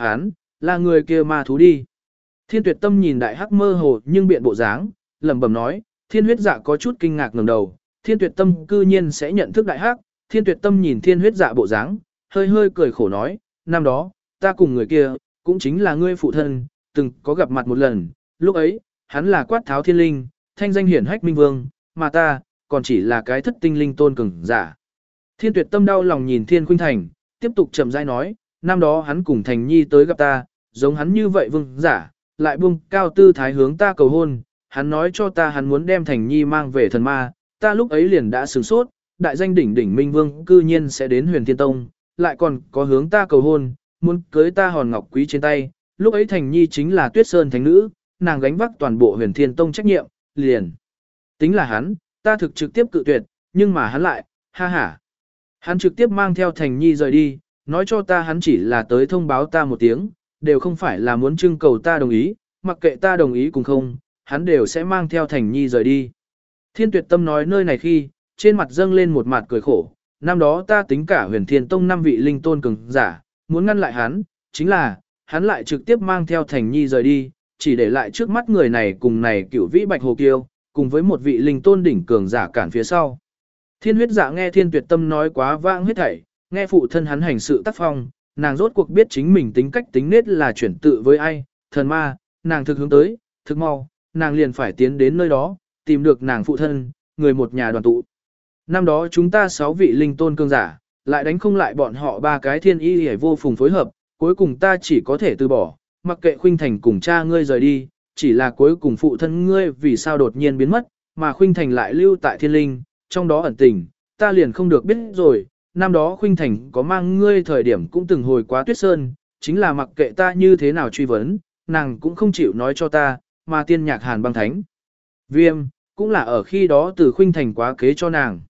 hán, là người kia ma thú đi. Thiên tuyệt tâm nhìn đại hắc mơ hồ nhưng biện bộ dáng, lẩm bẩm nói, thiên huyết dạ có chút kinh ngạc ngẩng đầu, thiên tuyệt tâm cư nhiên sẽ nhận thức đại hắc, thiên tuyệt tâm nhìn thiên huyết dạ bộ dáng, hơi hơi cười khổ nói, năm đó, ta cùng người kia, cũng chính là ngươi phụ thân, từng có gặp mặt một lần, lúc ấy, hắn là quát tháo thiên linh, thanh danh hiển hách minh vương, mà ta, còn chỉ là cái thất tinh linh tôn cường giả. Thiên tuyệt tâm đau lòng nhìn thiên khuynh thành, tiếp tục chậm rãi nói, năm đó hắn cùng thành nhi tới gặp ta, giống hắn như vậy vương giả, lại buông cao tư thái hướng ta cầu hôn, hắn nói cho ta hắn muốn đem thành nhi mang về thần ma, ta lúc ấy liền đã sửng sốt, đại danh đỉnh đỉnh minh vương cư nhiên sẽ đến huyền thiên tông, lại còn có hướng ta cầu hôn, muốn cưới ta hòn ngọc quý trên tay, lúc ấy thành nhi chính là tuyết sơn thánh nữ, nàng gánh vác toàn bộ huyền thiên tông trách nhiệm, liền. Tính là hắn, ta thực trực tiếp cự tuyệt, nhưng mà hắn lại, ha ha. Hắn trực tiếp mang theo thành nhi rời đi, nói cho ta hắn chỉ là tới thông báo ta một tiếng, đều không phải là muốn trưng cầu ta đồng ý, mặc kệ ta đồng ý cùng không, hắn đều sẽ mang theo thành nhi rời đi. Thiên tuyệt tâm nói nơi này khi, trên mặt dâng lên một mặt cười khổ, năm đó ta tính cả huyền thiên tông năm vị linh tôn cường giả, muốn ngăn lại hắn, chính là, hắn lại trực tiếp mang theo thành nhi rời đi, chỉ để lại trước mắt người này cùng này cửu vĩ bạch hồ kiêu, cùng với một vị linh tôn đỉnh cường giả cản phía sau. Thiên huyết dạ nghe thiên tuyệt tâm nói quá vang hết thảy, nghe phụ thân hắn hành sự tác phong, nàng rốt cuộc biết chính mình tính cách tính nết là chuyển tự với ai, thần ma, nàng thực hướng tới, thực mau, nàng liền phải tiến đến nơi đó, tìm được nàng phụ thân, người một nhà đoàn tụ. Năm đó chúng ta sáu vị linh tôn cương giả, lại đánh không lại bọn họ ba cái thiên y hề vô phùng phối hợp, cuối cùng ta chỉ có thể từ bỏ, mặc kệ khuynh thành cùng cha ngươi rời đi, chỉ là cuối cùng phụ thân ngươi vì sao đột nhiên biến mất, mà khuynh thành lại lưu tại thiên linh, trong đó ẩn tình, ta liền không được biết rồi, năm đó khuynh thành có mang ngươi thời điểm cũng từng hồi quá tuyết sơn, chính là mặc kệ ta như thế nào truy vấn, nàng cũng không chịu nói cho ta, mà tiên nhạc hàn băng thánh. Viêm, cũng là ở khi đó từ khuynh thành quá kế cho nàng.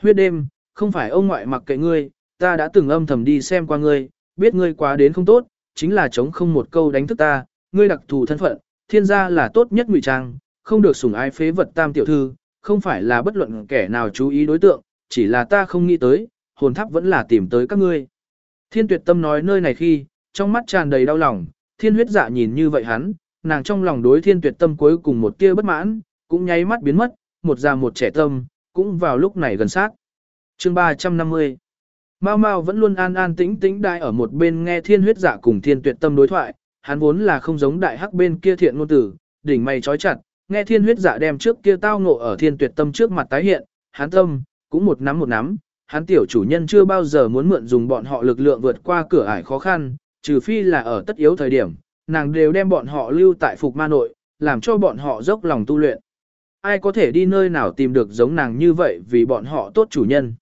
Huyết đêm, không phải ông ngoại mặc kệ ngươi, ta đã từng âm thầm đi xem qua ngươi, biết ngươi quá đến không tốt, chính là chống không một câu đánh thức ta, ngươi đặc thù thân phận, thiên gia là tốt nhất ngụy trang, không được sủng ai phế vật tam tiểu thư, không phải là bất luận kẻ nào chú ý đối tượng, chỉ là ta không nghĩ tới, hồn tháp vẫn là tìm tới các ngươi. Thiên tuyệt tâm nói nơi này khi, trong mắt tràn đầy đau lòng, thiên huyết dạ nhìn như vậy hắn, nàng trong lòng đối thiên tuyệt tâm cuối cùng một tia bất mãn, cũng nháy mắt biến mất, một già một trẻ tâm, cũng vào lúc này gần sát. Chương 350 Mao Mao vẫn luôn an an tĩnh tĩnh đại ở một bên nghe thiên huyết dạ cùng thiên tuyệt tâm đối thoại, hắn vốn là không giống đại hắc bên kia thiện ngôn tử, đỉnh mày trói chặt, nghe thiên huyết dạ đem trước kia tao ngộ ở thiên tuyệt tâm trước mặt tái hiện, hắn tâm, cũng một nắm một nắm, hắn tiểu chủ nhân chưa bao giờ muốn mượn dùng bọn họ lực lượng vượt qua cửa ải khó khăn, trừ phi là ở tất yếu thời điểm, nàng đều đem bọn họ lưu tại phục ma nội, làm cho bọn họ dốc lòng tu luyện. Ai có thể đi nơi nào tìm được giống nàng như vậy vì bọn họ tốt chủ nhân.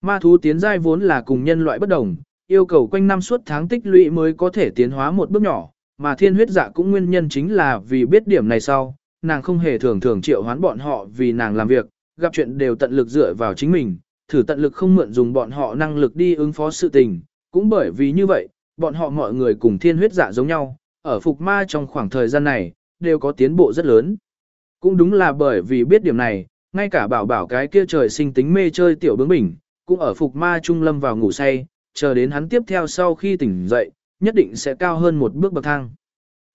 Ma thú tiến giai vốn là cùng nhân loại bất đồng, yêu cầu quanh năm suốt tháng tích lũy mới có thể tiến hóa một bước nhỏ, mà thiên huyết dạ cũng nguyên nhân chính là vì biết điểm này sau, nàng không hề thường thường triệu hoán bọn họ vì nàng làm việc, gặp chuyện đều tận lực dựa vào chính mình, thử tận lực không mượn dùng bọn họ năng lực đi ứng phó sự tình, cũng bởi vì như vậy, bọn họ mọi người cùng thiên huyết giả giống nhau, ở phục ma trong khoảng thời gian này, đều có tiến bộ rất lớn. Cũng đúng là bởi vì biết điểm này, ngay cả bảo bảo cái kia trời sinh tính mê chơi tiểu bướng bỉnh, cũng ở phục ma trung lâm vào ngủ say, chờ đến hắn tiếp theo sau khi tỉnh dậy, nhất định sẽ cao hơn một bước bậc thang.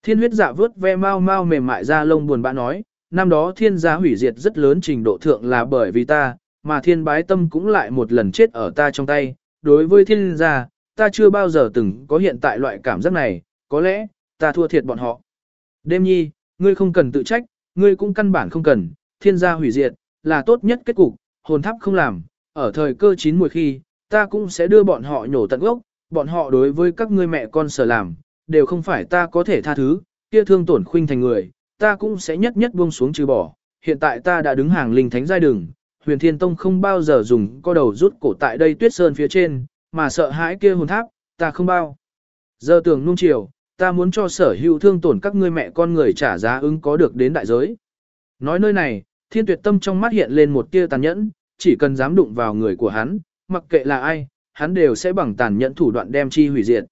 Thiên huyết dạ vớt ve mau mau mềm mại ra lông buồn bã nói, năm đó thiên gia hủy diệt rất lớn trình độ thượng là bởi vì ta, mà thiên bái tâm cũng lại một lần chết ở ta trong tay. Đối với thiên gia, ta chưa bao giờ từng có hiện tại loại cảm giác này, có lẽ, ta thua thiệt bọn họ. Đêm nhi, ngươi không cần tự trách, ngươi cũng căn bản không cần, thiên gia hủy diệt, là tốt nhất kết cục, hồn tháp không làm, ở thời cơ chín mùi khi, ta cũng sẽ đưa bọn họ nhổ tận gốc, bọn họ đối với các ngươi mẹ con sở làm, đều không phải ta có thể tha thứ, kia thương tổn khuynh thành người, ta cũng sẽ nhất nhất buông xuống trừ bỏ. Hiện tại ta đã đứng hàng linh thánh giai đường, huyền thiên tông không bao giờ dùng co đầu rút cổ tại đây tuyết sơn phía trên, mà sợ hãi kia hồn tháp, ta không bao. Giờ tưởng nung chiều, ta muốn cho sở hữu thương tổn các ngươi mẹ con người trả giá ứng có được đến đại giới. Nói nơi này, thiên tuyệt tâm trong mắt hiện lên một tia tàn nhẫn, chỉ cần dám đụng vào người của hắn, mặc kệ là ai, hắn đều sẽ bằng tàn nhẫn thủ đoạn đem chi hủy diệt.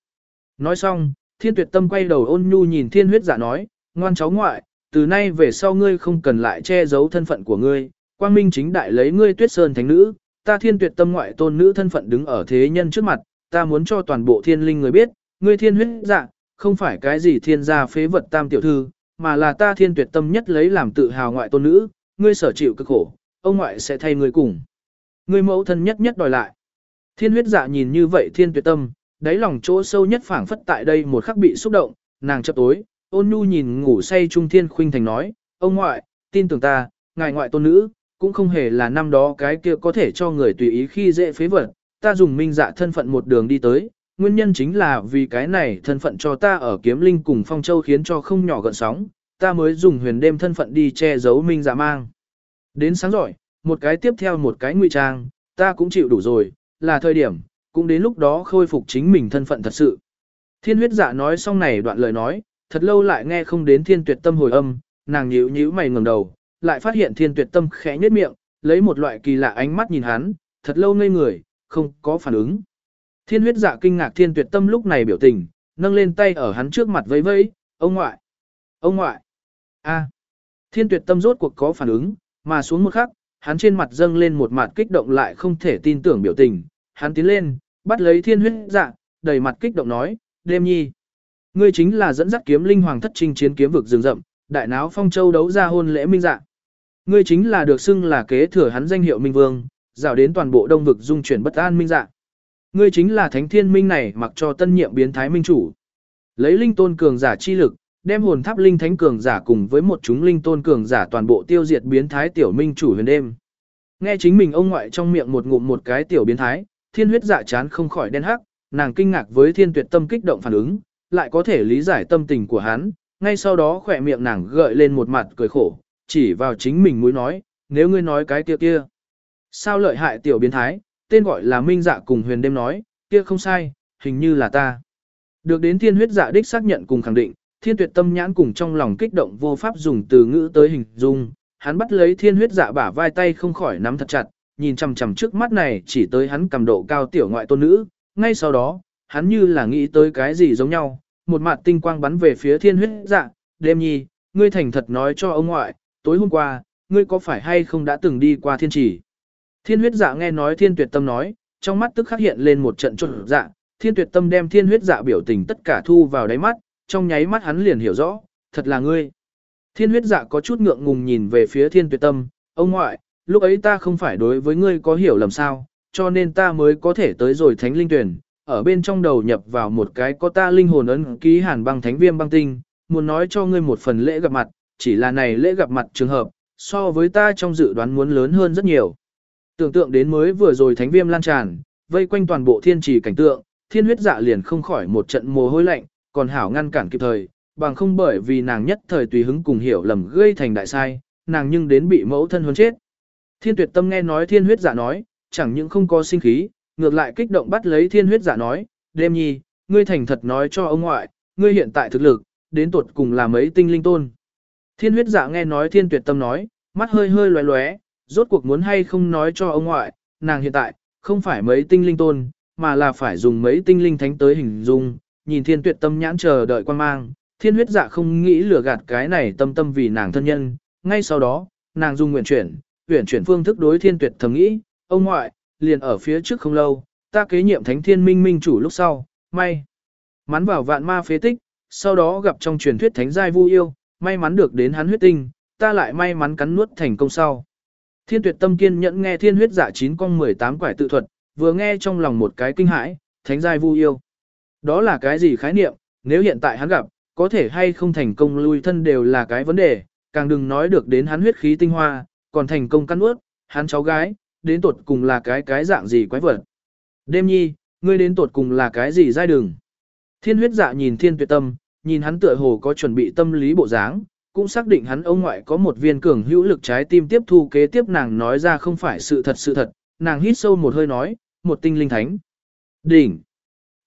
Nói xong, thiên tuyệt tâm quay đầu ôn nhu nhìn thiên huyết giả nói, ngoan cháu ngoại, từ nay về sau ngươi không cần lại che giấu thân phận của ngươi, quang minh chính đại lấy ngươi tuyết sơn thánh nữ, ta thiên tuyệt tâm ngoại tôn nữ thân phận đứng ở thế nhân trước mặt, ta muốn cho toàn bộ thiên linh người biết, ngươi thiên huyết dạ, không phải cái gì thiên gia phế vật tam tiểu thư, mà là ta thiên tuyệt tâm nhất lấy làm tự hào ngoại tôn nữ, ngươi sở chịu cực khổ, ông ngoại sẽ thay ngươi cùng. Ngươi mẫu thân nhất nhất đòi lại. Thiên huyết dạ nhìn như vậy thiên tuyệt tâm, đáy lòng chỗ sâu nhất phảng phất tại đây một khắc bị xúc động, nàng chập tối, ôn nhu nhìn ngủ say trung thiên khuynh thành nói, ông ngoại, tin tưởng ta, ngài ngoại tôn nữ, cũng không hề là năm đó cái kia có thể cho người tùy ý khi dễ phế vật, ta dùng minh dạ thân phận một đường đi tới, nguyên nhân chính là vì cái này thân phận cho ta ở kiếm linh cùng phong châu khiến cho không nhỏ gợn sóng, ta mới dùng huyền đêm thân phận đi che giấu minh dạ mang. Đến sáng giỏi, một cái tiếp theo một cái ngụy trang, ta cũng chịu đủ rồi, là thời điểm, cũng đến lúc đó khôi phục chính mình thân phận thật sự. Thiên huyết dạ nói xong này đoạn lời nói, thật lâu lại nghe không đến thiên tuyệt tâm hồi âm, nàng nhíu nhíu mày ngẩng đầu, lại phát hiện thiên tuyệt tâm khẽ nhếch miệng, lấy một loại kỳ lạ ánh mắt nhìn hắn, thật lâu ngây người, không có phản ứng. Thiên huyết dạ kinh ngạc thiên tuyệt tâm lúc này biểu tình, nâng lên tay ở hắn trước mặt vẫy vẫy, ông ngoại, ông ngoại, a. Thiên tuyệt tâm rốt cuộc có phản ứng, mà xuống một khắc, hắn trên mặt dâng lên một mặt kích động lại không thể tin tưởng biểu tình, hắn tiến lên, bắt lấy thiên huyết dạ, đầy mặt kích động nói, đêm nhi. Ngươi chính là dẫn dắt kiếm linh hoàng thất trinh chiến kiếm vực rừng rậm, đại náo phong châu đấu ra hôn lễ minh dạ. Ngươi chính là được xưng là kế thừa hắn danh hiệu minh vương, dạo đến toàn bộ đông vực dung chuyển bất an minh dạ. Ngươi chính là thánh thiên minh này mặc cho tân nhiệm biến thái minh chủ. Lấy linh tôn cường giả chi lực, đem hồn tháp linh thánh cường giả cùng với một chúng linh tôn cường giả toàn bộ tiêu diệt biến thái tiểu minh chủ huyền đêm. Nghe chính mình ông ngoại trong miệng một ngụm một cái tiểu biến thái, thiên huyết dạ chán không khỏi đen hắc, nàng kinh ngạc với thiên tuyệt tâm kích động phản ứng, lại có thể lý giải tâm tình của hắn, ngay sau đó khỏe miệng nàng gợi lên một mặt cười khổ, chỉ vào chính mình mũi nói, nếu ngươi nói cái kia kia. Sao lợi hại tiểu biến thái, tên gọi là Minh Dạ cùng huyền đêm nói, kia không sai, hình như là ta. Được đến thiên huyết dạ đích xác nhận cùng khẳng định, thiên tuyệt tâm nhãn cùng trong lòng kích động vô pháp dùng từ ngữ tới hình dung, hắn bắt lấy thiên huyết dạ bả vai tay không khỏi nắm thật chặt, nhìn chằm chằm trước mắt này chỉ tới hắn cầm độ cao tiểu ngoại tôn nữ, ngay sau đó, hắn như là nghĩ tới cái gì giống nhau, một mặt tinh quang bắn về phía thiên huyết dạ, đêm nhi, ngươi thành thật nói cho ông ngoại, tối hôm qua, ngươi có phải hay không đã từng đi qua thiên chỉ. Thiên huyết dạ nghe nói thiên tuyệt tâm nói, trong mắt tức khắc hiện lên một trận trột dạ, thiên tuyệt tâm đem thiên huyết dạ biểu tình tất cả thu vào đáy mắt, trong nháy mắt hắn liền hiểu rõ, thật là ngươi. Thiên huyết dạ có chút ngượng ngùng nhìn về phía thiên tuyệt tâm, ông ngoại, lúc ấy ta không phải đối với ngươi có hiểu lầm sao, cho nên ta mới có thể tới rồi thánh linh tuyển, ở bên trong đầu nhập vào một cái có ta linh hồn ấn ký hàn băng thánh viêm băng tinh, muốn nói cho ngươi một phần lễ gặp mặt, chỉ là này lễ gặp mặt trường hợp, so với ta trong dự đoán muốn lớn hơn rất nhiều. Tưởng tượng đến mới vừa rồi thánh viêm lan tràn, vây quanh toàn bộ thiên trì cảnh tượng, thiên huyết dạ liền không khỏi một trận mồ hôi lạnh, còn hảo ngăn cản kịp thời, bằng không bởi vì nàng nhất thời tùy hứng cùng hiểu lầm gây thành đại sai, nàng nhưng đến bị mẫu thân huấn chết. Thiên tuyệt tâm nghe nói thiên huyết dạ nói, chẳng những không có sinh khí, ngược lại kích động bắt lấy thiên huyết dạ nói, đêm nhi, ngươi thành thật nói cho ông ngoại, ngươi hiện tại thực lực, đến tuột cùng là mấy tinh linh tôn. Thiên huyết dạ nghe nói thiên tuyệt tâm nói, mắt hơi hơi lóe lóe, rốt cuộc muốn hay không nói cho ông ngoại, nàng hiện tại, không phải mấy tinh linh tôn, mà là phải dùng mấy tinh linh thánh tới hình dung, nhìn thiên tuyệt tâm nhãn chờ đợi quan mang, thiên huyết dạ không nghĩ lừa gạt cái này tâm tâm vì nàng thân nhân, ngay sau đó, nàng dùng nguyện chuyển, nguyện chuyển phương thức đối thiên tuyệt thầm nghĩ, ông ngoại, liền ở phía trước không lâu, ta kế nhiệm thánh thiên minh minh chủ lúc sau, may. Mắn vào vạn ma phế tích, sau đó gặp trong truyền thuyết thánh giai vu yêu, may mắn được đến hắn huyết tinh, ta lại may mắn cắn nuốt thành công sau. Thiên tuyệt tâm kiên nhẫn nghe thiên huyết giả chín con 18 quải tự thuật, vừa nghe trong lòng một cái kinh hãi, thánh giai vu yêu. Đó là cái gì khái niệm, nếu hiện tại hắn gặp, có thể hay không thành công lui thân đều là cái vấn đề, càng đừng nói được đến hắn huyết khí tinh hoa, còn thành công cắn nuốt, hắn cháu gái, đến tuột cùng là cái cái dạng gì quái vật. Đêm nhi, ngươi đến tuột cùng là cái gì giai đường. Thiên huyết dạ nhìn thiên tuyệt tâm, nhìn hắn tựa hồ có chuẩn bị tâm lý bộ dáng, cũng xác định hắn ông ngoại có một viên cường hữu lực trái tim tiếp thu kế tiếp nàng nói ra không phải sự thật sự thật, nàng hít sâu một hơi nói, một tinh linh thánh. Đỉnh.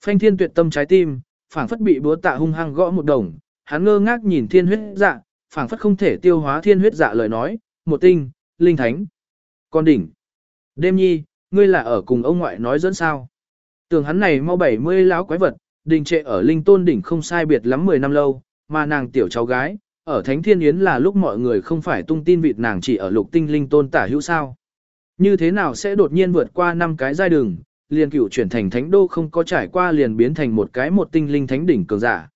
Phanh thiên tuyệt tâm trái tim, phảng phất bị búa tạ hung hăng gõ một đồng, hắn ngơ ngác nhìn thiên huyết dạ, phảng phất không thể tiêu hóa thiên huyết dạ lời nói, một tinh, linh thánh. Con đỉnh. Đêm nhi, ngươi là ở cùng ông ngoại nói dẫn sao. Tưởng hắn này mau 70 lão quái vật, đình trệ ở linh tôn đỉnh không sai biệt lắm 10 năm lâu, mà nàng tiểu cháu gái, ở Thánh Thiên Yến là lúc mọi người không phải tung tin vịt nàng chỉ ở lục tinh linh tôn tả hữu sao. Như thế nào sẽ đột nhiên vượt qua năm cái giai đường, liền cửu chuyển thành thánh đô không có trải qua liền biến thành một cái một tinh linh thánh đỉnh cường giả.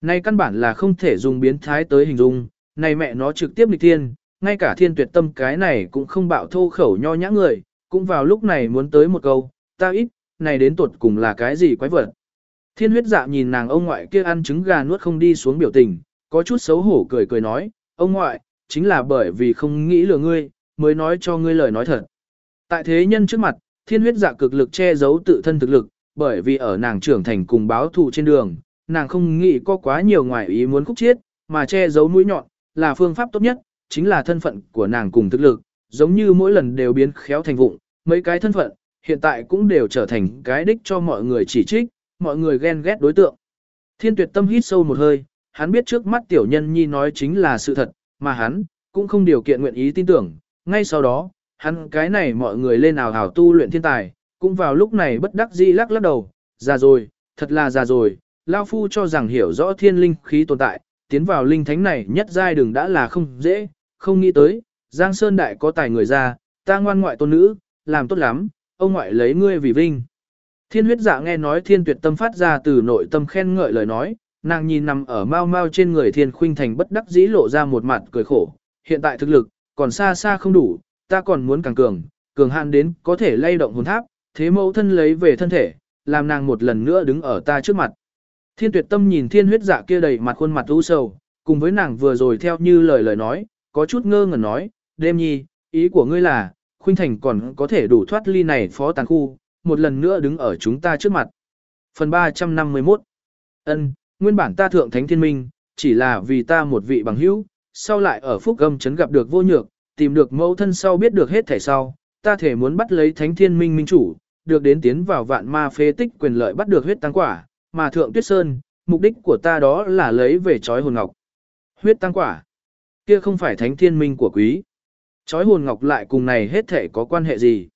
Nay căn bản là không thể dùng biến thái tới hình dung, này mẹ nó trực tiếp nghịch thiên, ngay cả thiên tuyệt tâm cái này cũng không bạo thô khẩu nho nhã người, cũng vào lúc này muốn tới một câu, ta ít, này đến tuột cùng là cái gì quái vật. Thiên huyết dạ nhìn nàng ông ngoại kia ăn trứng gà nuốt không đi xuống biểu tình, có chút xấu hổ cười cười nói, ông ngoại, chính là bởi vì không nghĩ lừa ngươi, mới nói cho ngươi lời nói thật. Tại thế nhân trước mặt, thiên huyết dạ cực lực che giấu tự thân thực lực, bởi vì ở nàng trưởng thành cùng báo thù trên đường, nàng không nghĩ có quá nhiều ngoài ý muốn khúc chiết, mà che giấu mũi nhọn, là phương pháp tốt nhất, chính là thân phận của nàng cùng thực lực, giống như mỗi lần đều biến khéo thành vụng, mấy cái thân phận, hiện tại cũng đều trở thành cái đích cho mọi người chỉ trích, mọi người ghen ghét đối tượng. Thiên tuyệt tâm hít sâu một hơi, hắn biết trước mắt tiểu nhân nhi nói chính là sự thật, mà hắn, cũng không điều kiện nguyện ý tin tưởng, ngay sau đó, hắn cái này mọi người lên nào hảo tu luyện thiên tài, cũng vào lúc này bất đắc dĩ lắc lắc đầu, già rồi, thật là già rồi, Lao Phu cho rằng hiểu rõ thiên linh khí tồn tại, tiến vào linh thánh này nhất giai đường đã là không dễ, không nghĩ tới, Giang Sơn Đại có tài người ra, ta ngoan ngoại tôn nữ, làm tốt lắm, ông ngoại lấy ngươi vì vinh. Thiên huyết dạ nghe nói thiên tuyệt tâm phát ra từ nội tâm khen ngợi lời nói, nàng nhìn nằm ở mau mau trên người thiên khuynh thành bất đắc dĩ lộ ra một mặt cười khổ, hiện tại thực lực, còn xa xa không đủ, ta còn muốn càng cường, cường hạn đến có thể lay động hồn tháp, thế mẫu thân lấy về thân thể, làm nàng một lần nữa đứng ở ta trước mặt. Thiên tuyệt tâm nhìn thiên huyết dạ kia đầy mặt khuôn mặt u sầu, cùng với nàng vừa rồi theo như lời lời nói, có chút ngơ ngẩn nói, đêm nhi, ý của ngươi là, khuynh thành còn có thể đủ thoát ly này phó tàn khu, một lần nữa đứng ở chúng ta trước mặt. Phần 351 ân nguyên bản ta thượng thánh thiên minh, chỉ là vì ta một vị bằng hữu, sau lại ở phúc âm chấn gặp được vô nhược, tìm được mẫu thân sau biết được hết thể sau, ta thể muốn bắt lấy thánh thiên minh minh chủ, được đến tiến vào vạn ma phế tích quyền lợi bắt được huyết tăng quả, mà thượng tuyết sơn, mục đích của ta đó là lấy về chói hồn ngọc. Huyết tăng quả, kia không phải thánh thiên minh của quý. Chói hồn ngọc lại cùng này hết thể có quan hệ gì?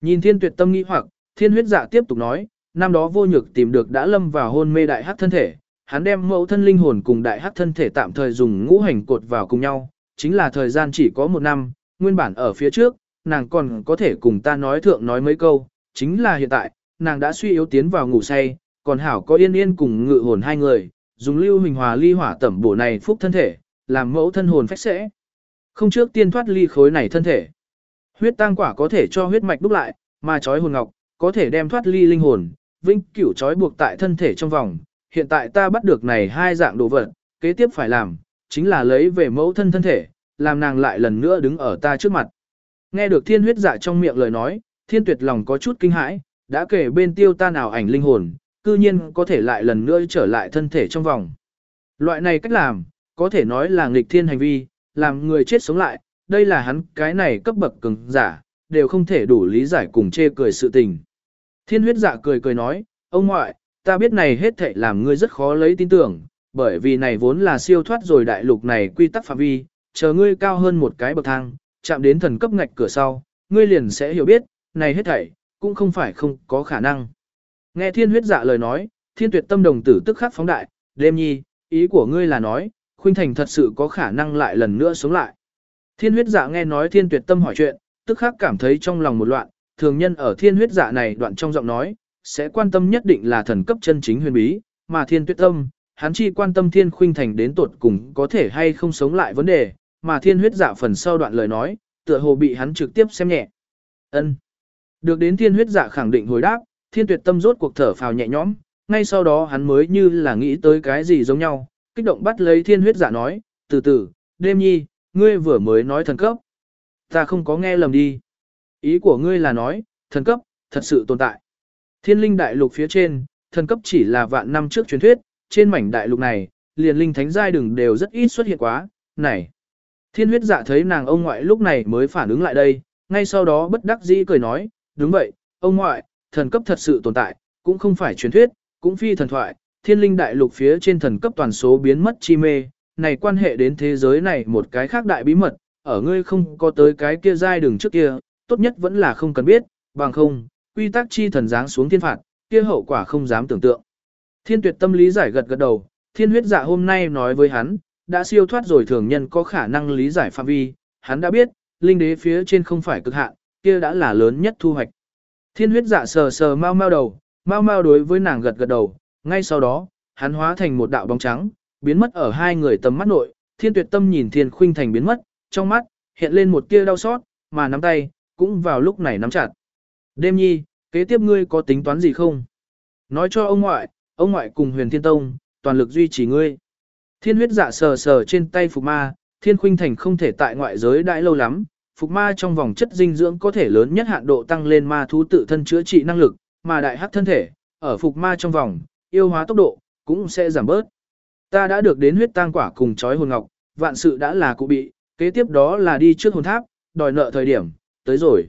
Nhìn thiên tuyệt tâm nghĩ hoặc, thiên huyết dạ tiếp tục nói, năm đó vô nhược tìm được đã lâm vào hôn mê đại hắc thân thể, hắn đem mẫu thân linh hồn cùng đại hắc thân thể tạm thời dùng ngũ hành cột vào cùng nhau, chính là thời gian chỉ có một năm, nguyên bản ở phía trước, nàng còn có thể cùng ta nói thượng nói mấy câu, chính là hiện tại, nàng đã suy yếu tiến vào ngủ say, còn hảo có yên yên cùng ngự hồn hai người, dùng lưu hình hòa ly hỏa tẩm bổ này phúc thân thể, làm mẫu thân hồn phách sẽ. Không trước tiên thoát ly khối này thân thể. Huyết tăng quả có thể cho huyết mạch đúc lại, mà chói hồn ngọc, có thể đem thoát ly linh hồn, vinh cửu trói buộc tại thân thể trong vòng. Hiện tại ta bắt được này hai dạng đồ vật, kế tiếp phải làm, chính là lấy về mẫu thân thân thể, làm nàng lại lần nữa đứng ở ta trước mặt. Nghe được thiên huyết dạ trong miệng lời nói, thiên tuyệt lòng có chút kinh hãi, đã kể bên tiêu ta nào ảnh linh hồn, cư nhiên có thể lại lần nữa trở lại thân thể trong vòng. Loại này cách làm, có thể nói là nghịch thiên hành vi, làm người chết sống lại, đây là hắn cái này cấp bậc cường giả, đều không thể đủ lý giải cùng chê cười sự tình. Thiên huyết dạ cười cười nói, ông ngoại, ta biết này hết thảy làm ngươi rất khó lấy tin tưởng, bởi vì này vốn là siêu thoát rồi đại lục này quy tắc phạm vi, chờ ngươi cao hơn một cái bậc thang, chạm đến thần cấp ngạch cửa sau, ngươi liền sẽ hiểu biết, này hết thảy, cũng không phải không có khả năng. Nghe thiên huyết dạ lời nói, thiên tuyệt tâm đồng tử tức khắc phóng đại, đêm nhi, ý của ngươi là nói, khuynh thành thật sự có khả năng lại lần nữa sống lại. Thiên huyết dạ nghe nói thiên tuyệt tâm hỏi chuyện, tức khắc cảm thấy trong lòng một loạn, thường nhân ở thiên huyết dạ này đoạn trong giọng nói, sẽ quan tâm nhất định là thần cấp chân chính huyền bí, mà thiên tuyệt tâm, hắn chỉ quan tâm thiên khuynh thành đến tuột cùng có thể hay không sống lại vấn đề, mà thiên huyết dạ phần sau đoạn lời nói, tựa hồ bị hắn trực tiếp xem nhẹ. ân Được đến thiên huyết dạ khẳng định hồi đáp, thiên tuyệt tâm rốt cuộc thở phào nhẹ nhõm, ngay sau đó hắn mới như là nghĩ tới cái gì giống nhau, kích động bắt lấy thiên huyết dạ nói, từ từ, đêm nhi, ngươi vừa mới nói thần cấp. Ta không có nghe lầm đi. Ý của ngươi là nói, thần cấp, thật sự tồn tại. Thiên linh đại lục phía trên, thần cấp chỉ là vạn năm trước truyền thuyết, trên mảnh đại lục này, liền linh thánh giai đừng đều rất ít xuất hiện quá, này. Thiên huyết dạ thấy nàng ông ngoại lúc này mới phản ứng lại đây, ngay sau đó bất đắc dĩ cười nói, đúng vậy, ông ngoại, thần cấp thật sự tồn tại, cũng không phải truyền thuyết, cũng phi thần thoại, thiên linh đại lục phía trên thần cấp toàn số biến mất chi mê, này quan hệ đến thế giới này một cái khác đại bí mật, ở ngươi không có tới cái kia giai đường trước kia, tốt nhất vẫn là không cần biết, bằng không, quy tắc chi thần giáng xuống thiên phạt, kia hậu quả không dám tưởng tượng. Thiên tuyệt tâm lý giải gật gật đầu, thiên huyết dạ hôm nay nói với hắn, đã siêu thoát rồi thường nhân có khả năng lý giải phạm vi, hắn đã biết, linh đế phía trên không phải cực hạn, kia đã là lớn nhất thu hoạch. Thiên huyết dạ sờ sờ mau mau đầu, mau mau đối với nàng gật gật đầu, ngay sau đó, hắn hóa thành một đạo bóng trắng, biến mất ở hai người tầm mắt nội, thiên tuyệt tâm nhìn thiên khuynh thành biến mất, trong mắt, hiện lên một tia đau xót, mà nắm tay, cũng vào lúc này nắm chặt. Đêm nhi, kế tiếp ngươi có tính toán gì không? Nói cho ông ngoại, ông ngoại cùng huyền thiên tông, toàn lực duy trì ngươi. Thiên huyết dạ sờ sờ trên tay phục ma, thiên khuynh thành không thể tại ngoại giới đãi lâu lắm, phục ma trong vòng chất dinh dưỡng có thể lớn nhất hạn độ tăng lên ma thú tự thân chữa trị năng lực, mà đại hắc thân thể, ở phục ma trong vòng, yêu hóa tốc độ, cũng sẽ giảm bớt. Ta đã được đến huyết tang quả cùng chói hồn ngọc, vạn sự đã là cụ bị, kế tiếp đó là đi trước hồn tháp, đòi nợ thời điểm, tới rồi.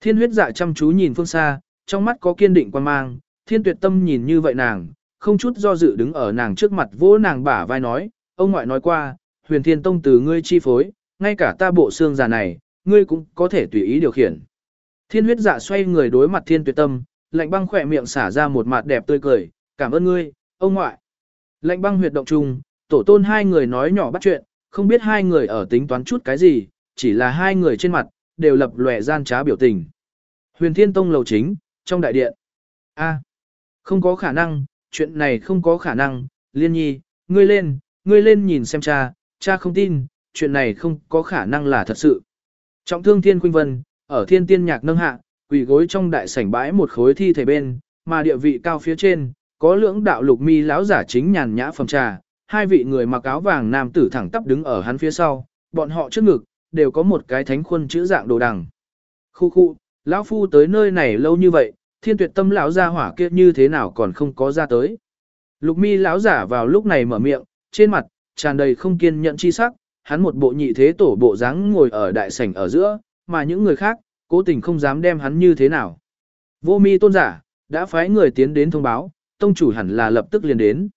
Thiên huyết dạ chăm chú nhìn phương xa, trong mắt có kiên định quan mang, thiên tuyệt tâm nhìn như vậy nàng, không chút do dự đứng ở nàng trước mặt vỗ nàng bả vai nói, ông ngoại nói qua, huyền thiên tông từ ngươi chi phối, ngay cả ta bộ xương già này, ngươi cũng có thể tùy ý điều khiển. Thiên huyết dạ xoay người đối mặt thiên tuyệt tâm, lạnh băng khỏe miệng xả ra một mặt đẹp tươi cười, cảm ơn ngươi, ông ngoại. Lạnh băng huyệt động chung, tổ tôn hai người nói nhỏ bắt chuyện, không biết hai người ở tính toán chút cái gì, chỉ là hai người trên mặt, đều lập lòe gian trá biểu tình. Huyền Thiên Tông lầu chính, trong đại điện. A, không có khả năng, chuyện này không có khả năng, liên nhi, ngươi lên, ngươi lên nhìn xem cha, cha không tin, chuyện này không có khả năng là thật sự. Trọng thương Thiên Khuynh Vân, ở Thiên Tiên Nhạc nâng hạ, quỳ gối trong đại sảnh bãi một khối thi thể bên, mà địa vị cao phía trên, có lưỡng đạo lục mi lão giả chính nhàn nhã phẩm trà, hai vị người mặc áo vàng nam tử thẳng tắp đứng ở hắn phía sau, bọn họ trước ngực, đều có một cái thánh khuôn chữ dạng đồ đằng. Khu khu, lão phu tới nơi này lâu như vậy, thiên tuyệt tâm lão gia hỏa kia như thế nào còn không có ra tới. Lục mi lão giả vào lúc này mở miệng, trên mặt, tràn đầy không kiên nhẫn chi sắc, hắn một bộ nhị thế tổ bộ dáng ngồi ở đại sảnh ở giữa, mà những người khác, cố tình không dám đem hắn như thế nào. Vô mi tôn giả, đã phái người tiến đến thông báo, tông chủ hẳn là lập tức liền đến.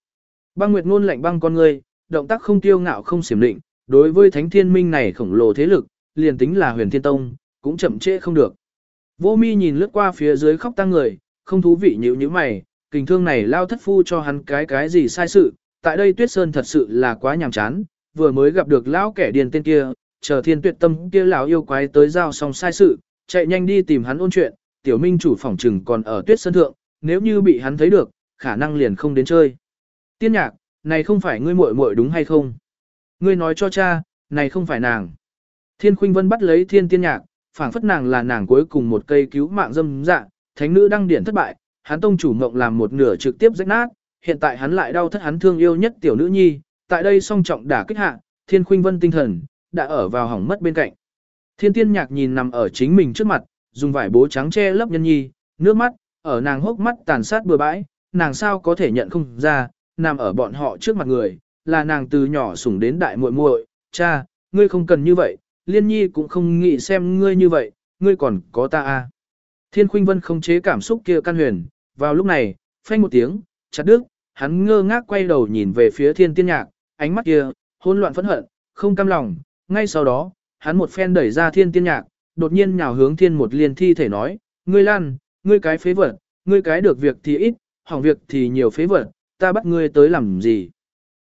Băng Nguyệt ngôn lạnh băng con người, động tác không tiêu ngạo không xiểm định, đối với thánh thiên minh này khổng lồ thế lực, liền tính là huyền thiên tông, cũng chậm trễ không được. Vô mi nhìn lướt qua phía dưới khóc tăng người, không thú vị nhíu như mày, kình thương này lao thất phu cho hắn cái cái gì sai sự, tại đây tuyết sơn thật sự là quá nhàm chán, vừa mới gặp được lão kẻ Điền tên kia, chờ thiên tuyệt tâm kia lão yêu quái tới giao xong sai sự, chạy nhanh đi tìm hắn ôn chuyện, tiểu minh chủ phỏng trừng còn ở tuyết sơn thượng, nếu như bị hắn thấy được, khả năng liền không đến chơi. Tiên nhạc, này không phải ngươi muội muội đúng hay không? Ngươi nói cho cha, này không phải nàng. Thiên Khuynh Vân bắt lấy Thiên Tiên Nhạc, phảng phất nàng là nàng cuối cùng một cây cứu mạng dâm dạ, thánh nữ đăng điển thất bại, hắn tông chủ mộng làm một nửa trực tiếp rách nát, hiện tại hắn lại đau thất hắn thương yêu nhất tiểu nữ nhi, tại đây song trọng đả kích hạ, Thiên Khuynh Vân tinh thần đã ở vào hỏng mất bên cạnh. Thiên Tiên Nhạc nhìn nằm ở chính mình trước mặt, dùng vải bố trắng che lấp nhân nhi, nước mắt ở nàng hốc mắt tàn sát bừa bãi, nàng sao có thể nhận không ra, nằm ở bọn họ trước mặt người, là nàng từ nhỏ sủng đến đại muội muội, cha, ngươi không cần như vậy, liên nhi cũng không nghĩ xem ngươi như vậy, ngươi còn có ta à. Thiên khuynh vân không chế cảm xúc kia căn huyền, vào lúc này, phanh một tiếng, chặt đứt, hắn ngơ ngác quay đầu nhìn về phía thiên tiên nhạc, ánh mắt kia, hỗn loạn phẫn hận, không cam lòng, ngay sau đó, hắn một phen đẩy ra thiên tiên nhạc, đột nhiên nhào hướng thiên một liên thi thể nói, ngươi lan, ngươi cái phế vật, ngươi cái được việc thì ít, hỏng việc thì nhiều phế vật, ta bắt ngươi tới làm gì?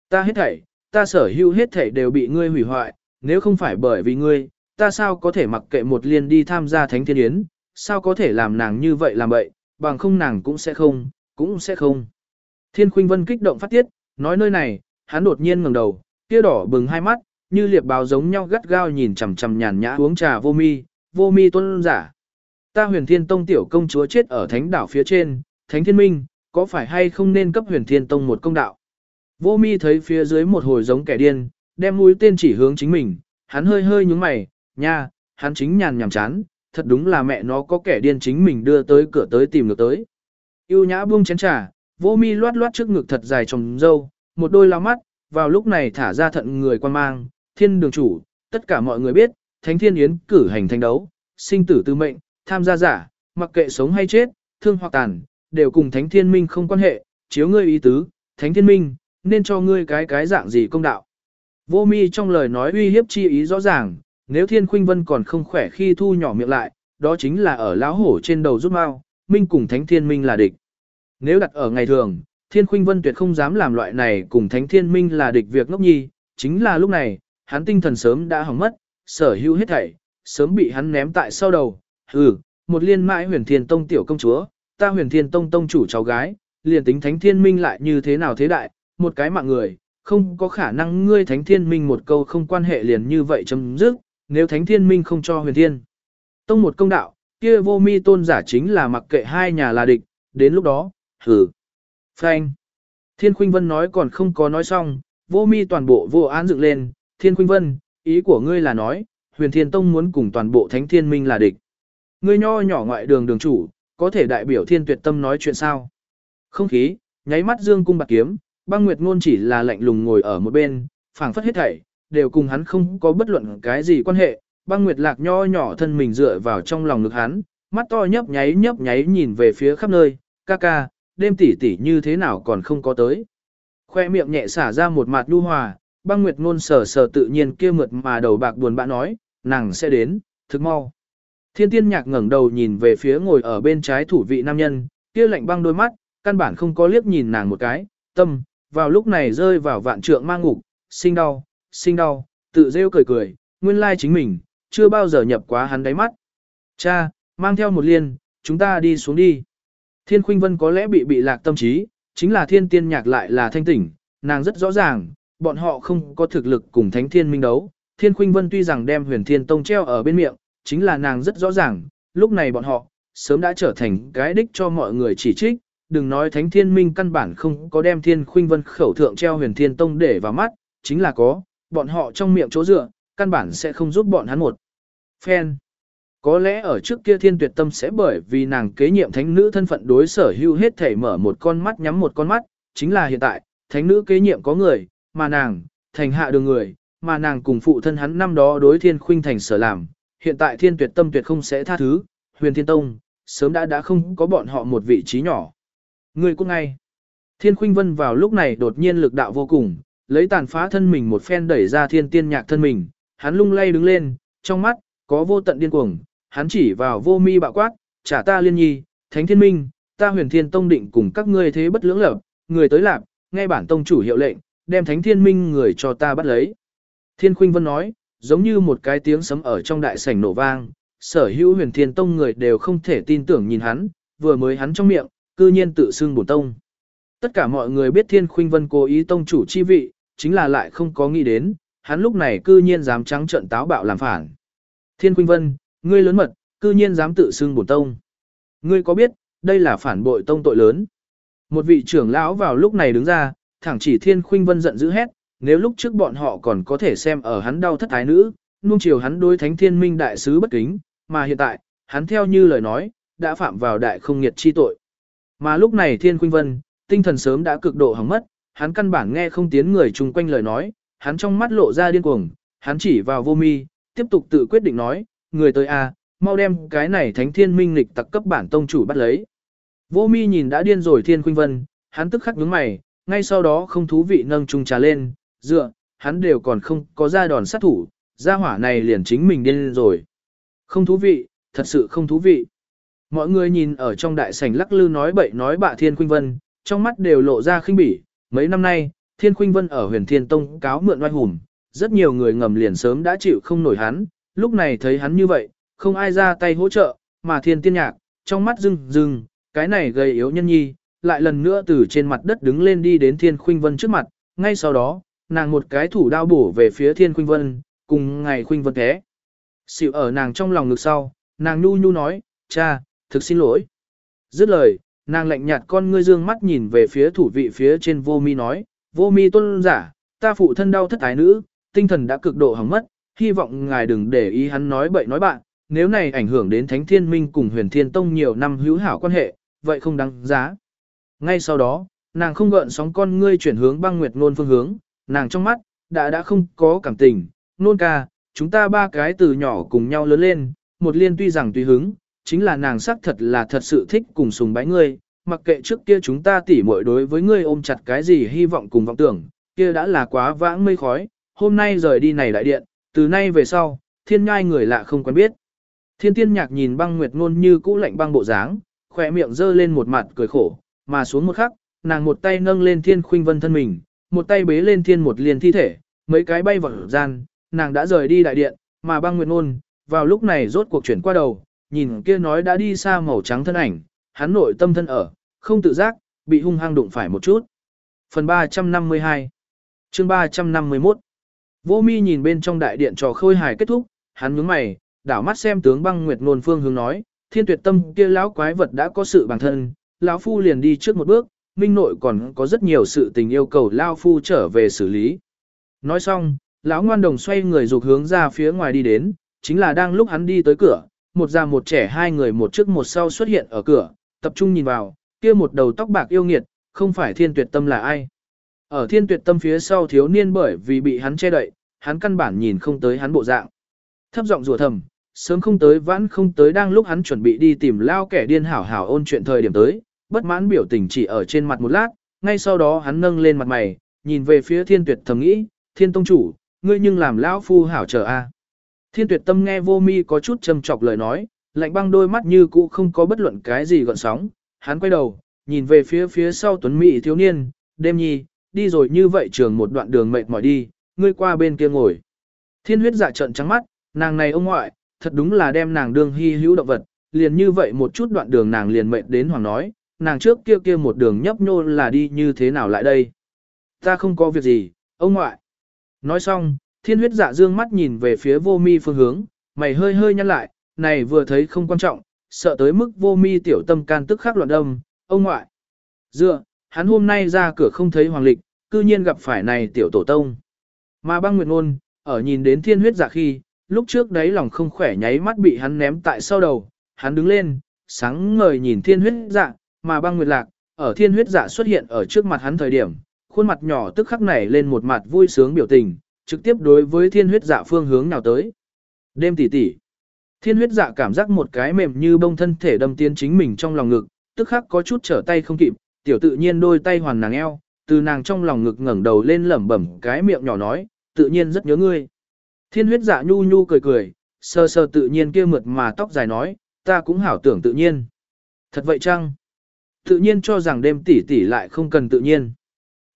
Ta hết thảy, ta sở hữu hết thảy đều bị ngươi hủy hoại, nếu không phải bởi vì ngươi, ta sao có thể mặc kệ một liên đi tham gia thánh thiên yến, sao có thể làm nàng như vậy làm vậy, bằng không nàng cũng sẽ không, cũng sẽ không. Thiên khuynh vân kích động phát tiết, nói nơi này, hắn đột nhiên ngẩng đầu, kia đỏ bừng hai mắt, như liệp báo giống nhau gắt gao nhìn chằm chằm nhàn nhã uống trà vô mi, vô mi tuân giả. Ta huyền thiên tông tiểu công chúa chết ở thánh đảo phía trên, thánh thiên minh, có phải hay không nên cấp huyền thiên tông một công đạo? Vô mi thấy phía dưới một hồi giống kẻ điên, đem mũi tên chỉ hướng chính mình, hắn hơi hơi nhúng mày, nha, hắn chính nhàn nhảm chán, thật đúng là mẹ nó có kẻ điên chính mình đưa tới cửa tới tìm được tới. Yêu nhã buông chén trà, vô mi loát loát trước ngực thật dài trồng dâu, một đôi lao mắt, vào lúc này thả ra thận người quan mang, thiên đường chủ, tất cả mọi người biết, thánh thiên yến cử hành thanh đấu, sinh tử tư mệnh, tham gia giả, mặc kệ sống hay chết, thương hoặc tàn, đều cùng thánh thiên minh không quan hệ, chiếu ngươi ý tứ, thánh thiên minh, nên cho ngươi cái cái dạng gì công đạo. Vô mi trong lời nói uy hiếp chi ý rõ ràng, nếu thiên khuynh vân còn không khỏe khi thu nhỏ miệng lại, đó chính là ở lão hổ trên đầu rút mau, minh cùng thánh thiên minh là địch. Nếu đặt ở ngày thường, thiên khuynh vân tuyệt không dám làm loại này cùng thánh thiên minh là địch việc ngốc nhi, chính là lúc này, hắn tinh thần sớm đã hỏng mất, sở hữu hết thảy, sớm bị hắn ném tại sau đầu, hừ, một liên mãi huyền thiên tông tiểu công chúa, ta huyền thiên tông tông chủ cháu gái, liền tính thánh thiên minh lại như thế nào thế đại, một cái mạng người, không có khả năng ngươi thánh thiên minh một câu không quan hệ liền như vậy chấm dứt, nếu thánh thiên minh không cho huyền thiên. Tông một công đạo, kia vô mi tôn giả chính là mặc kệ hai nhà là địch, đến lúc đó, hử. Phanh. Thiên Khuynh Vân nói còn không có nói xong, vô mi toàn bộ vô án dựng lên, Thiên Khuynh Vân, ý của ngươi là nói, huyền thiên tông muốn cùng toàn bộ thánh thiên minh là địch. Ngươi nho nhỏ ngoại đường đường chủ, có thể đại biểu thiên tuyệt tâm nói chuyện sao? Không khí, nháy mắt dương cung bạc kiếm, băng nguyệt ngôn chỉ là lạnh lùng ngồi ở một bên, phảng phất hết thảy, đều cùng hắn không có bất luận cái gì quan hệ. Băng nguyệt lạc nho nhỏ thân mình dựa vào trong lòng ngực hắn, mắt to nhấp nháy nhấp nháy nhìn về phía khắp nơi, ca ca, đêm tỷ tỷ như thế nào còn không có tới. Khoe miệng nhẹ xả ra một mặt nhu hòa, băng nguyệt ngôn sờ sờ tự nhiên kia mượt mà đầu bạc buồn bã nói, nàng sẽ đến, thực mau. Thiên tiên nhạc ngẩng đầu nhìn về phía ngồi ở bên trái thủ vị nam nhân, kia lạnh băng đôi mắt, căn bản không có liếc nhìn nàng một cái, tâm, vào lúc này rơi vào vạn trượng mang ngục, sinh đau, sinh đau, tự rêu cười cười, nguyên lai chính mình, chưa bao giờ nhập quá hắn đáy mắt. Cha, mang theo một liên, chúng ta đi xuống đi. Thiên Khuynh Vân có lẽ bị bị lạc tâm trí, chính là thiên tiên nhạc lại là thanh tỉnh, nàng rất rõ ràng, bọn họ không có thực lực cùng thánh thiên minh đấu. Thiên Khuynh Vân tuy rằng đem huyền thiên tông treo ở bên miệng, chính là nàng rất rõ ràng, lúc này bọn họ, sớm đã trở thành cái đích cho mọi người chỉ trích, đừng nói thánh thiên minh căn bản không có đem thiên khuynh vân khẩu thượng treo huyền thiên tông để vào mắt, chính là có, bọn họ trong miệng chỗ dựa, căn bản sẽ không giúp bọn hắn một. Phen. Có lẽ ở trước kia thiên tuyệt tâm sẽ bởi vì nàng kế nhiệm thánh nữ thân phận đối sở hữu hết thể mở một con mắt nhắm một con mắt, chính là hiện tại, thánh nữ kế nhiệm có người, mà nàng, thành hạ đường người, mà nàng cùng phụ thân hắn năm đó đối thiên khuynh thành sở làm, hiện tại thiên tuyệt tâm tuyệt không sẽ tha thứ, huyền thiên tông, sớm đã đã không có bọn họ một vị trí nhỏ. Người cũng ngay. Thiên khuynh vân vào lúc này đột nhiên lực đạo vô cùng, lấy tàn phá thân mình một phen đẩy ra thiên tiên nhạc thân mình, hắn lung lay đứng lên, trong mắt, có vô tận điên cuồng, hắn chỉ vào vô mi bạo quát, trả ta liên nhi, thánh thiên minh, ta huyền thiên tông định cùng các ngươi thế bất lưỡng lập, người tới lạp, nghe bản tông chủ hiệu lệnh, đem thánh thiên minh người cho ta bắt lấy. Thiên khuynh vân nói, giống như một cái tiếng sấm ở trong đại sảnh nổ vang, sở hữu huyền thiên tông người đều không thể tin tưởng nhìn hắn, vừa mới hắn trong miệng, cư nhiên tự xưng bổn tông. Tất cả mọi người biết thiên khuynh vân cố ý tông chủ chi vị, chính là lại không có nghĩ đến, hắn lúc này cư nhiên dám trắng trận táo bạo làm phản. Thiên khuynh vân, ngươi lớn mật, cư nhiên dám tự xưng bổn tông. Ngươi có biết, đây là phản bội tông tội lớn. Một vị trưởng lão vào lúc này đứng ra, thẳng chỉ thiên khuynh vân giận dữ hét, nếu lúc trước bọn họ còn có thể xem ở hắn đau thất thái nữ, nuông chiều hắn đối thánh thiên minh đại sứ bất kính, mà hiện tại, hắn theo như lời nói, đã phạm vào đại không nghiệt chi tội. Mà lúc này thiên khuynh vân, tinh thần sớm đã cực độ hỏng mất, hắn căn bản nghe không tiến người chung quanh lời nói, hắn trong mắt lộ ra điên cuồng, hắn chỉ vào vô mi, tiếp tục tự quyết định nói, người tới a, mau đem cái này thánh thiên minh lịch tặc cấp bản tông chủ bắt lấy. Vô mi nhìn đã điên rồi thiên khuynh vân, hắn tức khắc nhướng mày, ngay sau đó không thú vị nâng chung trà lên, dựa, hắn đều còn không có ra đòn sát thủ, ra hỏa này liền chính mình điên rồi. Không thú vị, thật sự không thú vị. Mọi người nhìn ở trong đại sảnh lắc lư nói bậy nói bạ Thiên Khuynh Vân, trong mắt đều lộ ra khinh bỉ. Mấy năm nay, Thiên Khuynh Vân ở huyền Thiên Tông cáo mượn oai hùng, rất nhiều người ngầm liền sớm đã chịu không nổi hắn, lúc này thấy hắn như vậy, không ai ra tay hỗ trợ, mà Thiên Tiên Nhạc, trong mắt rưng rưng, cái này gây yếu nhân nhi, lại lần nữa từ trên mặt đất đứng lên đi đến Thiên Khuynh Vân trước mặt, ngay sau đó, nàng một cái thủ đao bổ về phía Thiên Khuynh Vân, cùng ngày Khuynh Vân thế. Xịu ở nàng trong lòng ngực sau, nàng nhu nhu nói, cha, thực xin lỗi. Dứt lời, nàng lạnh nhạt con ngươi dương mắt nhìn về phía thủ vị phía trên vô mi nói, vô mi tôn giả, ta phụ thân đau thất ái nữ, tinh thần đã cực độ hỏng mất, hy vọng ngài đừng để ý hắn nói bậy nói bạn, nếu này ảnh hưởng đến Thánh Thiên Minh cùng Huyền Thiên Tông nhiều năm hữu hảo quan hệ, vậy không đáng giá. Ngay sau đó, nàng không gợn sóng con ngươi chuyển hướng băng nguyệt ngôn phương hướng, nàng trong mắt, đã đã không có cảm tình, nôn ca, chúng ta ba cái từ nhỏ cùng nhau lớn lên, một liên tuy rằng tùy hứng, chính là nàng xác thật là thật sự thích cùng sùng bái ngươi, mặc kệ trước kia chúng ta tỉ muội đối với ngươi ôm chặt cái gì hy vọng cùng vọng tưởng, kia đã là quá vãng mây khói, hôm nay rời đi này đại điện, từ nay về sau, thiên ngai người lạ không quen biết. Thiên tiên nhạc nhìn băng nguyệt ngôn như cũ lạnh băng bộ dáng, khỏe miệng dơ lên một mặt cười khổ, mà xuống một khắc, nàng một tay nâng lên thiên khuynh vân thân mình, một tay bế lên thiên một liền thi thể, mấy cái bay vào gian, nàng đã rời đi đại điện, mà băng nguyệt ngôn, vào lúc này rốt cuộc chuyển qua đầu, nhìn kia nói đã đi xa màu trắng thân ảnh, hắn nội tâm thân ở, không tự giác, bị hung hăng đụng phải một chút. Phần 352 chương 351 Vô mi nhìn bên trong đại điện trò khôi hài kết thúc, hắn nhướng mày, đảo mắt xem tướng băng nguyệt nôn phương hướng nói, thiên tuyệt tâm kia lão quái vật đã có sự bản thân, lão phu liền đi trước một bước, minh nội còn có rất nhiều sự tình yêu cầu lão phu trở về xử lý. Nói xong, lão ngoan đồng xoay người dục hướng ra phía ngoài đi đến, chính là đang lúc hắn đi tới cửa, một già một trẻ hai người một trước một sau xuất hiện ở cửa, tập trung nhìn vào, kia một đầu tóc bạc yêu nghiệt, không phải thiên tuyệt tâm là ai. Ở thiên tuyệt tâm phía sau thiếu niên bởi vì bị hắn che đậy, hắn căn bản nhìn không tới hắn bộ dạng. Thấp giọng rủa thầm, sớm không tới vãn không tới đang lúc hắn chuẩn bị đi tìm lao kẻ điên hảo hảo ôn chuyện thời điểm tới, bất mãn biểu tình chỉ ở trên mặt một lát, ngay sau đó hắn nâng lên mặt mày, nhìn về phía thiên tuyệt thầm nghĩ, thiên tông chủ, ngươi nhưng làm lão phu hảo chờ a. Thiên tuyệt tâm nghe vô mi có chút châm chọc lời nói, lạnh băng đôi mắt như cũ không có bất luận cái gì gọn sóng, hắn quay đầu, nhìn về phía phía sau tuấn mỹ thiếu niên, đêm nhi, đi rồi như vậy trường một đoạn đường mệt mỏi đi, ngươi qua bên kia ngồi. Thiên huyết dạ trận trắng mắt, nàng này ông ngoại, thật đúng là đem nàng đương hy hữu động vật, liền như vậy một chút đoạn đường nàng liền mệt đến hoàng nói, nàng trước kia kia một đường nhấp nhô là đi như thế nào lại đây. Ta không có việc gì, ông ngoại. Nói xong, thiên huyết dạ dương mắt nhìn về phía vô mi phương hướng, mày hơi hơi nhăn lại, này vừa thấy không quan trọng, sợ tới mức vô mi tiểu tâm can tức khắc loạn đâm, ông ngoại. Dựa, hắn hôm nay ra cửa không thấy hoàng lịch, cư nhiên gặp phải này tiểu tổ tông. Mà băng nguyệt ngôn, ở nhìn đến thiên huyết dạ khi, lúc trước đấy lòng không khỏe nháy mắt bị hắn ném tại sau đầu, hắn đứng lên, sáng ngời nhìn thiên huyết dạ, mà băng nguyệt lạc, ở thiên huyết dạ xuất hiện ở trước mặt hắn thời điểm, khuôn mặt nhỏ tức khắc nảy lên một mặt vui sướng biểu tình, trực tiếp đối với thiên huyết dạ phương hướng nào tới. Đêm tỉ tỉ. Thiên huyết dạ cảm giác một cái mềm như bông thân thể đâm tiến chính mình trong lòng ngực, tức khắc có chút trở tay không kịp, tiểu tự nhiên đôi tay hoàn nàng eo, từ nàng trong lòng ngực ngẩng đầu lên lẩm bẩm cái miệng nhỏ nói, tự nhiên rất nhớ ngươi. Thiên huyết dạ nhu nhu cười cười, sơ sơ tự nhiên kia mượt mà tóc dài nói, ta cũng hảo tưởng tự nhiên. Thật vậy chăng? Tự nhiên cho rằng đêm tỷ tỷ lại không cần tự nhiên.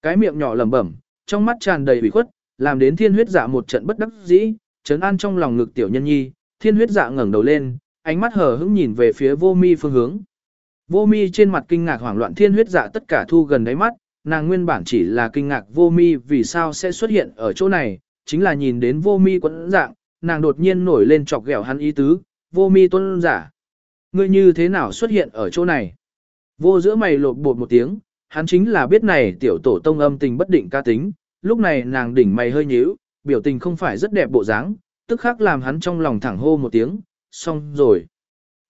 Cái miệng nhỏ lẩm bẩm, trong mắt tràn đầy ủy khuất, làm đến thiên huyết dạ một trận bất đắc dĩ, chấn an trong lòng ngực tiểu nhân nhi, thiên huyết dạ ngẩng đầu lên, ánh mắt hờ hững nhìn về phía vô mi phương hướng. Vô mi trên mặt kinh ngạc hoảng loạn thiên huyết dạ tất cả thu gần đáy mắt, nàng nguyên bản chỉ là kinh ngạc vô mi vì sao sẽ xuất hiện ở chỗ này, chính là nhìn đến vô mi quẫn dạng, nàng đột nhiên nổi lên chọc ghẹo hắn ý tứ, vô mi tuân giả. Ngươi như thế nào xuất hiện ở chỗ này? Vô giữa mày lột bột một tiếng, hắn chính là biết này tiểu tổ tông âm tình bất định ca tính, lúc này nàng đỉnh mày hơi nhíu, biểu tình không phải rất đẹp bộ dáng, tức khắc làm hắn trong lòng thẳng hô một tiếng, xong rồi.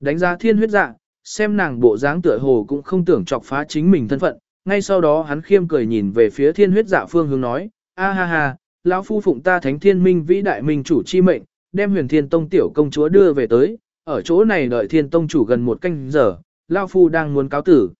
Đánh giá thiên huyết dạ, xem nàng bộ dáng tựa hồ cũng không tưởng chọc phá chính mình thân phận, ngay sau đó hắn khiêm cười nhìn về phía thiên huyết dạ phương hướng nói, a ha ha, lão phu phụng ta thánh thiên minh vĩ đại minh chủ chi mệnh, đem huyền thiên tông tiểu công chúa đưa về tới, ở chỗ này đợi thiên tông chủ gần một canh giờ, lão phu đang muốn cáo tử.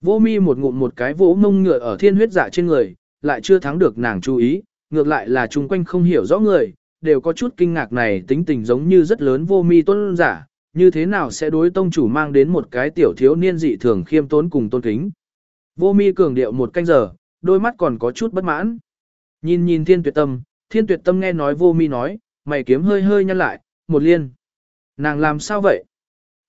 Vô mi một ngụm một cái vỗ mông ngựa ở thiên huyết dạ trên người, lại chưa thắng được nàng chú ý, ngược lại là chung quanh không hiểu rõ người, đều có chút kinh ngạc này tính tình giống như rất lớn vô mi tôn giả, như thế nào sẽ đối tông chủ mang đến một cái tiểu thiếu niên dị thường khiêm tốn cùng tôn kính. Vô mi cường điệu một canh giờ, đôi mắt còn có chút bất mãn. Nhìn nhìn thiên tuyệt tâm, thiên tuyệt tâm nghe nói vô mi nói, mày kiếm hơi hơi nhăn lại, một liên. Nàng làm sao vậy?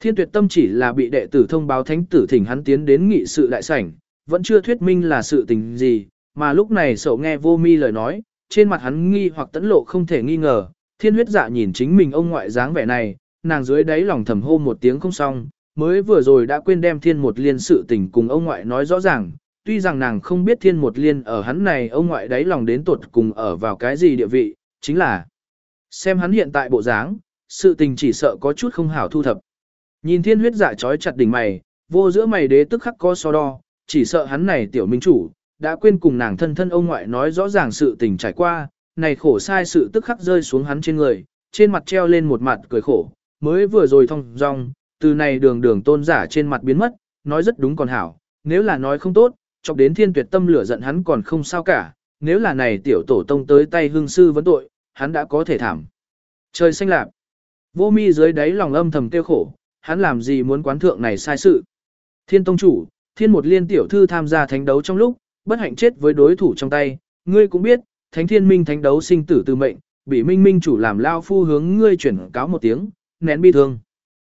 Thiên tuyệt tâm chỉ là bị đệ tử thông báo thánh tử thỉnh hắn tiến đến nghị sự đại sảnh, vẫn chưa thuyết minh là sự tình gì, mà lúc này sổ nghe vô mi lời nói, trên mặt hắn nghi hoặc tẫn lộ không thể nghi ngờ, thiên huyết dạ nhìn chính mình ông ngoại dáng vẻ này, nàng dưới đáy lòng thầm hô một tiếng không xong, mới vừa rồi đã quên đem thiên một liên sự tình cùng ông ngoại nói rõ ràng, tuy rằng nàng không biết thiên một liên ở hắn này ông ngoại đáy lòng đến tuột cùng ở vào cái gì địa vị, chính là xem hắn hiện tại bộ dáng, sự tình chỉ sợ có chút không hảo thu thập. Nhìn thiên huyết dạ trói chặt đỉnh mày, vô giữa mày đế tức khắc có so đo, chỉ sợ hắn này tiểu minh chủ, đã quên cùng nàng thân thân ông ngoại nói rõ ràng sự tình trải qua, này khổ sai sự tức khắc rơi xuống hắn trên người, trên mặt treo lên một mặt cười khổ, mới vừa rồi thông dong, từ này đường đường tôn giả trên mặt biến mất, nói rất đúng còn hảo, nếu là nói không tốt, chọc đến thiên tuyệt tâm lửa giận hắn còn không sao cả, nếu là này tiểu tổ tông tới tay hương sư vấn tội, hắn đã có thể thảm. Trời xanh lạc, vô mi dưới đáy lòng âm thầm tiêu khổ, hắn làm gì muốn quán thượng này sai sự. Thiên tông chủ, thiên một liên tiểu thư tham gia thánh đấu trong lúc, bất hạnh chết với đối thủ trong tay, ngươi cũng biết, thánh thiên minh thánh đấu sinh tử từ mệnh, bị minh minh chủ làm lao phu hướng ngươi chuyển cáo một tiếng, nén bi thương.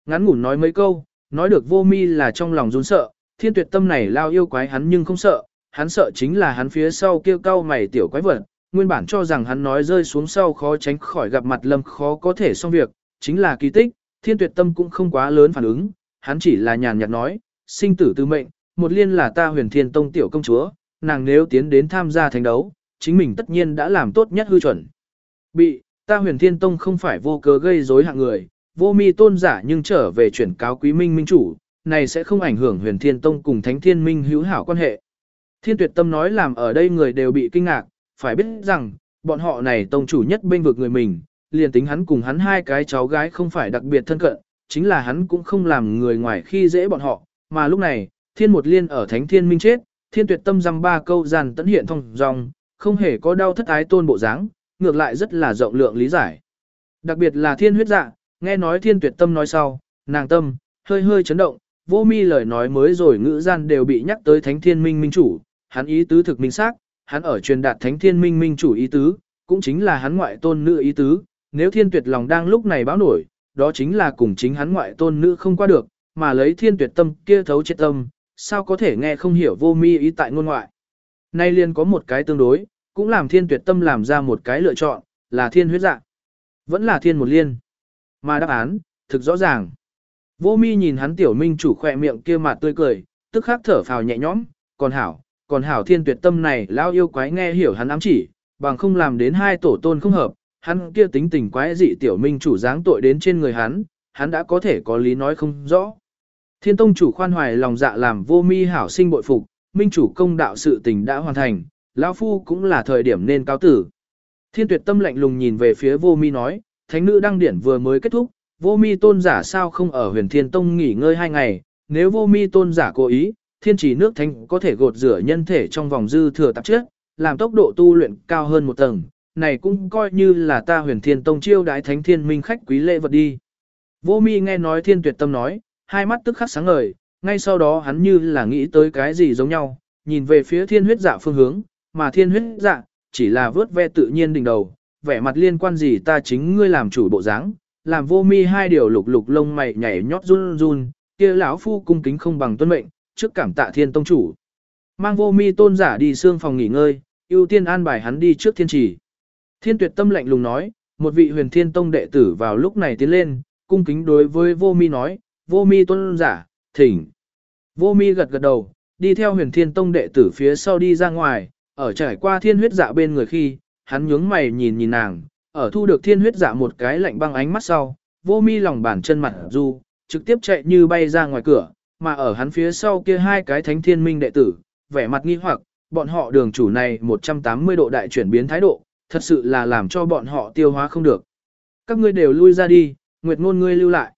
Ngắn ngủn nói mấy câu, nói được vô mi là trong lòng run sợ, thiên tuyệt tâm này lao yêu quái hắn nhưng không sợ, hắn sợ chính là hắn phía sau kêu cao mày tiểu quái vật, nguyên bản cho rằng hắn nói rơi xuống sau khó tránh khỏi gặp mặt lâm khó có thể xong việc, chính là kỳ tích, thiên tuyệt tâm cũng không quá lớn phản ứng, hắn chỉ là nhàn nhạt nói, sinh tử tư mệnh, một liên là ta huyền thiên tông tiểu công chúa, nàng nếu tiến đến tham gia thánh đấu, chính mình tất nhiên đã làm tốt nhất hư chuẩn. Bị, ta huyền thiên tông không phải vô cớ gây rối hạng người, vô mi tôn giả nhưng trở về chuyển cáo quý minh minh chủ, này sẽ không ảnh hưởng huyền thiên tông cùng thánh thiên minh hữu hảo quan hệ. Thiên tuyệt tâm nói làm ở đây người đều bị kinh ngạc, phải biết rằng, bọn họ này tông chủ nhất bên vực người mình, liền tính hắn cùng hắn hai cái cháu gái không phải đặc biệt thân cận, chính là hắn cũng không làm người ngoài khi dễ bọn họ, mà lúc này, thiên một liên ở thánh thiên minh chết, thiên tuyệt tâm dăm ba câu giàn tấn hiện thông dòng, không hề có đau thất ái tôn bộ dáng, ngược lại rất là rộng lượng lý giải. Đặc biệt là thiên huyết dạ, nghe nói thiên tuyệt tâm nói sau, nàng tâm, hơi hơi chấn động, vô mi lời nói mới rồi ngữ gian đều bị nhắc tới thánh thiên minh minh chủ, hắn ý tứ thực minh xác, hắn ở truyền đạt thánh thiên minh minh chủ ý tứ, cũng chính là hắn ngoại tôn nữ ý tứ, nếu thiên tuyệt lòng đang lúc này báo nổi, đó chính là cùng chính hắn ngoại tôn nữ không qua được, mà lấy thiên tuyệt tâm kia thấu chết tâm, sao có thể nghe không hiểu vô mi ý tại ngôn ngoại. Nay liền có một cái tương đối, cũng làm thiên tuyệt tâm làm ra một cái lựa chọn, là thiên huyết dạ. Vẫn là thiên một liên. Mà đáp án, thực rõ ràng. Vô mi nhìn hắn tiểu minh chủ khỏe miệng kia mặt tươi cười, tức khắc thở phào nhẹ nhõm, còn hảo, còn hảo thiên tuyệt tâm này lao yêu quái nghe hiểu hắn ám chỉ, bằng không làm đến hai tổ tôn không hợp, hắn kia tính tình quái dị tiểu minh chủ dáng tội đến trên người hắn, hắn đã có thể có lý nói không rõ. Thiên tông chủ khoan hoài lòng dạ làm vô mi hảo sinh bội phục, minh chủ công đạo sự tình đã hoàn thành, lão phu cũng là thời điểm nên cáo tử. Thiên tuyệt tâm lạnh lùng nhìn về phía vô mi nói, thánh nữ đăng điển vừa mới kết thúc, vô mi tôn giả sao không ở huyền thiên tông nghỉ ngơi hai ngày, nếu vô mi tôn giả cố ý, thiên chỉ nước thánh có thể gột rửa nhân thể trong vòng dư thừa tạp chất, làm tốc độ tu luyện cao hơn một tầng, này cũng coi như là ta huyền thiên tông chiêu đái thánh thiên minh khách quý lễ vật đi. Vô mi nghe nói thiên tuyệt tâm nói, hai mắt tức khắc sáng ngời, ngay sau đó hắn như là nghĩ tới cái gì giống nhau, nhìn về phía thiên huyết dạ phương hướng, mà thiên huyết dạ, chỉ là vớt ve tự nhiên đỉnh đầu, vẻ mặt liên quan gì ta chính ngươi làm chủ bộ dáng, làm vô mi hai điều lục lục lông mày nhảy nhót run run, kia lão phu cung kính không bằng tuân mệnh, trước cảm tạ thiên tông chủ. Mang vô mi tôn giả đi xương phòng nghỉ ngơi, ưu tiên an bài hắn đi trước thiên trì. Thiên tuyệt tâm lạnh lùng nói, một vị huyền thiên tông đệ tử vào lúc này tiến lên, cung kính đối với vô mi nói, vô mi tôn giả, thỉnh. Vô mi gật gật đầu, đi theo huyền thiên tông đệ tử phía sau đi ra ngoài, ở trải qua thiên huyết dạ bên người khi, hắn nhướng mày nhìn nhìn nàng, ở thu được thiên huyết dạ một cái lạnh băng ánh mắt sau, vô mi lòng bàn chân mặt du, trực tiếp chạy như bay ra ngoài cửa, mà ở hắn phía sau kia hai cái thánh thiên minh đệ tử, vẻ mặt nghi hoặc, bọn họ đường chủ này 180 độ đại chuyển biến thái độ, thật sự là làm cho bọn họ tiêu hóa không được. Các ngươi đều lui ra đi, Nguyệt ngôn ngươi lưu lại.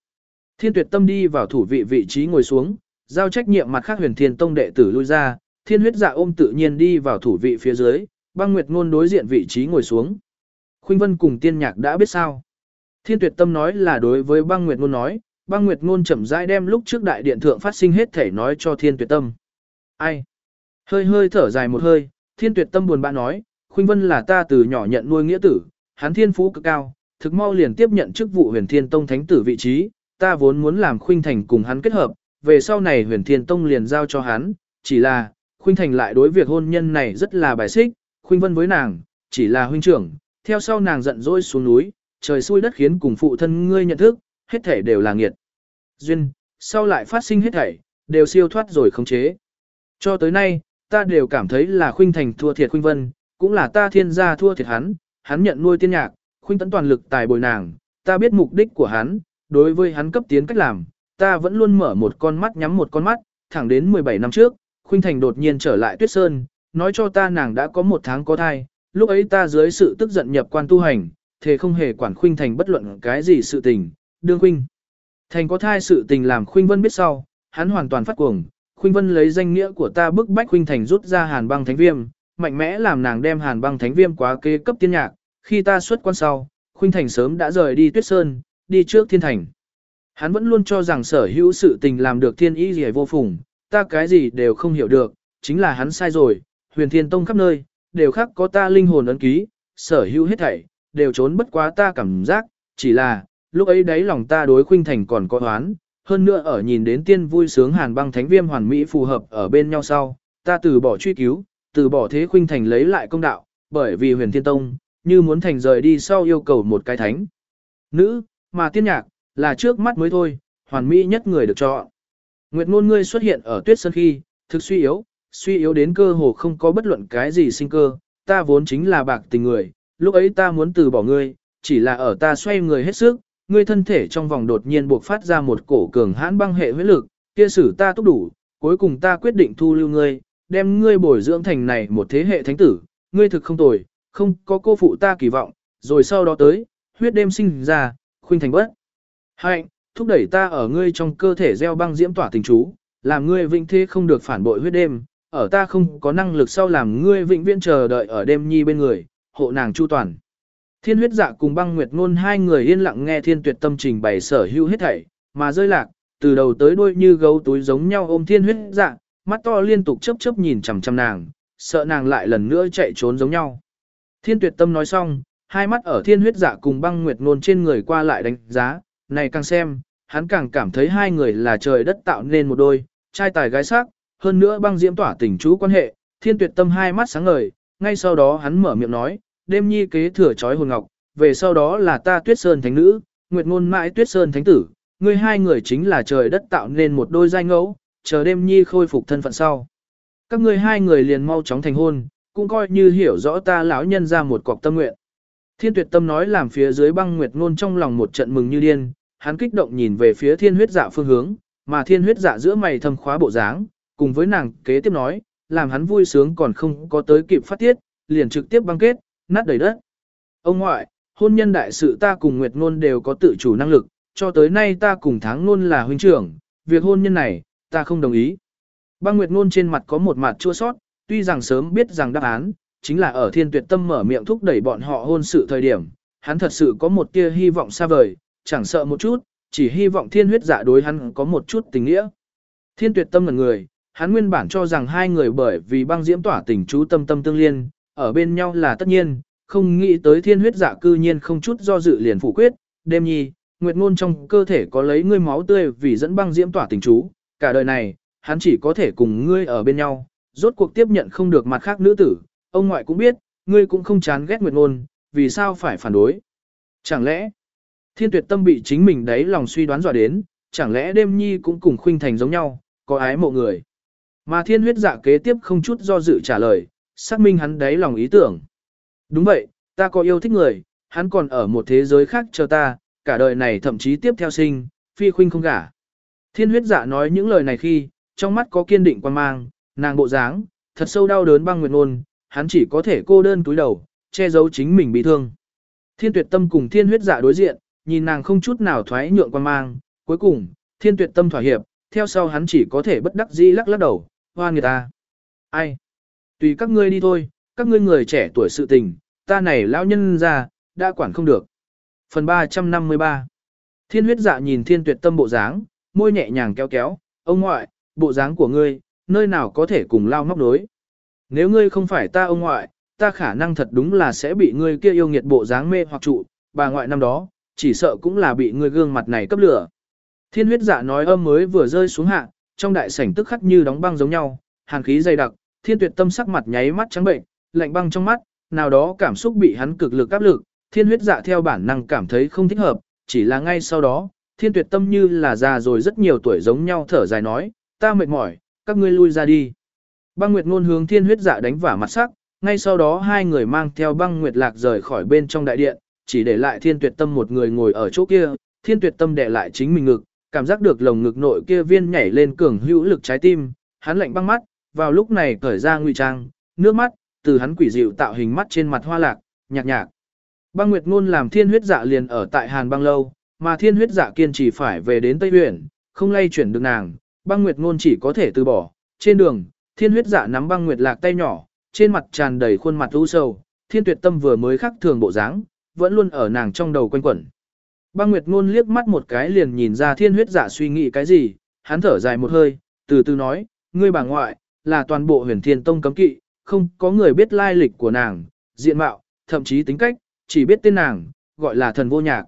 Thiên tuyệt tâm đi vào thủ vị vị trí ngồi xuống, giao trách nhiệm mặt khác huyền thiên tông đệ tử lui ra, thiên huyết dạ ôm tự nhiên đi vào thủ vị phía dưới, băng Nguyệt ngôn đối diện vị trí ngồi xuống. Khuynh Vân cùng tiên nhạc đã biết sao. Thiên tuyệt tâm nói là đối với băng Nguyệt ngôn nói, băng Nguyệt ngôn chậm rãi đem lúc trước đại điện thượng phát sinh hết thể nói cho thiên tuyệt tâm. Ai? Hơi hơi thở dài một hơi, thiên tuyệt tâm buồn bã nói, Khuynh Vân là ta từ nhỏ nhận nuôi nghĩa tử, hắn thiên phú cực cao, thực mau liền tiếp nhận chức vụ huyền thiên tông thánh tử vị trí, ta vốn muốn làm Khuynh Thành cùng hắn kết hợp, về sau này huyền thiên tông liền giao cho hắn, chỉ là, Khuynh Thành lại đối việc hôn nhân này rất là bài xích, Khuynh Vân với nàng, chỉ là huynh trưởng, theo sau nàng giận dỗi xuống núi, trời xui đất khiến cùng phụ thân ngươi nhận thức, hết thể đều là nghiệt. Duyên, sau lại phát sinh hết thảy, đều siêu thoát rồi khống chế. Cho tới nay, ta đều cảm thấy là Khuynh Thành thua thiệt Khuynh Vân, cũng là ta thiên gia thua thiệt hắn, hắn nhận nuôi tiên nhạc, Khuynh tấn toàn lực tài bồi nàng, ta biết mục đích của hắn, đối với hắn cấp tiến cách làm, ta vẫn luôn mở một con mắt nhắm một con mắt, thẳng đến 17 năm trước, Khuynh Thành đột nhiên trở lại Tuyết Sơn, nói cho ta nàng đã có một tháng có thai, lúc ấy ta dưới sự tức giận nhập quan tu hành, thế không hề quản Khuynh Thành bất luận cái gì sự tình, đương Khuynh. Thành có thai sự tình làm Khuynh Vân biết sau, hắn hoàn toàn phát cuồng, Khuynh Vân lấy danh nghĩa của ta bức bách Khuynh Thành rút ra hàn băng thánh viêm, mạnh mẽ làm nàng đem hàn băng thánh viêm quá kế cấp tiên nhạc, khi ta xuất quan sau, Khuynh Thành sớm đã rời đi Tuyết Sơn, đi trước thiên thành. Hắn vẫn luôn cho rằng sở hữu sự tình làm được thiên ý gì vô phùng, ta cái gì đều không hiểu được, chính là hắn sai rồi, huyền thiên tông khắp nơi, đều khác có ta linh hồn ấn ký, sở hữu hết thảy, đều trốn bất quá ta cảm giác, chỉ là, lúc ấy đấy lòng ta đối khuynh thành còn có oán, hơn nữa ở nhìn đến tiên vui sướng hàn băng thánh viêm hoàn mỹ phù hợp ở bên nhau sau, ta từ bỏ truy cứu, từ bỏ thế khuynh thành lấy lại công đạo, bởi vì huyền thiên tông, như muốn thành rời đi sau yêu cầu một cái thánh. Nữ, mà tiên nhạc, là trước mắt mới thôi, hoàn mỹ nhất người được chọn. Nguyệt ngôn ngươi xuất hiện ở tuyết sơn khi, thực suy yếu, suy yếu đến cơ hồ không có bất luận cái gì sinh cơ, ta vốn chính là bạc tình người, lúc ấy ta muốn từ bỏ ngươi, chỉ là ở ta xoay người hết sức, ngươi thân thể trong vòng đột nhiên buộc phát ra một cổ cường hãn băng hệ huyết lực, kia sử ta túc đủ, cuối cùng ta quyết định thu lưu ngươi, đem ngươi bồi dưỡng thành này một thế hệ thánh tử, ngươi thực không tồi, không có cô phụ ta kỳ vọng, rồi sau đó tới, huyết đêm sinh ra, khuynh thành bất. Hạnh, thúc đẩy ta ở ngươi trong cơ thể gieo băng diễm tỏa tình chú, làm ngươi vĩnh thế không được phản bội huyết đêm, ở ta không có năng lực sau làm ngươi vĩnh viễn chờ đợi ở đêm nhi bên người, hộ nàng chu toàn. Thiên huyết dạ cùng băng nguyệt ngôn hai người yên lặng nghe thiên tuyệt tâm trình bày sở hữu hết thảy, mà rơi lạc, từ đầu tới đuôi như gấu túi giống nhau ôm thiên huyết dạ, mắt to liên tục chớp chớp nhìn chằm chằm nàng, sợ nàng lại lần nữa chạy trốn giống nhau. Thiên tuyệt tâm nói xong, hai mắt ở thiên huyết dạ cùng băng nguyệt Nôn trên người qua lại đánh giá, này càng xem, hắn càng cảm thấy hai người là trời đất tạo nên một đôi, trai tài gái sắc, hơn nữa băng diễm tỏa tình chú quan hệ, thiên tuyệt tâm hai mắt sáng ngời, ngay sau đó hắn mở miệng nói, đêm nhi kế thừa chói hồn ngọc, về sau đó là ta tuyết sơn thánh nữ, nguyệt ngôn mãi tuyết sơn thánh tử, ngươi hai người chính là trời đất tạo nên một đôi giai ngẫu, chờ đêm nhi khôi phục thân phận sau. Các ngươi hai người liền mau chóng thành hôn, cũng coi như hiểu rõ ta lão nhân ra một cọc tâm nguyện. Thiên tuyệt tâm nói làm phía dưới băng nguyệt ngôn trong lòng một trận mừng như điên, hắn kích động nhìn về phía thiên huyết dạ phương hướng, mà thiên huyết dạ giữa mày thâm khóa bộ dáng, cùng với nàng kế tiếp nói, làm hắn vui sướng còn không có tới kịp phát tiết, liền trực tiếp băng kết, nát đầy đất. Ông ngoại, hôn nhân đại sự ta cùng Nguyệt Ngôn đều có tự chủ năng lực, cho tới nay ta cùng Tháng Ngôn là huynh trưởng, việc hôn nhân này, ta không đồng ý. Băng Nguyệt Ngôn trên mặt có một mặt chua sót, tuy rằng sớm biết rằng đáp án, chính là ở thiên tuyệt tâm mở miệng thúc đẩy bọn họ hôn sự thời điểm, hắn thật sự có một tia hy vọng xa vời, chẳng sợ một chút, chỉ hy vọng thiên huyết dạ đối hắn có một chút tình nghĩa. Thiên tuyệt tâm là người, hắn nguyên bản cho rằng hai người bởi vì băng diễm tỏa tình chú tâm tâm tương liên, ở bên nhau là tất nhiên, không nghĩ tới thiên huyết dạ cư nhiên không chút do dự liền phủ quyết, đêm nhi, nguyệt ngôn trong cơ thể có lấy ngươi máu tươi vì dẫn băng diễm tỏa tình chú, cả đời này, hắn chỉ có thể cùng ngươi ở bên nhau, rốt cuộc tiếp nhận không được mặt khác nữ tử, ông ngoại cũng biết, ngươi cũng không chán ghét nguyệt ngôn, vì sao phải phản đối. Chẳng lẽ, thiên tuyệt tâm bị chính mình đấy lòng suy đoán dọa đến, chẳng lẽ đêm nhi cũng cùng khuynh thành giống nhau, có ái mộ người. Mà thiên huyết dạ kế tiếp không chút do dự trả lời, xác minh hắn đấy lòng ý tưởng. Đúng vậy, ta có yêu thích người, hắn còn ở một thế giới khác chờ ta, cả đời này thậm chí tiếp theo sinh, phi khuynh không gả. Thiên huyết dạ nói những lời này khi, trong mắt có kiên định quan mang, nàng bộ dáng, thật sâu đau đớn băng nguyệt nôn, hắn chỉ có thể cô đơn túi đầu, che giấu chính mình bị thương. Thiên tuyệt tâm cùng thiên huyết dạ đối diện, nhìn nàng không chút nào thoái nhượng quan mang, cuối cùng, thiên tuyệt tâm thỏa hiệp, theo sau hắn chỉ có thể bất đắc dĩ lắc lắc đầu, Hoan người ta. Ai? Tùy các ngươi đi thôi, các ngươi người trẻ tuổi sự tình, ta này lão nhân ra, đã quản không được. Phần 353 Thiên huyết dạ nhìn thiên tuyệt tâm bộ dáng, môi nhẹ nhàng kéo kéo, ông ngoại, bộ dáng của ngươi, nơi nào có thể cùng lao móc đối. Nếu ngươi không phải ta ông ngoại, ta khả năng thật đúng là sẽ bị ngươi kia yêu nghiệt bộ dáng mê hoặc trụ, bà ngoại năm đó, chỉ sợ cũng là bị ngươi gương mặt này cấp lửa. Thiên huyết dạ nói âm mới vừa rơi xuống hạ, trong đại sảnh tức khắc như đóng băng giống nhau, hàn khí dày đặc, thiên tuyệt tâm sắc mặt nháy mắt trắng bệnh, lạnh băng trong mắt, nào đó cảm xúc bị hắn cực lực áp lực, thiên huyết dạ theo bản năng cảm thấy không thích hợp, chỉ là ngay sau đó, thiên tuyệt tâm như là già rồi rất nhiều tuổi giống nhau thở dài nói, ta mệt mỏi, các ngươi lui ra đi. Băng Nguyệt ngôn hướng thiên huyết dạ đánh vả mặt sắc, ngay sau đó hai người mang theo băng Nguyệt lạc rời khỏi bên trong đại điện, chỉ để lại thiên tuyệt tâm một người ngồi ở chỗ kia, thiên tuyệt tâm đè lại chính mình ngực, cảm giác được lồng ngực nội kia viên nhảy lên cường hữu lực trái tim, hắn lạnh băng mắt, vào lúc này cởi ra ngụy trang, nước mắt, từ hắn quỷ dịu tạo hình mắt trên mặt hoa lạc, nhạc nhạc. Băng Nguyệt Ngôn làm thiên huyết dạ liền ở tại Hàn băng lâu, mà thiên huyết dạ kiên chỉ phải về đến Tây Huyền, không lay chuyển được nàng, băng Nguyệt Ngôn chỉ có thể từ bỏ. Trên đường, thiên huyết dạ nắm băng Nguyệt lạc tay nhỏ, trên mặt tràn đầy khuôn mặt u sầu, thiên tuyệt tâm vừa mới khắc thường bộ dáng, vẫn luôn ở nàng trong đầu quanh quẩn. Băng Nguyệt Ngôn liếc mắt một cái liền nhìn ra thiên huyết dạ suy nghĩ cái gì, hắn thở dài một hơi, từ từ nói, ngươi bà ngoại, là toàn bộ huyền thiên tông cấm kỵ, không có người biết lai lịch của nàng, diện mạo, thậm chí tính cách, chỉ biết tên nàng, gọi là thần vô nhạc.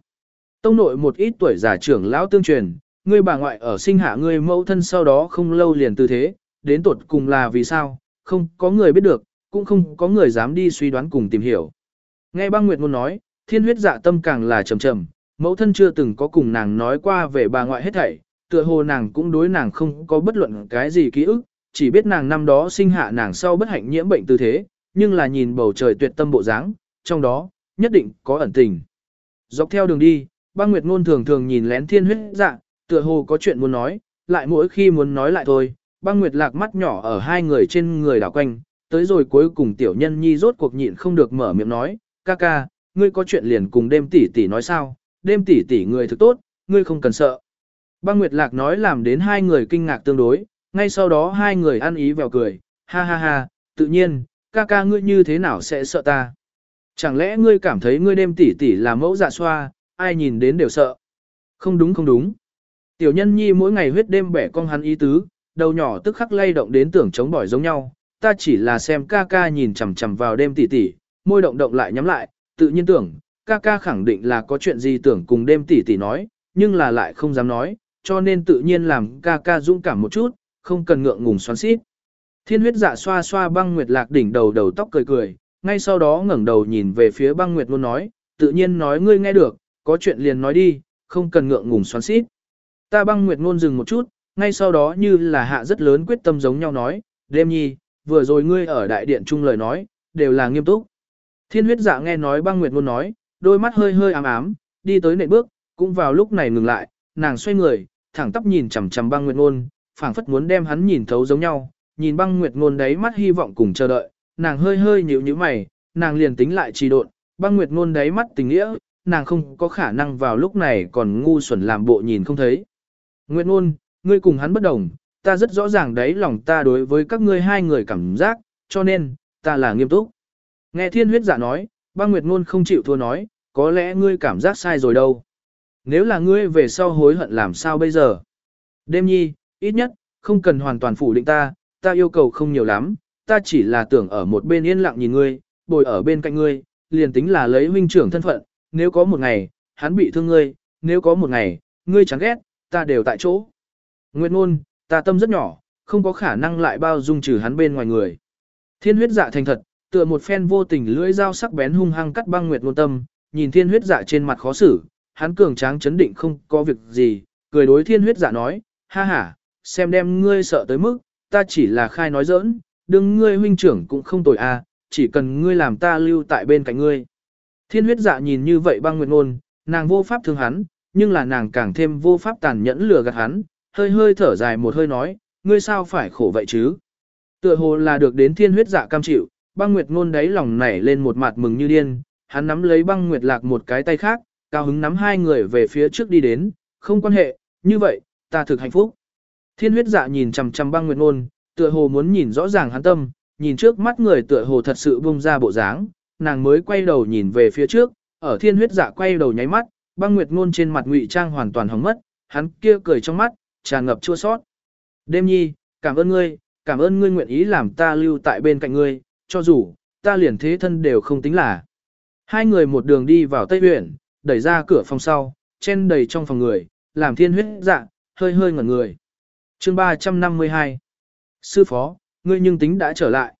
Tông nội một ít tuổi giả trưởng lão tương truyền, ngươi bà ngoại ở sinh hạ ngươi mẫu thân sau đó không lâu liền từ thế, đến tuột cùng là vì sao, không có người biết được, cũng không có người dám đi suy đoán cùng tìm hiểu. Nghe băng nguyệt ngôn nói, thiên huyết dạ tâm càng là trầm trầm, mẫu thân chưa từng có cùng nàng nói qua về bà ngoại hết thảy, tựa hồ nàng cũng đối nàng không có bất luận cái gì ký ức, chỉ biết nàng năm đó sinh hạ nàng sau bất hạnh nhiễm bệnh tư thế, nhưng là nhìn bầu trời tuyệt tâm bộ dáng, trong đó, nhất định có ẩn tình. Dọc theo đường đi, băng nguyệt ngôn thường thường nhìn lén thiên huyết dạ, tựa hồ có chuyện muốn nói, lại mỗi khi muốn nói lại thôi, băng nguyệt lạc mắt nhỏ ở hai người trên người đảo quanh, tới rồi cuối cùng tiểu nhân nhi rốt cuộc nhịn không được mở miệng nói, ca ca, ngươi có chuyện liền cùng đêm tỷ tỷ nói sao, đêm tỷ tỷ người thực tốt, ngươi không cần sợ. Băng Nguyệt Lạc nói làm đến hai người kinh ngạc tương đối, ngay sau đó hai người ăn ý vèo cười, ha ha ha, tự nhiên, ca ca ngươi như thế nào sẽ sợ ta? Chẳng lẽ ngươi cảm thấy ngươi đêm tỷ tỷ là mẫu dạ xoa, ai nhìn đến đều sợ? Không đúng không đúng. Tiểu nhân nhi mỗi ngày huyết đêm bẻ con hắn ý tứ, đầu nhỏ tức khắc lay động đến tưởng chống bỏi giống nhau, ta chỉ là xem ca ca nhìn chằm chằm vào đêm tỷ tỷ, môi động động lại nhắm lại, tự nhiên tưởng, ca ca khẳng định là có chuyện gì tưởng cùng đêm tỷ tỷ nói, nhưng là lại không dám nói, cho nên tự nhiên làm ca ca dũng cảm một chút, không cần ngượng ngùng xoắn xít. Thiên huyết dạ xoa xoa băng nguyệt lạc đỉnh đầu đầu tóc cười cười, ngay sau đó ngẩng đầu nhìn về phía băng nguyệt luôn nói, tự nhiên nói ngươi nghe được, có chuyện liền nói đi, không cần ngượng ngùng xoắn xít. Ta băng nguyệt ngôn dừng một chút, ngay sau đó như là hạ rất lớn quyết tâm giống nhau nói, đêm nhi, vừa rồi ngươi ở đại điện chung lời nói, đều là nghiêm túc. Thiên huyết dạ nghe nói băng nguyệt ngôn nói, đôi mắt hơi hơi ám ám, đi tới nệm bước, cũng vào lúc này ngừng lại, nàng xoay người, thẳng tóc nhìn chằm chằm băng nguyệt ngôn, phảng phất muốn đem hắn nhìn thấu giống nhau, nhìn băng nguyệt ngôn đấy mắt hy vọng cùng chờ đợi, nàng hơi hơi nhíu nhíu mày, nàng liền tính lại trì độn, băng nguyệt ngôn đấy mắt tình nghĩa, nàng không có khả năng vào lúc này còn ngu xuẩn làm bộ nhìn không thấy. Nguyệt ngôn, ngươi cùng hắn bất đồng, ta rất rõ ràng đấy lòng ta đối với các ngươi hai người cảm giác, cho nên, ta là nghiêm túc. Nghe thiên huyết giả nói, băng nguyệt ngôn không chịu thua nói, có lẽ ngươi cảm giác sai rồi đâu. Nếu là ngươi về sau hối hận làm sao bây giờ? Đêm nhi, ít nhất, không cần hoàn toàn phủ định ta, ta yêu cầu không nhiều lắm, ta chỉ là tưởng ở một bên yên lặng nhìn ngươi, bồi ở bên cạnh ngươi, liền tính là lấy huynh trưởng thân phận, nếu có một ngày, hắn bị thương ngươi, nếu có một ngày, ngươi chán ghét, ta đều tại chỗ. Nguyệt ngôn, ta tâm rất nhỏ, không có khả năng lại bao dung trừ hắn bên ngoài người. Thiên huyết dạ thành thật, tựa một phen vô tình lưỡi dao sắc bén hung hăng cắt băng Nguyệt ngôn tâm, nhìn thiên huyết dạ trên mặt khó xử, hắn cường tráng chấn định không có việc gì, cười đối thiên huyết dạ nói, ha ha, xem đem ngươi sợ tới mức, ta chỉ là khai nói giỡn, đừng ngươi huynh trưởng cũng không tồi à, chỉ cần ngươi làm ta lưu tại bên cạnh ngươi. Thiên huyết dạ nhìn như vậy băng nguyệt ngôn, nàng vô pháp thương hắn, nhưng là nàng càng thêm vô pháp tàn nhẫn lừa gạt hắn, hơi hơi thở dài một hơi nói, ngươi sao phải khổ vậy chứ? Tựa hồ là được đến thiên huyết dạ cam chịu, băng nguyệt ngôn đáy lòng nảy lên một mặt mừng như điên, hắn nắm lấy băng nguyệt lạc một cái tay khác, cao hứng nắm hai người về phía trước đi đến, không quan hệ, như vậy, ta thực hạnh phúc. Thiên huyết dạ nhìn chằm chằm băng nguyệt ngôn, tựa hồ muốn nhìn rõ ràng hắn tâm, nhìn trước mắt người tựa hồ thật sự bung ra bộ dáng, nàng mới quay đầu nhìn về phía trước, ở thiên huyết dạ quay đầu nháy mắt, băng nguyệt ngôn trên mặt ngụy trang hoàn toàn hỏng mất, hắn kia cười trong mắt, tràn ngập chua sót. Đêm nhi, cảm ơn ngươi, cảm ơn ngươi nguyện ý làm ta lưu tại bên cạnh ngươi, cho dù, ta liền thế thân đều không tính là. Hai người một đường đi vào Tây huyện, đẩy ra cửa phòng sau, chen đầy trong phòng người, làm thiên huyết dạ, hơi hơi ngẩn người. chương 352 Sư phó, ngươi nhưng tính đã trở lại.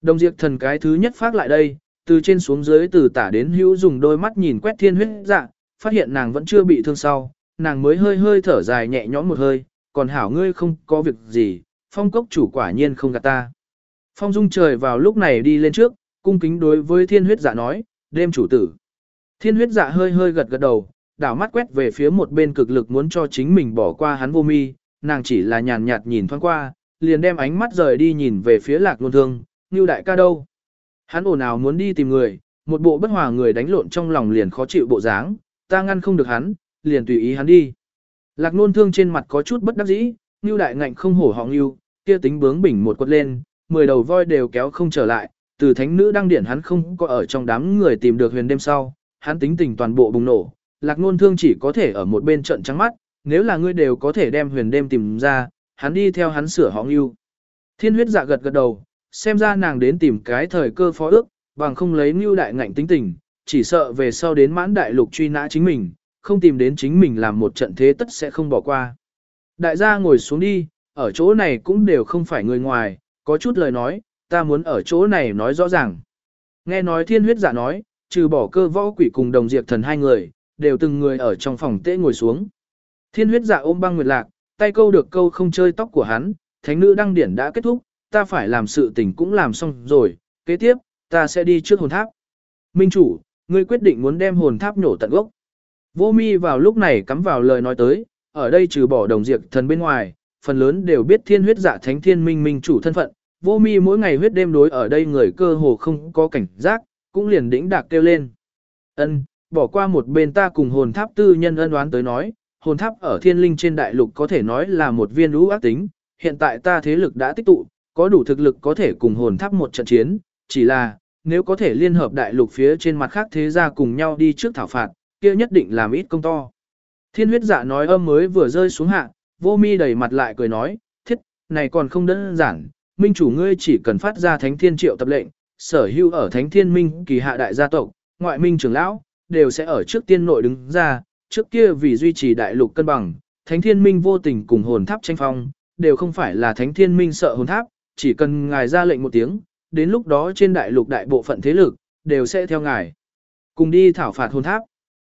Đồng diệt thần cái thứ nhất phát lại đây, từ trên xuống dưới từ tả đến hữu dùng đôi mắt nhìn quét thiên huyết dạ, phát hiện nàng vẫn chưa bị thương sau, nàng mới hơi hơi thở dài nhẹ nhõm một hơi, còn hảo ngươi không có việc gì, phong cốc chủ quả nhiên không gạt ta. Phong dung trời vào lúc này đi lên trước, cung kính đối với thiên huyết dạ nói, đêm chủ tử. Thiên huyết dạ hơi hơi gật gật đầu, đảo mắt quét về phía một bên cực lực muốn cho chính mình bỏ qua hắn vô mi, nàng chỉ là nhàn nhạt nhìn thoáng qua, liền đem ánh mắt rời đi nhìn về phía lạc nôn thương, như đại ca đâu. Hắn ồn ào muốn đi tìm người, một bộ bất hòa người đánh lộn trong lòng liền khó chịu bộ dáng, ta ngăn không được hắn, liền tùy ý hắn đi. Lạc nôn thương trên mặt có chút bất đắc dĩ, như đại ngạnh không hổ họng như, kia tính bướng bỉnh một quật lên, mười đầu voi đều kéo không trở lại, từ thánh nữ đăng điển hắn không có ở trong đám người tìm được huyền đêm sau, hắn tính tình toàn bộ bùng nổ, lạc nôn thương chỉ có thể ở một bên trận trắng mắt, nếu là ngươi đều có thể đem huyền đêm tìm ra, hắn đi theo hắn sửa họng yêu. Thiên huyết dạ gật gật đầu, xem ra nàng đến tìm cái thời cơ phó ước, bằng không lấy mưu đại ngạnh tính tình, chỉ sợ về sau đến mãn đại lục truy nã chính mình, không tìm đến chính mình làm một trận thế tất sẽ không bỏ qua. Đại gia ngồi xuống đi, ở chỗ này cũng đều không phải người ngoài, có chút lời nói, ta muốn ở chỗ này nói rõ ràng. Nghe nói thiên huyết giả nói, trừ bỏ cơ võ quỷ cùng đồng diệt thần hai người, đều từng người ở trong phòng tễ ngồi xuống. Thiên huyết giả ôm băng nguyệt lạc, tay câu được câu không chơi tóc của hắn, thánh nữ đăng điển đã kết thúc, ta phải làm sự tình cũng làm xong rồi, kế tiếp, ta sẽ đi trước hồn tháp. Minh chủ, ngươi quyết định muốn đem hồn tháp nổ tận gốc. Vô mi vào lúc này cắm vào lời nói tới, ở đây trừ bỏ đồng diệt thần bên ngoài, phần lớn đều biết thiên huyết dạ thánh thiên minh minh chủ thân phận. Vô mi mỗi ngày huyết đêm đối ở đây người cơ hồ không có cảnh giác, cũng liền đĩnh đạc kêu lên. ân bỏ qua một bên ta cùng hồn tháp tư nhân ân đoán tới nói, hồn tháp ở thiên linh trên đại lục có thể nói là một viên lũ ác tính, hiện tại ta thế lực đã tích tụ, có đủ thực lực có thể cùng hồn tháp một trận chiến, chỉ là, nếu có thể liên hợp đại lục phía trên mặt khác thế gia cùng nhau đi trước thảo phạt, kia nhất định làm ít công to. Thiên huyết dạ nói âm mới vừa rơi xuống hạ, vô mi đầy mặt lại cười nói, thiết, này còn không đơn giản, minh chủ ngươi chỉ cần phát ra thánh thiên triệu tập lệnh, sở hữu ở thánh thiên minh kỳ hạ đại gia tộc, ngoại minh trưởng lão, đều sẽ ở trước tiên nội đứng ra, trước kia vì duy trì đại lục cân bằng, thánh thiên minh vô tình cùng hồn tháp tranh phong, đều không phải là thánh thiên minh sợ hồn tháp, chỉ cần ngài ra lệnh một tiếng, đến lúc đó trên đại lục đại bộ phận thế lực, đều sẽ theo ngài. Cùng đi thảo phạt hôn tháp.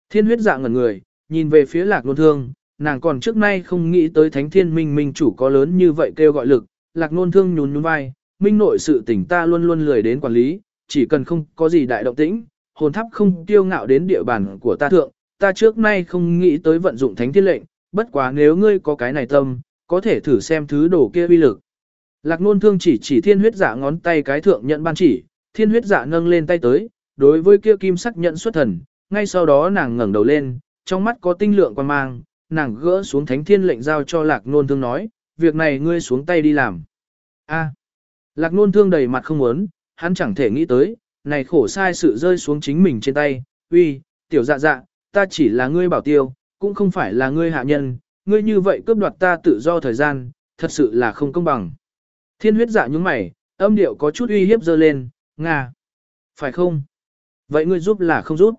Thiên huyết dạng ngẩn người, nhìn về phía lạc nôn thương, nàng còn trước nay không nghĩ tới thánh thiên minh minh chủ có lớn như vậy kêu gọi lực, lạc nôn thương nhún nhún vai, minh nội sự tỉnh ta luôn luôn lười đến quản lý, chỉ cần không có gì đại động tĩnh, hồn tháp không tiêu ngạo đến địa bàn của ta thượng, ta trước nay không nghĩ tới vận dụng thánh thiên lệnh, bất quá nếu ngươi có cái này tâm, có thể thử xem thứ đồ kia uy lực. Lạc nôn thương chỉ chỉ thiên huyết dạ ngón tay cái thượng nhận ban chỉ, thiên huyết dạ nâng lên tay tới, đối với kia kim sắc nhận xuất thần, ngay sau đó nàng ngẩng đầu lên, trong mắt có tinh lượng quan mang, nàng gỡ xuống thánh thiên lệnh giao cho lạc nôn thương nói, việc này ngươi xuống tay đi làm. A. lạc nôn thương đầy mặt không muốn, hắn chẳng thể nghĩ tới, này khổ sai sự rơi xuống chính mình trên tay, uy, tiểu dạ dạ, ta chỉ là ngươi bảo tiêu, cũng không phải là ngươi hạ nhân, ngươi như vậy cướp đoạt ta tự do thời gian, thật sự là không công bằng. Thiên huyết dạ nhúng mày, âm điệu có chút uy hiếp dơ lên, Nga. Phải không? Vậy ngươi giúp là không giúp?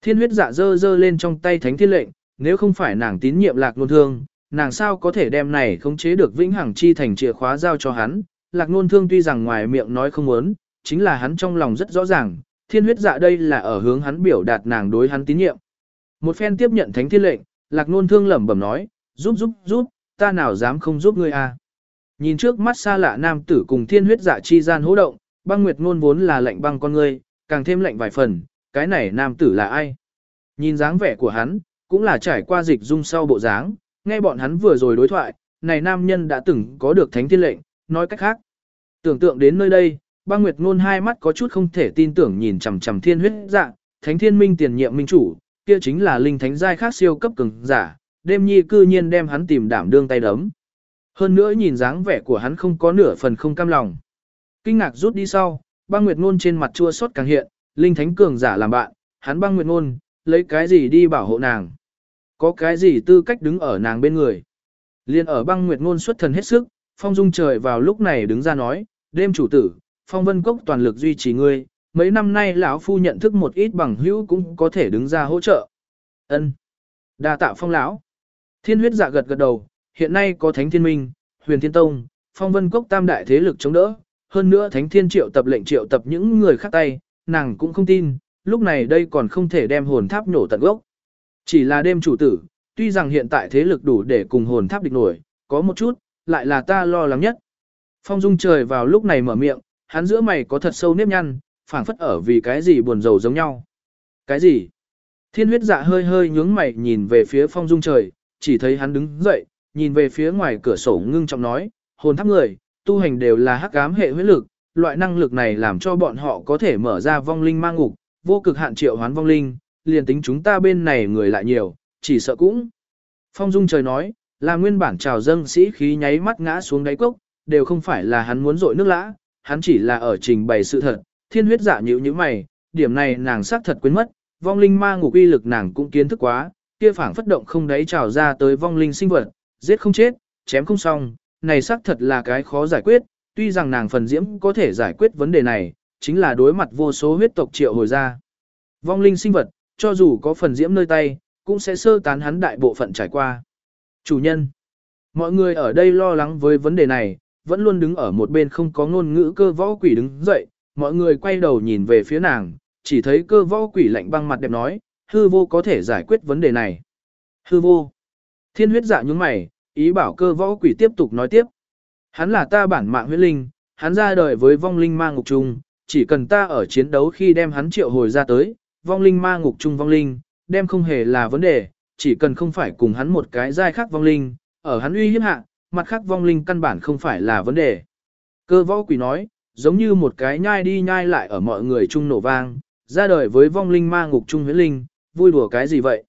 Thiên huyết dạ dơ dơ lên trong tay thánh thiên lệnh, nếu không phải nàng tín nhiệm lạc nôn thương, nàng sao có thể đem này khống chế được vĩnh hằng chi thành chìa khóa giao cho hắn. Lạc nôn thương tuy rằng ngoài miệng nói không muốn, chính là hắn trong lòng rất rõ ràng, thiên huyết dạ đây là ở hướng hắn biểu đạt nàng đối hắn tín nhiệm. Một phen tiếp nhận thánh thiên lệnh, lạc nôn thương lẩm bẩm nói, giúp giúp giúp, ta nào dám không giúp ngươi à. Nhìn trước mắt xa lạ nam tử cùng thiên huyết dạ chi gian hỗ động, băng nguyệt ngôn vốn là lạnh băng con ngươi, càng thêm lạnh vài phần, cái này nam tử là ai? Nhìn dáng vẻ của hắn, cũng là trải qua dịch dung sau bộ dáng, nghe bọn hắn vừa rồi đối thoại, này nam nhân đã từng có được thánh thiên lệnh, nói cách khác. Tưởng tượng đến nơi đây, băng nguyệt ngôn hai mắt có chút không thể tin tưởng nhìn chằm chằm thiên huyết dạ, thánh thiên minh tiền nhiệm minh chủ, kia chính là linh thánh giai khác siêu cấp cường giả, đêm nhi cư nhiên đem hắn tìm đảm đương tay đấm. Hơn nữa nhìn dáng vẻ của hắn không có nửa phần không cam lòng. Kinh ngạc rút đi sau, băng nguyệt ngôn trên mặt chua xót càng hiện, linh thánh cường giả làm bạn, hắn băng nguyệt ngôn, lấy cái gì đi bảo hộ nàng. Có cái gì tư cách đứng ở nàng bên người. Liên ở băng nguyệt ngôn xuất thần hết sức, phong dung trời vào lúc này đứng ra nói, đêm chủ tử, phong vân cốc toàn lực duy trì ngươi, mấy năm nay lão phu nhận thức một ít bằng hữu cũng có thể đứng ra hỗ trợ. Ân, đa tạ phong lão. Thiên huyết dạ gật gật đầu, hiện nay có Thánh Thiên Minh, Huyền Thiên Tông, Phong Vân Cốc tam đại thế lực chống đỡ, hơn nữa Thánh Thiên triệu tập lệnh triệu tập những người khác tay, nàng cũng không tin, lúc này đây còn không thể đem hồn tháp nổ tận gốc. Chỉ là đêm chủ tử, tuy rằng hiện tại thế lực đủ để cùng hồn tháp địch nổi, có một chút, lại là ta lo lắng nhất. Phong Dung trời vào lúc này mở miệng, hắn giữa mày có thật sâu nếp nhăn, phảng phất ở vì cái gì buồn rầu giống nhau. Cái gì? Thiên huyết dạ hơi hơi nhướng mày nhìn về phía Phong Dung trời, chỉ thấy hắn đứng dậy, nhìn về phía ngoài cửa sổ ngưng trọng nói, hồn tháp người, tu hành đều là hắc ám hệ huyết lực, loại năng lực này làm cho bọn họ có thể mở ra vong linh mang ngục, vô cực hạn triệu hoán vong linh, liền tính chúng ta bên này người lại nhiều, chỉ sợ cũng. Phong Dung trời nói, là nguyên bản trào dâng sĩ khí nháy mắt ngã xuống đáy cốc, đều không phải là hắn muốn dội nước lã, hắn chỉ là ở trình bày sự thật, thiên huyết giả nhữ như mày, điểm này nàng xác thật quên mất, vong linh ma ngục uy lực nàng cũng kiến thức quá, kia phảng phất động không đáy trào ra tới vong linh sinh vật, giết không chết, chém không xong, này xác thật là cái khó giải quyết, tuy rằng nàng phần diễm có thể giải quyết vấn đề này, chính là đối mặt vô số huyết tộc triệu hồi ra. Vong linh sinh vật, cho dù có phần diễm nơi tay, cũng sẽ sơ tán hắn đại bộ phận trải qua. Chủ nhân, mọi người ở đây lo lắng với vấn đề này, vẫn luôn đứng ở một bên không có ngôn ngữ cơ võ quỷ đứng dậy, mọi người quay đầu nhìn về phía nàng, chỉ thấy cơ võ quỷ lạnh băng mặt đẹp nói, hư vô có thể giải quyết vấn đề này. Hư vô. Thiên huyết dạ nhúng mày, ý bảo cơ võ quỷ tiếp tục nói tiếp. Hắn là ta bản mạng huyết linh, hắn ra đời với vong linh ma ngục trung, chỉ cần ta ở chiến đấu khi đem hắn triệu hồi ra tới, vong linh ma ngục trung vong linh, đem không hề là vấn đề, chỉ cần không phải cùng hắn một cái giai khác vong linh, ở hắn uy hiếp hạ, mặt khác vong linh căn bản không phải là vấn đề. Cơ võ quỷ nói, giống như một cái nhai đi nhai lại ở mọi người chung nổ vang, ra đời với vong linh ma ngục trung huyết linh, vui đùa cái gì vậy?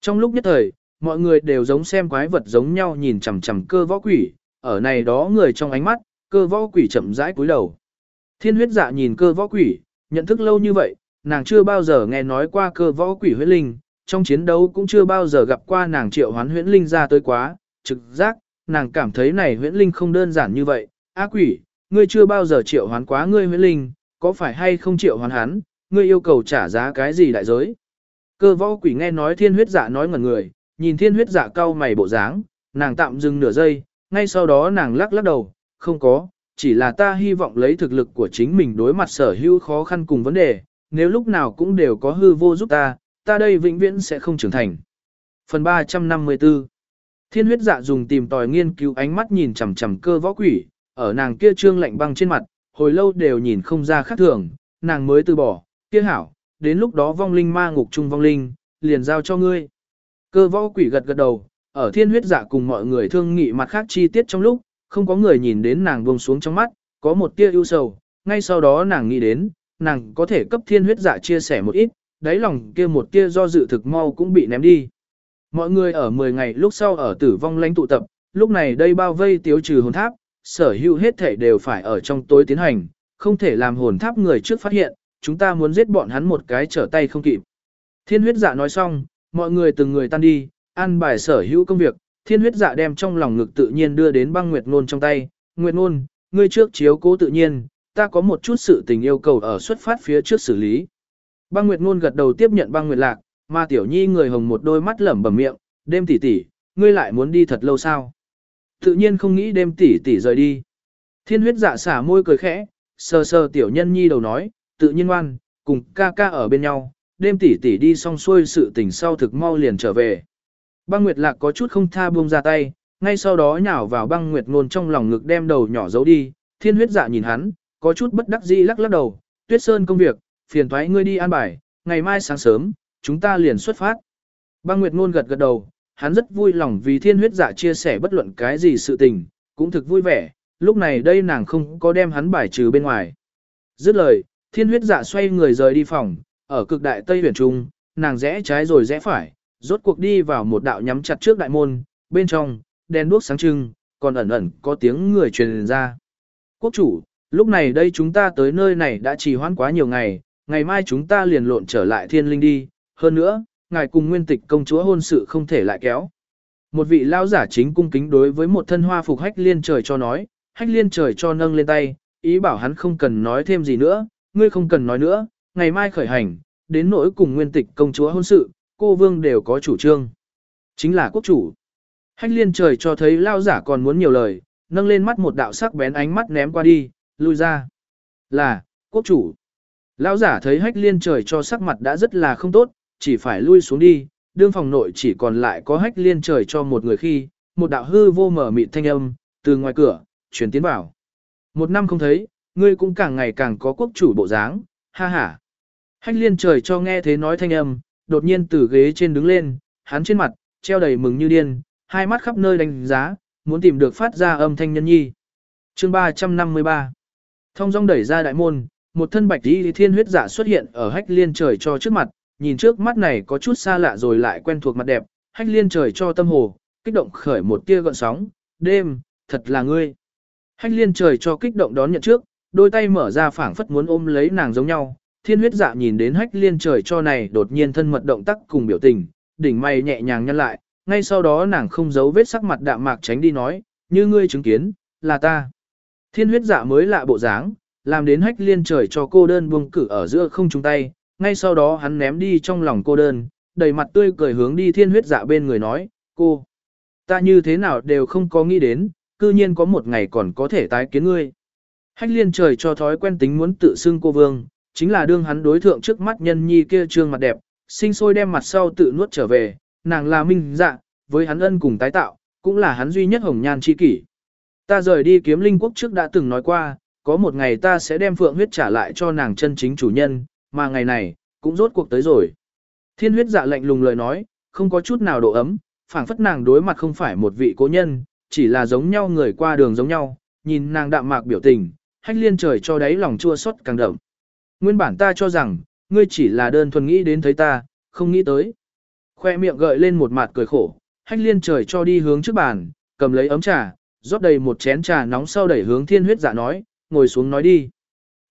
Trong lúc nhất thời, mọi người đều giống xem quái vật giống nhau nhìn chằm chằm cơ võ quỷ, ở này đó người trong ánh mắt, cơ võ quỷ chậm rãi cúi đầu. Thiên huyết dạ nhìn cơ võ quỷ, nhận thức lâu như vậy, nàng chưa bao giờ nghe nói qua cơ võ quỷ huyết linh, trong chiến đấu cũng chưa bao giờ gặp qua nàng triệu hoán huyễn linh ra tới quá, trực giác, nàng cảm thấy này huyễn linh không đơn giản như vậy, á quỷ, ngươi chưa bao giờ triệu hoán quá ngươi huyễn linh, có phải hay không triệu hoán hắn, ngươi yêu cầu trả giá cái gì đại giới. Cơ võ quỷ nghe nói thiên huyết dạ nói ngẩn người, nhìn thiên huyết dạ cau mày bộ dáng, nàng tạm dừng nửa giây, ngay sau đó nàng lắc lắc đầu, không có, chỉ là ta hy vọng lấy thực lực của chính mình đối mặt sở hữu khó khăn cùng vấn đề, nếu lúc nào cũng đều có hư vô giúp ta, ta đây vĩnh viễn sẽ không trưởng thành. Phần 354 Thiên huyết dạ dùng tìm tòi nghiên cứu ánh mắt nhìn chằm chằm cơ võ quỷ, ở nàng kia trương lạnh băng trên mặt, hồi lâu đều nhìn không ra khác thường, nàng mới từ bỏ, kia hảo, đến lúc đó vong linh ma ngục chung vong linh, liền giao cho ngươi. Cơ võ quỷ gật gật đầu, ở thiên huyết dạ cùng mọi người thương nghị mặt khác chi tiết trong lúc, không có người nhìn đến nàng buông xuống trong mắt, có một tia ưu sầu, ngay sau đó nàng nghĩ đến, nàng có thể cấp thiên huyết dạ chia sẻ một ít, đáy lòng kia một tia do dự thực mau cũng bị ném đi. Mọi người ở 10 ngày lúc sau ở tử vong lãnh tụ tập, lúc này đây bao vây tiêu trừ hồn tháp, sở hữu hết thể đều phải ở trong tối tiến hành, không thể làm hồn tháp người trước phát hiện, chúng ta muốn giết bọn hắn một cái trở tay không kịp. Thiên huyết dạ nói xong, mọi người từng người tan đi, ăn bài sở hữu công việc, thiên huyết dạ đem trong lòng ngực tự nhiên đưa đến băng nguyệt ngôn trong tay, nguyệt ngôn, ngươi trước chiếu cố tự nhiên, ta có một chút sự tình yêu cầu ở xuất phát phía trước xử lý. Băng nguyệt ngôn gật đầu tiếp nhận băng nguyệt lạc, mà tiểu nhi người hồng một đôi mắt lẩm bẩm miệng, đêm tỷ tỷ, ngươi lại muốn đi thật lâu sao? Tự nhiên không nghĩ đêm tỷ tỷ rời đi. Thiên huyết dạ xả môi cười khẽ, sờ sờ tiểu nhân nhi đầu nói, tự nhiên ngoan, cùng ca ca ở bên nhau, đêm tỷ tỷ đi xong xuôi sự tình sau thực mau liền trở về. Băng Nguyệt Lạc có chút không tha buông ra tay, ngay sau đó nhào vào băng Nguyệt Ngôn trong lòng ngực đem đầu nhỏ giấu đi, thiên huyết dạ nhìn hắn, có chút bất đắc dĩ lắc lắc đầu, tuyết sơn công việc, phiền thoái ngươi đi an bài, ngày mai sáng sớm, chúng ta liền xuất phát. Băng Nguyệt Ngôn gật gật đầu, hắn rất vui lòng vì thiên huyết dạ chia sẻ bất luận cái gì sự tình, cũng thực vui vẻ, lúc này đây nàng không có đem hắn bài trừ bên ngoài. Dứt lời, thiên huyết dạ xoay người rời đi phòng, ở cực đại Tây huyền trung, nàng rẽ trái rồi rẽ phải, rốt cuộc đi vào một đạo nhắm chặt trước đại môn, bên trong, đèn đuốc sáng trưng, còn ẩn ẩn có tiếng người truyền ra. Quốc chủ, lúc này đây chúng ta tới nơi này đã trì hoãn quá nhiều ngày, ngày mai chúng ta liền lộn trở lại thiên linh đi, hơn nữa, ngài cùng nguyên tịch công chúa hôn sự không thể lại kéo. Một vị lao giả chính cung kính đối với một thân hoa phục hách liên trời cho nói, hách liên trời cho nâng lên tay, ý bảo hắn không cần nói thêm gì nữa, ngươi không cần nói nữa, ngày mai khởi hành, đến nỗi cùng nguyên tịch công chúa hôn sự, cô vương đều có chủ trương. Chính là quốc chủ. Hách liên trời cho thấy lao giả còn muốn nhiều lời, nâng lên mắt một đạo sắc bén ánh mắt ném qua đi, lui ra. Là, quốc chủ. Lão giả thấy hách liên trời cho sắc mặt đã rất là không tốt, chỉ phải lui xuống đi, đương phòng nội chỉ còn lại có hách liên trời cho một người khi, một đạo hư vô mở mịt thanh âm, từ ngoài cửa, chuyển tiến vào. Một năm không thấy, ngươi cũng càng ngày càng có quốc chủ bộ dáng, ha ha. Hách liên trời cho nghe thế nói thanh âm, đột nhiên từ ghế trên đứng lên, hắn trên mặt, treo đầy mừng như điên, hai mắt khắp nơi đánh giá, muốn tìm được phát ra âm thanh nhân nhi. chương 353 Thông dong đẩy ra đại môn, một thân bạch đi thiên huyết giả xuất hiện ở hách liên trời cho trước mặt, nhìn trước mắt này có chút xa lạ rồi lại quen thuộc mặt đẹp, hách liên trời cho tâm hồ, kích động khởi một tia gợn sóng, đêm, thật là ngươi. Hách liên trời cho kích động đón nhận trước, đôi tay mở ra phảng phất muốn ôm lấy nàng giống nhau, thiên huyết dạ nhìn đến hách liên trời cho này đột nhiên thân mật động tác cùng biểu tình, đỉnh mày nhẹ nhàng nhăn lại, ngay sau đó nàng không giấu vết sắc mặt đạm mạc tránh đi nói, như ngươi chứng kiến, là ta. Thiên huyết dạ mới lạ bộ dáng, làm đến hách liên trời cho cô đơn buông cử ở giữa không chung tay, ngay sau đó hắn ném đi trong lòng cô đơn, đầy mặt tươi cười hướng đi thiên huyết dạ bên người nói, cô, ta như thế nào đều không có nghĩ đến, cư nhiên có một ngày còn có thể tái kiến ngươi. Hách liên trời cho thói quen tính muốn tự xưng cô vương, chính là đương hắn đối thượng trước mắt nhân nhi kia trương mặt đẹp, sinh sôi đem mặt sau tự nuốt trở về, nàng là minh dạ, với hắn ân cùng tái tạo, cũng là hắn duy nhất hồng nhan chi kỷ. Ta rời đi kiếm linh quốc trước đã từng nói qua, có một ngày ta sẽ đem phượng huyết trả lại cho nàng chân chính chủ nhân, mà ngày này, cũng rốt cuộc tới rồi. Thiên huyết dạ lạnh lùng lời nói, không có chút nào độ ấm, phảng phất nàng đối mặt không phải một vị cố nhân, chỉ là giống nhau người qua đường giống nhau, nhìn nàng đạm mạc biểu tình, hách liên trời cho đáy lòng chua xót càng đậm. Nguyên bản ta cho rằng, ngươi chỉ là đơn thuần nghĩ đến thấy ta, không nghĩ tới. Khoe miệng gợi lên một mặt cười khổ, hách liên trời cho đi hướng trước bàn, cầm lấy ấm trà, rót đầy một chén trà nóng sau đẩy hướng thiên huyết dạ nói, ngồi xuống nói đi.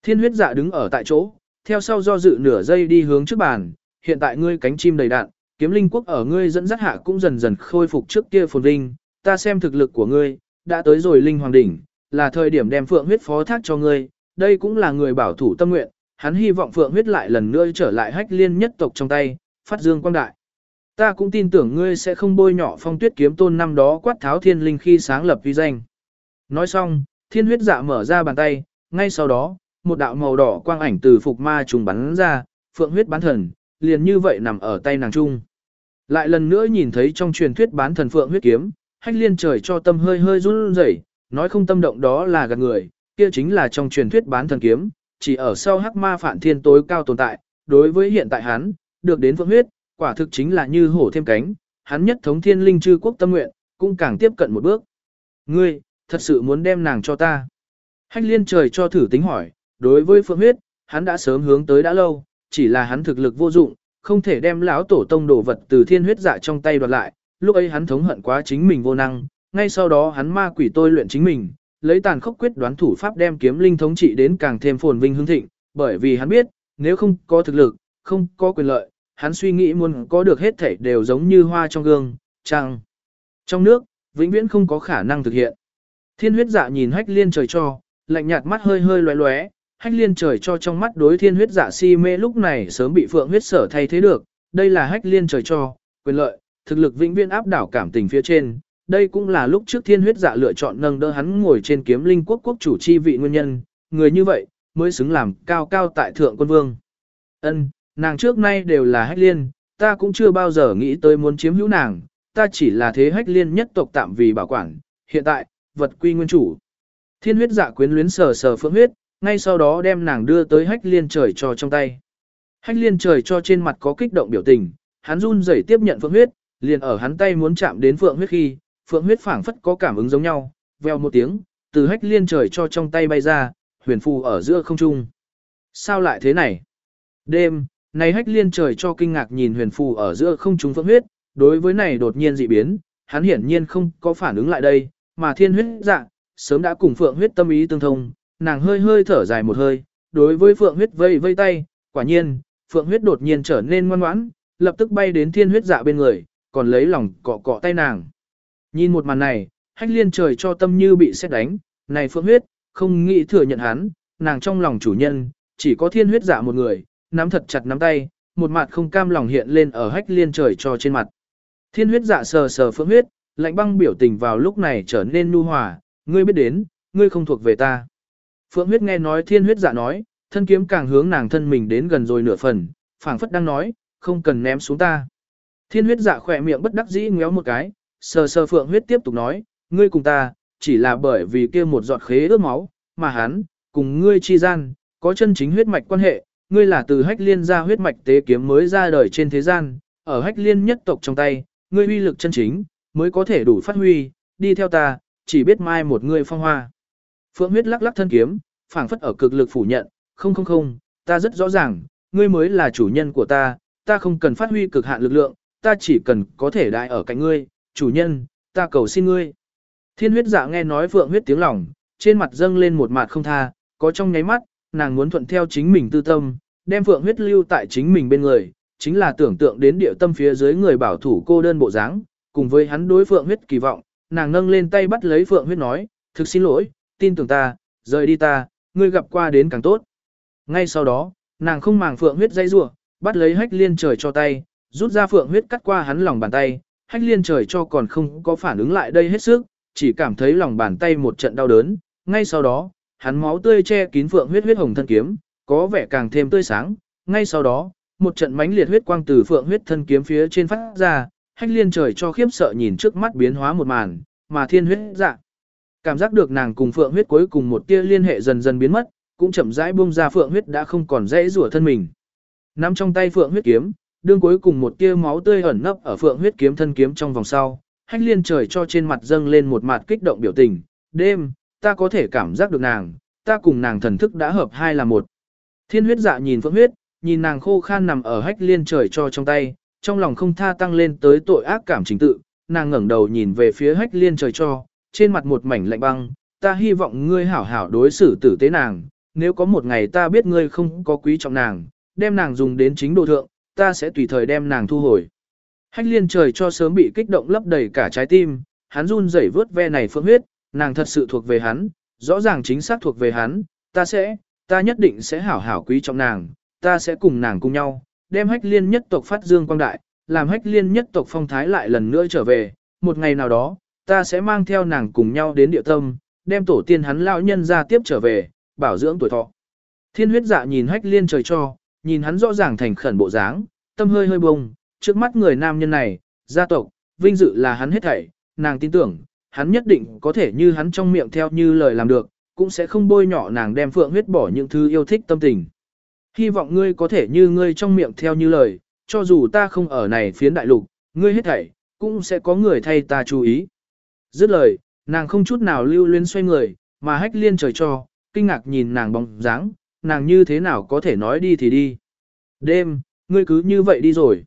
Thiên huyết dạ đứng ở tại chỗ, theo sau do dự nửa giây đi hướng trước bàn, hiện tại ngươi cánh chim đầy đạn, kiếm linh quốc ở ngươi dẫn dắt hạ cũng dần dần khôi phục trước kia phồn vinh, ta xem thực lực của ngươi, đã tới rồi linh hoàng đỉnh, là thời điểm đem phượng huyết phó thác cho ngươi, đây cũng là người bảo thủ tâm nguyện, hắn hy vọng phượng huyết lại lần nữa trở lại hách liên nhất tộc trong tay, phát dương quang đại. Ta cũng tin tưởng ngươi sẽ không bôi nhỏ phong tuyết kiếm tôn năm đó quát tháo thiên linh khi sáng lập vi danh. Nói xong, thiên huyết dạ mở ra bàn tay, ngay sau đó, một đạo màu đỏ quang ảnh từ phục ma trùng bắn ra, phượng huyết bán thần, liền như vậy nằm ở tay nàng trung. Lại lần nữa nhìn thấy trong truyền thuyết bán thần phượng huyết kiếm, hách liên trời cho tâm hơi hơi run rẩy, nói không tâm động đó là gạt người, kia chính là trong truyền thuyết bán thần kiếm, chỉ ở sau hắc ma phản thiên tối cao tồn tại, đối với hiện tại hắn, được đến phượng huyết, quả thực chính là như hổ thêm cánh, hắn nhất thống thiên linh chư quốc tâm nguyện, cũng càng tiếp cận một bước. Ngươi, thật sự muốn đem nàng cho ta. Hách liên trời cho thử tính hỏi, đối với phượng huyết, hắn đã sớm hướng tới đã lâu, chỉ là hắn thực lực vô dụng, không thể đem lão tổ tông đồ vật từ thiên huyết dạ trong tay đoạt lại, lúc ấy hắn thống hận quá chính mình vô năng, ngay sau đó hắn ma quỷ tôi luyện chính mình, lấy tàn khốc quyết đoán thủ pháp đem kiếm linh thống trị đến càng thêm phồn vinh hưng thịnh, bởi vì hắn biết, nếu không có thực lực, không có quyền lợi, hắn suy nghĩ muốn có được hết thảy đều giống như hoa trong gương, trăng. Trong nước, vĩnh viễn không có khả năng thực hiện. Thiên huyết dạ nhìn hách liên trời cho, lạnh nhạt mắt hơi hơi lóe lóe, hách liên trời cho trong mắt đối thiên huyết dạ si mê lúc này sớm bị phượng huyết sở thay thế được, đây là hách liên trời cho, quyền lợi, thực lực vĩnh viễn áp đảo cảm tình phía trên. Đây cũng là lúc trước thiên huyết dạ lựa chọn nâng đỡ hắn ngồi trên kiếm linh quốc quốc chủ chi vị nguyên nhân, người như vậy, mới xứng làm cao cao tại thượng quân vương. Ân, nàng trước nay đều là hách liên, ta cũng chưa bao giờ nghĩ tới muốn chiếm hữu nàng, ta chỉ là thế hách liên nhất tộc tạm vì bảo quản, hiện tại, vật quy nguyên chủ. Thiên huyết dạ quyến luyến sờ sờ phượng huyết, ngay sau đó đem nàng đưa tới hách liên trời cho trong tay. Hách liên trời cho trên mặt có kích động biểu tình, hắn run rẩy tiếp nhận phượng huyết, liền ở hắn tay muốn chạm đến phượng huyết khi, phượng huyết phảng phất có cảm ứng giống nhau, veo một tiếng, từ hách liên trời cho trong tay bay ra, huyền phù ở giữa không trung. Sao lại thế này? Đêm, này hách liên trời cho kinh ngạc nhìn huyền phù ở giữa không trung phượng huyết, đối với này đột nhiên dị biến, hắn hiển nhiên không có phản ứng lại đây, mà thiên huyết dạ, sớm đã cùng phượng huyết tâm ý tương thông, nàng hơi hơi thở dài một hơi, đối với phượng huyết vây vây tay, quả nhiên, phượng huyết đột nhiên trở nên ngoan ngoãn, lập tức bay đến thiên huyết dạ bên người, còn lấy lòng cọ cọ tay nàng. Nhìn một màn này, hách liên trời cho tâm như bị xét đánh, này phượng huyết, không nghĩ thừa nhận hắn, nàng trong lòng chủ nhân, chỉ có thiên huyết giả một người, nắm thật chặt nắm tay, một mặt không cam lòng hiện lên ở hách liên trời cho trên mặt. Thiên huyết dạ sờ sờ phượng huyết, lạnh băng biểu tình vào lúc này trở nên nu hòa, ngươi biết đến, ngươi không thuộc về ta. Phượng huyết nghe nói thiên huyết dạ nói, thân kiếm càng hướng nàng thân mình đến gần rồi nửa phần, phảng phất đang nói, không cần ném xuống ta. Thiên huyết dạ khỏe miệng bất đắc dĩ ngéo một cái, sờ sờ phượng huyết tiếp tục nói, ngươi cùng ta, chỉ là bởi vì kia một giọt khế ướt máu, mà hắn, cùng ngươi chi gian, có chân chính huyết mạch quan hệ, ngươi là từ hách liên ra huyết mạch tế kiếm mới ra đời trên thế gian, ở hách liên nhất tộc trong tay, ngươi uy lực chân chính, mới có thể đủ phát huy, đi theo ta, chỉ biết mai một ngươi phong hoa. Phượng huyết lắc lắc thân kiếm, phảng phất ở cực lực phủ nhận, không không không, ta rất rõ ràng, ngươi mới là chủ nhân của ta, ta không cần phát huy cực hạn lực lượng, ta chỉ cần có thể đại ở cạnh ngươi, chủ nhân, ta cầu xin ngươi. Thiên huyết dạ nghe nói phượng huyết tiếng lòng, trên mặt dâng lên một mặt không tha, có trong nháy mắt, nàng muốn thuận theo chính mình tư tâm, đem phượng huyết lưu tại chính mình bên người, chính là tưởng tượng đến địa tâm phía dưới người bảo thủ cô đơn bộ dáng, cùng với hắn đối phượng huyết kỳ vọng, nàng nâng lên tay bắt lấy phượng huyết nói, thực xin lỗi, tin tưởng ta, rời đi ta, ngươi gặp qua đến càng tốt. Ngay sau đó, nàng không màng phượng huyết dây rủa, bắt lấy hách liên trời cho tay, rút ra phượng huyết cắt qua hắn lòng bàn tay, hách liên trời cho còn không có phản ứng lại đây hết sức, chỉ cảm thấy lòng bàn tay một trận đau đớn, ngay sau đó, hắn máu tươi che kín phượng huyết huyết hồng thân kiếm, có vẻ càng thêm tươi sáng, ngay sau đó, một trận mãnh liệt huyết quang từ phượng huyết thân kiếm phía trên phát ra, hách liên trời cho khiếp sợ nhìn trước mắt biến hóa một màn, mà thiên huyết dạ. Cảm giác được nàng cùng phượng huyết cuối cùng một tia liên hệ dần dần biến mất, cũng chậm rãi buông ra phượng huyết đã không còn dễ rủa thân mình. Nắm trong tay phượng huyết kiếm, đương cuối cùng một tia máu tươi ẩn nấp ở phượng huyết kiếm thân kiếm trong vòng sau, hách liên trời cho trên mặt dâng lên một mặt kích động biểu tình, đêm, ta có thể cảm giác được nàng, ta cùng nàng thần thức đã hợp hai là một. Thiên huyết dạ nhìn phượng huyết, nhìn nàng khô khan nằm ở hách liên trời cho trong tay, trong lòng không tha tăng lên tới tội ác cảm chính tự, nàng ngẩng đầu nhìn về phía hách liên trời cho, trên mặt một mảnh lạnh băng, ta hy vọng ngươi hảo hảo đối xử tử tế nàng, nếu có một ngày ta biết ngươi không có quý trọng nàng, đem nàng dùng đến chính độ thượng, ta sẽ tùy thời đem nàng thu hồi. Hách liên trời cho sớm bị kích động lấp đầy cả trái tim, hắn run rẩy vớt ve này phương huyết, nàng thật sự thuộc về hắn, rõ ràng chính xác thuộc về hắn, ta sẽ, ta nhất định sẽ hảo hảo quý trọng nàng, ta sẽ cùng nàng cùng nhau, đem hách liên nhất tộc phát dương quang đại, làm hách liên nhất tộc phong thái lại lần nữa trở về, một ngày nào đó, ta sẽ mang theo nàng cùng nhau đến địa tâm, đem tổ tiên hắn lão nhân ra tiếp trở về, bảo dưỡng tuổi thọ. Thiên huyết dạ nhìn hách liên trời cho, nhìn hắn rõ ràng thành khẩn bộ dáng, tâm hơi hơi bông, trước mắt người nam nhân này, gia tộc, vinh dự là hắn hết thảy, nàng tin tưởng, hắn nhất định có thể như hắn trong miệng theo như lời làm được, cũng sẽ không bôi nhọ nàng đem phượng huyết bỏ những thứ yêu thích tâm tình. Hy vọng ngươi có thể như ngươi trong miệng theo như lời, cho dù ta không ở này phiến đại lục, ngươi hết thảy, cũng sẽ có người thay ta chú ý. Dứt lời, nàng không chút nào lưu luyến xoay người, mà hách liên trời cho, kinh ngạc nhìn nàng bóng dáng, nàng như thế nào có thể nói đi thì đi. Đêm, ngươi cứ như vậy đi rồi.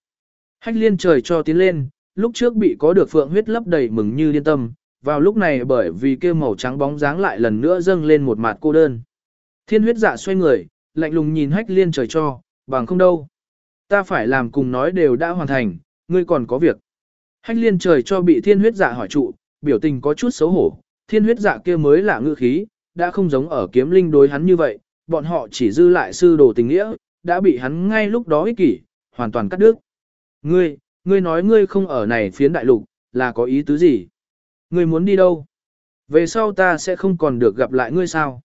Hách liên trời cho tiến lên, lúc trước bị có được phượng huyết lấp đầy mừng như điên tâm, vào lúc này bởi vì kêu màu trắng bóng dáng lại lần nữa dâng lên một mặt cô đơn. Thiên huyết dạ xoay người, lạnh lùng nhìn hách liên trời cho, bằng không đâu. Ta phải làm cùng nói đều đã hoàn thành, ngươi còn có việc. Hách liên trời cho bị thiên huyết dạ hỏi trụ, biểu tình có chút xấu hổ, thiên huyết dạ kia mới là ngữ khí, đã không giống ở kiếm linh đối hắn như vậy, bọn họ chỉ dư lại sư đồ tình nghĩa, đã bị hắn ngay lúc đó ích kỷ, hoàn toàn cắt đứt. Ngươi, ngươi nói ngươi không ở này phiến đại lục, là có ý tứ gì? Ngươi muốn đi đâu? Về sau ta sẽ không còn được gặp lại ngươi sao?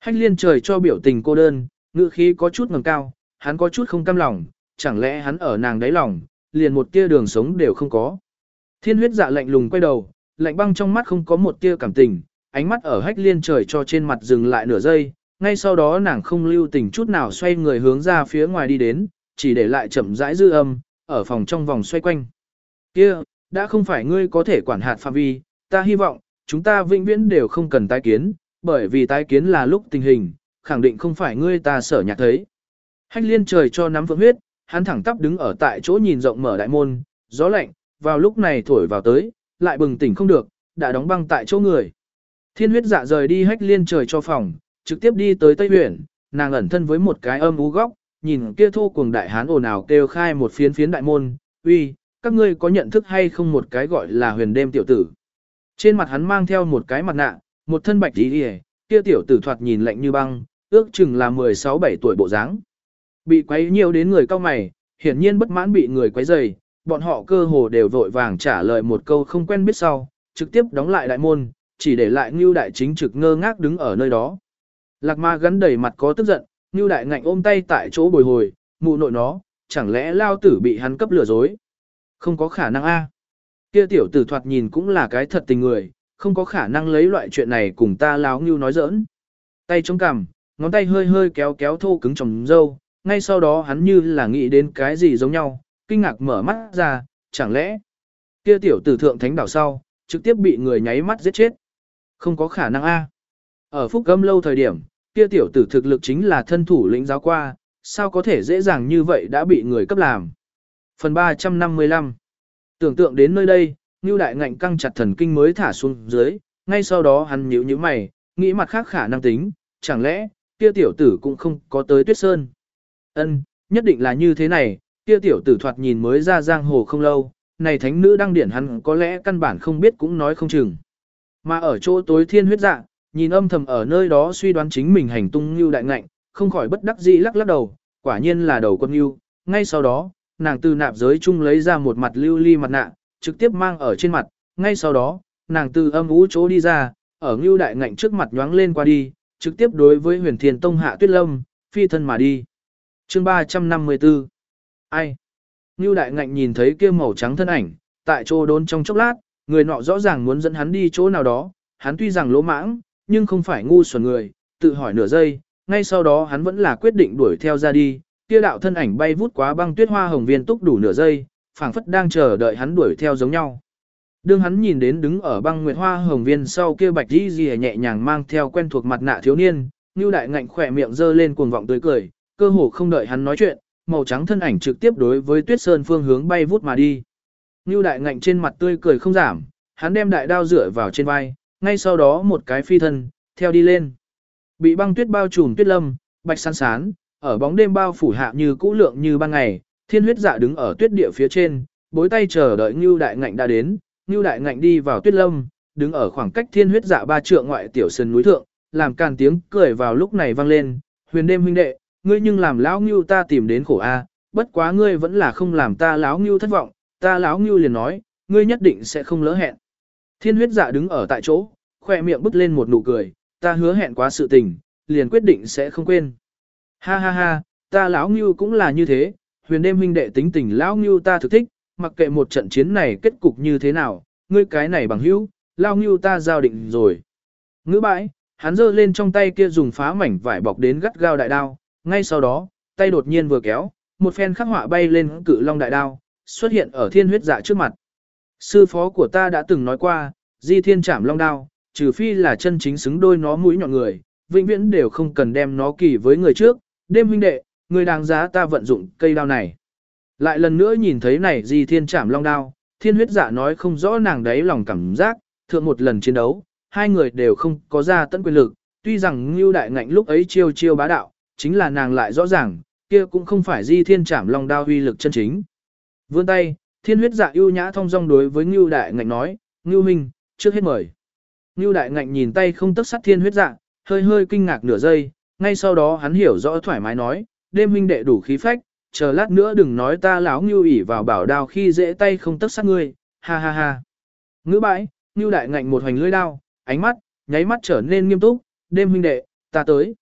Hách liên trời cho biểu tình cô đơn, ngữ khí có chút ngầm cao, hắn có chút không cam lòng, chẳng lẽ hắn ở nàng đáy lòng, liền một tia đường sống đều không có. Thiên huyết dạ lạnh lùng quay đầu, lạnh băng trong mắt không có một tia cảm tình, ánh mắt ở hách liên trời cho trên mặt dừng lại nửa giây, ngay sau đó nàng không lưu tình chút nào xoay người hướng ra phía ngoài đi đến, chỉ để lại chậm rãi dư âm, ở phòng trong vòng xoay quanh. Kia, đã không phải ngươi có thể quản hạt phạm vi, ta hy vọng, chúng ta vĩnh viễn đều không cần tái kiến, bởi vì tái kiến là lúc tình hình, khẳng định không phải ngươi ta sở nhạc thấy. Hách liên trời cho nắm vững huyết, hắn thẳng tắp đứng ở tại chỗ nhìn rộng mở đại môn, gió lạnh, vào lúc này thổi vào tới, lại bừng tỉnh không được, đã đóng băng tại chỗ người. Thiên huyết dạ rời đi hách liên trời cho phòng, trực tiếp đi tới Tây Huyền, nàng ẩn thân với một cái âm ú góc, nhìn kia thu cuồng đại hán ồn ào kêu khai một phiến phiến đại môn, uy, các ngươi có nhận thức hay không một cái gọi là huyền đêm tiểu tử. Trên mặt hắn mang theo một cái mặt nạ, một thân bạch tí đi kia tiểu tử thoạt nhìn lạnh như băng, ước chừng là 16-17 tuổi bộ dáng. Bị quấy nhiều đến người cao mày, hiển nhiên bất mãn bị người quấy rầy, bọn họ cơ hồ đều vội vàng trả lời một câu không quen biết sau, trực tiếp đóng lại đại môn, chỉ để lại Ngưu Đại chính trực ngơ ngác đứng ở nơi đó. Lạc ma gắn đầy mặt có tức giận, như Đại ngạnh ôm tay tại chỗ bồi hồi, mụ nội nó, chẳng lẽ lao tử bị hắn cấp lừa dối? Không có khả năng a. Kia tiểu tử thoạt nhìn cũng là cái thật tình người, không có khả năng lấy loại chuyện này cùng ta láo như nói giỡn. Tay chống cằm, ngón tay hơi hơi kéo kéo thô cứng trồng dâu, ngay sau đó hắn như là nghĩ đến cái gì giống nhau, kinh ngạc mở mắt ra, chẳng lẽ kia tiểu tử thượng thánh đảo sau, trực tiếp bị người nháy mắt giết chết. Không có khả năng a. Ở phúc gâm lâu thời điểm, kia tiểu tử thực lực chính là thân thủ lĩnh giáo qua, sao có thể dễ dàng như vậy đã bị người cấp làm. Phần 355 Tưởng tượng đến nơi đây, Ngưu Đại ngạnh căng chặt thần kinh mới thả xuống dưới, ngay sau đó hắn nhíu nhíu mày, nghĩ mặt khác khả năng tính, chẳng lẽ, kia tiểu tử cũng không có tới tuyết sơn. Ân, nhất định là như thế này, kia tiểu tử thoạt nhìn mới ra giang hồ không lâu, này thánh nữ đăng điển hắn có lẽ căn bản không biết cũng nói không chừng. Mà ở chỗ tối thiên huyết dạ, nhìn âm thầm ở nơi đó suy đoán chính mình hành tung như đại ngạnh, không khỏi bất đắc dĩ lắc lắc đầu, quả nhiên là đầu con như. Ngay sau đó, nàng từ nạp giới chung lấy ra một mặt lưu ly mặt nạ, trực tiếp mang ở trên mặt, ngay sau đó, nàng từ âm ú chỗ đi ra, ở ngưu đại ngạnh trước mặt nhoáng lên qua đi, trực tiếp đối với huyền thiền tông hạ tuyết lâm, phi thân mà đi. chương 354 Ai? Ngưu đại ngạnh nhìn thấy kia màu trắng thân ảnh, tại chỗ đốn trong chốc lát, người nọ rõ ràng muốn dẫn hắn đi chỗ nào đó, hắn tuy rằng lỗ mãng, nhưng không phải ngu xuẩn người, tự hỏi nửa giây, ngay sau đó hắn vẫn là quyết định đuổi theo ra đi, kia đạo thân ảnh bay vút quá băng tuyết hoa hồng viên túc đủ nửa giây, phảng phất đang chờ đợi hắn đuổi theo giống nhau. Đương hắn nhìn đến đứng ở băng nguyệt hoa hồng viên sau kia bạch đi gì nhẹ nhàng mang theo quen thuộc mặt nạ thiếu niên, Nưu đại ngạnh khỏe miệng dơ lên cuồng vọng tươi cười, cơ hồ không đợi hắn nói chuyện, màu trắng thân ảnh trực tiếp đối với Tuyết Sơn phương hướng bay vút mà đi. Nưu đại ngạnh trên mặt tươi cười không giảm, hắn đem đại đao rửa vào trên vai, ngay sau đó một cái phi thân, theo đi lên. Bị băng tuyết bao trùm tuyết lâm, bạch sán sán, ở bóng đêm bao phủ hạ như cũ lượng như ban ngày, thiên huyết dạ đứng ở tuyết địa phía trên, bối tay chờ đợi Ngưu Đại Ngạnh đã đến, Ngưu Đại Ngạnh đi vào tuyết lâm, đứng ở khoảng cách thiên huyết dạ ba trượng ngoại tiểu sơn núi thượng, làm càn tiếng cười vào lúc này vang lên, huyền đêm huynh đệ, ngươi nhưng làm lão Ngưu ta tìm đến khổ a, bất quá ngươi vẫn là không làm ta lão Ngưu thất vọng, ta lão Ngưu liền nói, ngươi nhất định sẽ không lỡ hẹn. Thiên huyết dạ đứng ở tại chỗ, khoe miệng bứt lên một nụ cười, ta hứa hẹn quá sự tình, liền quyết định sẽ không quên. Ha ha ha, ta lão Ngưu cũng là như thế, huyền đêm huynh đệ tính tình lão Ngưu ta thực thích, mặc kệ một trận chiến này kết cục như thế nào, ngươi cái này bằng hữu, lão Ngưu ta giao định rồi. Ngữ bãi, hắn giơ lên trong tay kia dùng phá mảnh vải bọc đến gắt gao đại đao, ngay sau đó, tay đột nhiên vừa kéo, một phen khắc họa bay lên cự long đại đao, xuất hiện ở thiên huyết dạ trước mặt. Sư phó của ta đã từng nói qua, di thiên chạm long đao, trừ phi là chân chính xứng đôi nó mũi nhọn người, vĩnh viễn đều không cần đem nó kỳ với người trước, đêm huynh đệ, người đáng giá ta vận dụng cây đao này. Lại lần nữa nhìn thấy này di thiên chạm long đao, thiên huyết dạ nói không rõ nàng đấy lòng cảm giác, thượng một lần chiến đấu, hai người đều không có ra tận quyền lực, tuy rằng Ngưu Đại Ngạnh lúc ấy chiêu chiêu bá đạo, chính là nàng lại rõ ràng, kia cũng không phải di thiên chạm long đao huy lực chân chính. Vươn tay, thiên huyết dạ ưu nhã thông dong đối với Ngưu Đại Ngạnh nói, Ngưu Minh, trước hết mời. Ngưu Đại Ngạnh nhìn tay không tức sắt thiên huyết dạ, hơi hơi kinh ngạc nửa giây, ngay sau đó hắn hiểu rõ thoải mái nói, đêm huynh đệ đủ khí phách, chờ lát nữa đừng nói ta lão Ngưu ỉ vào bảo đao khi dễ tay không tức sát ngươi, ha ha ha. Ngữ bãi, Ngưu Đại Ngạnh một hoành lưỡi đao, ánh mắt, nháy mắt trở nên nghiêm túc, đêm huynh đệ, ta tới.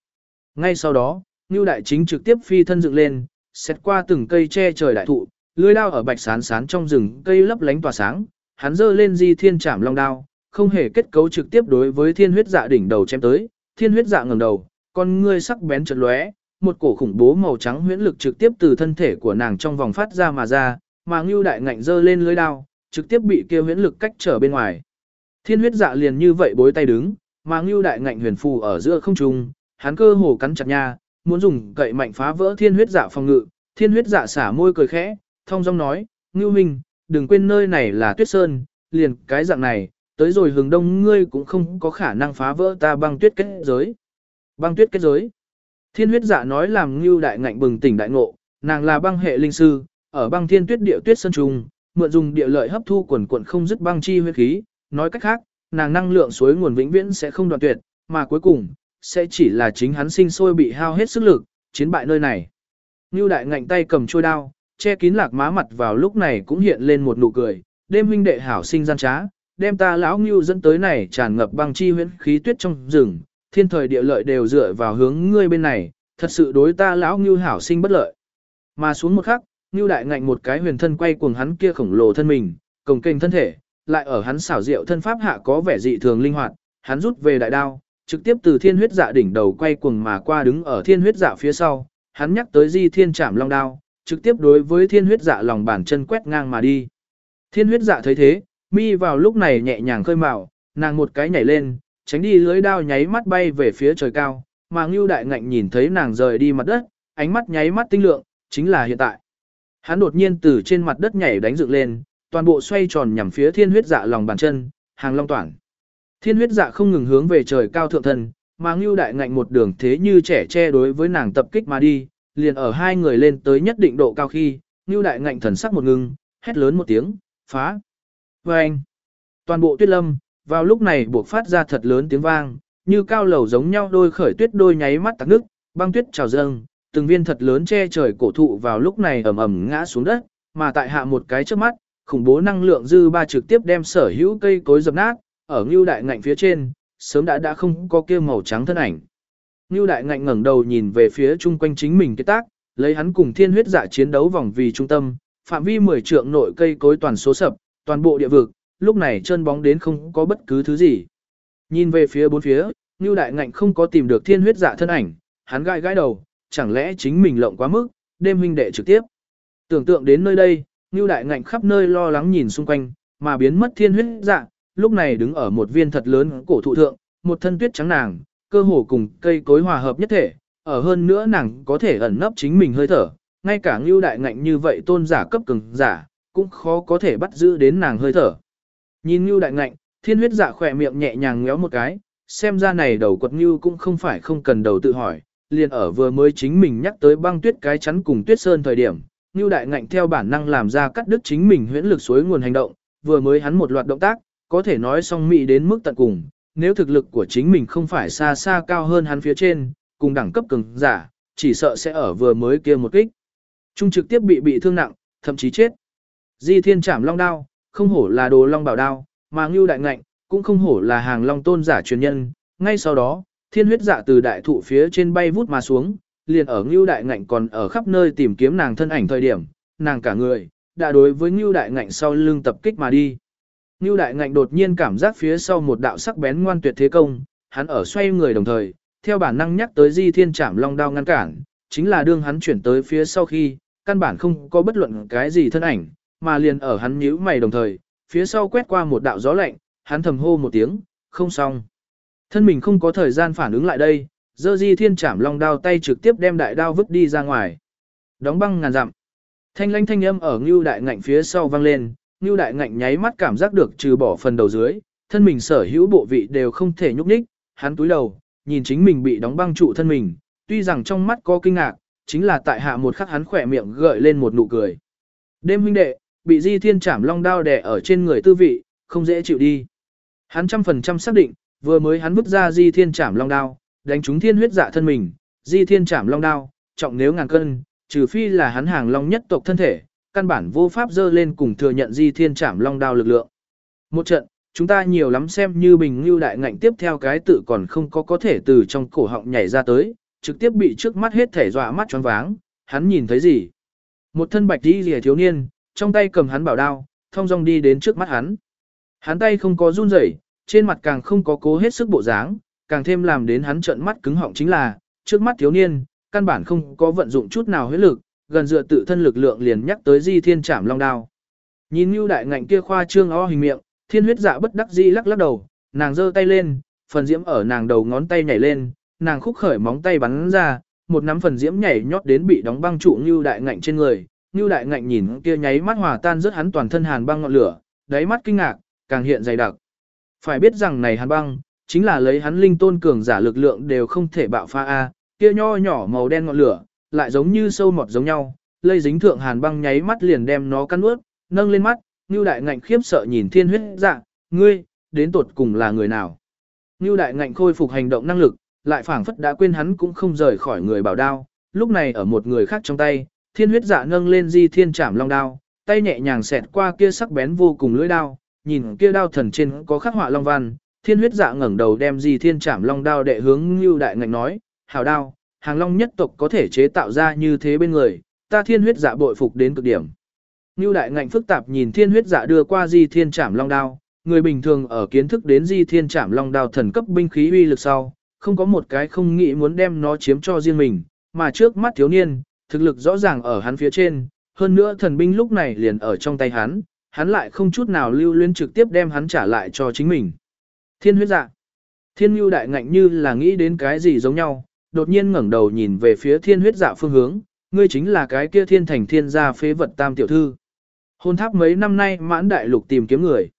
Ngay sau đó, Ngưu Đại Chính trực tiếp phi thân dựng lên, xét qua từng cây che trời đại thụ, lưỡi đao ở bạch sán sán trong rừng cây lấp lánh tỏa sáng, hắn giơ lên di thiên trảm long đao, không hề kết cấu trực tiếp đối với thiên huyết dạ đỉnh đầu chém tới, thiên huyết dạ ngẩng đầu, con ngươi sắc bén chợt lóe, một cổ khủng bố màu trắng huyễn lực trực tiếp từ thân thể của nàng trong vòng phát ra mà ra, mà Ngưu Đại Ngạnh giơ lên lưỡi đao, trực tiếp bị kia huyễn lực cách trở bên ngoài. Thiên huyết dạ liền như vậy bối tay đứng, mà Ngưu Đại Ngạnh huyền phù ở giữa không trung, hắn cơ hồ cắn chặt nha, muốn dùng cậy mạnh phá vỡ thiên huyết dạ phòng ngự, thiên huyết dạ xả môi cười khẽ, thông dong nói, Ngưu Minh, đừng quên nơi này là tuyết sơn, liền cái dạng này, tới rồi hướng đông ngươi cũng không có khả năng phá vỡ ta băng tuyết kết giới. Băng tuyết kết giới. Thiên huyết dạ nói làm Ngưu Đại Ngạnh bừng tỉnh đại ngộ, nàng là băng hệ linh sư, ở băng thiên tuyết địa tuyết sơn trùng, mượn dùng địa lợi hấp thu quần quần không dứt băng chi huyết khí, nói cách khác, nàng năng lượng suối nguồn vĩnh viễn sẽ không đoạn tuyệt, mà cuối cùng sẽ chỉ là chính hắn sinh sôi bị hao hết sức lực, chiến bại nơi này. Nưu đại ngạnh tay cầm chuôi đao, che kín lạc má mặt vào lúc này cũng hiện lên một nụ cười, đêm huynh đệ hảo sinh gian trá, đem ta lão ngưu dẫn tới này tràn ngập băng chi huyễn khí tuyết trong rừng, thiên thời địa lợi đều dựa vào hướng ngươi bên này, thật sự đối ta lão ngưu hảo sinh bất lợi. Mà xuống một khắc, ngưu đại ngạnh một cái huyền thân quay cuồng hắn kia khổng lồ thân mình, cồng kênh thân thể, lại ở hắn xảo diệu thân pháp hạ có vẻ dị thường linh hoạt, hắn rút về đại đao, trực tiếp từ thiên huyết dạ đỉnh đầu quay cuồng mà qua đứng ở thiên huyết dạ phía sau, hắn nhắc tới di thiên chạm long đao, trực tiếp đối với thiên huyết dạ lòng bàn chân quét ngang mà đi. Thiên huyết dạ thấy thế, mi vào lúc này nhẹ nhàng khơi mào, nàng một cái nhảy lên, tránh đi lưới đao nháy mắt bay về phía trời cao, mà Ngưu Đại Ngạnh nhìn thấy nàng rời đi mặt đất, ánh mắt nháy mắt tinh lượng, chính là hiện tại. Hắn đột nhiên từ trên mặt đất nhảy đánh dựng lên, toàn bộ xoay tròn nhằm phía thiên huyết dạ lòng bàn chân, hàng long toàn. Thiên huyết dạ không ngừng hướng về trời cao thượng thần, mà Ngưu Đại Ngạnh một đường thế như trẻ che đối với nàng tập kích mà đi, liền ở hai người lên tới nhất định độ cao khi, Nưu Đại Ngạnh thần sắc một ngưng, hét lớn một tiếng, phá. Oeng! toàn bộ tuyết lâm, vào lúc này buộc phát ra thật lớn tiếng vang, như cao lầu giống nhau đôi khởi tuyết đôi nháy mắt tắc nước, băng tuyết trào dâng, từng viên thật lớn che trời cổ thụ vào lúc này ầm ầm ngã xuống đất, mà tại hạ một cái trước mắt, khủng bố năng lượng dư ba trực tiếp đem sở hữu cây cối dập nát, ở Nưu Đại Ngạnh phía trên, sớm đã đã không có kia màu trắng thân ảnh. Ngưu Đại Ngạnh ngẩng đầu nhìn về phía chung quanh chính mình cái tác, lấy hắn cùng thiên huyết giả chiến đấu vòng vì trung tâm, phạm vi 10 trượng nội cây cối toàn số sập, toàn bộ địa vực, lúc này chân bóng đến không có bất cứ thứ gì. Nhìn về phía bốn phía, Ngưu Đại Ngạnh không có tìm được thiên huyết giả thân ảnh, hắn gãi gãi đầu, chẳng lẽ chính mình lộng quá mức, đêm huynh đệ trực tiếp. Tưởng tượng đến nơi đây, Ngưu Đại Ngạnh khắp nơi lo lắng nhìn xung quanh, mà biến mất thiên huyết dạ, lúc này đứng ở một viên thật lớn cổ thụ thượng, một thân tuyết trắng nàng, cơ hồ cùng cây cối hòa hợp nhất thể, ở hơn nữa nàng có thể ẩn nấp chính mình hơi thở, ngay cả Ngưu Đại Ngạnh như vậy tôn giả cấp cường giả, cũng khó có thể bắt giữ đến nàng hơi thở. Nhìn Ngưu Đại Ngạnh, thiên huyết dạ khỏe miệng nhẹ nhàng ngéo một cái, xem ra này đầu quật Ngưu cũng không phải không cần đầu tự hỏi, liền ở vừa mới chính mình nhắc tới băng tuyết cái chắn cùng tuyết sơn thời điểm, Ngưu Đại Ngạnh theo bản năng làm ra cắt đứt chính mình huyễn lực suối nguồn hành động, vừa mới hắn một loạt động tác, có thể nói song mỹ đến mức tận cùng, nếu thực lực của chính mình không phải xa xa cao hơn hắn phía trên, cùng đẳng cấp cường giả, chỉ sợ sẽ ở vừa mới kia một kích. Trung trực tiếp bị bị thương nặng, thậm chí chết. Di thiên chảm long đao, không hổ là đồ long bảo đao, mà ngưu đại ngạnh, cũng không hổ là hàng long tôn giả truyền nhân. Ngay sau đó, thiên huyết dạ từ đại thụ phía trên bay vút mà xuống, liền ở ngưu đại ngạnh còn ở khắp nơi tìm kiếm nàng thân ảnh thời điểm, nàng cả người, đã đối với ngưu đại ngạnh sau lưng tập kích mà đi. Ngưu đại ngạnh đột nhiên cảm giác phía sau một đạo sắc bén ngoan tuyệt thế công, hắn ở xoay người đồng thời, theo bản năng nhắc tới di thiên trảm long đao ngăn cản, chính là đương hắn chuyển tới phía sau khi, căn bản không có bất luận cái gì thân ảnh, mà liền ở hắn nhíu mày đồng thời, phía sau quét qua một đạo gió lạnh, hắn thầm hô một tiếng, không xong. Thân mình không có thời gian phản ứng lại đây, dơ di thiên trảm long đao tay trực tiếp đem đại đao vứt đi ra ngoài. Đóng băng ngàn dặm. Thanh lanh thanh âm ở ngưu đại ngạnh phía sau vang lên, ngưu đại ngạnh nháy mắt cảm giác được trừ bỏ phần đầu dưới, thân mình sở hữu bộ vị đều không thể nhúc nhích, hắn túi đầu, nhìn chính mình bị đóng băng trụ thân mình, tuy rằng trong mắt có kinh ngạc, chính là tại hạ một khắc hắn khỏe miệng gợi lên một nụ cười. Đêm huynh đệ, bị di thiên chảm long đao đè ở trên người tư vị, không dễ chịu đi. Hắn trăm phần trăm xác định, vừa mới hắn vứt ra di thiên chảm long đao, đánh trúng thiên huyết dạ thân mình, di thiên chảm long đao, trọng nếu ngàn cân, trừ phi là hắn hàng long nhất tộc thân thể, căn bản vô pháp dơ lên cùng thừa nhận di thiên trảm long đao lực lượng. Một trận, chúng ta nhiều lắm xem như bình lưu đại ngạnh tiếp theo cái tự còn không có có thể từ trong cổ họng nhảy ra tới, trực tiếp bị trước mắt hết thể dọa mắt choáng váng, hắn nhìn thấy gì? Một thân bạch đi rìa thiếu niên, trong tay cầm hắn bảo đao, thông dong đi đến trước mắt hắn. Hắn tay không có run rẩy, trên mặt càng không có cố hết sức bộ dáng, càng thêm làm đến hắn trợn mắt cứng họng chính là, trước mắt thiếu niên, căn bản không có vận dụng chút nào huyết lực, gần dựa tự thân lực lượng liền nhắc tới di thiên trảm long đao. Nhìn như đại ngạnh kia khoa trương o hình miệng, thiên huyết dạ bất đắc dĩ lắc lắc đầu, nàng giơ tay lên, phần diễm ở nàng đầu ngón tay nhảy lên, nàng khúc khởi móng tay bắn ra, một nắm phần diễm nhảy nhót đến bị đóng băng trụ như đại ngạnh trên người. Như đại ngạnh nhìn kia nháy mắt hòa tan rớt hắn toàn thân hàn băng ngọn lửa, đáy mắt kinh ngạc, càng hiện dày đặc. Phải biết rằng này hàn băng, chính là lấy hắn linh tôn cường giả lực lượng đều không thể bạo pha a, kia nho nhỏ màu đen ngọn lửa, lại giống như sâu mọt giống nhau, lây dính thượng hàn băng nháy mắt liền đem nó cắn nuốt, nâng lên mắt, Như đại ngạnh khiếp sợ nhìn thiên huyết dạ, ngươi, đến tột cùng là người nào? Như đại ngạnh khôi phục hành động năng lực, lại phảng phất đã quên hắn cũng không rời khỏi người bảo đao, lúc này ở một người khác trong tay, thiên huyết dạ nâng lên di thiên trảm long đao, tay nhẹ nhàng xẹt qua kia sắc bén vô cùng lưỡi đao, nhìn kia đao thần trên có khắc họa long văn, thiên huyết dạ ngẩng đầu đem di thiên trảm long đao đệ hướng như đại ngạnh nói, hào đao, hàng long nhất tộc có thể chế tạo ra như thế bên người, ta thiên huyết dạ bội phục đến cực điểm. Như đại ngạnh phức tạp nhìn thiên huyết dạ đưa qua di thiên trảm long đao, người bình thường ở kiến thức đến di thiên trảm long đao thần cấp binh khí uy lực sau, không có một cái không nghĩ muốn đem nó chiếm cho riêng mình, mà trước mắt thiếu niên, thực lực rõ ràng ở hắn phía trên, hơn nữa thần binh lúc này liền ở trong tay hắn, hắn lại không chút nào lưu luyến trực tiếp đem hắn trả lại cho chính mình. Thiên huyết dạ. Thiên Nhu đại ngạnh như là nghĩ đến cái gì giống nhau, đột nhiên ngẩng đầu nhìn về phía thiên huyết dạ phương hướng, ngươi chính là cái kia thiên thành thiên gia phế vật tam tiểu thư. Hôn tháp mấy năm nay mãn đại lục tìm kiếm người.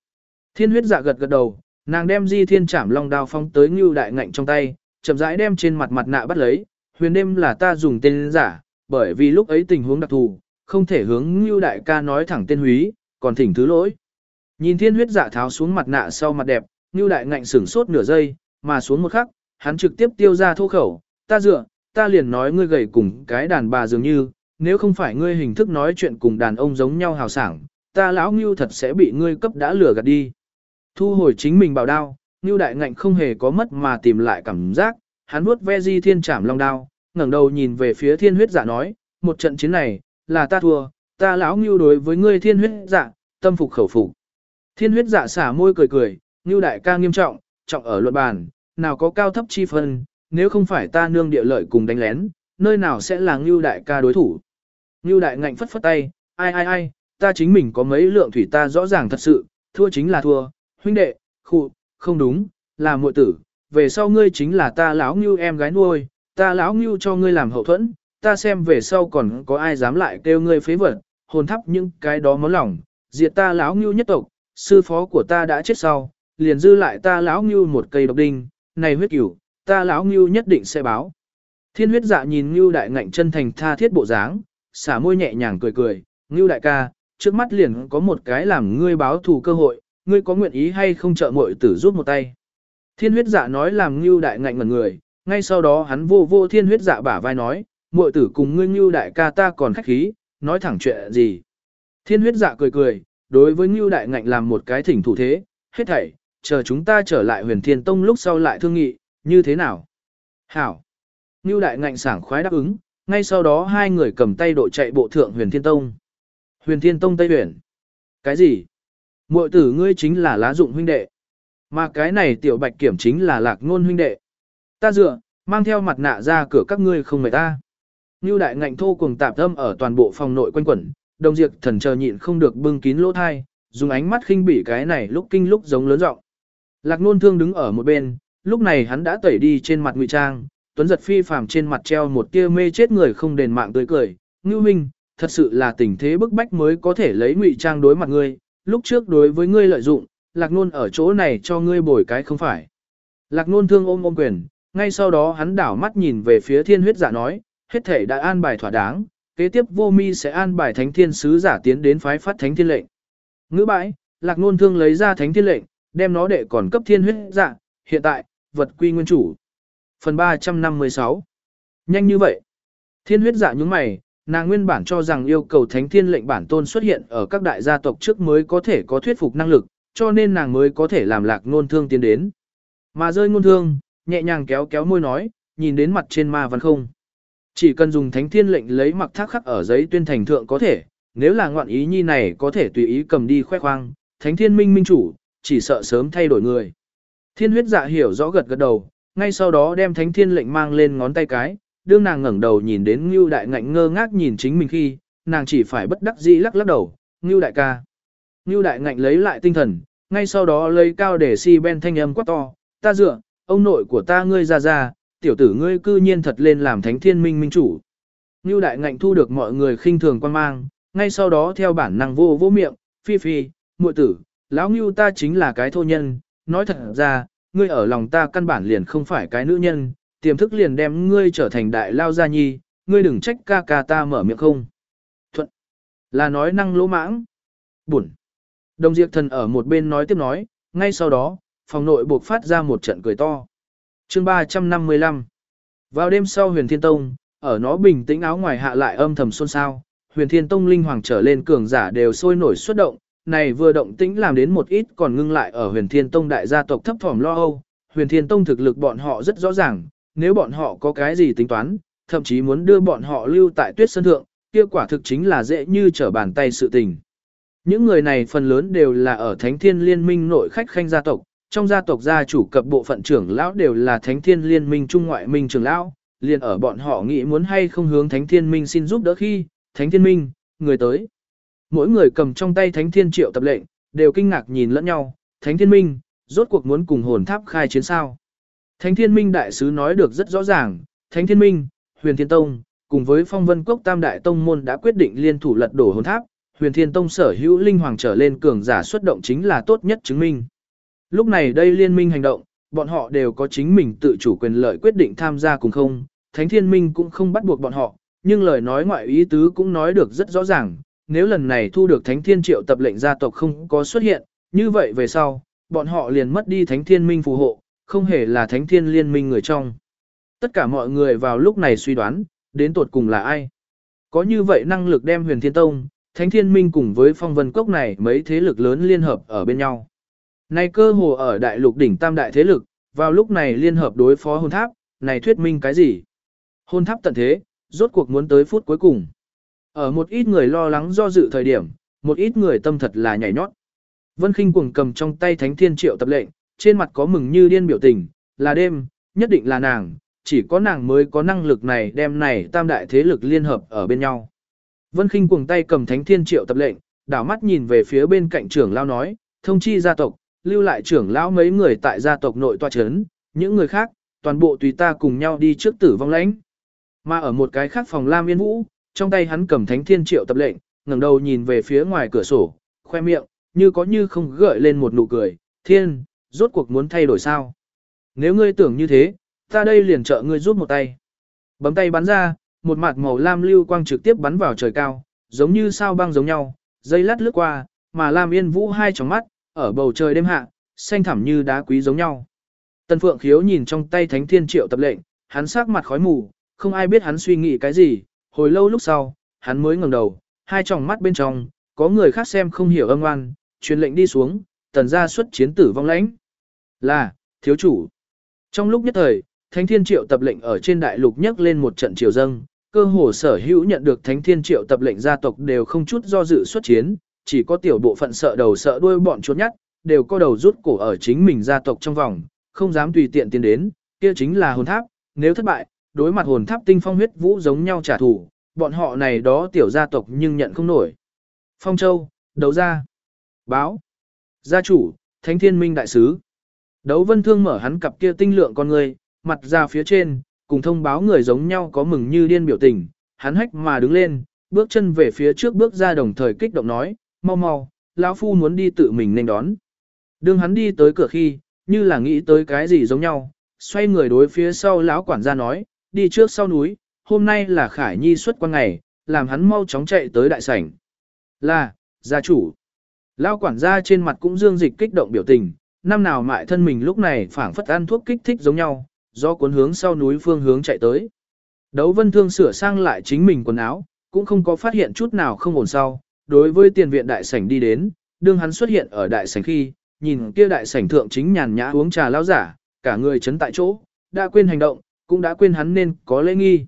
Thiên huyết dạ gật gật đầu, nàng đem di thiên trảm long đao phong tới ngưu đại ngạnh trong tay, chậm rãi đem trên mặt mặt nạ bắt lấy, huyền đêm là ta dùng tên giả, bởi vì lúc ấy tình huống đặc thù, không thể hướng ngưu đại ca nói thẳng tên húy, còn thỉnh thứ lỗi. Nhìn thiên huyết dạ tháo xuống mặt nạ sau mặt đẹp, ngưu đại ngạnh sửng sốt nửa giây, mà xuống một khắc, hắn trực tiếp tiêu ra thô khẩu, ta dựa, ta liền nói ngươi gầy cùng cái đàn bà dường như, nếu không phải ngươi hình thức nói chuyện cùng đàn ông giống nhau hào sảng, ta lão Ngưu thật sẽ bị ngươi cấp đã lừa gạt đi. Thu hồi chính mình bảo đao, Ngưu đại ngạnh không hề có mất mà tìm lại cảm giác, hắn vuốt ve di thiên trảm long đao, ngẩng đầu nhìn về phía thiên huyết dạ nói, một trận chiến này, là ta thua, ta lão Ngưu đối với ngươi thiên huyết dạ, tâm phục khẩu phục. Thiên huyết dạ xả môi cười cười, Ngưu đại ca nghiêm trọng, trọng ở luận bàn, nào có cao thấp chi phân, nếu không phải ta nương địa lợi cùng đánh lén, nơi nào sẽ là Ngưu đại ca đối thủ. Ngưu đại ngạnh phất phất tay, ai ai ai, ta chính mình có mấy lượng thủy ta rõ ràng thật sự, thua chính là thua, huynh đệ, khu, không đúng, là muội tử, về sau ngươi chính là ta lão Ngưu em gái nuôi, ta lão Ngưu cho ngươi làm hậu thuẫn, ta xem về sau còn có ai dám lại kêu ngươi phế vật, hồn thắp những cái đó món lòng, diệt ta lão Ngưu nhất tộc, sư phó của ta đã chết sau, liền dư lại ta lão Ngưu một cây độc đinh, này huyết cửu, ta lão Ngưu nhất định sẽ báo. Thiên huyết dạ nhìn Ngưu đại ngạnh chân thành tha thiết bộ dáng, xả môi nhẹ nhàng cười cười, Ngưu đại ca, trước mắt liền có một cái làm ngươi báo thù cơ hội, ngươi có nguyện ý hay không trợ muội tử giúp một tay. Thiên huyết dạ nói làm Ngưu đại ngạnh ngẩn người, ngay sau đó hắn vô vô thiên huyết dạ bả vai nói, muội tử cùng ngươi Ngưu đại ca ta còn khách khí, nói thẳng chuyện gì. Thiên huyết dạ cười cười, đối với Ngưu đại ngạnh làm một cái thỉnh thủ thế, hết thảy, chờ chúng ta trở lại huyền thiên tông lúc sau lại thương nghị, như thế nào? Hảo! Ngưu đại ngạnh sảng khoái đáp ứng, ngay sau đó hai người cầm tay độ chạy bộ thượng huyền thiên tông. Huyền thiên tông Tây Huyền. Cái gì? Muội tử ngươi chính là lá dụng huynh đệ. Mà cái này tiểu bạch kiểm chính là lạc ngôn huynh đệ. Ta dựa, mang theo mặt nạ ra cửa các ngươi không mời ta. Ngưu đại ngạnh thô cùng tạp âm ở toàn bộ phòng nội quanh quẩn, đồng diệt thần chờ nhịn không được bưng kín lỗ thai, dùng ánh mắt khinh bỉ cái này lúc kinh lúc giống lớn giọng. Lạc nôn thương đứng ở một bên, lúc này hắn đã tẩy đi trên mặt ngụy trang, tuấn giật phi phàm trên mặt treo một tia mê chết người không đền mạng tươi cười. Ngưu minh, thật sự là tình thế bức bách mới có thể lấy ngụy trang đối mặt ngươi, lúc trước đối với ngươi lợi dụng, lạc nôn ở chỗ này cho ngươi bồi cái không phải. Lạc nôn thương ôm ôm quyền, ngay sau đó hắn đảo mắt nhìn về phía thiên huyết giả nói, hết thể đã an bài thỏa đáng, kế tiếp vô mi sẽ an bài thánh thiên sứ giả tiến đến phái phát thánh thiên lệnh. Ngữ bãi, lạc nôn thương lấy ra thánh thiên lệnh, đem nó để còn cấp thiên huyết dạ, hiện tại, vật quy nguyên chủ. Phần 356 Nhanh như vậy. Thiên huyết dạ nhúng mày, nàng nguyên bản cho rằng yêu cầu thánh thiên lệnh bản tôn xuất hiện ở các đại gia tộc trước mới có thể có thuyết phục năng lực, cho nên nàng mới có thể làm lạc ngôn thương tiến đến. Mà rơi ngôn thương, nhẹ nhàng kéo kéo môi nói, nhìn đến mặt trên ma văn không. Chỉ cần dùng thánh thiên lệnh lấy mặc thác khắc ở giấy tuyên thành thượng có thể, nếu là ngoạn ý nhi này có thể tùy ý cầm đi khoe khoang, thánh thiên minh minh chủ, chỉ sợ sớm thay đổi người. Thiên huyết dạ hiểu rõ gật gật đầu, ngay sau đó đem thánh thiên lệnh mang lên ngón tay cái, đương nàng ngẩng đầu nhìn đến Ngưu đại ngạnh ngơ ngác nhìn chính mình khi, nàng chỉ phải bất đắc dĩ lắc lắc đầu, Ngưu đại ca. Ngưu đại ngạnh lấy lại tinh thần, ngay sau đó lấy cao để si ben thanh âm quát to, ta dựa, ông nội của ta ngươi ra ra, tiểu tử ngươi cư nhiên thật lên làm thánh thiên minh minh chủ. Ngưu đại ngạnh thu được mọi người khinh thường quan mang, ngay sau đó theo bản năng vô vô miệng, phi phi, muội tử, lão Ngưu ta chính là cái thô nhân, nói thật ra, ngươi ở lòng ta căn bản liền không phải cái nữ nhân, tiềm thức liền đem ngươi trở thành đại lao gia nhi, ngươi đừng trách ca ca ta mở miệng không. Thuận, là nói năng lỗ mãng. Buồn. Đồng Diệp Thần ở một bên nói tiếp nói, ngay sau đó, phòng nội buộc phát ra một trận cười to. chương 355 Vào đêm sau huyền thiên tông, ở nó bình tĩnh áo ngoài hạ lại âm thầm xôn xao, huyền thiên tông linh hoàng trở lên cường giả đều sôi nổi xuất động, này vừa động tĩnh làm đến một ít còn ngưng lại ở huyền thiên tông đại gia tộc thấp thỏm lo âu, huyền thiên tông thực lực bọn họ rất rõ ràng, nếu bọn họ có cái gì tính toán, thậm chí muốn đưa bọn họ lưu tại tuyết sơn thượng, kia quả thực chính là dễ như trở bàn tay sự tình. Những người này phần lớn đều là ở Thánh Thiên Liên minh nội khách khanh gia tộc, trong gia tộc gia chủ cập bộ phận trưởng lão đều là Thánh Thiên Liên minh trung ngoại minh trưởng lão, liền ở bọn họ nghĩ muốn hay không hướng Thánh Thiên Minh xin giúp đỡ khi, Thánh Thiên Minh, người tới. Mỗi người cầm trong tay Thánh Thiên Triệu tập lệnh, đều kinh ngạc nhìn lẫn nhau, Thánh Thiên Minh, rốt cuộc muốn cùng hồn tháp khai chiến sao. Thánh Thiên Minh đại sứ nói được rất rõ ràng, Thánh Thiên Minh, Huyền Thiên Tông, cùng với Phong Vân Cốc Tam Đại Tông Môn đã quyết định liên thủ lật đổ hồn tháp, Huyền Thiên Tông sở hữu linh hoàng trở lên cường giả xuất động chính là tốt nhất chứng minh. Lúc này đây liên minh hành động, bọn họ đều có chính mình tự chủ quyền lợi quyết định tham gia cùng không, Thánh Thiên Minh cũng không bắt buộc bọn họ, nhưng lời nói ngoại ý tứ cũng nói được rất rõ ràng, nếu lần này thu được Thánh Thiên Triệu tập lệnh gia tộc không có xuất hiện, như vậy về sau, bọn họ liền mất đi Thánh Thiên Minh phù hộ, không hề là thánh thiên liên minh người trong. Tất cả mọi người vào lúc này suy đoán, đến tột cùng là ai? có như vậy năng lực đem huyền thiên tông, thánh thiên minh cùng với phong vân cốc này mấy thế lực lớn liên hợp ở bên nhau. Này cơ hồ ở đại lục đỉnh tam đại thế lực, vào lúc này liên hợp đối phó hồn tháp, này thuyết minh cái gì? Hồn tháp tận thế, rốt cuộc muốn tới phút cuối cùng. Ở một ít người lo lắng do dự thời điểm, một ít người tâm thật là nhảy nhót. Vân Kinh cuồng cầm trong tay Thánh Thiên Triệu tập lệnh, trên mặt có mừng như điên biểu tình, là đêm, nhất định là nàng, chỉ có nàng mới có năng lực này đem này tam đại thế lực liên hợp ở bên nhau. Vân Kinh cuồng tay cầm Thánh Thiên Triệu tập lệnh, đảo mắt nhìn về phía bên cạnh trưởng lao nói, thông chi gia tộc, lưu lại trưởng lão mấy người tại gia tộc nội tòa chấn, những người khác, toàn bộ tùy ta cùng nhau đi trước tử vong lãnh. Mà ở một cái khác phòng Lam Yên Vũ, trong tay hắn cầm Thánh Thiên Triệu tập lệnh, ngẩng đầu nhìn về phía ngoài cửa sổ, khoe miệng, như có như không gợi lên một nụ cười, thiên, rốt cuộc muốn thay đổi sao? Nếu ngươi tưởng như thế, ta đây liền trợ ngươi rút một tay. Bấm tay bắn ra, một mặt màu lam lưu quang trực tiếp bắn vào trời cao, giống như sao băng giống nhau, dây lát lướt qua, mà lam yên vũ hai tròng mắt, ở bầu trời đêm hạ, xanh thẳm như đá quý giống nhau. Tần Phượng Khiếu nhìn trong tay Thánh Thiên Triệu tập lệnh, hắn sắc mặt khói mù, không ai biết hắn suy nghĩ cái gì, hồi lâu lúc sau, hắn mới ngẩng đầu, hai tròng mắt bên trong, có người khác xem không hiểu âm oan, truyền lệnh đi xuống, tần gia xuất chiến tử vong lãnh. Là, thiếu chủ. Trong lúc nhất thời, Thánh Thiên Triệu tập lệnh ở trên đại lục nhấc lên một trận triều dâng, cơ hồ sở hữu nhận được Thánh Thiên Triệu tập lệnh gia tộc đều không chút do dự xuất chiến, chỉ có tiểu bộ phận sợ đầu sợ đuôi bọn chuột nhắt, đều có đầu rút cổ ở chính mình gia tộc trong vòng, không dám tùy tiện tiến đến, kia chính là hồn tháp, nếu thất bại, đối mặt hồn tháp tinh phong huyết vũ giống nhau trả thù, bọn họ này đó tiểu gia tộc nhưng nhận không nổi. Phong Châu, đấu ra, báo, gia chủ, thánh thiên minh đại sứ. Đấu vân thương mở hắn cặp kia tinh lượng con người, mặt ra phía trên, cùng thông báo người giống nhau có mừng như điên biểu tình, hắn hách mà đứng lên, bước chân về phía trước bước ra đồng thời kích động nói, mau mau, lão phu muốn đi tự mình nên đón. Đương hắn đi tới cửa khi, như là nghĩ tới cái gì giống nhau, xoay người đối phía sau lão quản gia nói, đi trước sau núi, hôm nay là Khải Nhi xuất quan ngày, làm hắn mau chóng chạy tới đại sảnh. Là, gia chủ. Lão quản gia trên mặt cũng dương dịch kích động biểu tình, năm nào mại thân mình lúc này phảng phất ăn thuốc kích thích giống nhau, do cuốn hướng sau núi phương hướng chạy tới. Đấu vân thương sửa sang lại chính mình quần áo, cũng không có phát hiện chút nào không ổn sau, đối với tiền viện đại sảnh đi đến, đương hắn xuất hiện ở đại sảnh khi, nhìn kia đại sảnh thượng chính nhàn nhã uống trà lao giả, cả người chấn tại chỗ, đã quên hành động, cũng đã quên hắn nên có lễ nghi.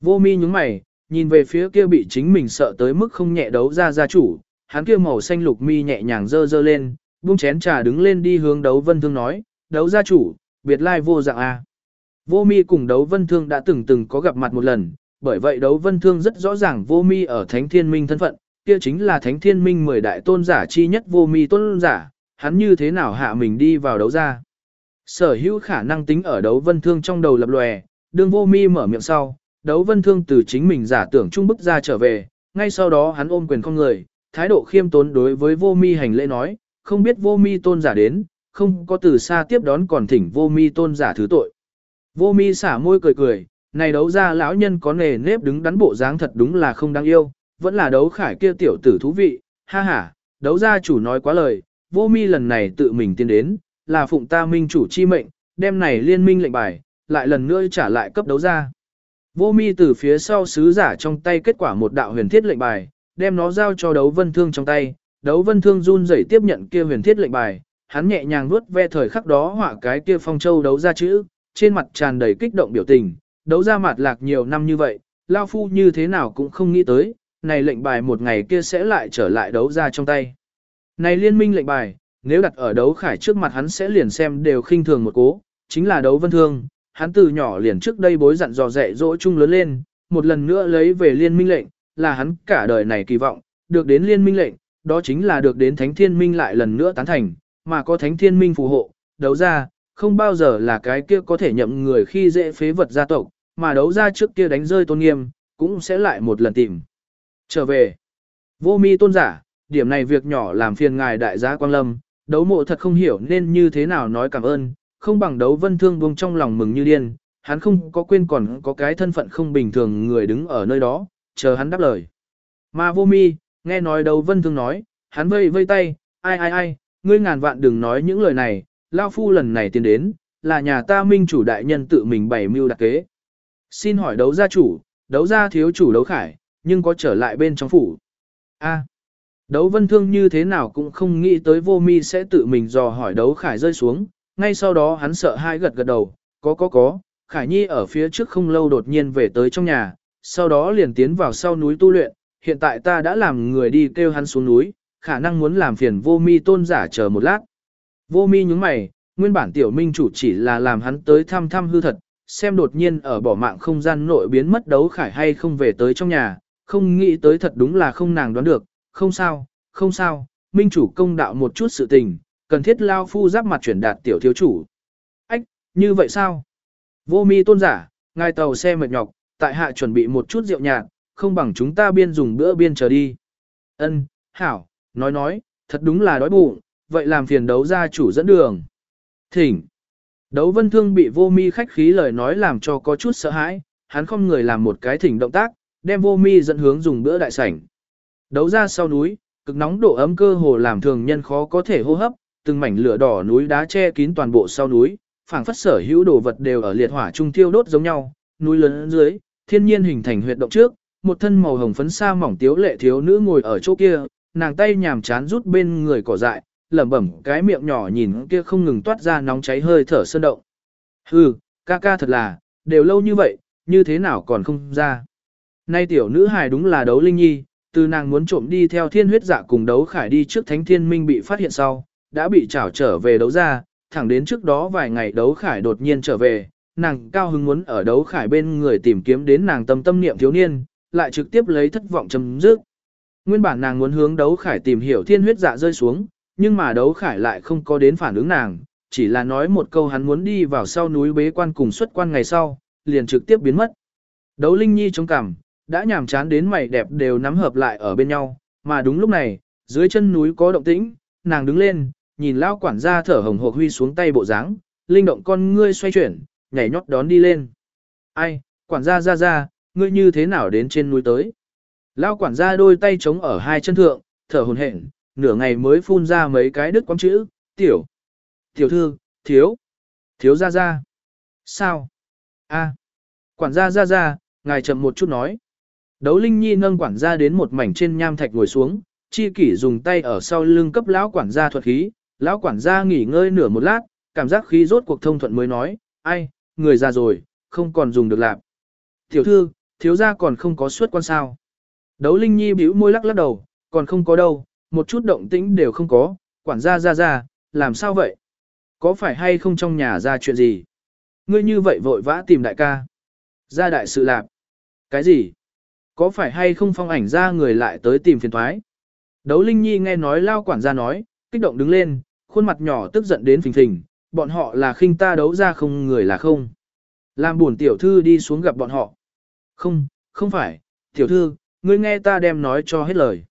Vô mi nhúng mày, nhìn về phía kia bị chính mình sợ tới mức không nhẹ đấu ra gia chủ, hắn kia màu xanh lục mi nhẹ nhàng dơ dơ lên, buông chén trà đứng lên đi hướng đấu vân thương nói, đấu gia chủ, biệt lai vô dạng a. Vô mi cùng đấu vân thương đã từng từng có gặp mặt một lần, bởi vậy đấu vân thương rất rõ ràng vô mi ở thánh thiên minh thân phận, kia chính là thánh thiên minh mười đại tôn giả chi nhất vô mi tôn giả, hắn như thế nào hạ mình đi vào đấu ra. Sở hữu khả năng tính ở đấu vân thương trong đầu lập lòe, Đường vô mi mở miệng sau, đấu vân thương từ chính mình giả tưởng trung bức ra trở về, ngay sau đó hắn ôm quyền không người, thái độ khiêm tốn đối với vô mi hành lễ nói, không biết vô mi tôn giả đến, không có từ xa tiếp đón còn thỉnh vô mi tôn giả thứ tội. Vô mi xả môi cười cười, này đấu ra lão nhân có nề nếp đứng đắn bộ dáng thật đúng là không đáng yêu, vẫn là đấu khải kia tiểu tử thú vị, ha ha, đấu gia chủ nói quá lời, vô mi lần này tự mình tiến đến, là phụng ta minh chủ chi mệnh, đem này liên minh lệnh bài, lại lần nữa trả lại cấp đấu ra. Vô mi từ phía sau sứ giả trong tay kết quả một đạo huyền thiết lệnh bài, đem nó giao cho đấu vân thương trong tay, đấu vân thương run rẩy tiếp nhận kia huyền thiết lệnh bài, hắn nhẹ nhàng vuốt ve thời khắc đó họa cái kia phong châu đấu ra chữ, trên mặt tràn đầy kích động biểu tình, đấu ra mặt lạc nhiều năm như vậy, lao phu như thế nào cũng không nghĩ tới, này lệnh bài một ngày kia sẽ lại trở lại đấu ra trong tay. Này liên minh lệnh bài, nếu đặt ở đấu khải trước mặt hắn sẽ liền xem đều khinh thường một cố, chính là đấu vân thương, hắn từ nhỏ liền trước đây bối dặn dò dạy dỗ chung lớn lên, một lần nữa lấy về liên minh lệnh, là hắn cả đời này kỳ vọng, được đến liên minh lệnh, đó chính là được đến thánh thiên minh lại lần nữa tán thành, mà có thánh thiên minh phù hộ, đấu ra, không bao giờ là cái kia có thể nhậm người khi dễ phế vật gia tộc, mà đấu ra trước kia đánh rơi tôn nghiêm, cũng sẽ lại một lần tìm. Trở về, vô mi tôn giả, điểm này việc nhỏ làm phiền ngài đại gia Quang Lâm, đấu mộ thật không hiểu nên như thế nào nói cảm ơn, không bằng đấu vân thương buông trong lòng mừng như điên, hắn không có quên còn có cái thân phận không bình thường người đứng ở nơi đó, chờ hắn đáp lời. Mà vô mi, nghe nói đấu vân thương nói, hắn vây vây tay, ai ai ai, ngươi ngàn vạn đừng nói những lời này, lao phu lần này tiến đến, là nhà ta minh chủ đại nhân tự mình bày mưu đặc kế. Xin hỏi đấu gia chủ, đấu gia thiếu chủ đấu khải, nhưng có trở lại bên trong phủ. A đấu vân thương như thế nào cũng không nghĩ tới vô mi sẽ tự mình dò hỏi đấu khải rơi xuống, ngay sau đó hắn sợ hai gật gật đầu, có có có, khải nhi ở phía trước không lâu đột nhiên về tới trong nhà, sau đó liền tiến vào sau núi tu luyện, hiện tại ta đã làm người đi kêu hắn xuống núi, khả năng muốn làm phiền vô mi tôn giả chờ một lát. Vô mi nhúng mày, nguyên bản tiểu minh chủ chỉ là làm hắn tới thăm thăm hư thật, xem đột nhiên ở bỏ mạng không gian nội biến mất đấu khải hay không về tới trong nhà, không nghĩ tới thật đúng là không nàng đoán được, không sao, không sao, minh chủ công đạo một chút sự tình, cần thiết lao phu giáp mặt chuyển đạt tiểu thiếu chủ. Ách, như vậy sao? Vô mi tôn giả, ngài tàu xe mệt nhọc, tại hạ chuẩn bị một chút rượu nhạt, không bằng chúng ta biên dùng bữa biên chờ đi. Ân, hảo, nói nói, thật đúng là đói bụng, vậy làm phiền đấu gia chủ dẫn đường. Thỉnh. Đấu vân thương bị vô mi khách khí lời nói làm cho có chút sợ hãi, hắn không người làm một cái thỉnh động tác, đem vô mi dẫn hướng dùng bữa đại sảnh. Đấu ra sau núi, cực nóng độ ấm cơ hồ làm thường nhân khó có thể hô hấp, từng mảnh lửa đỏ núi đá che kín toàn bộ sau núi, phảng phất sở hữu đồ vật đều ở liệt hỏa trung thiêu đốt giống nhau, núi lớn dưới, thiên nhiên hình thành huyệt động trước, một thân màu hồng phấn sa mỏng tiếu lệ thiếu nữ ngồi ở chỗ kia, nàng tay nhàm chán rút bên người cỏ dại, lẩm bẩm cái miệng nhỏ nhìn kia không ngừng toát ra nóng cháy hơi thở sơn động. Hừ, ca ca thật là, đều lâu như vậy, như thế nào còn không ra. Nay tiểu nữ hài đúng là đấu linh nhi, từ nàng muốn trộm đi theo thiên huyết dạ cùng đấu khải đi trước thánh thiên minh bị phát hiện sau, đã bị trảo trở về đấu ra, thẳng đến trước đó vài ngày đấu khải đột nhiên trở về, nàng cao hứng muốn ở đấu khải bên người tìm kiếm đến nàng tâm tâm niệm thiếu niên, lại trực tiếp lấy thất vọng chấm dứt. Nguyên bản nàng muốn hướng đấu khải tìm hiểu thiên huyết dạ rơi xuống, nhưng mà đấu khải lại không có đến phản ứng nàng, chỉ là nói một câu hắn muốn đi vào sau núi bế quan cùng xuất quan ngày sau, liền trực tiếp biến mất. Đấu Linh Nhi chống cằm, đã nhàm chán đến mày đẹp đều nắm hợp lại ở bên nhau, mà đúng lúc này, dưới chân núi có động tĩnh, nàng đứng lên, nhìn lao quản gia thở hồng hộc huy xuống tay bộ dáng, linh động con ngươi xoay chuyển, nhảy nhót đón đi lên. Ai, quản gia ra ra, ngươi như thế nào đến trên núi tới? Lao quản gia đôi tay chống ở hai chân thượng, thở hồn hển, nửa ngày mới phun ra mấy cái đứt quăng chữ, tiểu, tiểu thư, thiếu, thiếu ra ra. Sao? a quản gia ra ra, ngài chậm một chút nói. Đấu Linh Nhi nâng quản gia đến một mảnh trên nham thạch ngồi xuống, chi kỷ dùng tay ở sau lưng cấp lão quản gia thuật khí, lão quản gia nghỉ ngơi nửa một lát, cảm giác khí rốt cuộc thông thuận mới nói, ai, người già rồi, không còn dùng được lạc. Tiểu thư, thiếu gia còn không có suất quan sao. Đấu Linh Nhi bĩu môi lắc lắc đầu, còn không có đâu, một chút động tĩnh đều không có, quản gia ra ra, làm sao vậy? Có phải hay không trong nhà ra chuyện gì? Ngươi như vậy vội vã tìm đại ca. Ra đại sự lạp. Cái gì? Có phải hay không phong ảnh ra người lại tới tìm phiền thoái? Đấu Linh Nhi nghe nói lao quản gia nói, kích động đứng lên, khuôn mặt nhỏ tức giận đến phình phình, bọn họ là khinh ta đấu ra không người là không. Làm buồn tiểu thư đi xuống gặp bọn họ. Không, không phải, tiểu thư, ngươi nghe ta đem nói cho hết lời.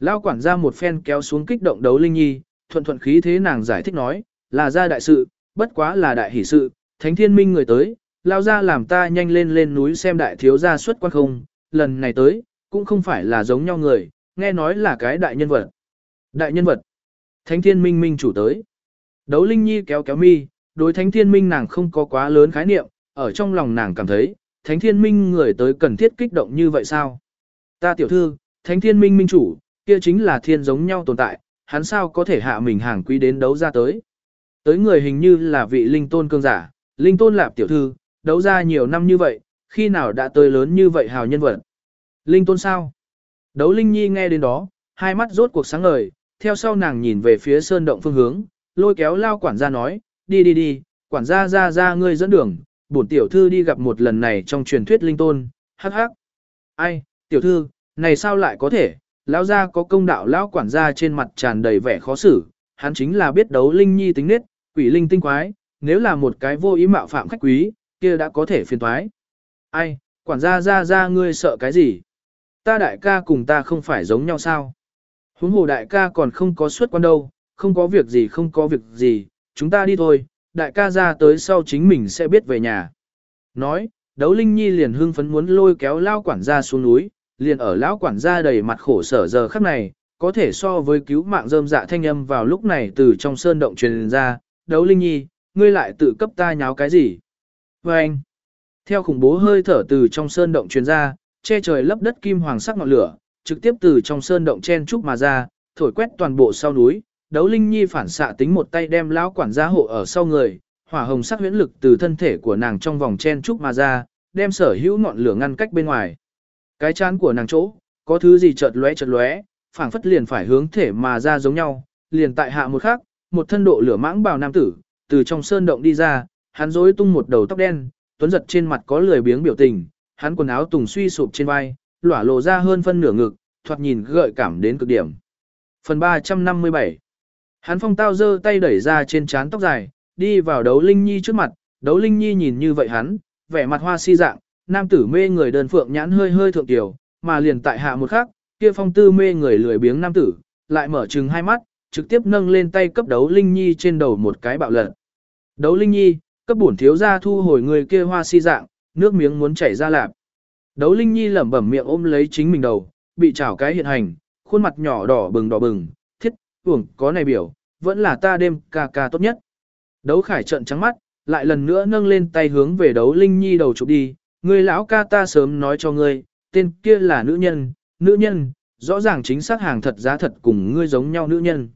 Lao quản gia một phen kéo xuống kích động đấu Linh Nhi, thuận thuận khí thế nàng giải thích nói, là ra đại sự, bất quá là đại hỷ sự, thánh thiên minh người tới, lao ra làm ta nhanh lên lên núi xem đại thiếu gia xuất quan không, lần này tới, cũng không phải là giống nhau người, nghe nói là cái đại nhân vật. Đại nhân vật. Thánh thiên minh minh chủ tới. Đấu Linh Nhi kéo kéo mi, đối thánh thiên minh nàng không có quá lớn khái niệm, ở trong lòng nàng cảm thấy, thánh thiên minh người tới cần thiết kích động như vậy sao? Ta tiểu thư, thánh thiên minh minh chủ, kia chính là thiên giống nhau tồn tại, hắn sao có thể hạ mình hàng quý đến đấu ra tới. Tới người hình như là vị linh tôn cương giả, linh tôn lạp tiểu thư, đấu ra nhiều năm như vậy, khi nào đã tới lớn như vậy hào nhân vật. Linh tôn sao? Đấu Linh Nhi nghe đến đó, hai mắt rốt cuộc sáng ngời, theo sau nàng nhìn về phía sơn động phương hướng, lôi kéo lao quản gia nói, đi đi đi, quản gia ra ra ngươi dẫn đường, bổn tiểu thư đi gặp một lần này trong truyền thuyết linh tôn, hắc hắc. Ai, tiểu thư, này sao lại có thể, lão gia có công đạo lão quản gia trên mặt tràn đầy vẻ khó xử, hắn chính là biết đấu linh nhi tính nết, quỷ linh tinh quái, nếu là một cái vô ý mạo phạm khách quý, kia đã có thể phiền toái. Ai, quản gia ra ra ngươi sợ cái gì? Ta đại ca cùng ta không phải giống nhau sao? Huống hồ đại ca còn không có suất quan đâu, không có việc gì không có việc gì, chúng ta đi thôi, đại ca ra tới sau chính mình sẽ biết về nhà. Nói, đấu linh nhi liền hưng phấn muốn lôi kéo lao quản gia xuống núi, liền ở lão quản gia đầy mặt khổ sở giờ khắc này, có thể so với cứu mạng rơm dạ thanh âm vào lúc này từ trong sơn động truyền ra, đấu linh nhi, ngươi lại tự cấp ta nháo cái gì? Và anh, theo khủng bố hơi thở từ trong sơn động truyền ra, che trời lấp đất kim hoàng sắc ngọn lửa, trực tiếp từ trong sơn động chen trúc mà ra, thổi quét toàn bộ sau núi. Đấu Linh Nhi phản xạ tính một tay đem lão quản gia hộ ở sau người, hỏa hồng sắc huyễn lực từ thân thể của nàng trong vòng chen trúc mà ra, đem sở hữu ngọn lửa ngăn cách bên ngoài. Cái chán của nàng chỗ, có thứ gì chợt lóe chợt lóe, phảng phất liền phải hướng thể mà ra giống nhau, liền tại hạ một khắc, một thân độ lửa mãng bào nam tử, từ trong sơn động đi ra, hắn rối tung một đầu tóc đen, tuấn giật trên mặt có lười biếng biểu tình, hắn quần áo tùng suy sụp trên vai, lỏa lộ ra hơn phân nửa ngực, thoạt nhìn gợi cảm đến cực điểm. Phần 357 Hắn phong tao giơ tay đẩy ra trên trán tóc dài, đi vào đấu Linh Nhi trước mặt, đấu Linh Nhi nhìn như vậy hắn, vẻ mặt hoa si dạng, nam tử mê người đơn phượng nhãn hơi hơi thượng tiểu, mà liền tại hạ một khắc, kia phong tư mê người lười biếng nam tử, lại mở trừng hai mắt, trực tiếp nâng lên tay cấp đấu Linh Nhi trên đầu một cái bạo lật. Đấu Linh Nhi, cấp bổn thiếu gia thu hồi người kia hoa si dạng, nước miếng muốn chảy ra lạp. Đấu Linh Nhi lẩm bẩm miệng ôm lấy chính mình đầu, bị chảo cái hiện hành, khuôn mặt nhỏ đỏ bừng đỏ bừng, thiết, uổng, có này biểu, vẫn là ta đêm ca ca tốt nhất. Đấu Khải trận trắng mắt, lại lần nữa nâng lên tay hướng về Đấu Linh Nhi đầu chụp đi, người lão ca ta sớm nói cho ngươi, tên kia là nữ nhân, nữ nhân, rõ ràng chính xác hàng thật giá thật cùng ngươi giống nhau nữ nhân.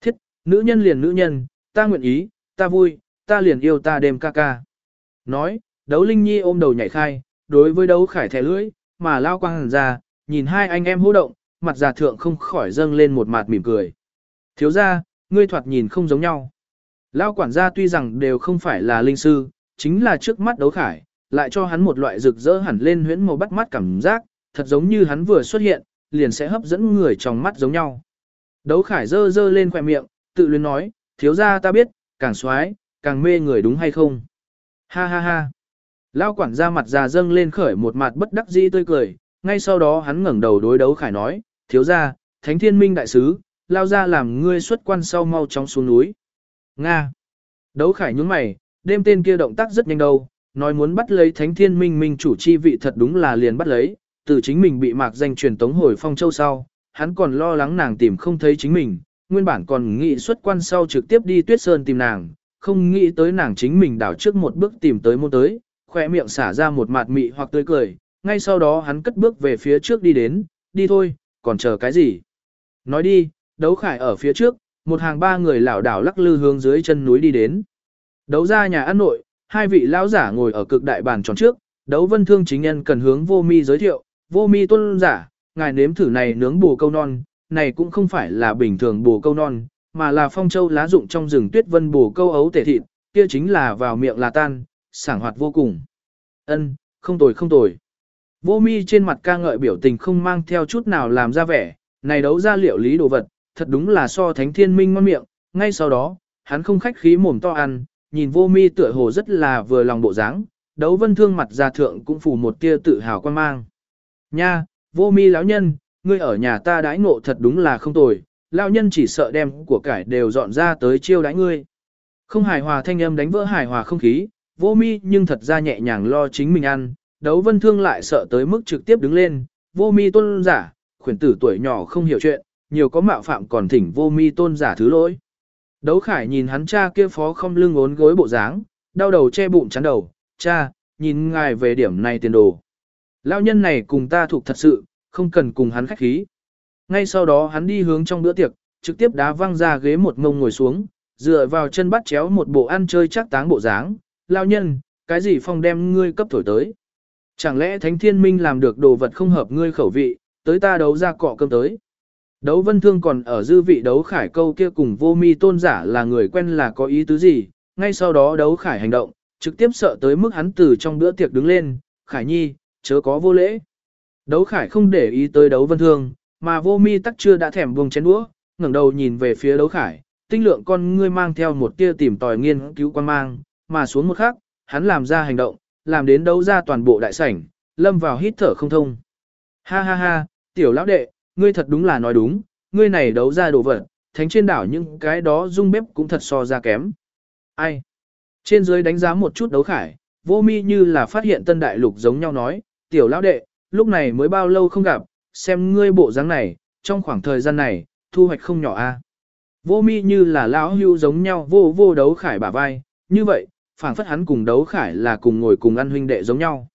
Thiết, nữ nhân liền nữ nhân, ta nguyện ý, ta vui, ta liền yêu ta đêm ca ca. Nói, đấu linh nhi ôm đầu nhảy khai, đối với đấu khải thẻ lưỡi, mà lao quang hẳn ra, nhìn hai anh em hô động, mặt già thượng không khỏi dâng lên một mặt mỉm cười. Thiếu ra, ngươi thoạt nhìn không giống nhau. Lao quản gia tuy rằng đều không phải là linh sư, chính là trước mắt đấu khải, lại cho hắn một loại rực rỡ hẳn lên huyễn màu bắt mắt cảm giác, thật giống như hắn vừa xuất hiện, liền sẽ hấp dẫn người trong mắt giống nhau. Đấu khải dơ dơ lên khỏe miệng, tự luyến nói, thiếu ra ta biết, càng xoái, càng mê người đúng hay không. Ha ha ha. Lao quản gia mặt già dâng lên khởi một mặt bất đắc dĩ tươi cười, ngay sau đó hắn ngẩng đầu đối đấu khải nói, thiếu ra, thánh thiên minh đại sứ, lao ra làm ngươi xuất quan sau mau chóng xuống núi. Nga. Đấu khải nhún mày, đêm tên kia động tác rất nhanh đâu, nói muốn bắt lấy thánh thiên minh minh chủ chi vị thật đúng là liền bắt lấy, từ chính mình bị mạc danh truyền tống hồi phong châu sau, hắn còn lo lắng nàng tìm không thấy chính mình, nguyên bản còn nghĩ xuất quan sau trực tiếp đi tuyết sơn tìm nàng, không nghĩ tới nàng chính mình đảo trước một bước tìm tới môn tới, khỏe miệng xả ra một mạt mị hoặc tươi cười, ngay sau đó hắn cất bước về phía trước đi đến, đi thôi, còn chờ cái gì? Nói đi, đấu khải ở phía trước, một hàng ba người lảo đảo lắc lư hướng dưới chân núi đi đến. Đấu ra nhà ăn nội, hai vị lão giả ngồi ở cực đại bàn tròn trước, đấu vân thương chính nhân cần hướng vô mi giới thiệu, vô mi tôn giả, ngài nếm thử này nướng bù câu non, này cũng không phải là bình thường bù câu non, mà là phong châu lá dụng trong rừng tuyết vân bổ câu ấu tể thịt, kia chính là vào miệng là tan, sảng hoạt vô cùng. Ân, không tồi không tồi. Vô mi trên mặt ca ngợi biểu tình không mang theo chút nào làm ra vẻ, này đấu ra liệu lý đồ vật, thật đúng là so thánh thiên minh ngon miệng, ngay sau đó, hắn không khách khí mồm to ăn, nhìn vô mi tựa hồ rất là vừa lòng bộ dáng, đấu vân thương mặt ra thượng cũng phủ một tia tự hào quan mang. Nha, vô mi lão nhân, ngươi ở nhà ta đãi ngộ thật đúng là không tồi, lão nhân chỉ sợ đem của cải đều dọn ra tới chiêu đãi ngươi. Không hài hòa thanh âm đánh vỡ hài hòa không khí, vô mi nhưng thật ra nhẹ nhàng lo chính mình ăn, đấu vân thương lại sợ tới mức trực tiếp đứng lên, vô mi tôn giả, khuyển tử tuổi nhỏ không hiểu chuyện, nhiều có mạo phạm còn thỉnh vô mi tôn giả thứ lỗi. Đấu khải nhìn hắn cha kia phó không lưng ốn gối bộ dáng, đau đầu che bụng chắn đầu, cha, nhìn ngài về điểm này tiền đồ. Lão nhân này cùng ta thuộc thật sự, không cần cùng hắn khách khí. Ngay sau đó hắn đi hướng trong bữa tiệc, trực tiếp đá văng ra ghế một ngông ngồi xuống, dựa vào chân bắt chéo một bộ ăn chơi chắc táng bộ dáng. Lão nhân, cái gì phong đem ngươi cấp thổi tới? Chẳng lẽ Thánh Thiên Minh làm được đồ vật không hợp ngươi khẩu vị, tới ta đấu ra cọ cơm tới? Đấu vân thương còn ở dư vị đấu khải câu kia cùng vô mi tôn giả là người quen là có ý tứ gì, ngay sau đó đấu khải hành động, trực tiếp sợ tới mức hắn từ trong bữa tiệc đứng lên, khải nhi, chớ có vô lễ. Đấu khải không để ý tới đấu vân thương, mà vô mi tắc chưa đã thèm buông chén đũa, ngẩng đầu nhìn về phía đấu khải, tinh lượng con ngươi mang theo một tia tìm tòi nghiên cứu quan mang, mà xuống một khắc, hắn làm ra hành động, làm đến đấu ra toàn bộ đại sảnh, lâm vào hít thở không thông. Ha ha ha, tiểu lão đệ, ngươi thật đúng là nói đúng, ngươi này đấu ra đồ vật, thánh trên đảo những cái đó dung bếp cũng thật so ra kém. Ai? Trên dưới đánh giá một chút đấu khải, vô mi như là phát hiện tân đại lục giống nhau nói, tiểu lão đệ, lúc này mới bao lâu không gặp, xem ngươi bộ dáng này, trong khoảng thời gian này, thu hoạch không nhỏ a. Vô mi như là lão hưu giống nhau vô vô đấu khải bả vai, như vậy, phảng phất hắn cùng đấu khải là cùng ngồi cùng ăn huynh đệ giống nhau.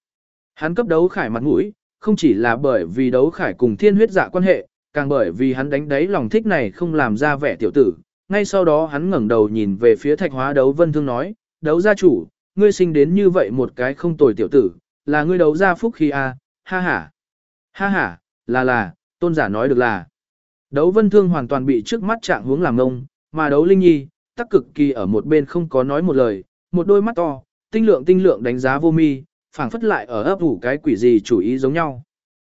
Hắn cấp đấu khải mặt mũi, không chỉ là bởi vì đấu khải cùng thiên huyết dạ quan hệ, càng bởi vì hắn đánh đáy lòng thích này không làm ra vẻ tiểu tử. Ngay sau đó hắn ngẩng đầu nhìn về phía thạch hóa đấu vân thương nói, đấu gia chủ, ngươi sinh đến như vậy một cái không tồi tiểu tử, là ngươi đấu gia phúc khi a, à, ha ha. Ha ha, là là, tôn giả nói được là. Đấu vân thương hoàn toàn bị trước mắt trạng hướng làm ngông, mà đấu linh nhi, tắc cực kỳ ở một bên không có nói một lời, một đôi mắt to, tinh lượng tinh lượng đánh giá vô mi, phảng phất lại ở ấp ủ cái quỷ gì chủ ý giống nhau.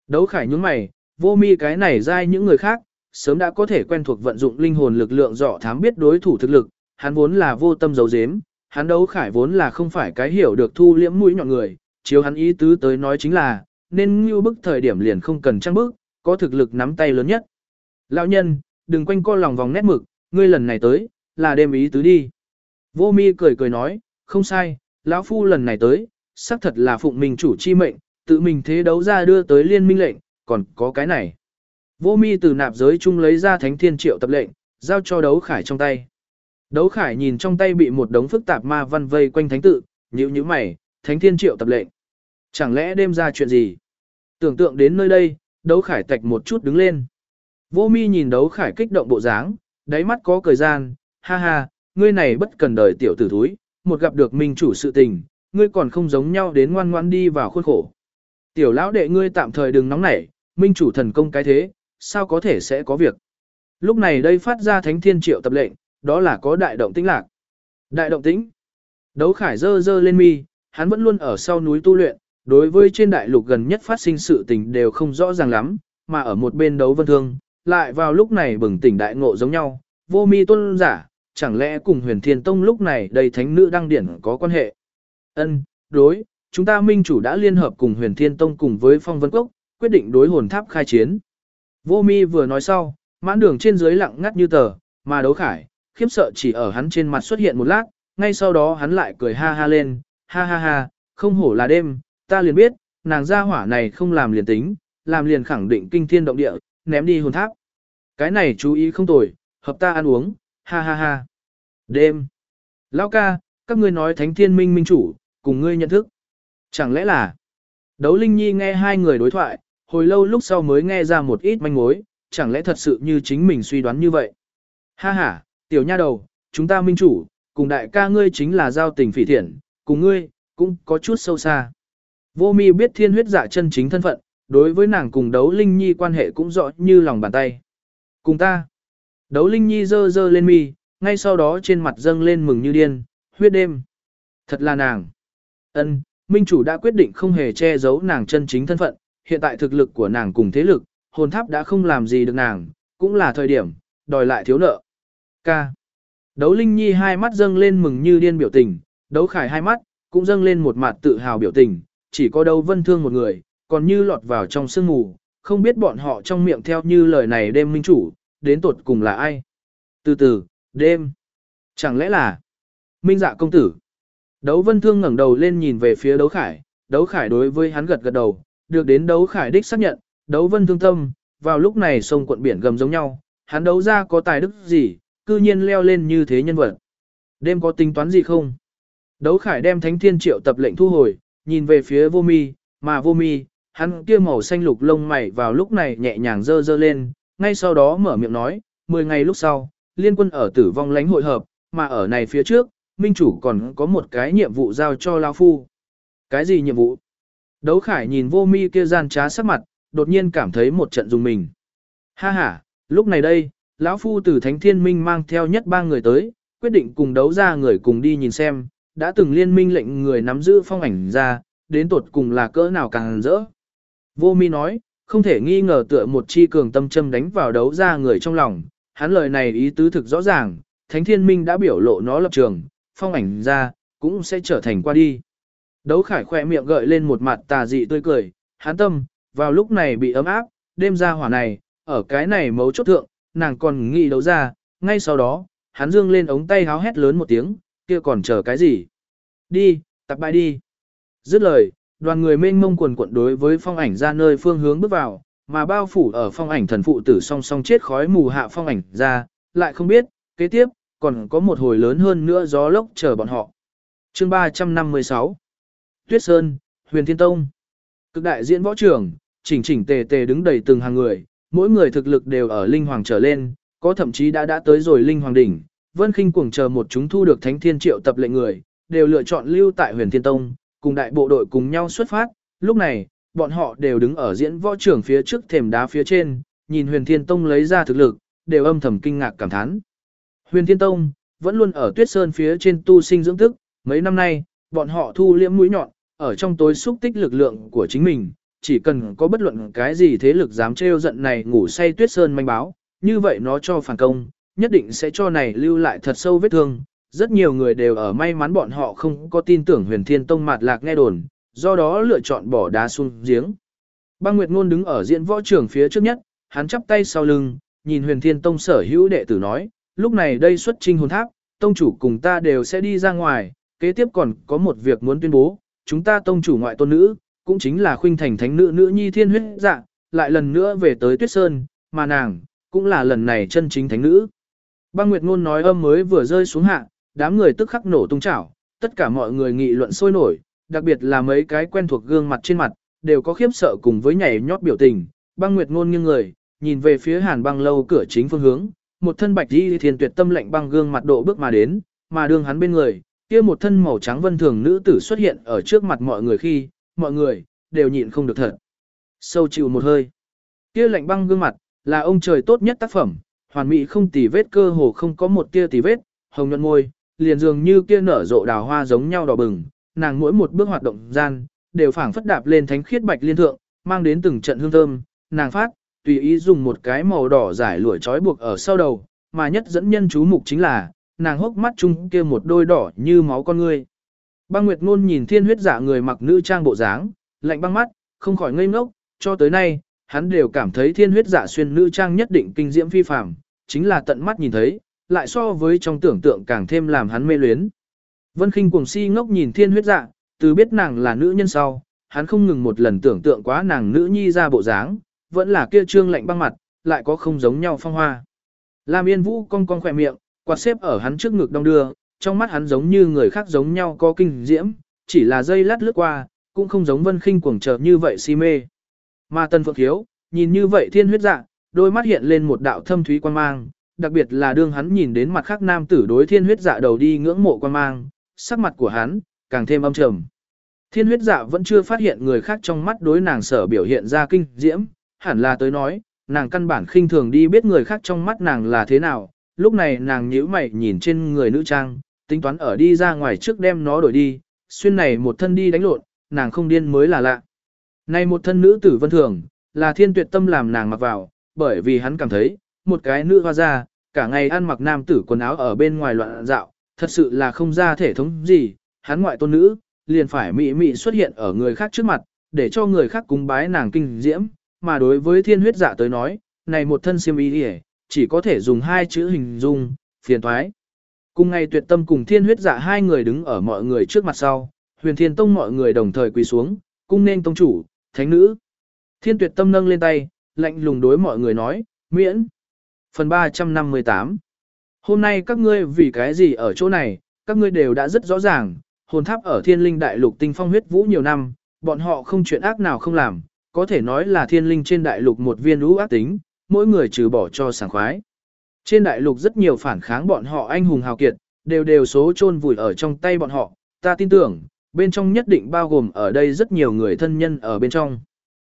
Đấu khải nhướng mày, vô mi cái này dai những người khác, sớm đã có thể quen thuộc vận dụng linh hồn lực lượng dọ thám biết đối thủ thực lực, hắn vốn là vô tâm giấu giếm, hắn đấu khải vốn là không phải cái hiểu được thu liễm mũi nhọn người, chiếu hắn ý tứ tới nói chính là, nên như bức thời điểm liền không cần trăng bức, có thực lực nắm tay lớn nhất. Lão nhân, đừng quanh co lòng vòng nét mực, ngươi lần này tới, là đêm ý tứ đi. Vô mi cười cười nói, không sai, lão phu lần này tới, xác thật là phụng mình chủ chi mệnh, tự mình thế đấu ra đưa tới liên minh lệnh, còn có cái này. Vô mi từ nạp giới chung lấy ra thánh thiên triệu tập lệnh, giao cho đấu khải trong tay. Đấu khải nhìn trong tay bị một đống phức tạp ma văn vây quanh thánh tự, nhíu nhíu mày, thánh thiên triệu tập lệnh. Chẳng lẽ đêm ra chuyện gì? Tưởng tượng đến nơi đây, đấu khải tạch một chút đứng lên. Vô mi nhìn đấu khải kích động bộ dáng, đáy mắt có cười gian, ha ha, ngươi này bất cần đời tiểu tử thúi, một gặp được minh chủ sự tình, ngươi còn không giống nhau đến ngoan ngoan đi vào khuôn khổ. Tiểu lão đệ ngươi tạm thời đừng nóng nảy, minh chủ thần công cái thế, sao có thể sẽ có việc. Lúc này đây phát ra thánh thiên triệu tập lệnh, đó là có đại động tĩnh lạc. Đại động tĩnh. Đấu khải dơ dơ lên mi, hắn vẫn luôn ở sau núi tu luyện, đối với trên đại lục gần nhất phát sinh sự tình đều không rõ ràng lắm, mà ở một bên đấu vân thương, lại vào lúc này bừng tỉnh đại ngộ giống nhau, vô mi tôn giả, chẳng lẽ cùng huyền thiên tông lúc này đầy thánh nữ đăng điển có quan hệ. Ân, đối, chúng ta minh chủ đã liên hợp cùng huyền thiên tông cùng với phong vân cốc, quyết định đối hồn tháp khai chiến. Vô mi vừa nói sau, mãn đường trên dưới lặng ngắt như tờ, mà đấu khải, khiếp sợ chỉ ở hắn trên mặt xuất hiện một lát, ngay sau đó hắn lại cười ha ha lên, ha ha ha, không hổ là đêm, ta liền biết, nàng gia hỏa này không làm liền tính, làm liền khẳng định kinh thiên động địa, ném đi hồn tháp. Cái này chú ý không tồi, hợp ta ăn uống, ha ha ha. Đêm. Lão ca, các ngươi nói thánh thiên minh minh chủ, cùng ngươi nhận thức. Chẳng lẽ là... Đấu Linh Nhi nghe hai người đối thoại, hồi lâu lúc sau mới nghe ra một ít manh mối, chẳng lẽ thật sự như chính mình suy đoán như vậy. Ha ha, tiểu nha đầu, chúng ta minh chủ, cùng đại ca ngươi chính là giao tình phỉ thiện, cùng ngươi, cũng có chút sâu xa. Vô mi biết thiên huyết dạ chân chính thân phận, đối với nàng cùng đấu Linh Nhi quan hệ cũng rõ như lòng bàn tay. Cùng ta. Đấu Linh Nhi dơ dơ lên mi, ngay sau đó trên mặt dâng lên mừng như điên, huyết đêm. Thật là nàng. Ân, Minh chủ đã quyết định không hề che giấu nàng chân chính thân phận, hiện tại thực lực của nàng cùng thế lực, hồn tháp đã không làm gì được nàng, cũng là thời điểm, đòi lại thiếu nợ. Ca. Đấu Linh Nhi hai mắt dâng lên mừng như điên biểu tình, đấu khải hai mắt, cũng dâng lên một mặt tự hào biểu tình, chỉ có đấu vân thương một người, còn như lọt vào trong sương mù, không biết bọn họ trong miệng theo như lời này đêm minh chủ, đến tột cùng là ai. Từ từ, đêm. Chẳng lẽ là Minh dạ công tử. Đấu vân thương ngẩng đầu lên nhìn về phía đấu khải, đấu khải đối với hắn gật gật đầu, được đến đấu khải đích xác nhận, đấu vân thương tâm, vào lúc này sông quận biển gầm giống nhau, hắn đấu ra có tài đức gì, cư nhiên leo lên như thế nhân vật. Đêm có tính toán gì không? Đấu khải đem thánh thiên triệu tập lệnh thu hồi, nhìn về phía vô mi, mà vô mi, hắn kia màu xanh lục lông mày vào lúc này nhẹ nhàng dơ dơ lên, ngay sau đó mở miệng nói, 10 ngày lúc sau, liên quân ở tử vong lánh hội hợp, mà ở này phía trước, minh chủ còn có một cái nhiệm vụ giao cho Lao Phu. Cái gì nhiệm vụ? Đấu khải nhìn vô mi kia gian trá sắc mặt, đột nhiên cảm thấy một trận dùng mình. Ha ha, lúc này đây, lão Phu từ Thánh Thiên Minh mang theo nhất ba người tới, quyết định cùng đấu ra người cùng đi nhìn xem, đã từng liên minh lệnh người nắm giữ phong ảnh ra, đến tột cùng là cỡ nào càng rỡ. Vô mi nói, không thể nghi ngờ tựa một chi cường tâm châm đánh vào đấu ra người trong lòng, hắn lời này ý tứ thực rõ ràng, Thánh Thiên Minh đã biểu lộ nó lập trường, phong ảnh ra, cũng sẽ trở thành qua đi. Đấu khải khỏe miệng gợi lên một mặt tà dị tươi cười, hắn tâm, vào lúc này bị ấm áp, đêm ra hỏa này, ở cái này mấu chốt thượng, nàng còn nghĩ đấu ra, ngay sau đó, hắn dương lên ống tay háo hét lớn một tiếng, kia còn chờ cái gì? Đi, tập bài đi. Dứt lời, đoàn người mênh mông quần quận đối với phong ảnh ra nơi phương hướng bước vào, mà bao phủ ở phong ảnh thần phụ tử song song chết khói mù hạ phong ảnh ra, lại không biết, kế tiếp, còn có một hồi lớn hơn nữa gió lốc chờ bọn họ. chương 356 Tuyết Sơn, Huyền Thiên Tông Cực đại diễn võ trưởng, chỉnh chỉnh tề tề đứng đầy từng hàng người, mỗi người thực lực đều ở linh hoàng trở lên, có thậm chí đã đã tới rồi linh hoàng đỉnh. Vân Kinh cuồng chờ một chúng thu được thánh thiên triệu tập lệnh người, đều lựa chọn lưu tại huyền thiên tông, cùng đại bộ đội cùng nhau xuất phát. Lúc này, bọn họ đều đứng ở diễn võ trưởng phía trước thềm đá phía trên, nhìn huyền thiên tông lấy ra thực lực, đều âm thầm kinh ngạc cảm thán. Huyền thiên tông, vẫn luôn ở tuyết sơn phía trên tu sinh dưỡng thức, mấy năm nay, bọn họ thu liễm mũi nhọn, ở trong tối xúc tích lực lượng của chính mình, chỉ cần có bất luận cái gì thế lực dám trêu giận này ngủ say tuyết sơn manh báo, như vậy nó cho phản công, nhất định sẽ cho này lưu lại thật sâu vết thương. Rất nhiều người đều ở may mắn bọn họ không có tin tưởng huyền thiên tông mạt lạc nghe đồn, do đó lựa chọn bỏ đá xuống giếng. Băng Nguyệt Ngôn đứng ở diễn võ trường phía trước nhất, hắn chắp tay sau lưng, nhìn huyền thiên tông sở hữu đệ tử nói, lúc này đây xuất trinh hồn tháp, tông chủ cùng ta đều sẽ đi ra ngoài, kế tiếp còn có một việc muốn tuyên bố, chúng ta tông chủ ngoại tôn nữ, cũng chính là khuynh thành thánh nữ nữ nhi thiên huyết dạ, lại lần nữa về tới Tuyết Sơn, mà nàng, cũng là lần này chân chính thánh nữ. Băng Nguyệt Ngôn nói âm mới vừa rơi xuống hạ, đám người tức khắc nổ tung chảo, tất cả mọi người nghị luận sôi nổi, đặc biệt là mấy cái quen thuộc gương mặt trên mặt, đều có khiếp sợ cùng với nhảy nhót biểu tình. Băng Nguyệt Ngôn nghiêng người, nhìn về phía Hàn Băng lâu cửa chính phương hướng, một thân bạch y thiên tuyệt tâm lạnh băng gương mặt độ bước mà đến, mà đường hắn bên người, kia một thân màu trắng vân thường nữ tử xuất hiện ở trước mặt mọi người khi, mọi người, đều nhịn không được thật. Sâu chịu một hơi. Kia lạnh băng gương mặt, là ông trời tốt nhất tác phẩm, hoàn mỹ không tì vết cơ hồ không có một tia tì vết, hồng nhuận môi, liền dường như kia nở rộ đào hoa giống nhau đỏ bừng, nàng mỗi một bước hoạt động gian, đều phảng phất đạp lên thánh khiết bạch liên thượng, mang đến từng trận hương thơm, nàng phát, tùy ý dùng một cái màu đỏ giải lụa trói buộc ở sau đầu, mà nhất dẫn nhân chú mục chính là, nàng hốc mắt chung kia một đôi đỏ như máu con ngươi. Băng Nguyệt Ngôn nhìn thiên huyết giả người mặc nữ trang bộ dáng, lạnh băng mắt, không khỏi ngây ngốc, cho tới nay, hắn đều cảm thấy thiên huyết giả xuyên nữ trang nhất định kinh diễm phi phàm, chính là tận mắt nhìn thấy, lại so với trong tưởng tượng càng thêm làm hắn mê luyến. Vân Kinh cuồng si ngốc nhìn thiên huyết dạ, từ biết nàng là nữ nhân sau, hắn không ngừng một lần tưởng tượng quá nàng nữ nhi ra bộ dáng, vẫn là kia trương lạnh băng mặt, lại có không giống nhau phong hoa. Lam Yên Vũ cong cong khỏe miệng, quạt xếp ở hắn trước ngực đông đưa, trong mắt hắn giống như người khác giống nhau có kinh diễm, chỉ là dây lát lướt qua, cũng không giống vân khinh cuồng chờ như vậy si mê. Mà Tân Phượng Thiếu, nhìn như vậy thiên huyết dạ, đôi mắt hiện lên một đạo thâm thúy quan mang, đặc biệt là đương hắn nhìn đến mặt khác nam tử đối thiên huyết dạ đầu đi ngưỡng mộ quan mang, sắc mặt của hắn, càng thêm âm trầm. Thiên huyết dạ vẫn chưa phát hiện người khác trong mắt đối nàng sở biểu hiện ra kinh diễm, hẳn là tới nói, nàng căn bản khinh thường đi biết người khác trong mắt nàng là thế nào, lúc này nàng nhíu mày nhìn trên người nữ trang, tính toán ở đi ra ngoài trước đem nó đổi đi, xuyên này một thân đi đánh lộn, nàng không điên mới là lạ. Này một thân nữ tử vân thường, là thiên tuyệt tâm làm nàng mặc vào, bởi vì hắn cảm thấy, một cái nữ hoa ra, cả ngày ăn mặc nam tử quần áo ở bên ngoài loạn dạo, thật sự là không ra thể thống gì, hắn ngoại tôn nữ, liền phải mị mị xuất hiện ở người khác trước mặt, để cho người khác cúng bái nàng kinh diễm, mà đối với thiên huyết giả tới nói, này một thân siêm ý đi chỉ có thể dùng hai chữ hình dung, phiền thoái. Cùng ngày tuyệt tâm cùng thiên huyết giả hai người đứng ở mọi người trước mặt sau, huyền thiên tông mọi người đồng thời quỳ xuống, cung nên tông chủ, thánh nữ. Thiên tuyệt tâm nâng lên tay, lạnh lùng đối mọi người nói, miễn. Phần 358 Hôm nay các ngươi vì cái gì ở chỗ này, các ngươi đều đã rất rõ ràng, hồn tháp ở thiên linh đại lục tinh phong huyết vũ nhiều năm, bọn họ không chuyện ác nào không làm, có thể nói là thiên linh trên đại lục một viên lũ ác tính, mỗi người trừ bỏ cho sảng khoái. Trên đại lục rất nhiều phản kháng bọn họ anh hùng hào kiệt, đều đều số chôn vùi ở trong tay bọn họ, ta tin tưởng, bên trong nhất định bao gồm ở đây rất nhiều người thân nhân ở bên trong.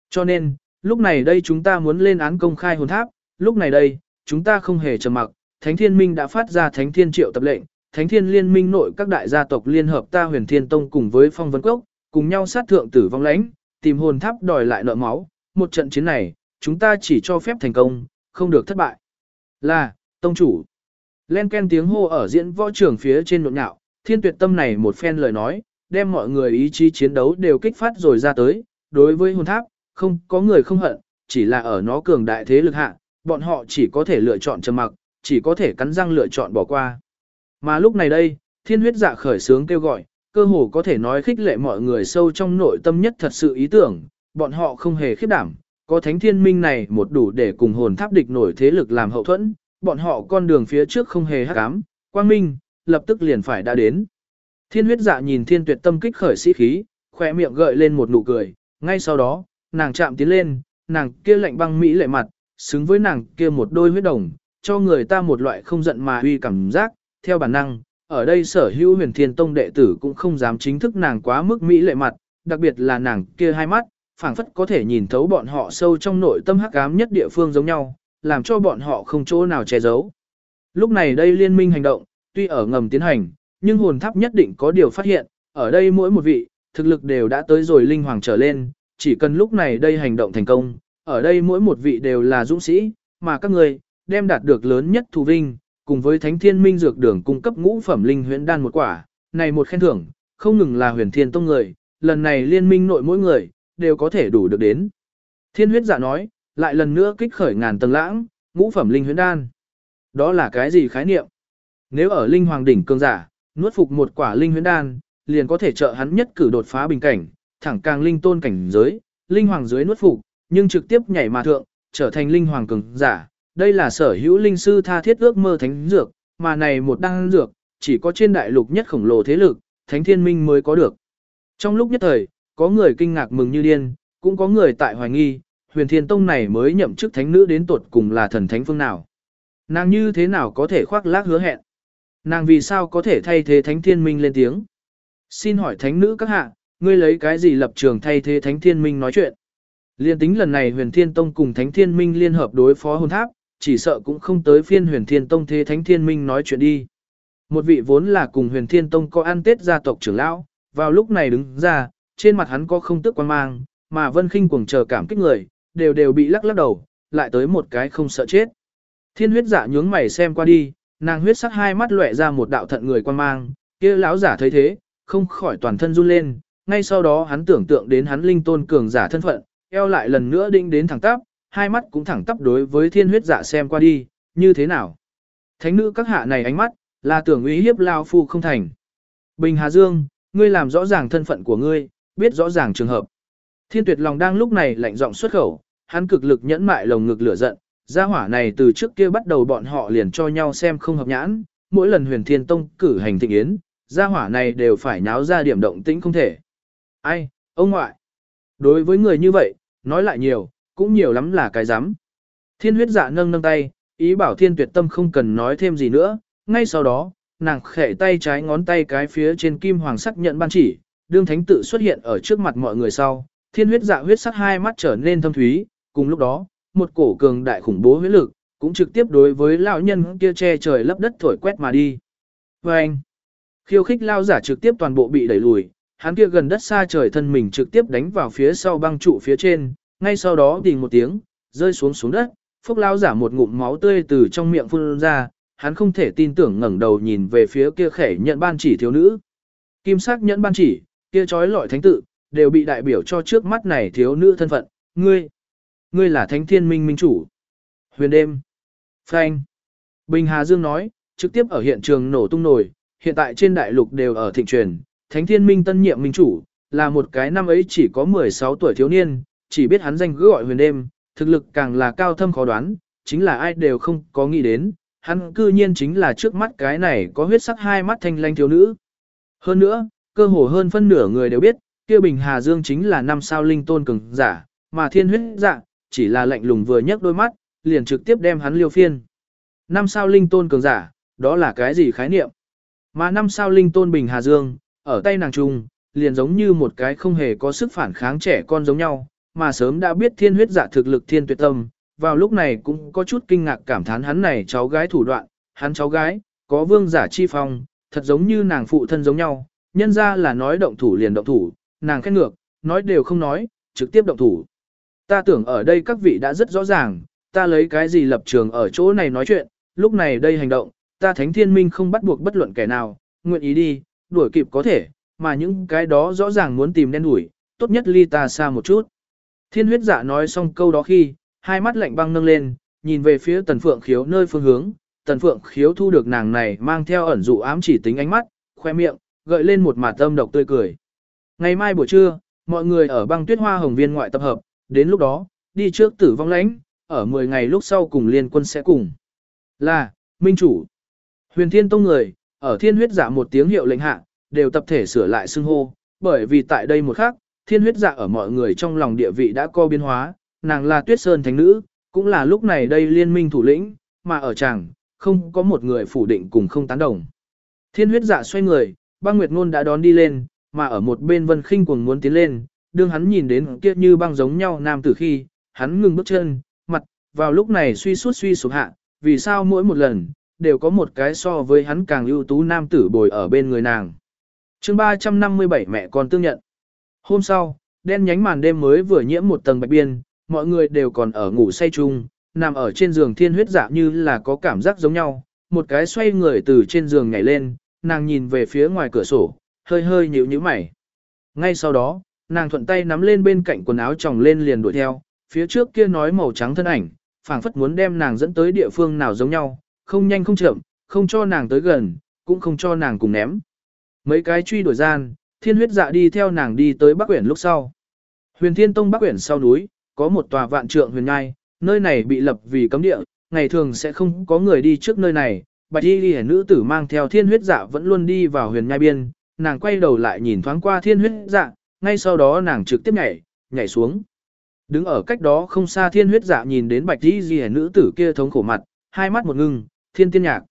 Cho nên, lúc này đây chúng ta muốn lên án công khai hồn tháp, lúc này đây, chúng ta không hề trầm mặc, Thánh Thiên Minh đã phát ra Thánh Thiên Triệu tập lệnh, Thánh Thiên Liên Minh nội các đại gia tộc liên hợp ta Huyền Thiên Tông cùng với Phong Vân Cốc, cùng nhau sát thượng tử vong lãnh, tìm hồn tháp đòi lại nợ máu, một trận chiến này, chúng ta chỉ cho phép thành công, không được thất bại. Là, Tông chủ. Len ken tiếng hô ở diễn võ trưởng phía trên nộn nhạo, thiên tuyệt tâm này một phen lời nói, đem mọi người ý chí chiến đấu đều kích phát rồi ra tới, đối với hồn tháp, không có người không hận, chỉ là ở nó cường đại thế lực hạ, bọn họ chỉ có thể lựa chọn trầm mặc, chỉ có thể cắn răng lựa chọn bỏ qua. Mà lúc này đây, thiên huyết dạ khởi sướng kêu gọi, cơ hồ có thể nói khích lệ mọi người sâu trong nội tâm nhất thật sự ý tưởng, bọn họ không hề khiếp đảm, có thánh thiên minh này một đủ để cùng hồn tháp địch nổi thế lực làm hậu thuẫn, bọn họ con đường phía trước không hề hắc ám, quang minh, lập tức liền phải đã đến. Thiên huyết dạ nhìn thiên tuyệt tâm kích khởi sĩ khí, khỏe miệng gợi lên một nụ cười, ngay sau đó, nàng chạm tiến lên, nàng kia lạnh băng mỹ lệ mặt, xứng với nàng kia một đôi huyết đồng, cho người ta một loại không giận mà uy cảm giác, theo bản năng, ở đây sở hữu huyền thiên tông đệ tử cũng không dám chính thức nàng quá mức mỹ lệ mặt, đặc biệt là nàng kia hai mắt, phảng phất có thể nhìn thấu bọn họ sâu trong nội tâm hắc ám nhất địa phương giống nhau, làm cho bọn họ không chỗ nào che giấu. Lúc này đây liên minh hành động, tuy ở ngầm tiến hành, nhưng hồn tháp nhất định có điều phát hiện, ở đây mỗi một vị, thực lực đều đã tới rồi linh hoàng trở lên, chỉ cần lúc này đây hành động thành công, ở đây mỗi một vị đều là dũng sĩ, mà các người, đem đạt được lớn nhất thù vinh, cùng với thánh thiên minh dược đường cung cấp ngũ phẩm linh huyễn đan một quả, này một khen thưởng, không ngừng là huyền thiên tông người, lần này liên minh nội mỗi người, đều có thể đủ được đến. Thiên huyết giả nói, lại lần nữa kích khởi ngàn tầng lãng, ngũ phẩm linh huyễn đan. Đó là cái gì khái niệm? Nếu ở linh hoàng đỉnh cường giả, nuốt phục một quả linh huyễn đan, liền có thể trợ hắn nhất cử đột phá bình cảnh, thẳng càng linh tôn cảnh giới, linh hoàng dưới nuốt phục, nhưng trực tiếp nhảy mà thượng, trở thành linh hoàng cường giả. Đây là sở hữu linh sư tha thiết ước mơ thánh dược, mà này một đan dược, chỉ có trên đại lục nhất khổng lồ thế lực, thánh thiên minh mới có được. Trong lúc nhất thời, có người kinh ngạc mừng như điên, cũng có người tại hoài nghi, huyền thiên tông này mới nhậm chức thánh nữ đến tuột cùng là thần thánh phương nào. Nàng như thế nào có thể khoác lác hứa hẹn? Nàng vì sao có thể thay thế thánh thiên minh lên tiếng? Xin hỏi thánh nữ các hạ, ngươi lấy cái gì lập trường thay thế thánh thiên minh nói chuyện? Liên tính lần này huyền thiên tông cùng thánh thiên minh liên hợp đối phó hồn tháp, chỉ sợ cũng không tới phiên huyền thiên tông thế thánh thiên minh nói chuyện đi. Một vị vốn là cùng huyền thiên tông có ăn tết gia tộc trưởng lão, vào lúc này đứng ra, trên mặt hắn có không tức quan mang, mà vân khinh cuồng chờ cảm kích người, đều đều bị lắc lắc đầu, lại tới một cái không sợ chết. Thiên huyết giả nhướng mày xem qua đi, nàng huyết sắc hai mắt lóe ra một đạo thận người quan mang, kia lão giả thấy thế, không khỏi toàn thân run lên, ngay sau đó hắn tưởng tượng đến hắn linh tôn cường giả thân phận, eo lại lần nữa đinh đến thẳng tắp, hai mắt cũng thẳng tắp đối với thiên huyết giả xem qua đi, như thế nào. Thánh nữ các hạ này ánh mắt, là tưởng uy hiếp lao phu không thành. Bình Hà Dương, ngươi làm rõ ràng thân phận của ngươi, biết rõ ràng trường hợp. Thiên tuyệt lòng đang lúc này lạnh giọng xuất khẩu, hắn cực lực nhẫn mại lồng ngực lửa giận, gia hỏa này từ trước kia bắt đầu bọn họ liền cho nhau xem không hợp nhãn, mỗi lần huyền thiên tông cử hành thịnh yến, gia hỏa này đều phải nháo ra điểm động tĩnh không thể. Ai, ông ngoại. Đối với người như vậy, nói lại nhiều, cũng nhiều lắm là cái dám. Thiên huyết dạ nâng nâng tay, ý bảo thiên tuyệt tâm không cần nói thêm gì nữa, ngay sau đó, nàng khẽ tay trái ngón tay cái phía trên kim hoàng sắc nhận ban chỉ, đương thánh tự xuất hiện ở trước mặt mọi người sau, thiên huyết dạ huyết sắc hai mắt trở nên thâm thúy, cùng lúc đó, một cổ cường đại khủng bố huyết lực, cũng trực tiếp đối với lão nhân kia che trời lấp đất thổi quét mà đi. Và anh, khiêu khích lao giả trực tiếp toàn bộ bị đẩy lùi, hắn kia gần đất xa trời thân mình trực tiếp đánh vào phía sau băng trụ phía trên, ngay sau đó đình một tiếng, rơi xuống xuống đất, phúc lao giả một ngụm máu tươi từ trong miệng phun ra, hắn không thể tin tưởng ngẩng đầu nhìn về phía kia khẻ nhận ban chỉ thiếu nữ. Kim sắc nhẫn ban chỉ, kia trói lọi thánh tự, đều bị đại biểu cho trước mắt này thiếu nữ thân phận, ngươi, ngươi là thánh thiên minh minh chủ. Huyền đêm, Phanh. Bình Hà Dương nói, trực tiếp ở hiện trường nổ tung nổi, hiện tại trên đại lục đều ở thịnh truyền, thánh thiên minh tân nhiệm minh chủ, là một cái năm ấy chỉ có 16 tuổi thiếu niên, chỉ biết hắn danh cứ gọi huyền đêm, thực lực càng là cao thâm khó đoán, chính là ai đều không có nghĩ đến, hắn cư nhiên chính là trước mắt cái này có huyết sắc hai mắt thanh lanh thiếu nữ. Hơn nữa, cơ hồ hơn phân nửa người đều biết, kia Bình Hà Dương chính là năm sao linh tôn cường giả, mà thiên huyết dạ, chỉ là lạnh lùng vừa nhấc đôi mắt, liền trực tiếp đem hắn liêu phiên. Năm sao linh tôn cường giả, đó là cái gì khái niệm? Mà năm sao linh tôn Bình Hà Dương, ở tay nàng trung, liền giống như một cái không hề có sức phản kháng trẻ con giống nhau, mà sớm đã biết thiên huyết giả thực lực thiên tuyệt tâm, vào lúc này cũng có chút kinh ngạc cảm thán hắn này cháu gái thủ đoạn, hắn cháu gái, có vương giả chi phong, thật giống như nàng phụ thân giống nhau, nhân ra là nói động thủ liền động thủ, nàng khét ngược, nói đều không nói, trực tiếp động thủ. Ta tưởng ở đây các vị đã rất rõ ràng, ta lấy cái gì lập trường ở chỗ này nói chuyện, lúc này đây hành động, ta thánh thiên minh không bắt buộc bất luận kẻ nào, nguyện ý đi, đuổi kịp có thể, mà những cái đó rõ ràng muốn tìm đen đuổi, tốt nhất ly ta xa một chút. Thiên huyết dạ nói xong câu đó khi, hai mắt lạnh băng nâng lên, nhìn về phía tần phượng khiếu nơi phương hướng, tần phượng khiếu thu được nàng này mang theo ẩn dụ ám chỉ tính ánh mắt, khoe miệng, gợi lên một mặt tâm độc tươi cười. Ngày mai buổi trưa, mọi người ở băng tuyết hoa hồng viên ngoại tập hợp, đến lúc đó, đi trước tử vong lãnh, ở 10 ngày lúc sau cùng liên quân sẽ cùng. Là, Minh Chủ. Huyền Thiên Tông người, ở thiên huyết giả một tiếng hiệu lệnh hạ, đều tập thể sửa lại xưng hô, bởi vì tại đây một khắc, thiên huyết dạ ở mọi người trong lòng địa vị đã co biến hóa, nàng là tuyết sơn thánh nữ, cũng là lúc này đây liên minh thủ lĩnh, mà ở chàng, không có một người phủ định cùng không tán đồng. Thiên huyết dạ xoay người, băng nguyệt ngôn đã đón đi lên, mà ở một bên vân khinh cuồng muốn tiến lên, đương hắn nhìn đến kia như băng giống nhau nam tử khi, hắn ngừng bước chân, mặt, vào lúc này suy suốt suy sụp hạ, vì sao mỗi một lần, đều có một cái so với hắn càng ưu tú nam tử bồi ở bên người nàng. chương 357 mẹ con tương nhận. Hôm sau, đen nhánh màn đêm mới vừa nhiễm một tầng bạch biên, mọi người đều còn ở ngủ say chung, nằm ở trên giường thiên huyết dạ như là có cảm giác giống nhau, một cái xoay người từ trên giường nhảy lên, nàng nhìn về phía ngoài cửa sổ, hơi hơi nhíu nhíu mày. Ngay sau đó, nàng thuận tay nắm lên bên cạnh quần áo tròng lên liền đuổi theo, phía trước kia nói màu trắng thân ảnh, phảng phất muốn đem nàng dẫn tới địa phương nào giống nhau, không nhanh không chậm, không cho nàng tới gần, cũng không cho nàng cùng ném. Mấy cái truy đuổi gian, thiên huyết dạ đi theo nàng đi tới Bắc Quyển lúc sau. Huyền Thiên Tông Bắc Quyển sau núi, có một tòa vạn trượng huyền ngai, nơi này bị lập vì cấm địa, ngày thường sẽ không có người đi trước nơi này. Bạch y Liễu nữ tử mang theo thiên huyết dạ vẫn luôn đi vào huyền nhai biên, nàng quay đầu lại nhìn thoáng qua thiên huyết dạ, ngay sau đó nàng trực tiếp nhảy, nhảy xuống. Đứng ở cách đó không xa thiên huyết dạ nhìn đến bạch y ghi nữ tử kia thống khổ mặt, hai mắt một ngưng, thiên tiên nhạc.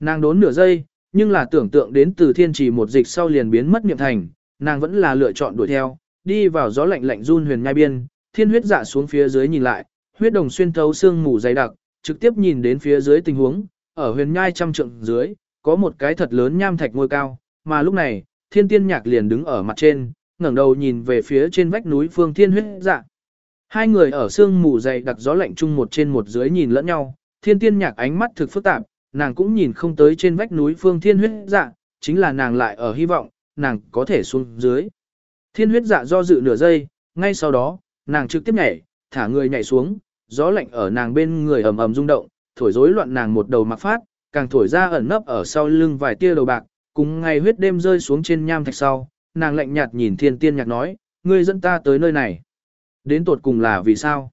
Nàng đốn nửa giây, nhưng là tưởng tượng đến từ thiên trì một dịch sau liền biến mất niệm thành, nàng vẫn là lựa chọn đuổi theo, đi vào gió lạnh lạnh run huyền nhai biên, thiên huyết dạ xuống phía dưới nhìn lại, huyết đồng xuyên thấu xương mù dày đặc, trực tiếp nhìn đến phía dưới tình huống, ở huyền nhai trăm trượng dưới, có một cái thật lớn nham thạch ngôi cao, mà lúc này, thiên tiên nhạc liền đứng ở mặt trên, ngẩng đầu nhìn về phía trên vách núi phương thiên huyết dạ. Hai người ở sương mù dày đặc gió lạnh chung một trên một dưới nhìn lẫn nhau, thiên tiên nhạc ánh mắt thực phức tạp, nàng cũng nhìn không tới trên vách núi phương thiên huyết dạ, chính là nàng lại ở hy vọng, nàng có thể xuống dưới. Thiên huyết dạ do dự nửa giây, ngay sau đó, nàng trực tiếp nhảy, thả người nhảy xuống, gió lạnh ở nàng bên người ầm ầm rung động, thổi rối loạn nàng một đầu mặc phát, càng thổi ra ẩn nấp ở sau lưng vài tia đầu bạc, cùng ngày huyết đêm rơi xuống trên nham thạch sau, nàng lạnh nhạt nhìn thiên tiên nhạc nói, ngươi dẫn ta tới nơi này. Đến tột cùng là vì sao?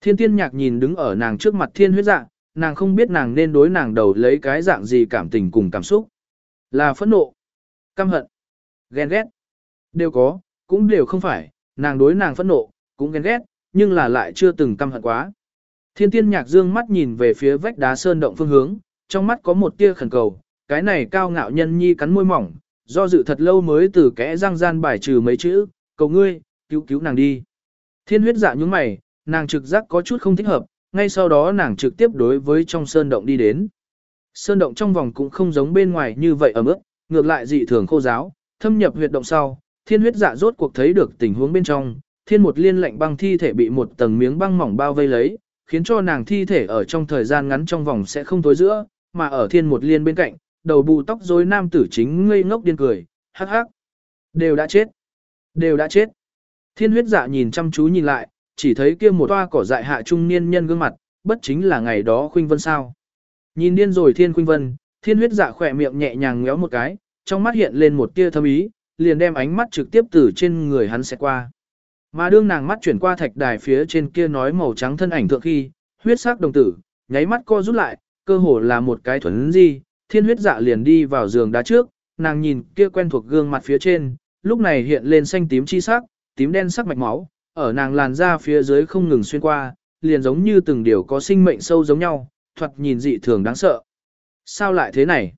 Thiên tiên nhạc nhìn đứng ở nàng trước mặt thiên huyết dạ, nàng không biết nàng nên đối nàng đầu lấy cái dạng gì cảm tình cùng cảm xúc. Là phẫn nộ, căm hận, ghen ghét. Đều có, cũng đều không phải, nàng đối nàng phẫn nộ, cũng ghen ghét, nhưng là lại chưa từng căm hận quá. Thiên tiên nhạc dương mắt nhìn về phía vách đá sơn động phương hướng, trong mắt có một tia khẩn cầu, cái này cao ngạo nhân nhi cắn môi mỏng, do dự thật lâu mới từ kẽ răng gian bài trừ mấy chữ, cầu ngươi, cứu cứu nàng đi. Thiên huyết dạ nhúng mày, nàng trực giác có chút không thích hợp, ngay sau đó nàng trực tiếp đối với trong sơn động đi đến. Sơn động trong vòng cũng không giống bên ngoài như vậy ở mức, ngược lại dị thường khô giáo, thâm nhập huyệt động sau, thiên huyết dạ rốt cuộc thấy được tình huống bên trong, thiên một liên lạnh băng thi thể bị một tầng miếng băng mỏng bao vây lấy, khiến cho nàng thi thể ở trong thời gian ngắn trong vòng sẽ không tối giữa, mà ở thiên một liên bên cạnh, đầu bù tóc rối nam tử chính ngây ngốc điên cười, hắc hắc. Đều đã chết. Đều đã chết. Thiên huyết dạ nhìn chăm chú nhìn lại, chỉ thấy kia một toa cỏ dại hạ trung niên nhân gương mặt, bất chính là ngày đó khuynh vân sao. Nhìn điên rồi thiên khuynh vân, thiên huyết dạ khỏe miệng nhẹ nhàng ngéo một cái, trong mắt hiện lên một tia thâm ý, liền đem ánh mắt trực tiếp từ trên người hắn sẽ qua. Mà đương nàng mắt chuyển qua thạch đài phía trên kia nói màu trắng thân ảnh thượng khi, huyết sắc đồng tử, nháy mắt co rút lại, cơ hồ là một cái thuần di, thiên huyết dạ liền đi vào giường đá trước, nàng nhìn kia quen thuộc gương mặt phía trên, lúc này hiện lên xanh tím chi sắc, tím đen sắc mạch máu, ở nàng làn da phía dưới không ngừng xuyên qua, liền giống như từng điều có sinh mệnh sâu giống nhau, thoạt nhìn dị thường đáng sợ. Sao lại thế này?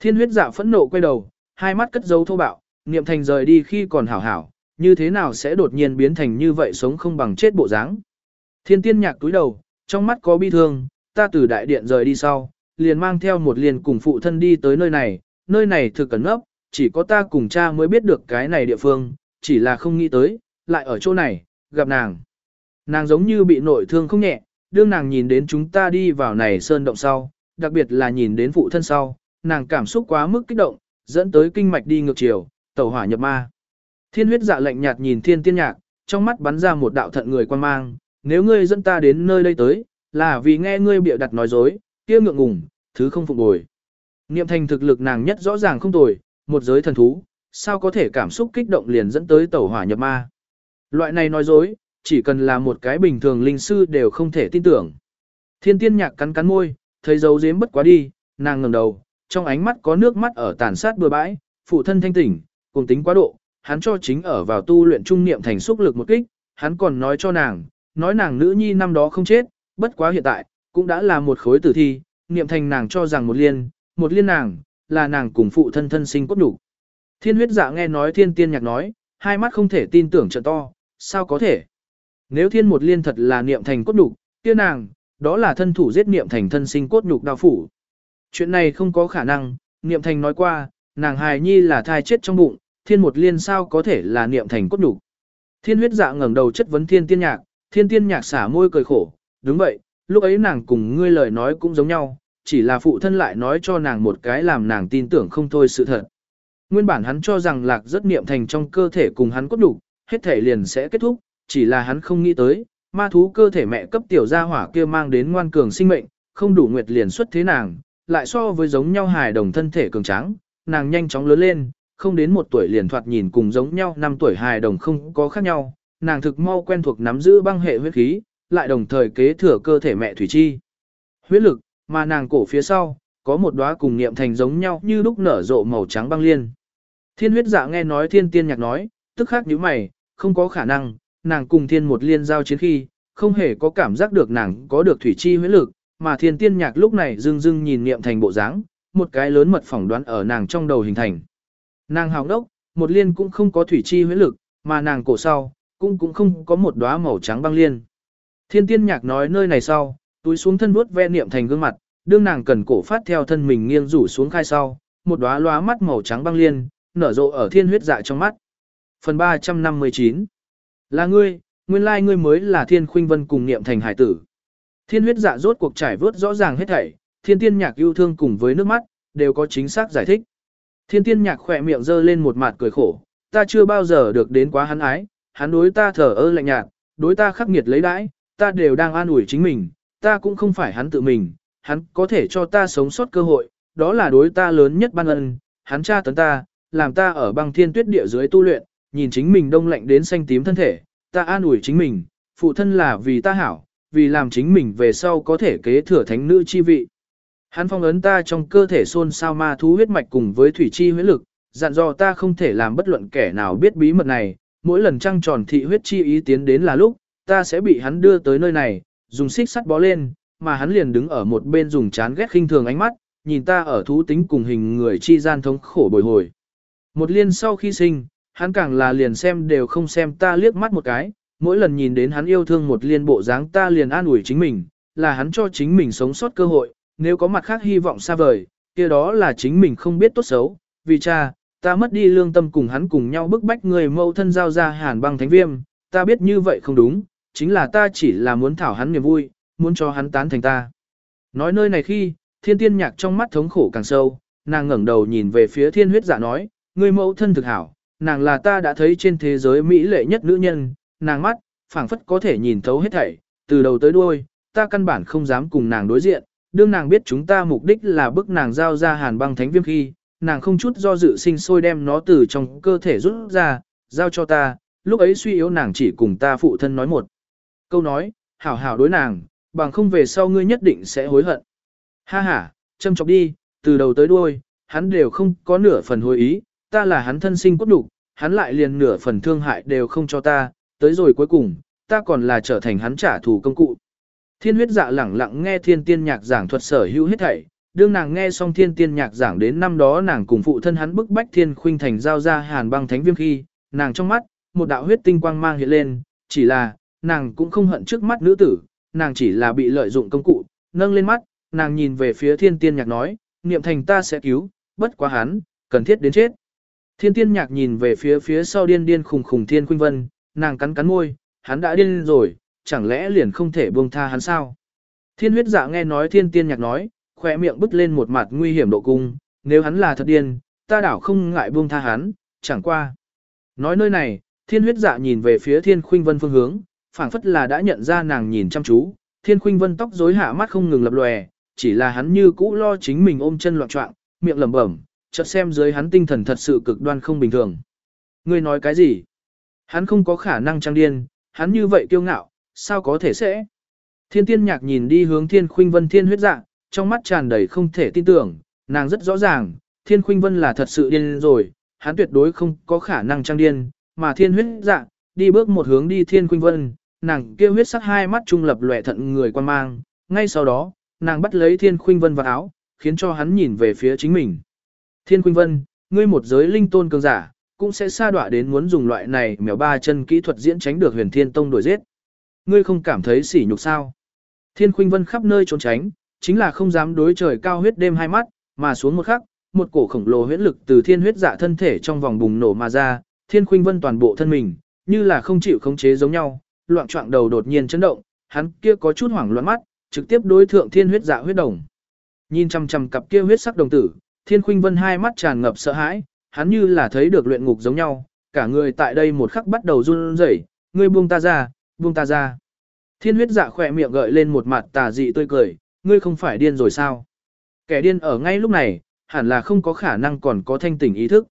Thiên huyết dạ phẫn nộ quay đầu, hai mắt cất dấu thô bạo, niệm thành rời đi khi còn hảo hảo, như thế nào sẽ đột nhiên biến thành như vậy sống không bằng chết bộ dáng. Thiên tiên nhạc túi đầu, trong mắt có bi thương, ta từ đại điện rời đi sau, liền mang theo một liền cùng phụ thân đi tới nơi này, nơi này thực cẩn ngốc, chỉ có ta cùng cha mới biết được cái này địa phương, chỉ là không nghĩ tới, lại ở chỗ này, gặp nàng. Nàng giống như bị nội thương không nhẹ, đương nàng nhìn đến chúng ta đi vào này sơn động sau, đặc biệt là nhìn đến phụ thân sau, nàng cảm xúc quá mức kích động, dẫn tới kinh mạch đi ngược chiều, tẩu hỏa nhập ma. Thiên huyết dạ lạnh nhạt nhìn thiên tiên nhạc, trong mắt bắn ra một đạo thận người quan mang, nếu ngươi dẫn ta đến nơi đây tới, là vì nghe ngươi bịa đặt nói dối, kia ngượng ngùng, thứ không phục bồi. Niệm thành thực lực nàng nhất rõ ràng không tồi, một giới thần thú, sao có thể cảm xúc kích động liền dẫn tới tẩu hỏa nhập ma. Loại này nói dối, chỉ cần là một cái bình thường linh sư đều không thể tin tưởng. Thiên tiên nhạc cắn cắn môi, thấy dấu dếm bất quá đi, nàng ngẩng đầu, trong ánh mắt có nước mắt ở tàn sát bừa bãi, phụ thân thanh tỉnh, cùng tính quá độ, hắn cho chính ở vào tu luyện trung niệm thành xúc lực một kích, hắn còn nói cho nàng, nói nàng nữ nhi năm đó không chết, bất quá hiện tại, cũng đã là một khối tử thi, niệm thành nàng cho rằng một liên, một liên nàng, là nàng cùng phụ thân thân sinh cốt đủ. Thiên huyết dạ nghe nói thiên tiên nhạc nói, hai mắt không thể tin tưởng trận to, sao có thể? Nếu thiên một liên thật là niệm thành cốt đủ, kia nàng, đó là thân thủ giết niệm thành thân sinh cốt nhục đao phủ. Chuyện này không có khả năng, niệm thành nói qua, nàng hài nhi là thai chết trong bụng, thiên một liên sao có thể là niệm thành cốt nhục. Thiên huyết dạ ngẩng đầu chất vấn thiên tiên nhạc, thiên tiên nhạc xả môi cười khổ, đúng vậy, lúc ấy nàng cùng ngươi lời nói cũng giống nhau, chỉ là phụ thân lại nói cho nàng một cái làm nàng tin tưởng không thôi sự thật. Nguyên bản hắn cho rằng lạc rất niệm thành trong cơ thể cùng hắn cốt đủ, hết thể liền sẽ kết thúc, chỉ là hắn không nghĩ tới, ma thú cơ thể mẹ cấp tiểu gia hỏa kia mang đến ngoan cường sinh mệnh, không đủ nguyệt liền xuất thế nàng, lại so với giống nhau hài đồng thân thể cường tráng, nàng nhanh chóng lớn lên, không đến một tuổi liền thoạt nhìn cùng giống nhau năm tuổi hài đồng không có khác nhau, nàng thực mau quen thuộc nắm giữ băng hệ huyết khí, lại đồng thời kế thừa cơ thể mẹ thủy chi. Huyết lực, mà nàng cổ phía sau, có một đóa cùng niệm thành giống nhau như lúc nở rộ màu trắng băng liên. Thiên huyết dạ nghe nói thiên tiên nhạc nói, tức khắc nhíu mày, không có khả năng, nàng cùng thiên một liên giao chiến khi, không hề có cảm giác được nàng có được thủy chi huyết lực, mà thiên tiên nhạc lúc này dưng dưng nhìn niệm thành bộ dáng, một cái lớn mật phỏng đoán ở nàng trong đầu hình thành. Nàng hào đốc, một liên cũng không có thủy chi huyết lực, mà nàng cổ sau, cũng cũng không có một đóa màu trắng băng liên. Thiên tiên nhạc nói nơi này sau, túi xuống thân vuốt ve niệm thành gương mặt, đương nàng cần cổ phát theo thân mình nghiêng rủ xuống khai sau, một đóa lóa mắt màu trắng băng liên, nở rộ ở thiên huyết dạ trong mắt. Phần 359 Là ngươi, nguyên lai ngươi mới là thiên khuynh vân cùng niệm thành hải tử. Thiên huyết dạ rốt cuộc trải vớt rõ ràng hết thảy, thiên tiên nhạc yêu thương cùng với nước mắt, đều có chính xác giải thích. Thiên tiên nhạc khỏe miệng giơ lên một mặt cười khổ, ta chưa bao giờ được đến quá hắn ái, hắn đối ta thở ơ lạnh nhạt, đối ta khắc nghiệt lấy đãi, ta đều đang an ủi chính mình, ta cũng không phải hắn tự mình, hắn có thể cho ta sống sót cơ hội, đó là đối ta lớn nhất ban ân, hắn tra tấn ta, làm ta ở băng thiên tuyết địa dưới tu luyện, nhìn chính mình đông lạnh đến xanh tím thân thể, ta an ủi chính mình, phụ thân là vì ta hảo, vì làm chính mình về sau có thể kế thừa thánh nữ chi vị. Hắn phong ấn ta trong cơ thể xôn sao ma thú huyết mạch cùng với thủy chi huyết lực, dặn dò ta không thể làm bất luận kẻ nào biết bí mật này, mỗi lần trăng tròn thị huyết chi ý tiến đến là lúc, ta sẽ bị hắn đưa tới nơi này, dùng xích sắt bó lên, mà hắn liền đứng ở một bên dùng chán ghét khinh thường ánh mắt, nhìn ta ở thú tính cùng hình người chi gian thống khổ bồi hồi. Một liên sau khi sinh, hắn càng là liền xem đều không xem ta liếc mắt một cái, mỗi lần nhìn đến hắn yêu thương một liên bộ dáng ta liền an ủi chính mình, là hắn cho chính mình sống sót cơ hội, nếu có mặt khác hy vọng xa vời, kia đó là chính mình không biết tốt xấu, vì cha, ta mất đi lương tâm cùng hắn cùng nhau bức bách người mâu thân giao ra hàn băng thánh viêm, ta biết như vậy không đúng, chính là ta chỉ là muốn thảo hắn niềm vui, muốn cho hắn tán thành ta. Nói nơi này khi, thiên tiên nhạc trong mắt thống khổ càng sâu, nàng ngẩng đầu nhìn về phía thiên huyết giả nói, người mẫu thân thực hảo, nàng là ta đã thấy trên thế giới mỹ lệ nhất nữ nhân, nàng mắt, phảng phất có thể nhìn thấu hết thảy, từ đầu tới đuôi, ta căn bản không dám cùng nàng đối diện, đương nàng biết chúng ta mục đích là bức nàng giao ra hàn băng thánh viêm khi, nàng không chút do dự sinh sôi đem nó từ trong cơ thể rút ra, giao cho ta, lúc ấy suy yếu nàng chỉ cùng ta phụ thân nói một câu nói, hảo hảo đối nàng, bằng không về sau ngươi nhất định sẽ hối hận. Ha ha, châm chọc đi, từ đầu tới đuôi, hắn đều không có nửa phần hối ý, ta là hắn thân sinh cốt đủ, hắn lại liền nửa phần thương hại đều không cho ta, tới rồi cuối cùng, ta còn là trở thành hắn trả thù công cụ. Thiên huyết dạ lẳng lặng nghe thiên tiên nhạc giảng thuật sở hữu hết thảy, đương nàng nghe xong thiên tiên nhạc giảng đến năm đó nàng cùng phụ thân hắn bức bách thiên khuynh thành giao ra hàn băng thánh viêm khi, nàng trong mắt, một đạo huyết tinh quang mang hiện lên, chỉ là, nàng cũng không hận trước mắt nữ tử, nàng chỉ là bị lợi dụng công cụ, nâng lên mắt, nàng nhìn về phía thiên tiên nhạc nói, niệm thành ta sẽ cứu, bất quá hắn, cần thiết đến chết. Thiên tiên nhạc nhìn về phía phía sau điên điên khùng khùng thiên khuynh vân, nàng cắn cắn môi, hắn đã điên rồi, chẳng lẽ liền không thể buông tha hắn sao? Thiên huyết dạ nghe nói thiên tiên nhạc nói, khỏe miệng bứt lên một mặt nguy hiểm độ cung, nếu hắn là thật điên, ta đảo không ngại buông tha hắn, chẳng qua. Nói nơi này, thiên huyết dạ nhìn về phía thiên khuynh vân phương hướng, phảng phất là đã nhận ra nàng nhìn chăm chú, thiên khuynh vân tóc rối hạ mắt không ngừng lập lòe, chỉ là hắn như cũ lo chính mình ôm chân loạn trọng, miệng lẩm bẩm, chợt xem dưới hắn tinh thần thật sự cực đoan không bình thường. Ngươi nói cái gì? Hắn không có khả năng trang điên, hắn như vậy kiêu ngạo, sao có thể sẽ? Thiên tiên nhạc nhìn đi hướng thiên khuynh vân thiên huyết dạ, trong mắt tràn đầy không thể tin tưởng, nàng rất rõ ràng, thiên khuynh vân là thật sự điên rồi, hắn tuyệt đối không có khả năng trang điên, mà thiên huyết dạ, đi bước một hướng đi thiên khuynh vân, nàng kia huyết sắc hai mắt trung lập lòe thận người quan mang, ngay sau đó, nàng bắt lấy thiên khuynh vân vào áo, khiến cho hắn nhìn về phía chính mình. Thiên khuynh vân, ngươi một giới linh tôn cường giả, cũng sẽ xa đọa đến muốn dùng loại này mèo ba chân kỹ thuật diễn tránh được huyền thiên tông đuổi giết. Ngươi không cảm thấy sỉ nhục sao? Thiên khuynh vân khắp nơi trốn tránh, chính là không dám đối trời cao huyết đêm hai mắt, mà xuống một khắc, một cổ khổng lồ huyết lực từ thiên huyết dạ thân thể trong vòng bùng nổ mà ra, thiên khuynh vân toàn bộ thân mình, như là không chịu khống chế giống nhau, loạn trọng đầu đột nhiên chấn động, hắn kia có chút hoảng loạn mắt, trực tiếp đối thượng thiên huyết dạ huyết đồng. Nhìn chằm chằm cặp kia huyết sắc đồng tử, thiên khuynh vân hai mắt tràn ngập sợ hãi, hắn như là thấy được luyện ngục giống nhau, cả người tại đây một khắc bắt đầu run rẩy, ngươi buông ta ra, buông ta ra. Thiên huyết dạ khỏe miệng gợi lên một mặt tà dị tươi cười, ngươi không phải điên rồi sao? Kẻ điên ở ngay lúc này, hẳn là không có khả năng còn có thanh tỉnh ý thức.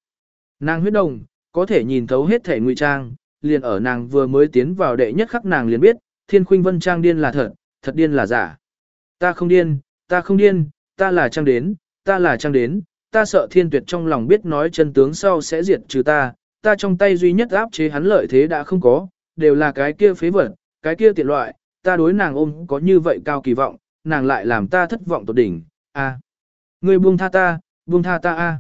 Nàng huyết đồng, có thể nhìn thấu hết thể ngụy trang, liền ở nàng vừa mới tiến vào đệ nhất khắc nàng liền biết, thiên khuynh vân trang điên là thật, thật điên là giả. Ta không điên, ta không điên, ta là trang đến, ta là trang đến, ta sợ thiên tuyệt trong lòng biết nói chân tướng sau sẽ diệt trừ ta, ta trong tay duy nhất áp chế hắn lợi thế đã không có, đều là cái kia phế vật, cái kia tiện loại, ta đối nàng ôm có như vậy cao kỳ vọng, nàng lại làm ta thất vọng tột đỉnh, a. À. Ngươi buông tha ta, buông tha ta a.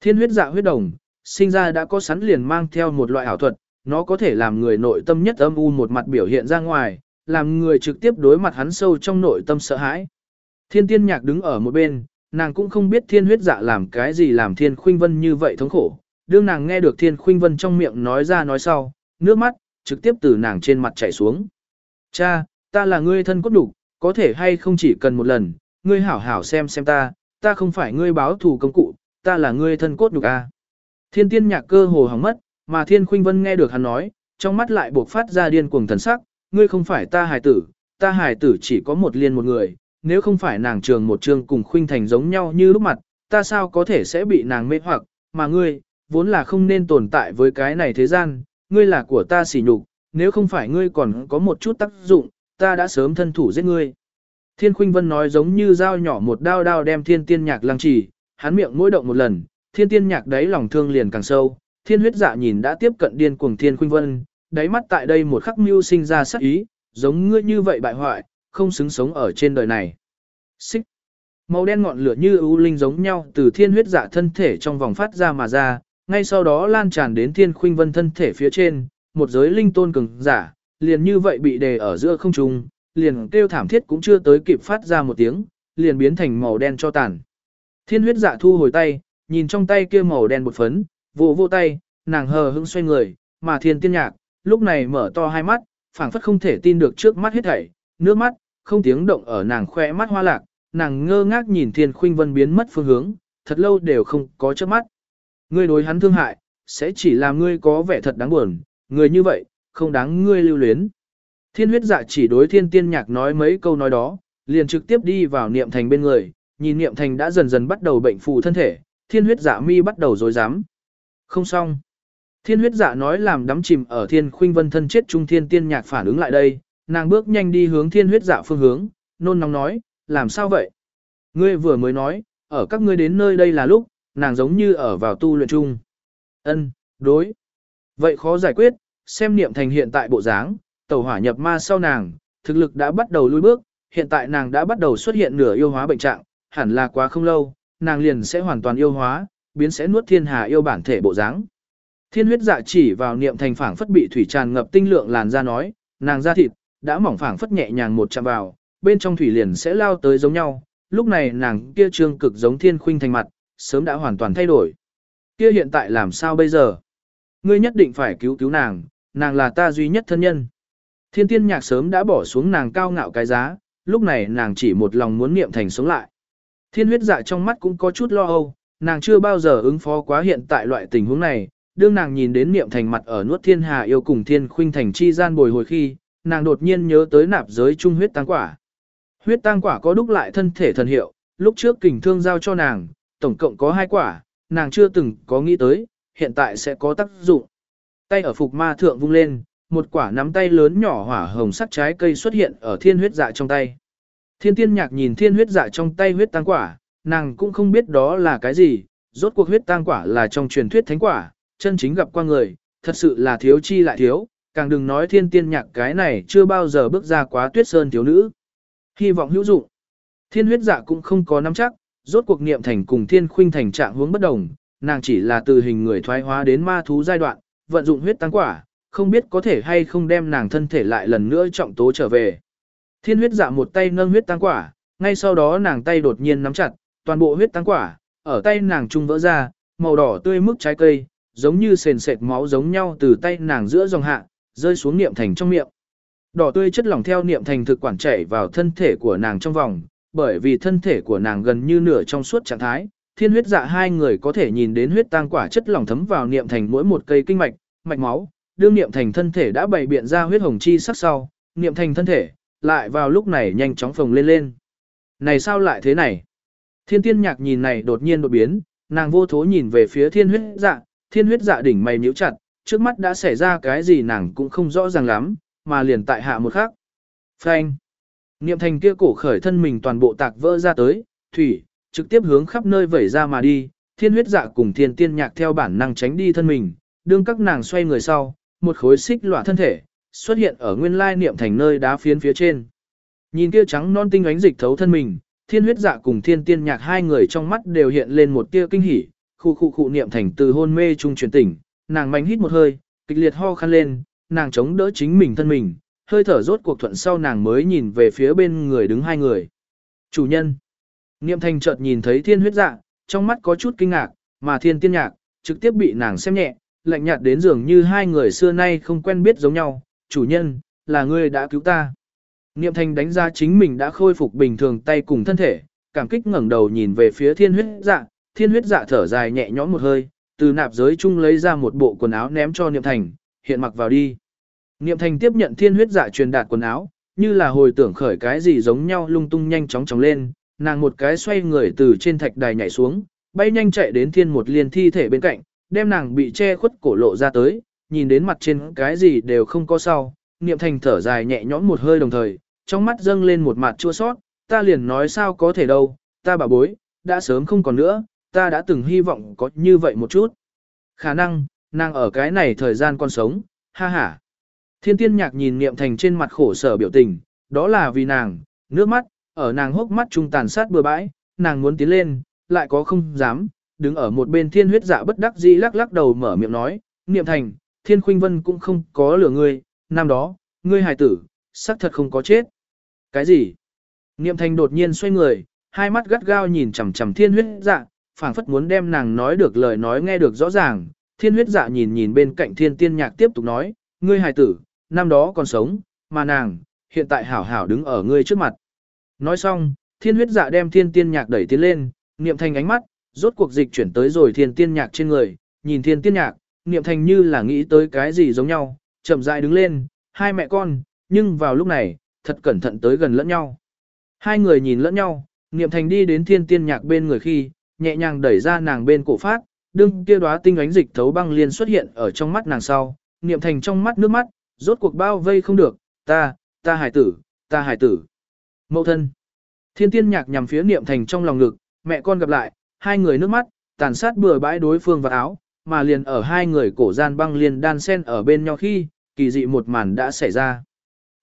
Thiên huyết dạ huyết đồng, sinh ra đã có sẵn liền mang theo một loại ảo thuật, nó có thể làm người nội tâm nhất âm u một mặt biểu hiện ra ngoài, làm người trực tiếp đối mặt hắn sâu trong nội tâm sợ hãi. Thiên tiên nhạc đứng ở một bên, nàng cũng không biết thiên huyết dạ làm cái gì làm thiên khuynh vân như vậy thống khổ. Đương nàng nghe được thiên khuynh vân trong miệng nói ra nói sau, nước mắt, trực tiếp từ nàng trên mặt chảy xuống. Cha, ta là ngươi thân cốt đủ, có thể hay không chỉ cần một lần, ngươi hảo hảo xem xem ta, ta không phải ngươi báo thù công cụ, ta là ngươi thân cốt nhục a. Thiên tiên nhạc cơ hồ hỏng mất, mà thiên khuynh vân nghe được hắn nói, trong mắt lại buộc phát ra điên cuồng thần sắc, ngươi không phải ta hài tử, ta hài tử chỉ có một liên một người, nếu không phải nàng trường một trường cùng khuynh thành giống nhau như lúc mặt, ta sao có thể sẽ bị nàng mê hoặc, mà ngươi, vốn là không nên tồn tại với cái này thế gian, ngươi là của ta xỉ nhục, nếu không phải ngươi còn có một chút tác dụng, ta đã sớm thân thủ giết ngươi. Thiên Khuynh Vân nói giống như dao nhỏ một đao đao đem thiên tiên nhạc lăng trì, hắn miệng mỗi động một lần, thiên tiên nhạc đấy lòng thương liền càng sâu, thiên huyết dạ nhìn đã tiếp cận điên cuồng thiên Khuynh Vân, đáy mắt tại đây một khắc mưu sinh ra sắc ý, giống ngươi như vậy bại hoại, không xứng sống ở trên đời này. Xích. Màu đen ngọn lửa như ưu linh giống nhau từ thiên huyết dạ thân thể trong vòng phát ra mà ra, ngay sau đó lan tràn đến thiên khuynh vân thân thể phía trên, một giới linh tôn cường giả, liền như vậy bị đề ở giữa không trung, liền kêu thảm thiết cũng chưa tới kịp phát ra một tiếng, liền biến thành màu đen cho tàn. Thiên huyết dạ thu hồi tay, nhìn trong tay kia màu đen bột phấn, vô vô tay, nàng hờ hững xoay người, mà thiên tiên nhạc, lúc này mở to hai mắt, phảng phất không thể tin được trước mắt hết thảy, nước mắt, không tiếng động ở nàng khoe mắt hoa lạc, nàng ngơ ngác nhìn thiên khuynh vân biến mất phương hướng, thật lâu đều không có chớp mắt. Ngươi đối hắn thương hại, sẽ chỉ làm ngươi có vẻ thật đáng buồn, người như vậy, không đáng ngươi lưu luyến. Thiên huyết dạ chỉ đối thiên tiên nhạc nói mấy câu nói đó, liền trực tiếp đi vào niệm thành bên người, nhìn niệm thành đã dần dần bắt đầu bệnh phù thân thể, thiên huyết dạ mi bắt đầu dối dám. Không xong. Thiên huyết dạ nói làm đắm chìm ở thiên khuynh vân thân chết trung thiên tiên nhạc phản ứng lại đây, nàng bước nhanh đi hướng thiên huyết dạ phương hướng, nôn nóng nói, làm sao vậy? Ngươi vừa mới nói, ở các ngươi đến nơi đây là lúc, nàng giống như ở vào tu luyện chung. Ân, đối. Vậy khó giải quyết, xem niệm thành hiện tại bộ dáng, tẩu hỏa nhập ma sau nàng, thực lực đã bắt đầu lui bước, hiện tại nàng đã bắt đầu xuất hiện nửa yêu hóa bệnh trạng, hẳn là quá không lâu, nàng liền sẽ hoàn toàn yêu hóa, biến sẽ nuốt thiên hà yêu bản thể bộ dáng. Thiên huyết dạ chỉ vào niệm thành phảng phất bị thủy tràn ngập tinh lượng làn da nói, nàng da thịt, đã mỏng phảng phất nhẹ nhàng một chạm vào, bên trong thủy liền sẽ lao tới giống nhau, lúc này nàng kia trương cực giống thiên khuynh thành mặt, sớm đã hoàn toàn thay đổi. Kia hiện tại làm sao bây giờ? Ngươi nhất định phải cứu cứu nàng, nàng là ta duy nhất thân nhân. Thiên tiên nhạc sớm đã bỏ xuống nàng cao ngạo cái giá, lúc này nàng chỉ một lòng muốn niệm thành sống lại. Thiên huyết dạ trong mắt cũng có chút lo âu, nàng chưa bao giờ ứng phó quá hiện tại loại tình huống này, đương nàng nhìn đến niệm thành mặt ở nuốt thiên hà yêu cùng thiên khuynh thành chi gian bồi hồi khi, nàng đột nhiên nhớ tới nạp giới trung huyết tăng quả. Huyết tăng quả có đúc lại thân thể thần hiệu, lúc trước kình thương giao cho nàng, tổng cộng có hai quả, nàng chưa từng có nghĩ tới, hiện tại sẽ có tác dụng. Tay ở phục ma thượng vung lên, một quả nắm tay lớn nhỏ hỏa hồng sắc trái cây xuất hiện ở thiên huyết dạ trong tay. Thiên tiên nhạc nhìn thiên huyết dạ trong tay huyết tăng quả, nàng cũng không biết đó là cái gì, rốt cuộc huyết tang quả là trong truyền thuyết thánh quả, chân chính gặp qua người, thật sự là thiếu chi lại thiếu, càng đừng nói thiên tiên nhạc cái này chưa bao giờ bước ra quá tuyết sơn thiếu nữ. Hy vọng hữu dụng. Thiên huyết dạ cũng không có nắm chắc, rốt cuộc niệm thành cùng thiên khuynh thành trạng hướng bất đồng, nàng chỉ là từ hình người thoái hóa đến ma thú giai đoạn, vận dụng huyết tăng quả, không biết có thể hay không đem nàng thân thể lại lần nữa trọng tố trở về. Thiên huyết dạ một tay nâng huyết tăng quả, ngay sau đó nàng tay đột nhiên nắm chặt, toàn bộ huyết tăng quả, ở tay nàng trung vỡ ra, màu đỏ tươi mức trái cây, giống như sền sệt máu giống nhau từ tay nàng giữa dòng hạ, rơi xuống niệm thành trong miệng. Đỏ tươi chất lỏng theo niệm thành thực quản chảy vào thân thể của nàng trong vòng, bởi vì thân thể của nàng gần như nửa trong suốt trạng thái, thiên huyết dạ hai người có thể nhìn đến huyết tang quả chất lỏng thấm vào niệm thành mỗi một cây kinh mạch, mạch máu, đương niệm thành thân thể đã bày biện ra huyết hồng chi sắc sau, niệm thành thân thể, lại vào lúc này nhanh chóng phồng lên lên. Này sao lại thế này? Thiên tiên nhạc nhìn này đột nhiên đột biến, nàng vô thố nhìn về phía thiên huyết dạ, thiên huyết dạ đỉnh mày nhíu chặt, trước mắt đã xảy ra cái gì nàng cũng không rõ ràng lắm, mà liền tại hạ một khắc. Phanh. Niệm thành kia cổ khởi thân mình toàn bộ tạc vỡ ra tới, thủy, trực tiếp hướng khắp nơi vẩy ra mà đi, thiên huyết dạ cùng thiên tiên nhạc theo bản năng tránh đi thân mình, đương các nàng xoay người sau, một khối xích lỏa thân thể, xuất hiện ở nguyên lai niệm thành nơi đá phiến phía trên. Nhìn kia trắng non tinh ánh dịch thấu thân mình, thiên huyết dạ cùng thiên tiên nhạc hai người trong mắt đều hiện lên một tia kinh hỉ, khu khu khu niệm thành từ hôn mê trung truyền tỉnh, nàng mạnh hít một hơi, kịch liệt ho khăn lên, nàng chống đỡ chính mình thân mình, hơi thở rốt cuộc thuận sau nàng mới nhìn về phía bên người đứng hai người. Chủ nhân. Niệm thành chợt nhìn thấy thiên huyết dạ, trong mắt có chút kinh ngạc, mà thiên tiên nhạc, trực tiếp bị nàng xem nhẹ, lạnh nhạt đến dường như hai người xưa nay không quen biết giống nhau. Chủ nhân, là ngươi đã cứu ta. Niệm thành đánh ra chính mình đã khôi phục bình thường tay cùng thân thể, cảm kích ngẩng đầu nhìn về phía thiên huyết dạ, thiên huyết dạ thở dài nhẹ nhõm một hơi, từ nạp giới chung lấy ra một bộ quần áo ném cho niệm thành, hiện mặc vào đi. Niệm thành tiếp nhận thiên huyết dạ truyền đạt quần áo, như là hồi tưởng khởi cái gì giống nhau lung tung nhanh chóng chóng lên, nàng một cái xoay người từ trên thạch đài nhảy xuống, bay nhanh chạy đến thiên một liên thi thể bên cạnh, đem nàng bị che khuất cổ lộ ra tới, nhìn đến mặt trên cái gì đều không có sau, niệm thành thở dài nhẹ nhõm một hơi đồng thời, trong mắt dâng lên một mặt chua sót, ta liền nói sao có thể đâu, ta bà bối, đã sớm không còn nữa, ta đã từng hy vọng có như vậy một chút. Khả năng, nàng ở cái này thời gian còn sống, ha ha. Thiên tiên nhạc nhìn niệm thành trên mặt khổ sở biểu tình, đó là vì nàng, nước mắt, ở nàng hốc mắt trung tàn sát bừa bãi, nàng muốn tiến lên, lại có không dám, đứng ở một bên thiên huyết dạ bất đắc dĩ lắc lắc đầu mở miệng nói, niệm thành, thiên khuynh vân cũng không có lửa ngươi, năm đó, ngươi hài tử, xác thật không có chết. Cái gì? Niệm thành đột nhiên xoay người, hai mắt gắt gao nhìn chằm chằm thiên huyết dạ, phảng phất muốn đem nàng nói được lời nói nghe được rõ ràng. Thiên huyết dạ nhìn nhìn bên cạnh thiên tiên nhạc tiếp tục nói, ngươi hài tử, năm đó còn sống, mà nàng, hiện tại hảo hảo đứng ở ngươi trước mặt. Nói xong, thiên huyết dạ đem thiên tiên nhạc đẩy tiến lên, niệm thành ánh mắt, rốt cuộc dịch chuyển tới rồi thiên tiên nhạc trên người, nhìn thiên tiên nhạc, niệm thành như là nghĩ tới cái gì giống nhau, chậm rãi đứng lên, hai mẹ con, nhưng vào lúc này, thật cẩn thận tới gần lẫn nhau. Hai người nhìn lẫn nhau, niệm thành đi đến thiên tiên nhạc bên người khi, nhẹ nhàng đẩy ra nàng bên cổ phát, đương kia đóa tinh ánh dịch thấu băng liên xuất hiện ở trong mắt nàng sau, niệm thành trong mắt nước mắt, rốt cuộc bao vây không được, ta, ta Hải tử, ta Hải tử. Mậu thân. Thiên tiên nhạc nhằm phía niệm thành trong lòng ngực, mẹ con gặp lại, hai người nước mắt, tàn sát bừa bãi đối phương vào áo, mà liền ở hai người cổ gian băng liên đan sen ở bên nhau khi, kỳ dị một màn đã xảy ra.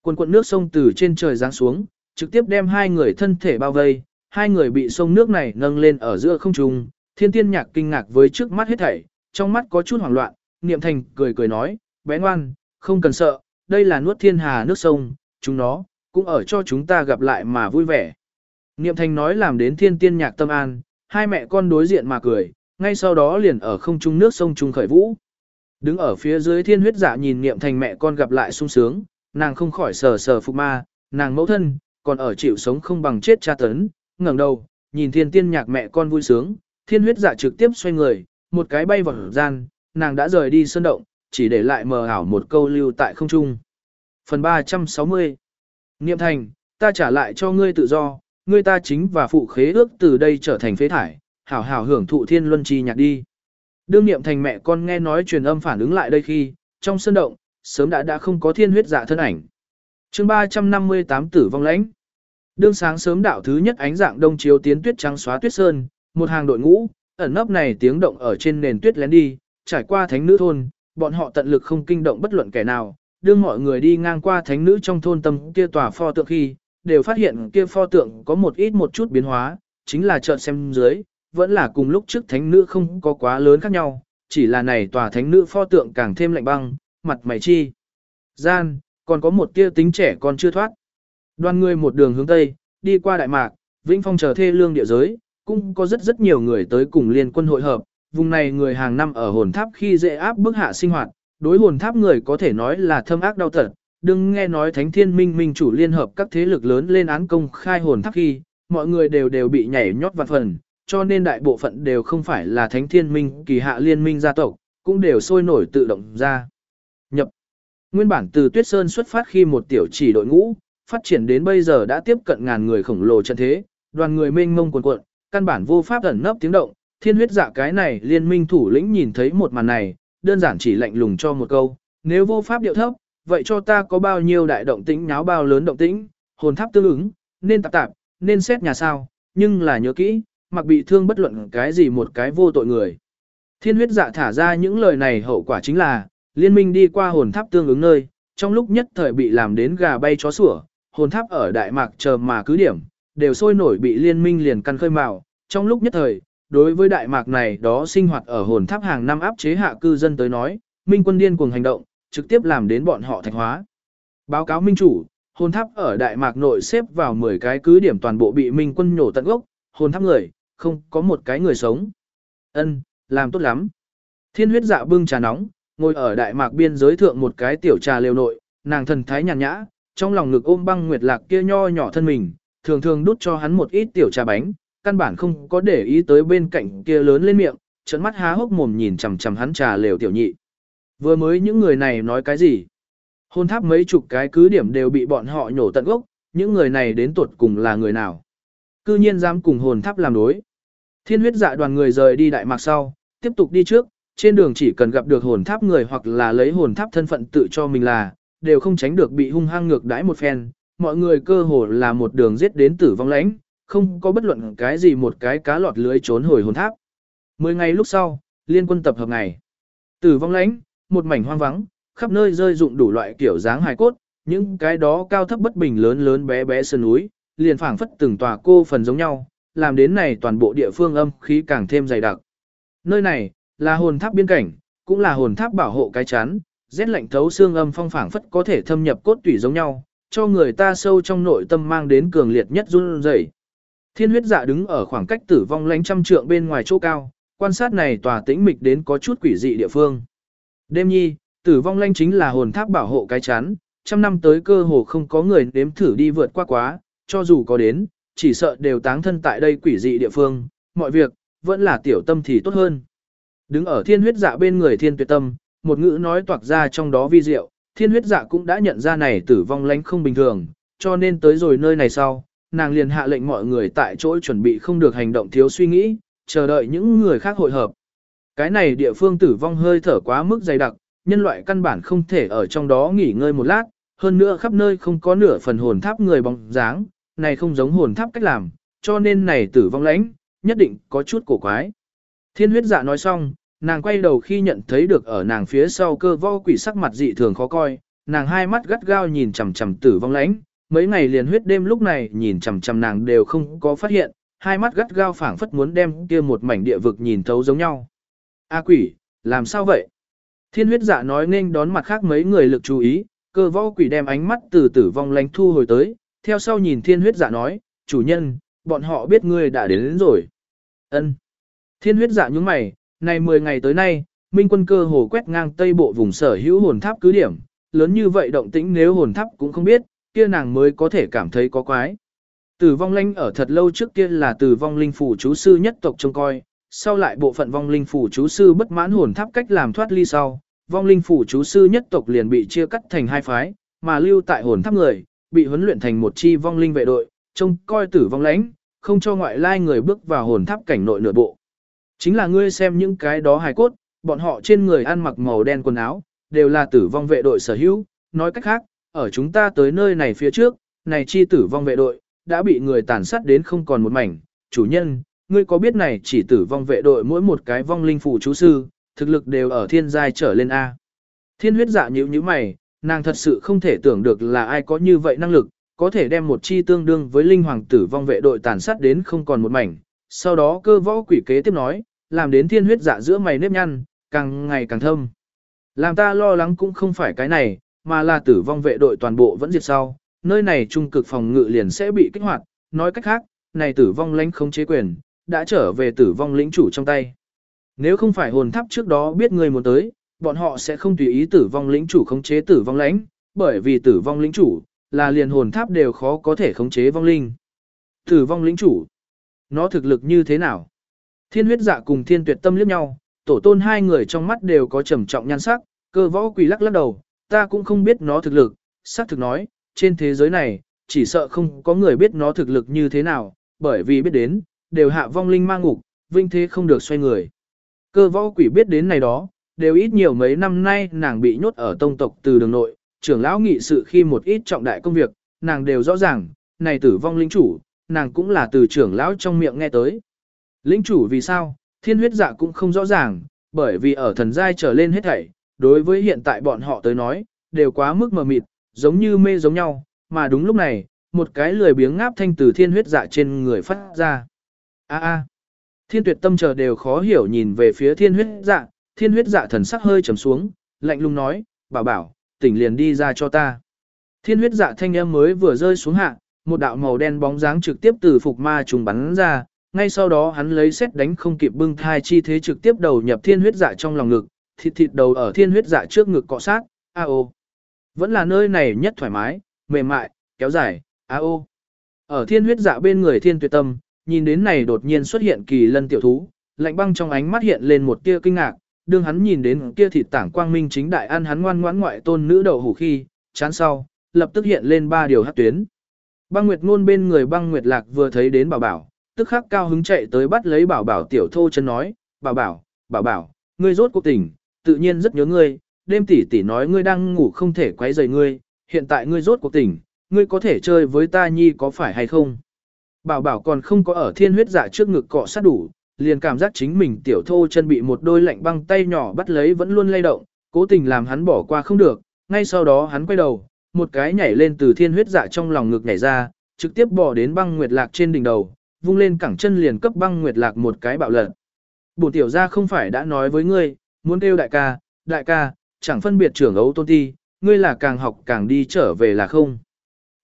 Quần quận nước sông từ trên trời giáng xuống, trực tiếp đem hai người thân thể bao vây, hai người bị sông nước này nâng lên ở giữa không trung, thiên tiên nhạc kinh ngạc với trước mắt hết thảy, trong mắt có chút hoảng loạn, niệm thành cười cười nói, bé ngoan, không cần sợ, đây là nuốt thiên hà nước sông, chúng nó, cũng ở cho chúng ta gặp lại mà vui vẻ. Niệm thành nói làm đến thiên tiên nhạc tâm an, hai mẹ con đối diện mà cười, ngay sau đó liền ở không trung nước sông trung khởi vũ. Đứng ở phía dưới thiên huyết dạ nhìn niệm thành mẹ con gặp lại sung sướng, nàng không khỏi sờ sờ phục ma, nàng mẫu thân, còn ở chịu sống không bằng chết cha tấn, ngẩng đầu, nhìn thiên tiên nhạc mẹ con vui sướng, thiên huyết giả trực tiếp xoay người, một cái bay vào gian, nàng đã rời đi sơn động, chỉ để lại mờ ảo một câu lưu tại không trung. Phần 360 Niệm thành, ta trả lại cho ngươi tự do, ngươi ta chính và phụ khế ước từ đây trở thành phế thải, hảo hảo hưởng thụ thiên luân chi nhạc đi. Đương niệm thành mẹ con nghe nói truyền âm phản ứng lại đây khi, trong sơn động, sớm đã đã không có thiên huyết dạ thân ảnh. chương 358 tử vong lãnh. Đương sáng sớm đạo thứ nhất ánh dạng đông chiếu tiến tuyết trắng xóa tuyết sơn, một hàng đội ngũ, ẩn nấp này tiếng động ở trên nền tuyết lén đi, trải qua thánh nữ thôn, bọn họ tận lực không kinh động bất luận kẻ nào, đương mọi người đi ngang qua thánh nữ trong thôn tâm kia tòa pho tượng khi, đều phát hiện kia pho tượng có một ít một chút biến hóa, chính là chợt xem dưới, vẫn là cùng lúc trước thánh nữ không có quá lớn khác nhau, chỉ là này tòa thánh nữ pho tượng càng thêm lạnh băng, mặt mày chi. Gian, còn có một tia tính trẻ còn chưa thoát. Đoàn người một đường hướng Tây, đi qua Đại Mạc, Vĩnh Phong chờ thê lương địa giới, cũng có rất rất nhiều người tới cùng liên quân hội hợp. Vùng này người hàng năm ở hồn tháp khi dễ áp bức hạ sinh hoạt, đối hồn tháp người có thể nói là thâm ác đau tật. Đừng nghe nói Thánh Thiên Minh Minh chủ liên hợp các thế lực lớn lên án công khai hồn tháp khi, mọi người đều đều bị nhảy nhót vặt phần, cho nên đại bộ phận đều không phải là Thánh Thiên Minh kỳ hạ liên minh gia tộc, cũng đều sôi nổi tự động ra. Nguyên bản từ Tuyết Sơn xuất phát khi một tiểu chỉ đội ngũ, phát triển đến bây giờ đã tiếp cận ngàn người khổng lồ trận thế, đoàn người mênh mông cuồn cuộn, căn bản vô pháp ẩn nấp tiếng động, thiên huyết dạ cái này liên minh thủ lĩnh nhìn thấy một màn này, đơn giản chỉ lạnh lùng cho một câu, nếu vô pháp điệu thấp, vậy cho ta có bao nhiêu đại động tĩnh nháo bao lớn động tĩnh, hồn tháp tương ứng, nên tạp tạp, nên xét nhà sao, nhưng là nhớ kỹ, mặc bị thương bất luận cái gì một cái vô tội người. Thiên huyết dạ thả ra những lời này hậu quả chính là, liên minh đi qua hồn tháp tương ứng nơi, trong lúc nhất thời bị làm đến gà bay chó sủa, hồn tháp ở Đại Mạc chờ mà cứ điểm, đều sôi nổi bị liên minh liền căn khơi mào, trong lúc nhất thời, đối với Đại Mạc này đó sinh hoạt ở hồn tháp hàng năm áp chế hạ cư dân tới nói, minh quân điên cuồng hành động, trực tiếp làm đến bọn họ thạch hóa. Báo cáo minh chủ, hồn tháp ở Đại Mạc nội xếp vào 10 cái cứ điểm toàn bộ bị minh quân nhổ tận gốc, hồn tháp người, không có một cái người sống. Ân, làm tốt lắm. Thiên huyết dạ bưng trà nóng, ngồi ở Đại Mạc biên giới thượng một cái tiểu trà lều nội, nàng thần thái nhàn nhã, trong lòng ngực ôm băng nguyệt lạc kia nho nhỏ thân mình, thường thường đút cho hắn một ít tiểu trà bánh, căn bản không có để ý tới bên cạnh kia lớn lên miệng, trợn mắt há hốc mồm nhìn chằm chằm hắn trà lều tiểu nhị. Vừa mới những người này nói cái gì? Hôn tháp mấy chục cái cứ điểm đều bị bọn họ nhổ tận gốc, những người này đến tuột cùng là người nào? Cư nhiên dám cùng hồn tháp làm đối. Thiên huyết dạ đoàn người rời đi Đại Mạc sau, tiếp tục đi trước, trên đường chỉ cần gặp được hồn tháp người hoặc là lấy hồn tháp thân phận tự cho mình là, đều không tránh được bị hung hăng ngược đãi một phen, mọi người cơ hồ là một đường giết đến tử vong lãnh, không có bất luận cái gì một cái cá lọt lưới trốn hồi hồn tháp. Mười ngày lúc sau, liên quân tập hợp ngày. Tử vong lãnh, một mảnh hoang vắng, khắp nơi rơi dụng đủ loại kiểu dáng hài cốt, những cái đó cao thấp bất bình lớn lớn bé bé sơn núi, liền phảng phất từng tòa cô phần giống nhau, làm đến này toàn bộ địa phương âm khí càng thêm dày đặc. Nơi này, là hồn tháp biên cảnh, cũng là hồn tháp bảo hộ cái chán, rét lạnh thấu xương âm phong phảng phất có thể thâm nhập cốt tủy giống nhau, cho người ta sâu trong nội tâm mang đến cường liệt nhất run rẩy. Thiên huyết dạ đứng ở khoảng cách tử vong lánh trăm trượng bên ngoài chỗ cao, quan sát này tòa tĩnh mịch đến có chút quỷ dị địa phương. Đêm nhi, tử vong lanh chính là hồn tháp bảo hộ cái chán, trăm năm tới cơ hồ không có người đếm thử đi vượt qua quá, cho dù có đến, chỉ sợ đều táng thân tại đây quỷ dị địa phương, mọi việc, vẫn là tiểu tâm thì tốt hơn. Đứng ở thiên huyết dạ bên người thiên tuyệt tâm, một ngữ nói toạc ra trong đó vi diệu, thiên huyết dạ cũng đã nhận ra này tử vong lánh không bình thường, cho nên tới rồi nơi này sau, nàng liền hạ lệnh mọi người tại chỗ chuẩn bị không được hành động thiếu suy nghĩ, chờ đợi những người khác hội hợp. Cái này địa phương tử vong hơi thở quá mức dày đặc, nhân loại căn bản không thể ở trong đó nghỉ ngơi một lát, hơn nữa khắp nơi không có nửa phần hồn tháp người bóng dáng, này không giống hồn tháp cách làm, cho nên này tử vong lãnh, nhất định có chút cổ quái. Thiên huyết dạ nói xong, nàng quay đầu khi nhận thấy được ở nàng phía sau cơ võ quỷ sắc mặt dị thường khó coi, nàng hai mắt gắt gao nhìn chằm chằm tử vong lãnh, mấy ngày liền huyết đêm lúc này nhìn chằm chằm nàng đều không có phát hiện, hai mắt gắt gao phảng phất muốn đem kia một mảnh địa vực nhìn thấu giống nhau. A quỷ, làm sao vậy? Thiên huyết dạ nói nên đón mặt khác mấy người lực chú ý, cơ võ quỷ đem ánh mắt từ tử vong lãnh thu hồi tới, theo sau nhìn thiên huyết dạ nói, chủ nhân, bọn họ biết ngươi đã đến, đến rồi. Ân. Thiên huyết dạ nhúng mày, này 10 ngày tới nay, Minh quân cơ hồ quét ngang tây bộ vùng sở hữu hồn tháp cứ điểm, lớn như vậy động tĩnh nếu hồn tháp cũng không biết, kia nàng mới có thể cảm thấy có quái. Tử vong linh ở thật lâu trước kia là tử vong linh phủ chú sư nhất tộc trông coi, sau lại bộ phận vong linh phủ chú sư bất mãn hồn tháp cách làm thoát ly sau, vong linh phủ chú sư nhất tộc liền bị chia cắt thành hai phái, mà lưu tại hồn tháp người, bị huấn luyện thành một chi vong linh vệ đội, trông coi tử vong lãnh, không cho ngoại lai người bước vào hồn tháp cảnh nội nửa bộ. Chính là ngươi xem những cái đó hài cốt, bọn họ trên người ăn mặc màu đen quần áo, đều là tử vong vệ đội sở hữu, nói cách khác, ở chúng ta tới nơi này phía trước, này chi tử vong vệ đội, đã bị người tàn sát đến không còn một mảnh, chủ nhân, ngươi có biết này chỉ tử vong vệ đội mỗi một cái vong linh phù chú sư, thực lực đều ở thiên giai trở lên A. Thiên huyết dạ nhíu như mày, nàng thật sự không thể tưởng được là ai có như vậy năng lực, có thể đem một chi tương đương với linh hoàng tử vong vệ đội tàn sát đến không còn một mảnh. Sau đó cơ võ quỷ kế tiếp nói, làm đến thiên huyết dạ giữa mày nếp nhăn, càng ngày càng thâm. Làm ta lo lắng cũng không phải cái này, mà là tử vong vệ đội toàn bộ vẫn diệt sau, nơi này trung cực phòng ngự liền sẽ bị kích hoạt, nói cách khác, này tử vong lãnh không chế quyền, đã trở về tử vong lĩnh chủ trong tay. Nếu không phải hồn tháp trước đó biết người muốn tới, bọn họ sẽ không tùy ý tử vong lĩnh chủ khống chế tử vong lãnh, bởi vì tử vong lĩnh chủ là liền hồn tháp đều khó có thể khống chế vong linh. Tử vong lĩnh chủ, nó thực lực như thế nào? Thiên huyết dạ cùng thiên tuyệt tâm liếc nhau, tổ tôn hai người trong mắt đều có trầm trọng nhan sắc, cơ võ quỷ lắc lắc đầu, ta cũng không biết nó thực lực, sắc thực nói, trên thế giới này, chỉ sợ không có người biết nó thực lực như thế nào, bởi vì biết đến, đều hạ vong linh mang ngục, vinh thế không được xoay người. Cơ võ quỷ biết đến này đó, đều ít nhiều mấy năm nay nàng bị nhốt ở tông tộc từ đường nội, trưởng lão nghị sự khi một ít trọng đại công việc, nàng đều rõ ràng, này tử vong linh chủ, nàng cũng là từ trưởng lão trong miệng nghe tới. Linh chủ vì sao, thiên huyết dạ cũng không rõ ràng, bởi vì ở thần giai trở lên hết thảy, đối với hiện tại bọn họ tới nói, đều quá mức mờ mịt, giống như mê giống nhau, mà đúng lúc này, một cái lười biếng ngáp thanh từ thiên huyết dạ trên người phát ra. A a. Thiên tuyệt tâm chờ đều khó hiểu nhìn về phía thiên huyết dạ, thiên huyết dạ thần sắc hơi trầm xuống, lạnh lùng nói, bảo bảo, tỉnh liền đi ra cho ta. Thiên huyết dạ thanh em mới vừa rơi xuống hạ, một đạo màu đen bóng dáng trực tiếp từ phục ma trùng bắn ra, ngay sau đó hắn lấy xét đánh không kịp bưng thai chi thế trực tiếp đầu nhập thiên huyết dạ trong lòng ngực, thịt thịt đầu ở thiên huyết dạ trước ngực cọ sát, a ô. Vẫn là nơi này nhất thoải mái, mềm mại, kéo dài, a ô. Ở thiên huyết dạ bên người thiên tuyệt tâm, nhìn đến này đột nhiên xuất hiện kỳ lân tiểu thú, lạnh băng trong ánh mắt hiện lên một tia kinh ngạc, đương hắn nhìn đến kia thịt tảng quang minh chính đại ăn hắn ngoan ngoãn ngoại tôn nữ đầu hủ khi, chán sau, lập tức hiện lên ba điều hát tuyến. Băng Nguyệt ngôn bên người băng Nguyệt lạc vừa thấy đến bảo bảo, tức khắc cao hứng chạy tới bắt lấy bảo bảo tiểu thô chân nói, bảo bảo, bảo bảo, ngươi rốt cuộc tỉnh, tự nhiên rất nhớ ngươi, đêm tỷ tỷ nói ngươi đang ngủ không thể quấy rầy ngươi, hiện tại ngươi rốt cuộc tỉnh, ngươi có thể chơi với ta nhi có phải hay không? Bảo bảo còn không có ở thiên huyết dạ trước ngực cọ sát đủ, liền cảm giác chính mình tiểu thô chân bị một đôi lạnh băng tay nhỏ bắt lấy vẫn luôn lay động, cố tình làm hắn bỏ qua không được, ngay sau đó hắn quay đầu, một cái nhảy lên từ thiên huyết dạ trong lòng ngực nhảy ra, trực tiếp bỏ đến băng nguyệt lạc trên đỉnh đầu, vung lên cẳng chân liền cấp băng nguyệt lạc một cái bạo lật. Bổn tiểu gia không phải đã nói với ngươi, muốn kêu đại ca, đại ca, chẳng phân biệt trưởng ấu tôn ti, ngươi là càng học càng đi trở về là không.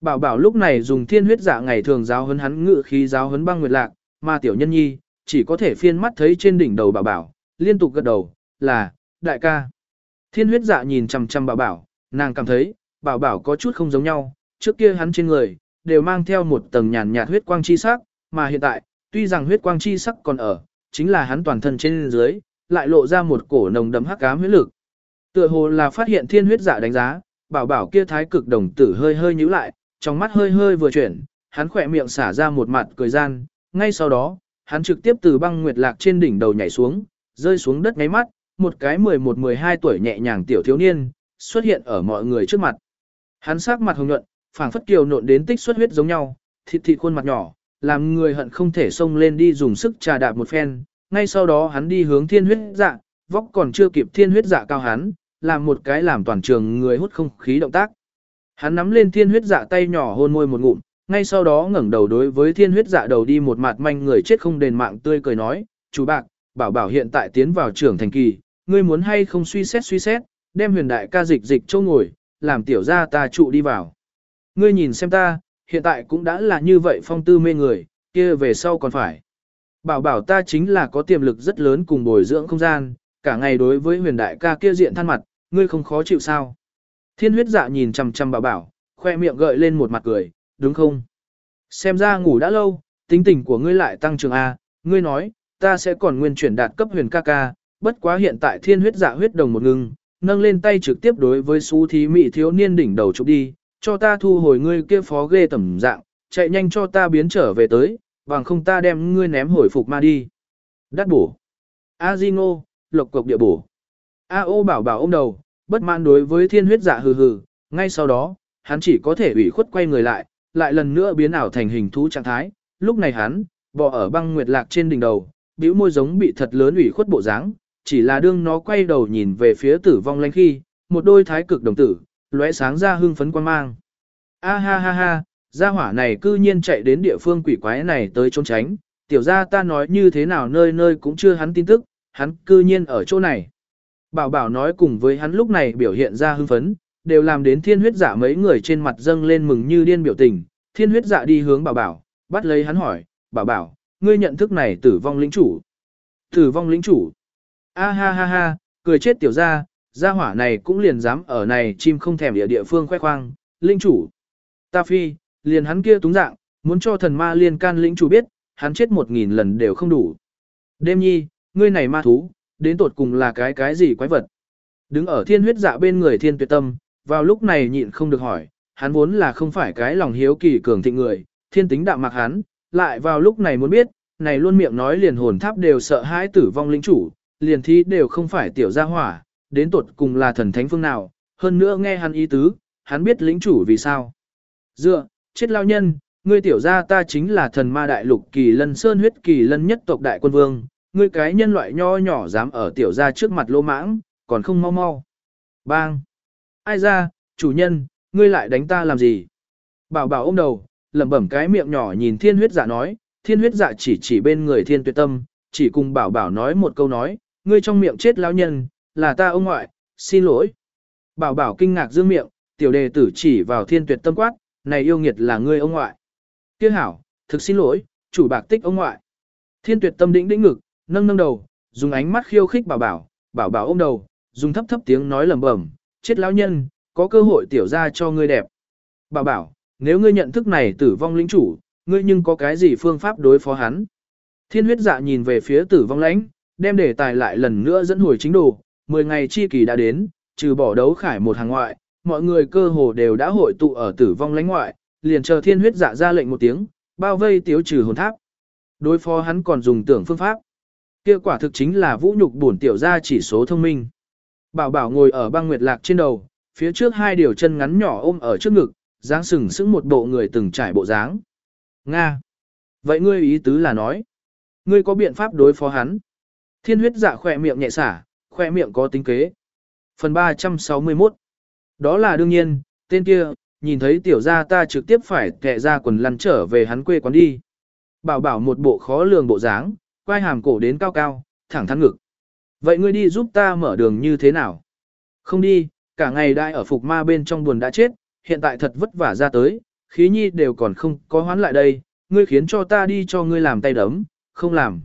Bảo bảo lúc này dùng thiên huyết dạ ngày thường giáo hấn hắn ngự khí giáo hấn băng nguyệt lạc, mà tiểu nhân nhi, chỉ có thể phiên mắt thấy trên đỉnh đầu bảo bảo, liên tục gật đầu, là, đại ca. Thiên huyết dạ nhìn chằm chằm bảo bảo, nàng cảm thấy, bảo bảo có chút không giống nhau, trước kia hắn trên người, đều mang theo một tầng nhàn nhạt huyết quang chi sắc, mà hiện tại, tuy rằng huyết quang chi sắc còn ở, chính là hắn toàn thân trên dưới, lại lộ ra một cổ nồng đấm hắc ám huyết lực. Tựa hồ là phát hiện thiên huyết giả đánh giá, bảo bảo kia thái cực đồng tử hơi hơi nhíu lại, trong mắt hơi hơi vừa chuyển, hắn khỏe miệng xả ra một mặt cười gian, ngay sau đó, hắn trực tiếp từ băng nguyệt lạc trên đỉnh đầu nhảy xuống, rơi xuống đất ngáy mắt, một cái 11-12 tuổi nhẹ nhàng tiểu thiếu niên, xuất hiện ở mọi người trước mặt. Hắn sắc mặt hồng nhuận, phảng phất kiều nộn đến tích xuất huyết giống nhau, thịt thịt khuôn mặt nhỏ, làm người hận không thể xông lên đi dùng sức trà đạp một phen, ngay sau đó hắn đi hướng thiên huyết dạ, vóc còn chưa kịp thiên huyết dạ cao hắn, làm một cái làm toàn trường người hút không khí động tác. Hắn nắm lên thiên huyết dạ tay nhỏ hôn môi một ngụm, ngay sau đó ngẩng đầu đối với thiên huyết dạ đầu đi một mặt manh người chết không đền mạng tươi cười nói, chú bạc, bảo bảo hiện tại tiến vào trưởng thành kỳ, ngươi muốn hay không suy xét suy xét, đem huyền đại ca dịch dịch châu ngồi, làm tiểu gia ta trụ đi vào. Ngươi nhìn xem ta, hiện tại cũng đã là như vậy phong tư mê người, kia về sau còn phải. Bảo bảo ta chính là có tiềm lực rất lớn cùng bồi dưỡng không gian, cả ngày đối với huyền đại ca kia diện than mặt, ngươi không khó chịu sao. Thiên huyết dạ nhìn chằm chằm bảo bảo, khoe miệng gợi lên một mặt cười, đúng không? Xem ra ngủ đã lâu, tính tình của ngươi lại tăng trưởng A, ngươi nói, ta sẽ còn nguyên chuyển đạt cấp huyền ca ca, bất quá hiện tại thiên huyết dạ huyết đồng một ngưng, nâng lên tay trực tiếp đối với xú thí mị thiếu niên đỉnh đầu chụp đi, cho ta thu hồi ngươi kia phó ghê tẩm dạng, chạy nhanh cho ta biến trở về tới, bằng không ta đem ngươi ném hồi phục ma đi. Đắt bổ. A Di Ngô, lộc cộc địa bổ. A ô bảo bảo ôm đầu, bất mãn đối với thiên huyết dạ hừ hừ, ngay sau đó, hắn chỉ có thể ủy khuất quay người lại, lại lần nữa biến ảo thành hình thú trạng thái, lúc này hắn, bò ở băng nguyệt lạc trên đỉnh đầu, bĩu môi giống bị thật lớn ủy khuất bộ dáng, chỉ là đương nó quay đầu nhìn về phía tử vong lanh khi, một đôi thái cực đồng tử, lóe sáng ra hưng phấn quan mang. A ha ha ha, gia hỏa này cư nhiên chạy đến địa phương quỷ quái này tới trốn tránh, tiểu gia ta nói như thế nào nơi nơi cũng chưa hắn tin tức, hắn cư nhiên ở chỗ này. Bảo bảo nói cùng với hắn lúc này biểu hiện ra hưng phấn, đều làm đến thiên huyết dạ mấy người trên mặt dâng lên mừng như điên biểu tình. Thiên huyết dạ đi hướng bảo bảo, bắt lấy hắn hỏi, bảo bảo, ngươi nhận thức này tử vong lĩnh chủ. Tử vong lĩnh chủ. A ha ha ha, cười chết tiểu gia, gia hỏa này cũng liền dám ở này chim không thèm địa địa phương khoe khoang, linh chủ. Ta phi, liền hắn kia túng dạng, muốn cho thần ma liên can lĩnh chủ biết, hắn chết một nghìn lần đều không đủ. Đêm nhi, ngươi này ma thú, đến tột cùng là cái cái gì quái vật. Đứng ở thiên huyết dạ bên người thiên tuyệt tâm, vào lúc này nhịn không được hỏi, hắn vốn là không phải cái lòng hiếu kỳ cường thịnh người, thiên tính đạm mặc hắn, lại vào lúc này muốn biết, này luôn miệng nói liền hồn tháp đều sợ hãi tử vong lĩnh chủ, liền thi đều không phải tiểu gia hỏa, đến tột cùng là thần thánh phương nào, hơn nữa nghe hắn ý tứ, hắn biết lĩnh chủ vì sao. Dựa, chết lao nhân, ngươi tiểu gia ta chính là thần ma đại lục kỳ lân sơn huyết kỳ lân nhất tộc đại quân vương, ngươi cái nhân loại nho nhỏ dám ở tiểu gia trước mặt lô mãng, còn không mau mau. Bang! Ai ra, chủ nhân, ngươi lại đánh ta làm gì? Bảo bảo ôm đầu, lẩm bẩm cái miệng nhỏ nhìn thiên huyết dạ nói, thiên huyết dạ chỉ chỉ bên người thiên tuyệt tâm, chỉ cùng bảo bảo nói một câu nói, ngươi trong miệng chết lão nhân, là ta ông ngoại, xin lỗi. Bảo bảo kinh ngạc dương miệng, tiểu đề tử chỉ vào thiên tuyệt tâm quát, này yêu nghiệt là ngươi ông ngoại. Kia hảo, thực xin lỗi, chủ bạc tích ông ngoại. Thiên tuyệt tâm đĩnh đĩnh ngực, nâng nâng đầu, dùng ánh mắt khiêu khích bảo bảo, bảo bảo ôm đầu, dùng thấp thấp tiếng nói lẩm bẩm, chết lão nhân, có cơ hội tiểu ra cho ngươi đẹp. Bảo bảo, nếu ngươi nhận thức này tử vong lĩnh chủ, ngươi nhưng có cái gì phương pháp đối phó hắn. Thiên huyết dạ nhìn về phía tử vong lãnh, đem đề tài lại lần nữa dẫn hồi chính đồ, 10 ngày chi kỳ đã đến, trừ bỏ đấu khải một hàng ngoại, mọi người cơ hồ đều đã hội tụ ở tử vong lãnh ngoại, liền chờ thiên huyết dạ ra lệnh một tiếng, bao vây tiếu trừ hồn tháp. Đối phó hắn còn dùng tưởng phương pháp. Kia quả thực chính là vũ nhục bổn tiểu gia chỉ số thông minh. Bảo bảo ngồi ở băng nguyệt lạc trên đầu, phía trước hai điều chân ngắn nhỏ ôm ở trước ngực, dáng sừng sững một bộ người từng trải bộ dáng. Nga! Vậy ngươi ý tứ là nói, ngươi có biện pháp đối phó hắn. Thiên huyết dạ khỏe miệng nhẹ xả, khỏe miệng có tính kế. Phần 361 Đó là đương nhiên, tên kia, nhìn thấy tiểu gia ta trực tiếp phải kẹ ra quần lăn trở về hắn quê quán đi. Bảo bảo một bộ khó lường bộ dáng, quay hàm cổ đến cao cao, thẳng thắn ngực. Vậy ngươi đi giúp ta mở đường như thế nào? Không đi, cả ngày đại ở phục ma bên trong buồn đã chết, hiện tại thật vất vả ra tới, khí nhi đều còn không có hoán lại đây, ngươi khiến cho ta đi cho ngươi làm tay đấm, không làm.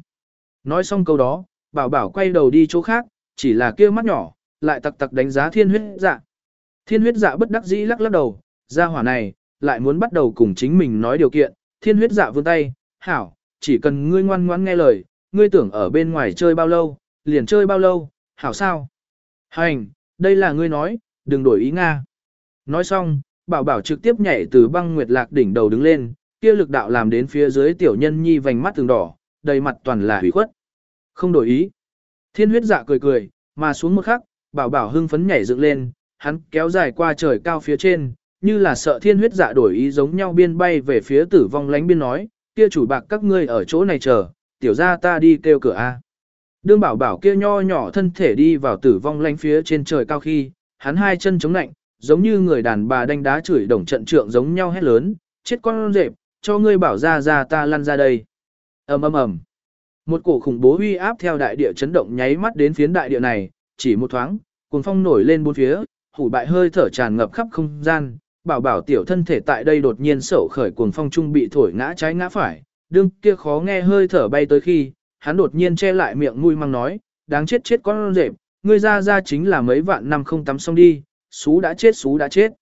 Nói xong câu đó, bảo bảo quay đầu đi chỗ khác, chỉ là kia mắt nhỏ, lại tặc tặc đánh giá thiên huyết dạ. Thiên huyết dạ bất đắc dĩ lắc lắc đầu, ra hỏa này, lại muốn bắt đầu cùng chính mình nói điều kiện, thiên huyết dạ vươn tay, hảo, chỉ cần ngươi ngoan ngoãn nghe lời, ngươi tưởng ở bên ngoài chơi bao lâu, liền chơi bao lâu, hảo sao? Hành, đây là ngươi nói, đừng đổi ý Nga. Nói xong, bảo bảo trực tiếp nhảy từ băng nguyệt lạc đỉnh đầu đứng lên, kia lực đạo làm đến phía dưới tiểu nhân nhi vành mắt từng đỏ, đầy mặt toàn là hủy khuất. Không đổi ý. Thiên huyết dạ cười cười, mà xuống một khắc, bảo bảo hưng phấn nhảy dựng lên, hắn kéo dài qua trời cao phía trên, như là sợ thiên huyết dạ đổi ý giống nhau biên bay về phía tử vong lánh biên nói, kia chủ bạc các ngươi ở chỗ này chờ, tiểu ra ta đi kêu cửa A. Đương bảo bảo kia nho nhỏ thân thể đi vào tử vong lánh phía trên trời cao khi, hắn hai chân chống nạnh, giống như người đàn bà đánh đá chửi đồng trận trượng giống nhau hét lớn, chết con rệp, cho ngươi bảo ra ra ta lăn ra đây. ầm ầm ầm. Một cổ khủng bố uy áp theo đại địa chấn động nháy mắt đến phiến đại địa này, chỉ một thoáng, cuồng phong nổi lên bốn phía, hủ bại hơi thở tràn ngập khắp không gian, bảo bảo tiểu thân thể tại đây đột nhiên sẩu khởi cuồng phong trung bị thổi ngã trái ngã phải, đương kia khó nghe hơi thở bay tới khi, hắn đột nhiên che lại miệng mũi mang nói, đáng chết chết con rệp, ngươi ra ra chính là mấy vạn năm không tắm xong đi, xú đã chết xú đã chết.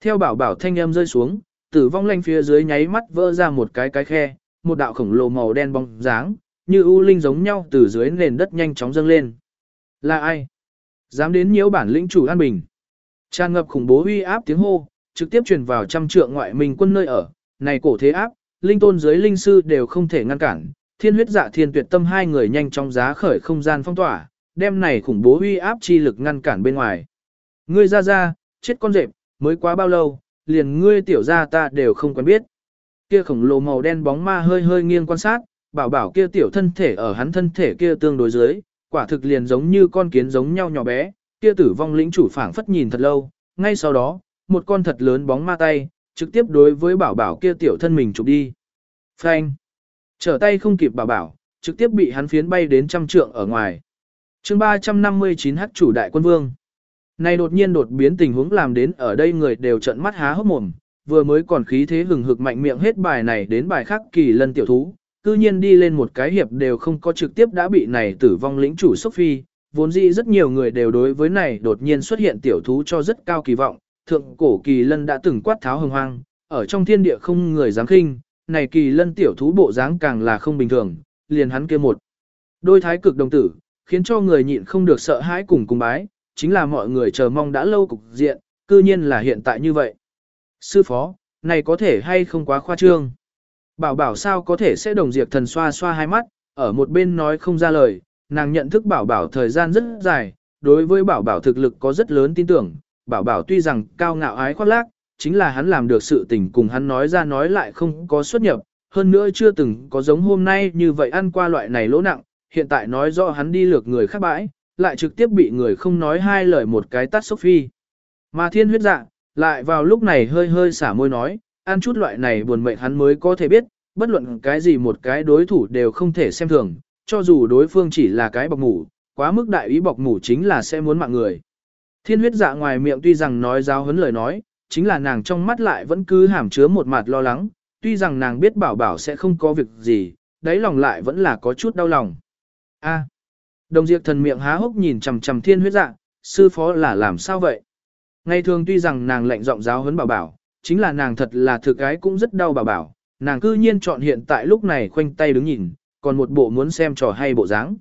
Theo bảo bảo thanh âm rơi xuống, tử vong lanh phía dưới nháy mắt vỡ ra một cái cái khe, một đạo khổng lồ màu đen bóng dáng, như u linh giống nhau từ dưới nền đất nhanh chóng dâng lên. Là ai? Dám đến nhiễu bản lĩnh chủ an bình. Tràn ngập khủng bố uy áp tiếng hô, trực tiếp truyền vào trăm trượng ngoại mình quân nơi ở, này cổ thế áp, linh tôn dưới linh sư đều không thể ngăn cản, thiên huyết dạ thiên tuyệt tâm hai người nhanh chóng giá khởi không gian phong tỏa, đem này khủng bố uy áp chi lực ngăn cản bên ngoài. Ngươi ra ra, chết con rệp, mới quá bao lâu, liền ngươi tiểu ra ta đều không quen biết. Kia khổng lồ màu đen bóng ma hơi hơi nghiêng quan sát, bảo bảo kia tiểu thân thể ở hắn thân thể kia tương đối dưới, quả thực liền giống như con kiến giống nhau nhỏ bé, kia tử vong lĩnh chủ phảng phất nhìn thật lâu, ngay sau đó, một con thật lớn bóng ma tay, trực tiếp đối với bảo bảo kia tiểu thân mình chụp đi. Phanh! Trở tay không kịp bảo bảo, trực tiếp bị hắn phiến bay đến trăm trượng ở ngoài. chương 359 hắc chủ đại quân vương. Này đột nhiên đột biến tình huống làm đến ở đây người đều trợn mắt há hốc mồm, vừa mới còn khí thế hừng hực mạnh miệng hết bài này đến bài khác kỳ lân tiểu thú, cư nhiên đi lên một cái hiệp đều không có trực tiếp đã bị này tử vong lĩnh chủ Sophie, vốn dĩ rất nhiều người đều đối với này đột nhiên xuất hiện tiểu thú cho rất cao kỳ vọng, thượng cổ kỳ lân đã từng quát tháo hừng hoang, ở trong thiên địa không người dám khinh, này kỳ lân tiểu thú bộ dáng càng là không bình thường, liền hắn kia một. Đôi thái cực đồng tử, khiến cho người nhịn không được sợ hãi cùng cùng bái, chính là mọi người chờ mong đã lâu cục diện, cư nhiên là hiện tại như vậy. Sư phó, này có thể hay không quá khoa trương. Bảo bảo sao có thể sẽ đồng diệt thần xoa xoa hai mắt, ở một bên nói không ra lời, nàng nhận thức bảo bảo thời gian rất dài, đối với bảo bảo thực lực có rất lớn tin tưởng, bảo bảo tuy rằng cao ngạo ái khoác lác, chính là hắn làm được sự tình cùng hắn nói ra nói lại không có xuất nhập, hơn nữa chưa từng có giống hôm nay như vậy ăn qua loại này lỗ nặng, hiện tại nói rõ hắn đi lược người khác bãi, lại trực tiếp bị người không nói hai lời một cái tắt phi. Mà thiên huyết dạ, lại vào lúc này hơi hơi xả môi nói, ăn chút loại này buồn mệnh hắn mới có thể biết, bất luận cái gì một cái đối thủ đều không thể xem thường, cho dù đối phương chỉ là cái bọc mủ, quá mức đại ý bọc mủ chính là sẽ muốn mạng người. Thiên huyết dạ ngoài miệng tuy rằng nói giáo huấn lời nói, chính là nàng trong mắt lại vẫn cứ hàm chứa một mặt lo lắng, tuy rằng nàng biết bảo bảo sẽ không có việc gì, đáy lòng lại vẫn là có chút đau lòng. A. đồng diệt thần miệng há hốc nhìn chằm chằm thiên huyết dạ, sư phó là làm sao vậy? Ngày thường tuy rằng nàng lệnh giọng giáo huấn bảo bảo, chính là nàng thật là thực cái cũng rất đau bà bảo, nàng cư nhiên chọn hiện tại lúc này khoanh tay đứng nhìn, còn một bộ muốn xem trò hay bộ dáng.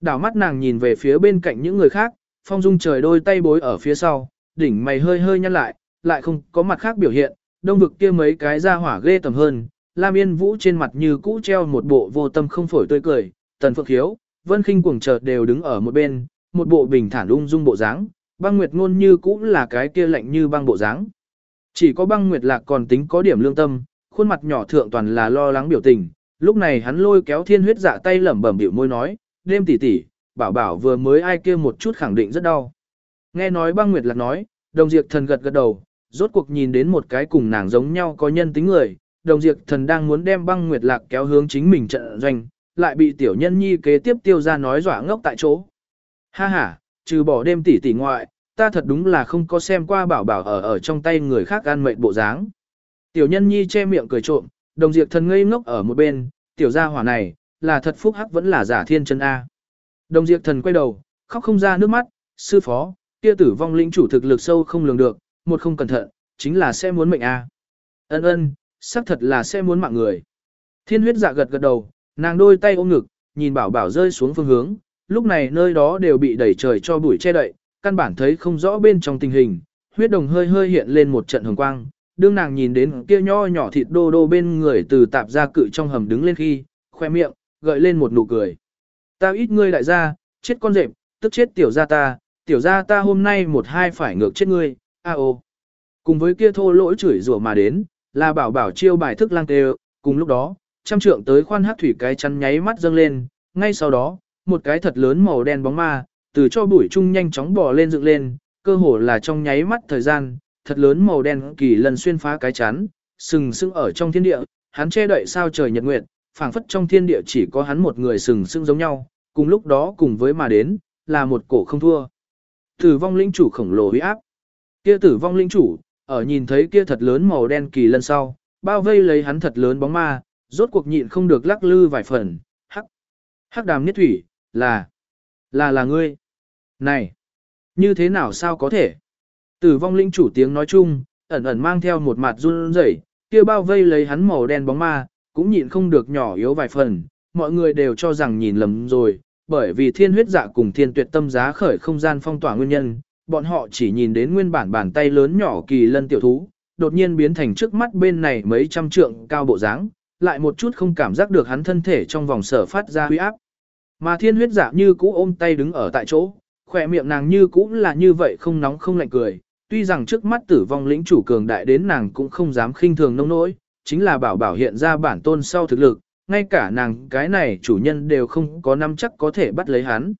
Đảo mắt nàng nhìn về phía bên cạnh những người khác, phong dung trời đôi tay bối ở phía sau, đỉnh mày hơi hơi nhăn lại, lại không có mặt khác biểu hiện, đông vực kia mấy cái ra hỏa ghê tầm hơn, Lam Yên Vũ trên mặt như cũ treo một bộ vô tâm không phổi tươi cười, Tần Phượng Hiếu, Vân Khinh cuồng chợt đều đứng ở một bên, một bộ bình thản ung dung bộ dáng, băng nguyệt ngôn như cũ là cái kia lạnh như băng bộ dáng. Chỉ có băng nguyệt lạc còn tính có điểm lương tâm, khuôn mặt nhỏ thượng toàn là lo lắng biểu tình, lúc này hắn lôi kéo thiên huyết dạ tay lẩm bẩm biểu môi nói, đêm tỷ tỷ, bảo bảo vừa mới ai kia một chút khẳng định rất đau. Nghe nói băng nguyệt lạc nói, đồng diệt thần gật gật đầu, rốt cuộc nhìn đến một cái cùng nàng giống nhau có nhân tính người, đồng diệt thần đang muốn đem băng nguyệt lạc kéo hướng chính mình trận doanh, lại bị tiểu nhân nhi kế tiếp tiêu ra nói dọa ngốc tại chỗ. Ha ha, trừ bỏ đêm tỷ tỷ ngoại, ta thật đúng là không có xem qua bảo bảo ở ở trong tay người khác ăn mệt bộ dáng. Tiểu nhân nhi che miệng cười trộm, đồng diệt thần ngây ngốc ở một bên, tiểu gia hỏa này, là thật phúc hắc vẫn là giả thiên chân A. Đồng diệt thần quay đầu, khóc không ra nước mắt, sư phó, kia tử vong linh chủ thực lực sâu không lường được, một không cẩn thận, chính là sẽ muốn mệnh A. Ân ân, xác thật là sẽ muốn mạng người. Thiên huyết dạ gật gật đầu, nàng đôi tay ôm ngực, nhìn bảo bảo rơi xuống phương hướng, lúc này nơi đó đều bị đẩy trời cho bụi che đậy, căn bản thấy không rõ bên trong tình hình, huyết đồng hơi hơi hiện lên một trận hồng quang, đương nàng nhìn đến kia nho nhỏ thịt đô đô bên người từ tạp ra cự trong hầm đứng lên khi, khoe miệng, gợi lên một nụ cười. Ta ít ngươi đại gia, chết con rệp, tức chết tiểu gia ta, tiểu gia ta hôm nay một hai phải ngược chết ngươi, a ô. Cùng với kia thô lỗi chửi rủa mà đến, là bảo bảo chiêu bài thức lang tê cùng lúc đó, trăm trượng tới khoan hát thủy cái chắn nháy mắt dâng lên, ngay sau đó, một cái thật lớn màu đen bóng ma, từ cho bụi chung nhanh chóng bò lên dựng lên, cơ hồ là trong nháy mắt thời gian, thật lớn màu đen kỳ lần xuyên phá cái chắn, sừng sững ở trong thiên địa, hắn che đậy sao trời nhật nguyệt, phảng phất trong thiên địa chỉ có hắn một người sừng sững giống nhau, cùng lúc đó cùng với mà đến, là một cổ không thua. Tử vong linh chủ khổng lồ uy áp. Kia tử vong linh chủ, ở nhìn thấy kia thật lớn màu đen kỳ lần sau, bao vây lấy hắn thật lớn bóng ma, rốt cuộc nhịn không được lắc lư vài phần, hắc. Hắc đàm niết thủy, là, là là ngươi. Này, như thế nào sao có thể? Tử vong linh chủ tiếng nói chung, ẩn ẩn mang theo một mặt run rẩy, kia bao vây lấy hắn màu đen bóng ma, cũng nhịn không được nhỏ yếu vài phần, mọi người đều cho rằng nhìn lầm rồi, bởi vì thiên huyết dạ cùng thiên tuyệt tâm giá khởi không gian phong tỏa nguyên nhân, bọn họ chỉ nhìn đến nguyên bản bàn tay lớn nhỏ kỳ lân tiểu thú, đột nhiên biến thành trước mắt bên này mấy trăm trượng cao bộ dáng, lại một chút không cảm giác được hắn thân thể trong vòng sở phát ra huy áp. Mà thiên huyết dạ như cũ ôm tay đứng ở tại chỗ, khỏe miệng nàng như cũ là như vậy không nóng không lạnh cười, tuy rằng trước mắt tử vong lĩnh chủ cường đại đến nàng cũng không dám khinh thường nông nỗi, chính là bảo bảo hiện ra bản tôn sau thực lực, ngay cả nàng cái này chủ nhân đều không có nắm chắc có thể bắt lấy hắn.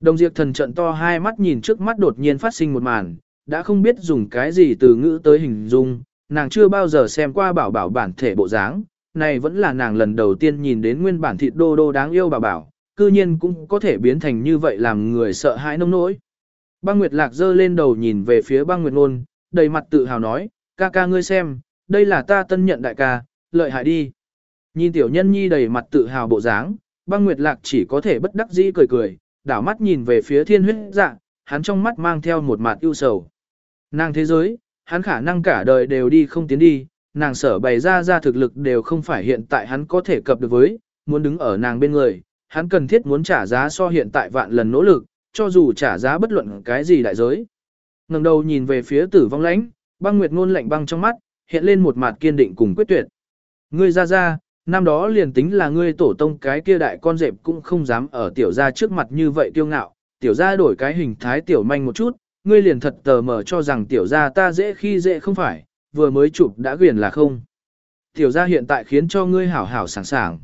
Đồng Diệp thần trận to hai mắt nhìn trước mắt đột nhiên phát sinh một màn, đã không biết dùng cái gì từ ngữ tới hình dung, nàng chưa bao giờ xem qua bảo bảo bản thể bộ dáng, này vẫn là nàng lần đầu tiên nhìn đến nguyên bản thịt đô đô đáng yêu bảo bảo, cư nhiên cũng có thể biến thành như vậy làm người sợ hãi nông nỗi. Băng Nguyệt Lạc giơ lên đầu nhìn về phía băng Nguyệt Nôn, đầy mặt tự hào nói, ca ca ngươi xem, đây là ta tân nhận đại ca, lợi hại đi. Nhìn tiểu nhân nhi đầy mặt tự hào bộ dáng, băng Nguyệt Lạc chỉ có thể bất đắc dĩ cười cười, đảo mắt nhìn về phía thiên huyết dạ, hắn trong mắt mang theo một mặt ưu sầu. Nàng thế giới, hắn khả năng cả đời đều đi không tiến đi, nàng sở bày ra ra thực lực đều không phải hiện tại hắn có thể cập được với, muốn đứng ở nàng bên người, hắn cần thiết muốn trả giá so hiện tại vạn lần nỗ lực, cho dù trả giá bất luận cái gì đại giới. ngẩng đầu nhìn về phía tử vong lãnh, băng nguyệt ngôn lạnh băng trong mắt, hiện lên một mặt kiên định cùng quyết tuyệt. Ngươi ra ra, năm đó liền tính là ngươi tổ tông cái kia đại con dẹp cũng không dám ở tiểu gia trước mặt như vậy kiêu ngạo, tiểu gia đổi cái hình thái tiểu manh một chút, ngươi liền thật tờ mở cho rằng tiểu gia ta dễ khi dễ không phải, vừa mới chụp đã quyền là không. Tiểu gia hiện tại khiến cho ngươi hảo hảo sảng sảng.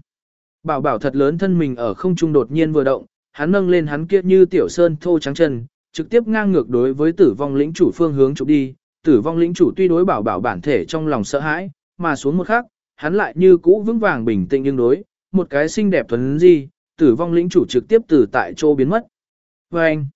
Bảo bảo thật lớn thân mình ở không trung đột nhiên vừa động, hắn nâng lên hắn kia như tiểu sơn thô trắng chân, trực tiếp ngang ngược đối với tử vong lĩnh chủ phương hướng chụp đi. Tử vong lĩnh chủ tuy đối bảo bảo bản thể trong lòng sợ hãi, mà xuống một khắc, hắn lại như cũ vững vàng bình tĩnh nhưng đối, một cái xinh đẹp thuần di, tử vong lĩnh chủ trực tiếp từ tại chỗ biến mất. Và anh,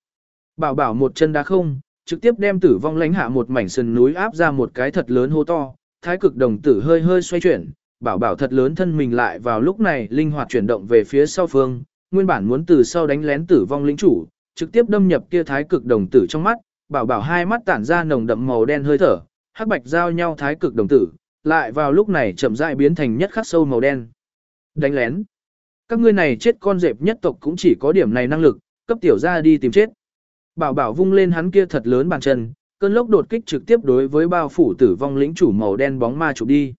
bảo bảo một chân đá không, trực tiếp đem tử vong lãnh hạ một mảnh sườn núi áp ra một cái thật lớn hô to, thái cực đồng tử hơi hơi xoay chuyển, bảo bảo thật lớn thân mình lại vào lúc này linh hoạt chuyển động về phía sau phương, nguyên bản muốn từ sau đánh lén tử vong lĩnh chủ, trực tiếp đâm nhập kia thái cực đồng tử trong mắt, bảo bảo hai mắt tản ra nồng đậm màu đen hơi thở, hắc bạch giao nhau thái cực đồng tử, lại vào lúc này chậm rãi biến thành nhất khắc sâu màu đen. Đánh lén. Các ngươi này chết con dẹp nhất tộc cũng chỉ có điểm này năng lực, cấp tiểu ra đi tìm chết. Bảo bảo vung lên hắn kia thật lớn bàn chân, cơn lốc đột kích trực tiếp đối với bao phủ tử vong lĩnh chủ màu đen bóng ma chụp đi.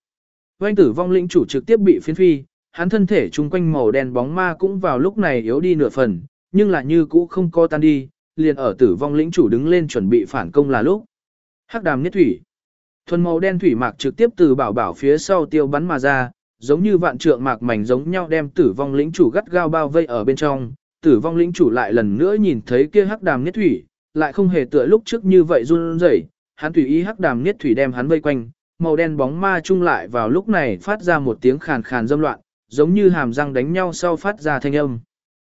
Oanh tử vong lĩnh chủ trực tiếp bị phiến phi, hắn thân thể chung quanh màu đen bóng ma cũng vào lúc này yếu đi nửa phần, nhưng là như cũ không co tan đi, liền ở tử vong lĩnh chủ đứng lên chuẩn bị phản công là lúc. Hắc đàm nhất thủy. Thuần màu đen thủy mạc trực tiếp từ bảo bảo phía sau tiêu bắn mà ra, giống như vạn trượng mạc mảnh giống nhau đem tử vong lĩnh chủ gắt gao bao vây ở bên trong. Tử vong lĩnh chủ lại lần nữa nhìn thấy kia hắc đàm nhất thủy, lại không hề tựa lúc trước như vậy run rẩy, hắn tùy ý hắc đàm nhất thủy đem hắn vây quanh, màu đen bóng ma chung lại vào lúc này phát ra một tiếng khàn khàn dâm loạn, giống như hàm răng đánh nhau sau phát ra thanh âm.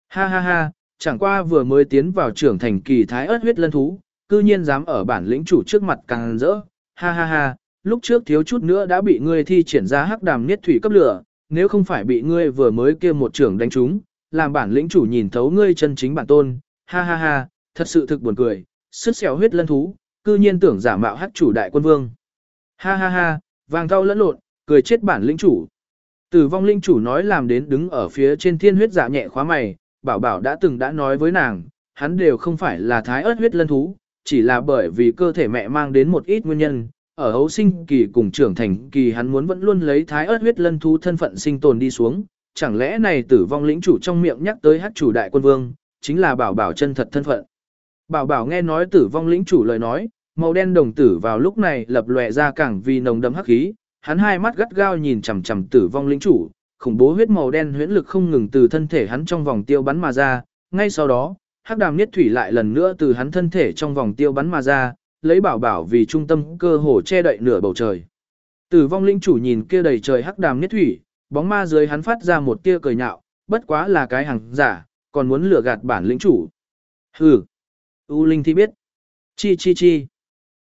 Ha ha ha, chẳng qua vừa mới tiến vào trưởng thành kỳ thái ớt huyết lân thú, cư nhiên dám ở bản lĩnh chủ trước mặt càng rỡ, ha ha ha, lúc trước thiếu chút nữa đã bị ngươi thi triển ra hắc đàm niết thủy cấp lửa, nếu không phải bị ngươi vừa mới kia một trưởng đánh trúng, làm bản lĩnh chủ nhìn thấu ngươi chân chính bản tôn, ha ha ha, thật sự thực buồn cười, sức xẻo huyết lân thú, cư nhiên tưởng giả mạo hắc chủ đại quân vương. Ha ha ha, vàng thau lẫn lộn, cười chết bản lĩnh chủ. Tử vong linh chủ nói làm đến đứng ở phía trên thiên huyết dạ nhẹ khóa mày, bảo bảo đã từng đã nói với nàng, hắn đều không phải là thái ớt huyết lân thú, chỉ là bởi vì cơ thể mẹ mang đến một ít nguyên nhân, ở hấu sinh kỳ cùng trưởng thành kỳ hắn muốn vẫn luôn lấy thái ớt huyết lân thú thân phận sinh tồn đi xuống, chẳng lẽ này tử vong lĩnh chủ trong miệng nhắc tới hát chủ đại quân vương, chính là bảo bảo chân thật thân phận. Bảo bảo nghe nói tử vong lĩnh chủ lời nói, màu đen đồng tử vào lúc này lập lòe ra càng vì nồng đậm hắc khí, hắn hai mắt gắt gao nhìn chằm chằm tử vong lĩnh chủ, khủng bố huyết màu đen huyễn lực không ngừng từ thân thể hắn trong vòng tiêu bắn mà ra, ngay sau đó, hắc đàm niết thủy lại lần nữa từ hắn thân thể trong vòng tiêu bắn mà ra, lấy bảo bảo vì trung tâm cơ hồ che đậy nửa bầu trời. Tử vong linh chủ nhìn kia đầy trời hắc đàm niết thủy, bóng ma dưới hắn phát ra một tia cười nhạo, bất quá là cái hàng giả, còn muốn lừa gạt bản lĩnh chủ. Hừ. U linh thì biết. Chi chi chi.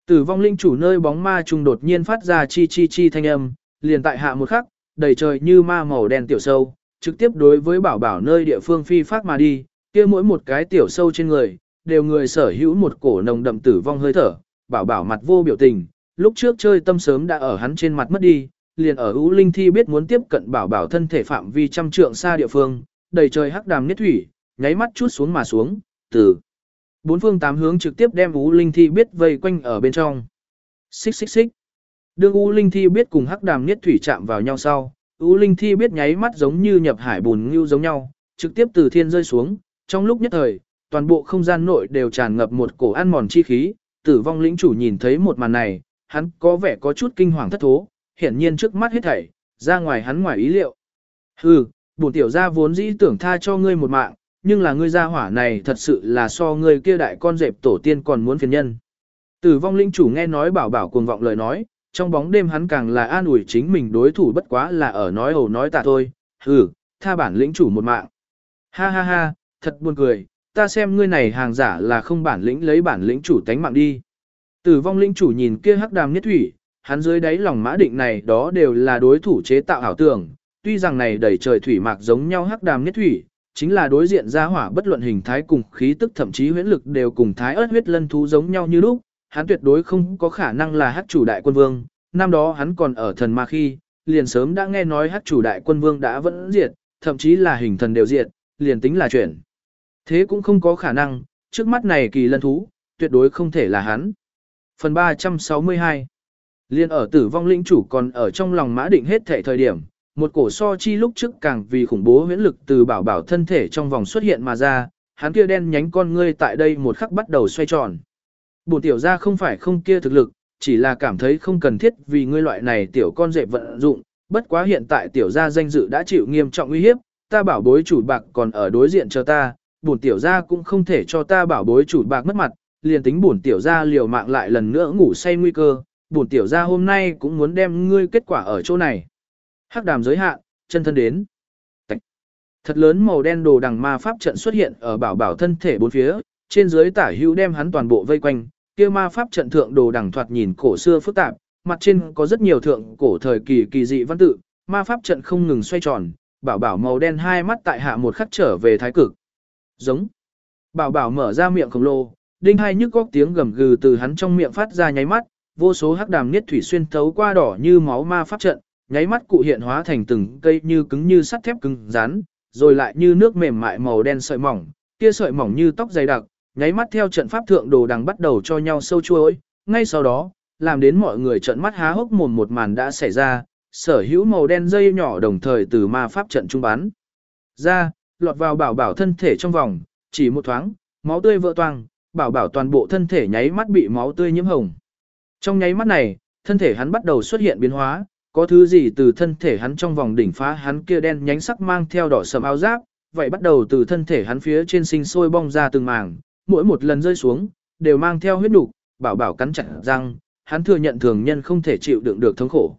Tử vong linh chủ nơi bóng ma trùng đột nhiên phát ra chi chi chi thanh âm, liền tại hạ một khắc, đầy trời như ma màu đen tiểu sâu, trực tiếp đối với bảo bảo nơi địa phương phi phát mà đi, kia mỗi một cái tiểu sâu trên người, đều người sở hữu một cổ nồng đậm tử vong hơi thở, bảo bảo mặt vô biểu tình, lúc trước chơi tâm sớm đã ở hắn trên mặt mất đi, liền ở U Linh Thi biết muốn tiếp cận bảo bảo thân thể phạm vi trăm trượng xa địa phương, đầy trời hắc đàm nhất thủy, nháy mắt chút xuống mà xuống, từ bốn phương tám hướng trực tiếp đem U Linh Thi biết vây quanh ở bên trong. Xích xích xích. Đường U Linh Thi biết cùng hắc đàm Niết thủy chạm vào nhau sau, U Linh Thi biết nháy mắt giống như nhập hải bùn như giống nhau, trực tiếp từ thiên rơi xuống, trong lúc nhất thời, toàn bộ không gian nội đều tràn ngập một cổ ăn mòn chi khí, tử vong lĩnh chủ nhìn thấy một màn này, hắn có vẻ có chút kinh hoàng thất thố, hiển nhiên trước mắt hết thảy, ra ngoài hắn ngoài ý liệu. Hừ, bổn tiểu gia vốn dĩ tưởng tha cho ngươi một mạng, nhưng là ngươi gia hỏa này thật sự là so ngươi kia đại con dẹp tổ tiên còn muốn phiền nhân. Tử vong linh chủ nghe nói bảo bảo cuồng vọng lời nói, trong bóng đêm hắn càng là an ủi chính mình đối thủ bất quá là ở nói ẩu nói tà thôi, hừ, tha bản lĩnh chủ một mạng. Ha ha ha, thật buồn cười, ta xem ngươi này hàng giả là không bản lĩnh lấy bản lĩnh chủ tánh mạng đi. Tử vong linh chủ nhìn kia hắc đàm nhất thủy, hắn dưới đáy lòng mã định này đó đều là đối thủ chế tạo ảo tưởng, tuy rằng này đầy trời thủy mạc giống nhau hắc đàm nhất thủy, chính là đối diện ra hỏa bất luận hình thái cùng khí tức thậm chí huyễn lực đều cùng thái ớt huyết lân thú giống nhau như lúc, hắn tuyệt đối không có khả năng là hắc chủ đại quân vương, năm đó hắn còn ở thần ma khi, liền sớm đã nghe nói hắc chủ đại quân vương đã vẫn diệt, thậm chí là hình thần đều diệt, liền tính là chuyện. Thế cũng không có khả năng, trước mắt này kỳ lân thú, tuyệt đối không thể là hắn. Phần 362 Liên ở tử vong lĩnh chủ còn ở trong lòng mã định hết thể thời điểm, một cổ so chi lúc trước càng vì khủng bố huyễn lực từ bảo bảo thân thể trong vòng xuất hiện mà ra, hắn kia đen nhánh con ngươi tại đây một khắc bắt đầu xoay tròn. Bổn tiểu gia không phải không kia thực lực, chỉ là cảm thấy không cần thiết vì ngươi loại này tiểu con dễ vận dụng, bất quá hiện tại tiểu gia danh dự đã chịu nghiêm trọng uy hiếp, ta bảo bối chủ bạc còn ở đối diện chờ ta, bổn tiểu gia cũng không thể cho ta bảo bối chủ bạc mất mặt, liền tính bổn tiểu gia liều mạng lại lần nữa ngủ say nguy cơ, bổn tiểu gia hôm nay cũng muốn đem ngươi kết quả ở chỗ này. Hắc đàm giới hạn, chân thân đến. Thật lớn màu đen đồ đằng ma pháp trận xuất hiện ở bảo bảo thân thể bốn phía, trên dưới tả hữu đem hắn toàn bộ vây quanh, kia ma pháp trận thượng đồ đằng thoạt nhìn cổ xưa phức tạp, mặt trên có rất nhiều thượng cổ thời kỳ kỳ dị văn tự, ma pháp trận không ngừng xoay tròn, bảo bảo màu đen hai mắt tại hạ một khắc trở về thái cực. Giống. Bảo bảo mở ra miệng khổng lồ, đinh hai nhức góc tiếng gầm gừ từ hắn trong miệng phát ra nháy mắt, vô số hắc đàm niết thủy xuyên thấu qua đỏ như máu ma pháp trận, nháy mắt cụ hiện hóa thành từng cây như cứng như sắt thép cứng rắn, rồi lại như nước mềm mại màu đen sợi mỏng, kia sợi mỏng như tóc dày đặc, nháy mắt theo trận pháp thượng đồ đằng bắt đầu cho nhau sâu chuối, ngay sau đó, làm đến mọi người trận mắt há hốc mồm một màn đã xảy ra, sở hữu màu đen dây nhỏ đồng thời từ ma pháp trận trung bắn ra, lọt vào bảo bảo thân thể trong vòng, chỉ một thoáng, máu tươi vỡ toang, bảo bảo toàn bộ thân thể nháy mắt bị máu tươi nhiễm hồng. Trong nháy mắt này, thân thể hắn bắt đầu xuất hiện biến hóa, có thứ gì từ thân thể hắn trong vòng đỉnh phá hắn kia đen nhánh sắc mang theo đỏ sầm áo giáp, vậy bắt đầu từ thân thể hắn phía trên sinh sôi bong ra từng màng, mỗi một lần rơi xuống, đều mang theo huyết nục, bảo bảo cắn chặt răng, hắn thừa nhận thường nhân không thể chịu đựng được thống khổ.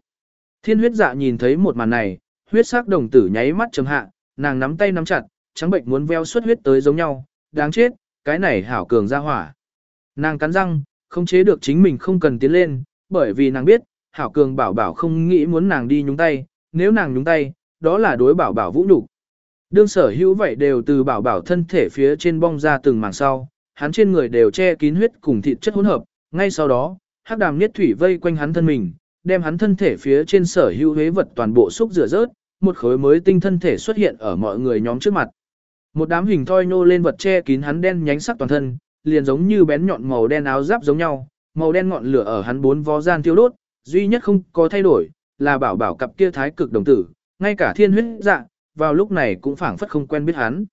Thiên huyết dạ nhìn thấy một màn này, huyết sắc đồng tử nháy mắt chấm hạ, nàng nắm tay nắm chặt, trắng bệnh muốn veo xuất huyết tới giống nhau, đáng chết, cái này hảo cường ra hỏa. Nàng cắn răng, không chế được chính mình không cần tiến lên, bởi vì nàng biết, hảo cường bảo bảo không nghĩ muốn nàng đi nhúng tay, nếu nàng nhúng tay, đó là đối bảo bảo vũ nhục. Đương sở hữu vậy đều từ bảo bảo thân thể phía trên bong ra từng mảng sau, hắn trên người đều che kín huyết cùng thịt chất hỗn hợp, ngay sau đó, hắc đàm niết thủy vây quanh hắn thân mình, đem hắn thân thể phía trên sở hữu huế vật toàn bộ xúc rửa rớt, một khối mới tinh thân thể xuất hiện ở mọi người nhóm trước mặt. Một đám hình thoi nô lên vật che kín hắn đen nhánh sắc toàn thân, liền giống như bén nhọn màu đen áo giáp giống nhau, màu đen ngọn lửa ở hắn bốn vó gian tiêu đốt, duy nhất không có thay đổi, là bảo bảo cặp kia thái cực đồng tử, ngay cả thiên huyết dạ, vào lúc này cũng phảng phất không quen biết hắn.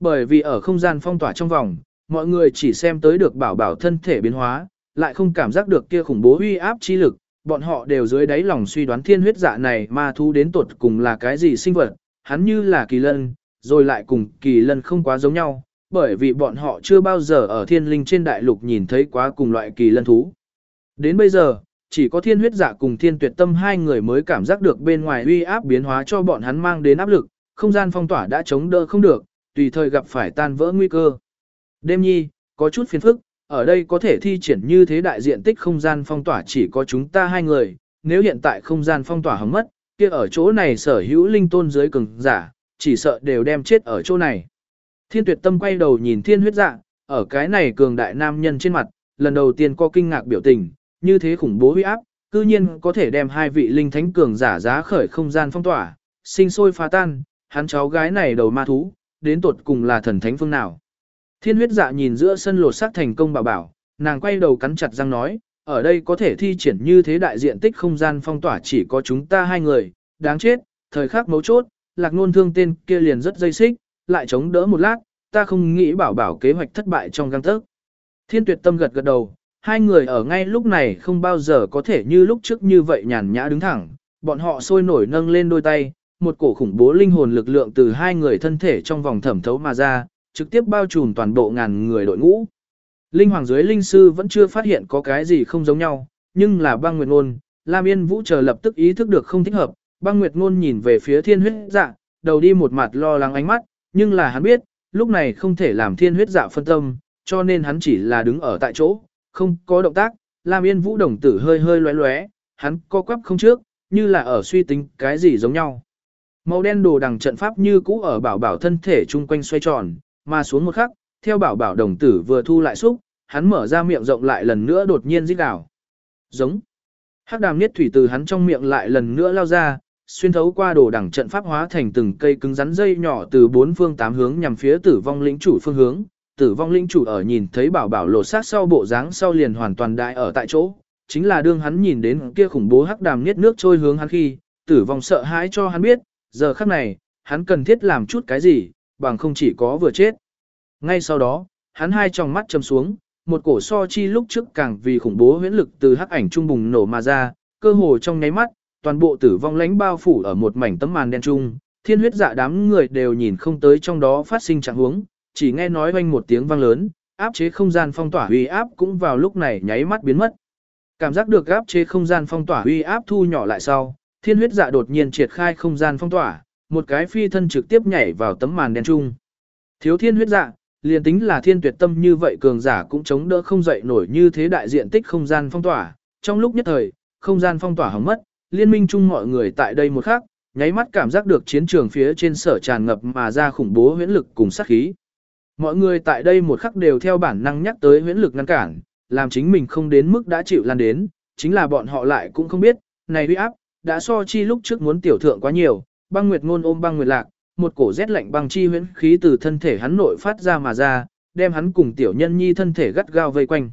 Bởi vì ở không gian phong tỏa trong vòng, mọi người chỉ xem tới được bảo bảo thân thể biến hóa, lại không cảm giác được kia khủng bố uy áp chi lực, bọn họ đều dưới đáy lòng suy đoán thiên huyết dạ này ma thú đến tột cùng là cái gì sinh vật, hắn như là kỳ lân, rồi lại cùng kỳ lân không quá giống nhau, bởi vì bọn họ chưa bao giờ ở thiên linh trên đại lục nhìn thấy quá cùng loại kỳ lân thú. Đến bây giờ, chỉ có thiên huyết dạ cùng thiên tuyệt tâm hai người mới cảm giác được bên ngoài uy áp biến hóa cho bọn hắn mang đến áp lực, không gian phong tỏa đã chống đỡ không được, tùy thời gặp phải tan vỡ nguy cơ. Đêm nhi, có chút phiền phức, ở đây có thể thi triển như thế đại diện tích không gian phong tỏa chỉ có chúng ta hai người, nếu hiện tại không gian phong tỏa hỏng mất, kia ở chỗ này sở hữu linh tôn dưới cường giả, chỉ sợ đều đem chết ở chỗ này. Thiên tuyệt tâm quay đầu nhìn thiên huyết dạ, ở cái này cường đại nam nhân trên mặt, lần đầu tiên có kinh ngạc biểu tình, như thế khủng bố huy áp, cư nhiên có thể đem hai vị linh thánh cường giả giá khởi không gian phong tỏa, sinh sôi phá tan, hắn cháu gái này đầu ma thú, đến tột cùng là thần thánh phương nào. Thiên huyết dạ nhìn giữa sân lột xác thành công bảo bảo, nàng quay đầu cắn chặt răng nói, ở đây có thể thi triển như thế đại diện tích không gian phong tỏa chỉ có chúng ta hai người, đáng chết, thời khắc mấu chốt, lạc nôn thương tên kia liền rất dây xích, lại chống đỡ một lát, ta không nghĩ bảo bảo kế hoạch thất bại trong găng tớc. Thiên tuyệt tâm gật gật đầu, hai người ở ngay lúc này không bao giờ có thể như lúc trước như vậy nhàn nhã đứng thẳng, bọn họ sôi nổi nâng lên đôi tay, một cổ khủng bố linh hồn lực lượng từ hai người thân thể trong vòng thẩm thấu mà ra, trực tiếp bao trùm toàn bộ ngàn người đội ngũ. Linh hoàng dưới linh sư vẫn chưa phát hiện có cái gì không giống nhau, nhưng là băng nguyệt ngôn, Lam Yên Vũ chờ lập tức ý thức được không thích hợp, băng nguyệt ngôn nhìn về phía thiên huyết dạ, đầu đi một mặt lo lắng ánh mắt, nhưng là hắn biết, lúc này không thể làm thiên huyết dạ phân tâm, cho nên hắn chỉ là đứng ở tại chỗ, không có động tác, Lam Yên Vũ đồng tử hơi hơi lóe lóe, hắn co quắp không trước, như là ở suy tính cái gì giống nhau. Màu đen đồ đằng trận pháp như cũ ở bảo bảo thân thể chung quanh xoay tròn, mà xuống một khắc, theo bảo bảo đồng tử vừa thu lại xúc, hắn mở ra miệng rộng lại lần nữa đột nhiên rít gào. Giống. Hắc đàm niết thủy từ hắn trong miệng lại lần nữa lao ra, xuyên thấu qua đồ đằng trận pháp hóa thành từng cây cứng rắn dây nhỏ từ bốn phương tám hướng nhằm phía tử vong lĩnh chủ phương hướng. Tử vong Linh chủ ở nhìn thấy bảo bảo lột xác sau bộ dáng sau liền hoàn toàn đại ở tại chỗ, chính là đương hắn nhìn đến kia khủng bố hắc đàm niết nước trôi hướng hắn khi, tử vong sợ hãi cho hắn biết, giờ khắc này, hắn cần thiết làm chút cái gì, bằng không chỉ có vừa chết. Ngay sau đó, hắn hai tròng mắt chầm xuống, một cổ so chi lúc trước càng vì khủng bố huyễn lực từ hắc ảnh trung bùng nổ mà ra, cơ hồ trong nháy mắt, toàn bộ tử vong Lánh bao phủ ở một mảnh tấm màn đen trung, thiên huyết dạ đám người đều nhìn không tới trong đó phát sinh trạng huống, chỉ nghe nói vang một tiếng vang lớn, áp chế không gian phong tỏa uy áp cũng vào lúc này nháy mắt biến mất. Cảm giác được áp chế không gian phong tỏa uy áp thu nhỏ lại sau, thiên huyết dạ đột nhiên triệt khai không gian phong tỏa, một cái phi thân trực tiếp nhảy vào tấm màn đen trung. Thiếu thiên huyết dạ, liền tính là thiên tuyệt tâm như vậy cường giả cũng chống đỡ không dậy nổi như thế đại diện tích không gian phong tỏa. Trong lúc nhất thời, không gian phong tỏa hỏng mất, liên minh chung mọi người tại đây một khắc, nháy mắt cảm giác được chiến trường phía trên sở tràn ngập mà ra khủng bố huyễn lực cùng sát khí. Mọi người tại đây một khắc đều theo bản năng nhắc tới huyễn lực ngăn cản, làm chính mình không đến mức đã chịu lan đến, chính là bọn họ lại cũng không biết, này uy áp, đã so chi lúc trước muốn tiểu thượng quá nhiều, băng nguyệt ngôn ôm băng nguyệt lạc, một cổ rét lạnh băng chi huyễn khí từ thân thể hắn nội phát ra mà ra, đem hắn cùng tiểu nhân nhi thân thể gắt gao vây quanh.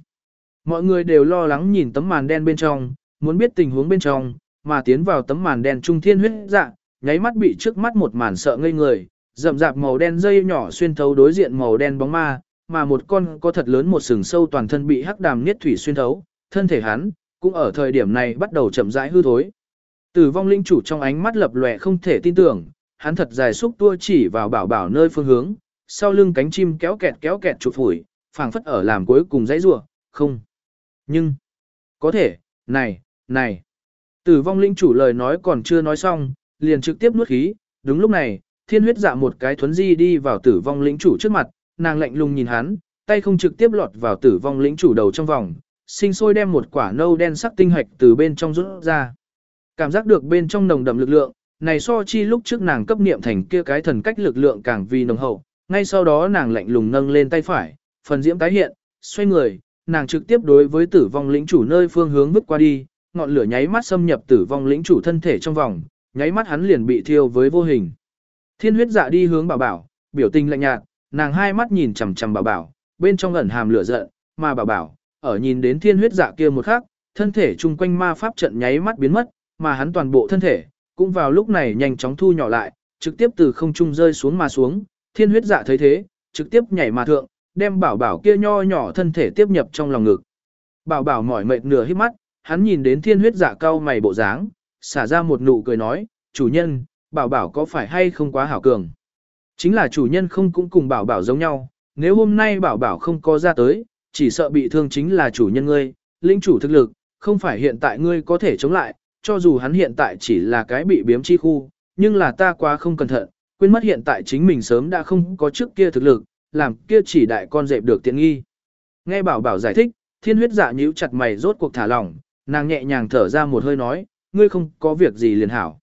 Mọi người đều lo lắng nhìn tấm màn đen bên trong, muốn biết tình huống bên trong, mà tiến vào tấm màn đen trung thiên huyết dạ, nháy mắt bị trước mắt một màn sợ ngây người, rậm rạp màu đen dây nhỏ xuyên thấu đối diện màu đen bóng ma, mà một con có thật lớn một sừng sâu toàn thân bị hắc đàm niết thủy xuyên thấu, thân thể hắn cũng ở thời điểm này bắt đầu chậm rãi hư thối. Tử vong linh chủ trong ánh mắt lập lòe không thể tin tưởng, hắn thật dài xúc tua chỉ vào bảo bảo nơi phương hướng, sau lưng cánh chim kéo kẹt kéo kẹt chụp phủi, phảng phất ở làm cuối cùng dãy rủa, không. Nhưng, có thể, này, này. Tử vong linh chủ lời nói còn chưa nói xong, liền trực tiếp nuốt khí, đúng lúc này, thiên huyết dạ một cái thuấn di đi vào tử vong lĩnh chủ trước mặt, nàng lạnh lùng nhìn hắn, tay không trực tiếp lọt vào tử vong lĩnh chủ đầu trong vòng, sinh sôi đem một quả nâu đen sắc tinh hạch từ bên trong rút ra. Cảm giác được bên trong nồng đậm lực lượng, này so chi lúc trước nàng cấp niệm thành kia cái thần cách lực lượng càng vì nồng hậu, ngay sau đó nàng lạnh lùng nâng lên tay phải, phần diễm tái hiện, xoay người, nàng trực tiếp đối với tử vong lĩnh chủ nơi phương hướng vứt qua đi, ngọn lửa nháy mắt xâm nhập tử vong lĩnh chủ thân thể trong vòng, nháy mắt hắn liền bị thiêu với vô hình. Thiên huyết dạ đi hướng bảo bảo, biểu tình lạnh nhạt, nàng hai mắt nhìn chằm chằm bảo bảo, bên trong ẩn hàm lửa giận, mà bảo bảo, ở nhìn đến thiên huyết dạ kia một khắc, thân thể chung quanh ma pháp trận nháy mắt biến mất, mà hắn toàn bộ thân thể, cũng vào lúc này nhanh chóng thu nhỏ lại, trực tiếp từ không trung rơi xuống mà xuống, thiên huyết dạ thấy thế, trực tiếp nhảy mà thượng, đem bảo bảo kia nho nhỏ thân thể tiếp nhập trong lòng ngực. Bảo bảo mỏi mệt nửa hít mắt, hắn nhìn đến thiên huyết dạ cao mày bộ dáng, xả ra một nụ cười nói, chủ nhân, bảo bảo có phải hay không quá hảo cường. Chính là chủ nhân không cũng cùng bảo bảo giống nhau, nếu hôm nay bảo bảo không có ra tới, chỉ sợ bị thương chính là chủ nhân ngươi, linh chủ thực lực, không phải hiện tại ngươi có thể chống lại, cho dù hắn hiện tại chỉ là cái bị biếm chi khu, nhưng là ta quá không cẩn thận, quên mất hiện tại chính mình sớm đã không có trước kia thực lực, làm kia chỉ đại con dẹp được tiện nghi. Nghe bảo bảo giải thích, thiên huyết dạ nhíu chặt mày rốt cuộc thả lỏng, nàng nhẹ nhàng thở ra một hơi nói, ngươi không có việc gì liền hảo.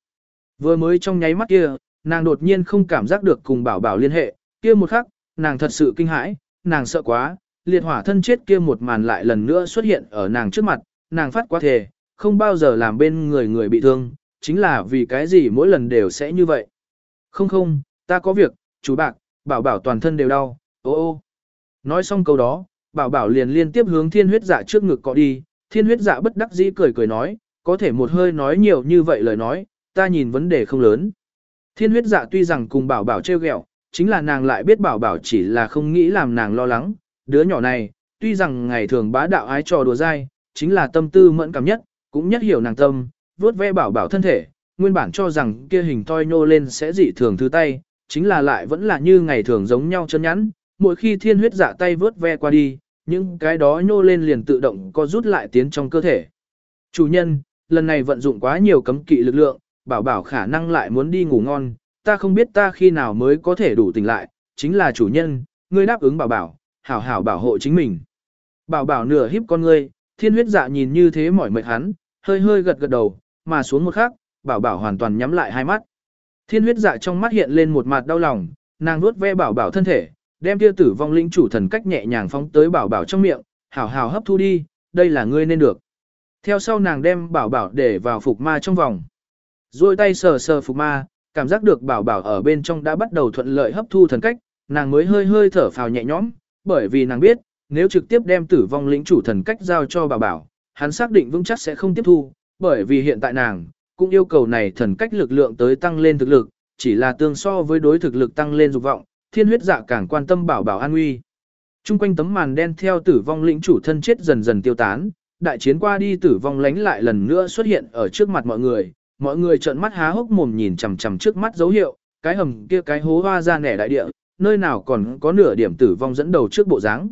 Vừa mới trong nháy mắt kia, nàng đột nhiên không cảm giác được cùng bảo bảo liên hệ, kia một khắc, nàng thật sự kinh hãi, nàng sợ quá, liệt hỏa thân chết kia một màn lại lần nữa xuất hiện ở nàng trước mặt, nàng phát quá thề, không bao giờ làm bên người người bị thương, chính là vì cái gì mỗi lần đều sẽ như vậy. Không không, ta có việc, chú bạc, bảo bảo toàn thân đều đau, ô ô. Nói xong câu đó, bảo bảo liền liên tiếp hướng thiên huyết dạ trước ngực cọ đi, thiên huyết dạ bất đắc dĩ cười cười nói, có thể một hơi nói nhiều như vậy lời nói, ta nhìn vấn đề không lớn. Thiên huyết dạ tuy rằng cùng bảo bảo trêu ghẹo, chính là nàng lại biết bảo bảo chỉ là không nghĩ làm nàng lo lắng, đứa nhỏ này, tuy rằng ngày thường bá đạo ái trò đùa dai, chính là tâm tư mẫn cảm nhất, cũng nhất hiểu nàng tâm, vuốt ve bảo bảo thân thể, nguyên bản cho rằng kia hình toi nhô lên sẽ dị thường thứ tay, chính là lại vẫn là như ngày thường giống nhau chân nhắn, mỗi khi thiên huyết dạ tay vớt ve qua đi, những cái đó nhô lên liền tự động co rút lại tiến trong cơ thể. Chủ nhân, lần này vận dụng quá nhiều cấm kỵ lực lượng, bảo bảo khả năng lại muốn đi ngủ ngon, ta không biết ta khi nào mới có thể đủ tỉnh lại, chính là chủ nhân, ngươi đáp ứng bảo bảo, hảo hảo bảo hộ chính mình. Bảo bảo nửa híp con ngươi, thiên huyết dạ nhìn như thế mỏi mệt hắn, hơi hơi gật gật đầu, mà xuống một khắc, bảo bảo hoàn toàn nhắm lại hai mắt. Thiên huyết dạ trong mắt hiện lên một mặt đau lòng, nàng nuốt ve bảo bảo thân thể, đem tiêu tử vong linh chủ thần cách nhẹ nhàng phóng tới bảo bảo trong miệng, hảo hảo hấp thu đi, đây là ngươi nên được. Theo sau nàng đem bảo bảo để vào phục ma trong vòng. Rồi tay sờ sờ phục ma, cảm giác được bảo bảo ở bên trong đã bắt đầu thuận lợi hấp thu thần cách, nàng mới hơi hơi thở phào nhẹ nhõm, bởi vì nàng biết, nếu trực tiếp đem tử vong lĩnh chủ thần cách giao cho bảo bảo, hắn xác định vững chắc sẽ không tiếp thu, bởi vì hiện tại nàng, cũng yêu cầu này thần cách lực lượng tới tăng lên thực lực, chỉ là tương so với đối thực lực tăng lên dục vọng, thiên huyết dạ càng quan tâm bảo bảo an nguy. Trung quanh tấm màn đen theo tử vong lĩnh chủ thân chết dần dần tiêu tán, đại chiến qua đi tử vong lánh lại lần nữa xuất hiện ở trước mặt mọi người, mọi người trợn mắt há hốc mồm nhìn chằm chằm trước mắt dấu hiệu, cái hầm kia cái hố hoa ra nẻ đại địa, nơi nào còn có nửa điểm tử vong dẫn đầu trước bộ dáng.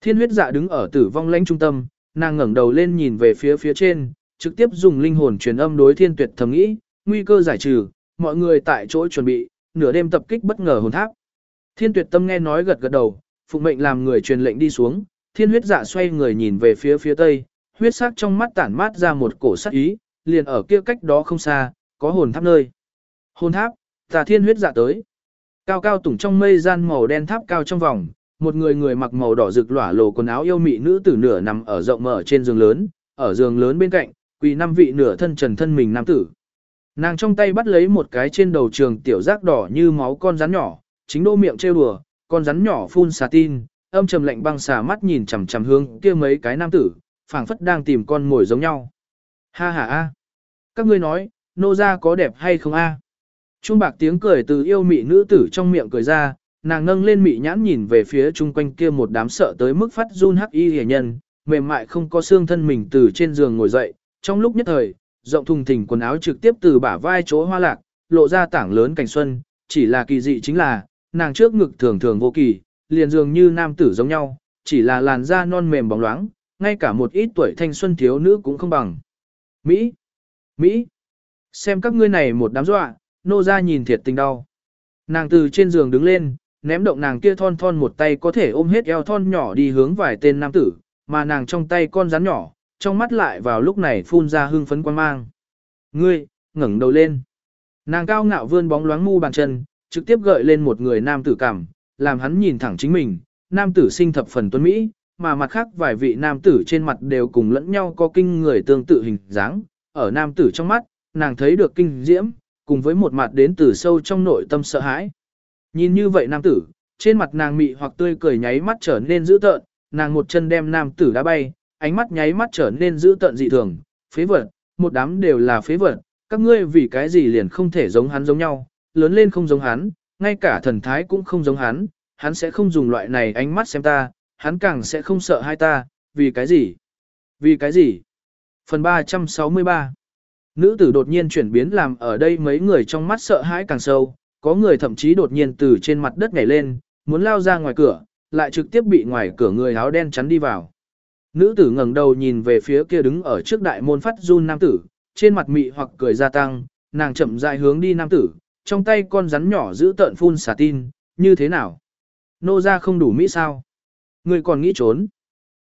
Thiên huyết dạ đứng ở tử vong lãnh trung tâm, nàng ngẩng đầu lên nhìn về phía phía trên, trực tiếp dùng linh hồn truyền âm đối thiên tuyệt thầm nghĩ, nguy cơ giải trừ, mọi người tại chỗ chuẩn bị, nửa đêm tập kích bất ngờ hồn tháp. Thiên tuyệt tâm nghe nói gật gật đầu, phụ mệnh làm người truyền lệnh đi xuống, thiên huyết dạ xoay người nhìn về phía phía tây, huyết sắc trong mắt tản mát ra một cổ sắc ý, liền ở kia cách đó không xa, có hồn tháp nơi. Hồn tháp, tà thiên huyết dạ tới. Cao cao tủng trong mây gian màu đen tháp cao trong vòng, một người người mặc màu đỏ rực lỏa lồ quần áo yêu mị nữ tử nửa nằm ở rộng mở trên giường lớn, ở giường lớn bên cạnh, quỳ năm vị nửa thân trần thân mình nam tử. Nàng trong tay bắt lấy một cái trên đầu trường tiểu giác đỏ như máu con rắn nhỏ, chính đô miệng trêu đùa, con rắn nhỏ phun xà tin, âm trầm lạnh băng xà mắt nhìn chằm chằm hướng kia mấy cái nam tử, phảng phất đang tìm con mồi giống nhau. Ha ha a, các ngươi nói, nô gia có đẹp hay không a? Trung bạc tiếng cười từ yêu mị nữ tử trong miệng cười ra, nàng nâng lên mị nhãn nhìn về phía chung quanh kia một đám sợ tới mức phát run hắc y hề nhân, mềm mại không có xương thân mình từ trên giường ngồi dậy, trong lúc nhất thời, rộng thùng thình quần áo trực tiếp từ bả vai chỗ hoa lạc, lộ ra tảng lớn cảnh xuân, chỉ là kỳ dị chính là, nàng trước ngực thường thường vô kỳ, liền dường như nam tử giống nhau, chỉ là làn da non mềm bóng loáng, ngay cả một ít tuổi thanh xuân thiếu nữ cũng không bằng. Mỹ! Mỹ! Xem các ngươi này một đám dọa, nô ra nhìn thiệt tình đau. Nàng từ trên giường đứng lên, ném động nàng kia thon thon một tay có thể ôm hết eo thon nhỏ đi hướng vài tên nam tử, mà nàng trong tay con rắn nhỏ, trong mắt lại vào lúc này phun ra hưng phấn quan mang. Ngươi, ngẩng đầu lên. Nàng cao ngạo vươn bóng loáng mu bàn chân, trực tiếp gợi lên một người nam tử cảm, làm hắn nhìn thẳng chính mình, nam tử sinh thập phần tuấn Mỹ, mà mặt khác vài vị nam tử trên mặt đều cùng lẫn nhau có kinh người tương tự hình dáng. Ở nam tử trong mắt, nàng thấy được kinh diễm, cùng với một mặt đến từ sâu trong nội tâm sợ hãi. Nhìn như vậy nam tử, trên mặt nàng mị hoặc tươi cười nháy mắt trở nên dữ tợn, nàng một chân đem nam tử đá bay, ánh mắt nháy mắt trở nên dữ tợn dị thường, phế vật, một đám đều là phế vật, các ngươi vì cái gì liền không thể giống hắn giống nhau, lớn lên không giống hắn, ngay cả thần thái cũng không giống hắn, hắn sẽ không dùng loại này ánh mắt xem ta, hắn càng sẽ không sợ hai ta, vì cái gì? Vì cái gì? Phần 363 Nữ tử đột nhiên chuyển biến làm ở đây mấy người trong mắt sợ hãi càng sâu, có người thậm chí đột nhiên từ trên mặt đất nhảy lên, muốn lao ra ngoài cửa, lại trực tiếp bị ngoài cửa người áo đen chắn đi vào. Nữ tử ngẩng đầu nhìn về phía kia đứng ở trước đại môn phát run nam tử, trên mặt mị hoặc cười gia tăng, nàng chậm rãi hướng đi nam tử, trong tay con rắn nhỏ giữ tợn phun xà tin, như thế nào? Nô ra không đủ mỹ sao? Ngươi còn nghĩ trốn?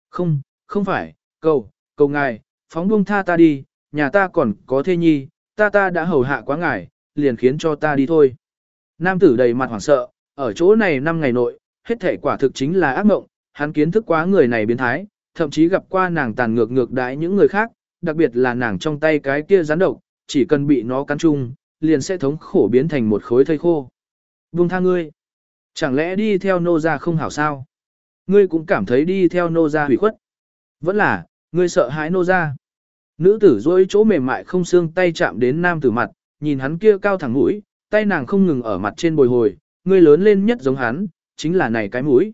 Không, không phải, cầu, cầu ngài, phóng buông tha ta đi, nhà ta còn có thê nhi, ta ta đã hầu hạ quá ngài, liền khiến cho ta đi thôi. Nam tử đầy mặt hoảng sợ, ở chỗ này năm ngày nội, hết thể quả thực chính là ác mộng, hắn kiến thức quá người này biến thái, thậm chí gặp qua nàng tàn ngược ngược đãi những người khác, đặc biệt là nàng trong tay cái kia rắn độc, chỉ cần bị nó cắn chung, liền sẽ thống khổ biến thành một khối thây khô. Buông tha ngươi. Chẳng lẽ đi theo nô gia không hảo sao? Ngươi cũng cảm thấy đi theo nô gia hủy khuất. Vẫn là, ngươi sợ hãi nô gia. Nữ tử dối chỗ mềm mại không xương tay chạm đến nam tử mặt, nhìn hắn kia cao thẳng mũi, tay nàng không ngừng ở mặt trên bồi hồi, ngươi lớn lên nhất giống hắn, chính là này cái mũi.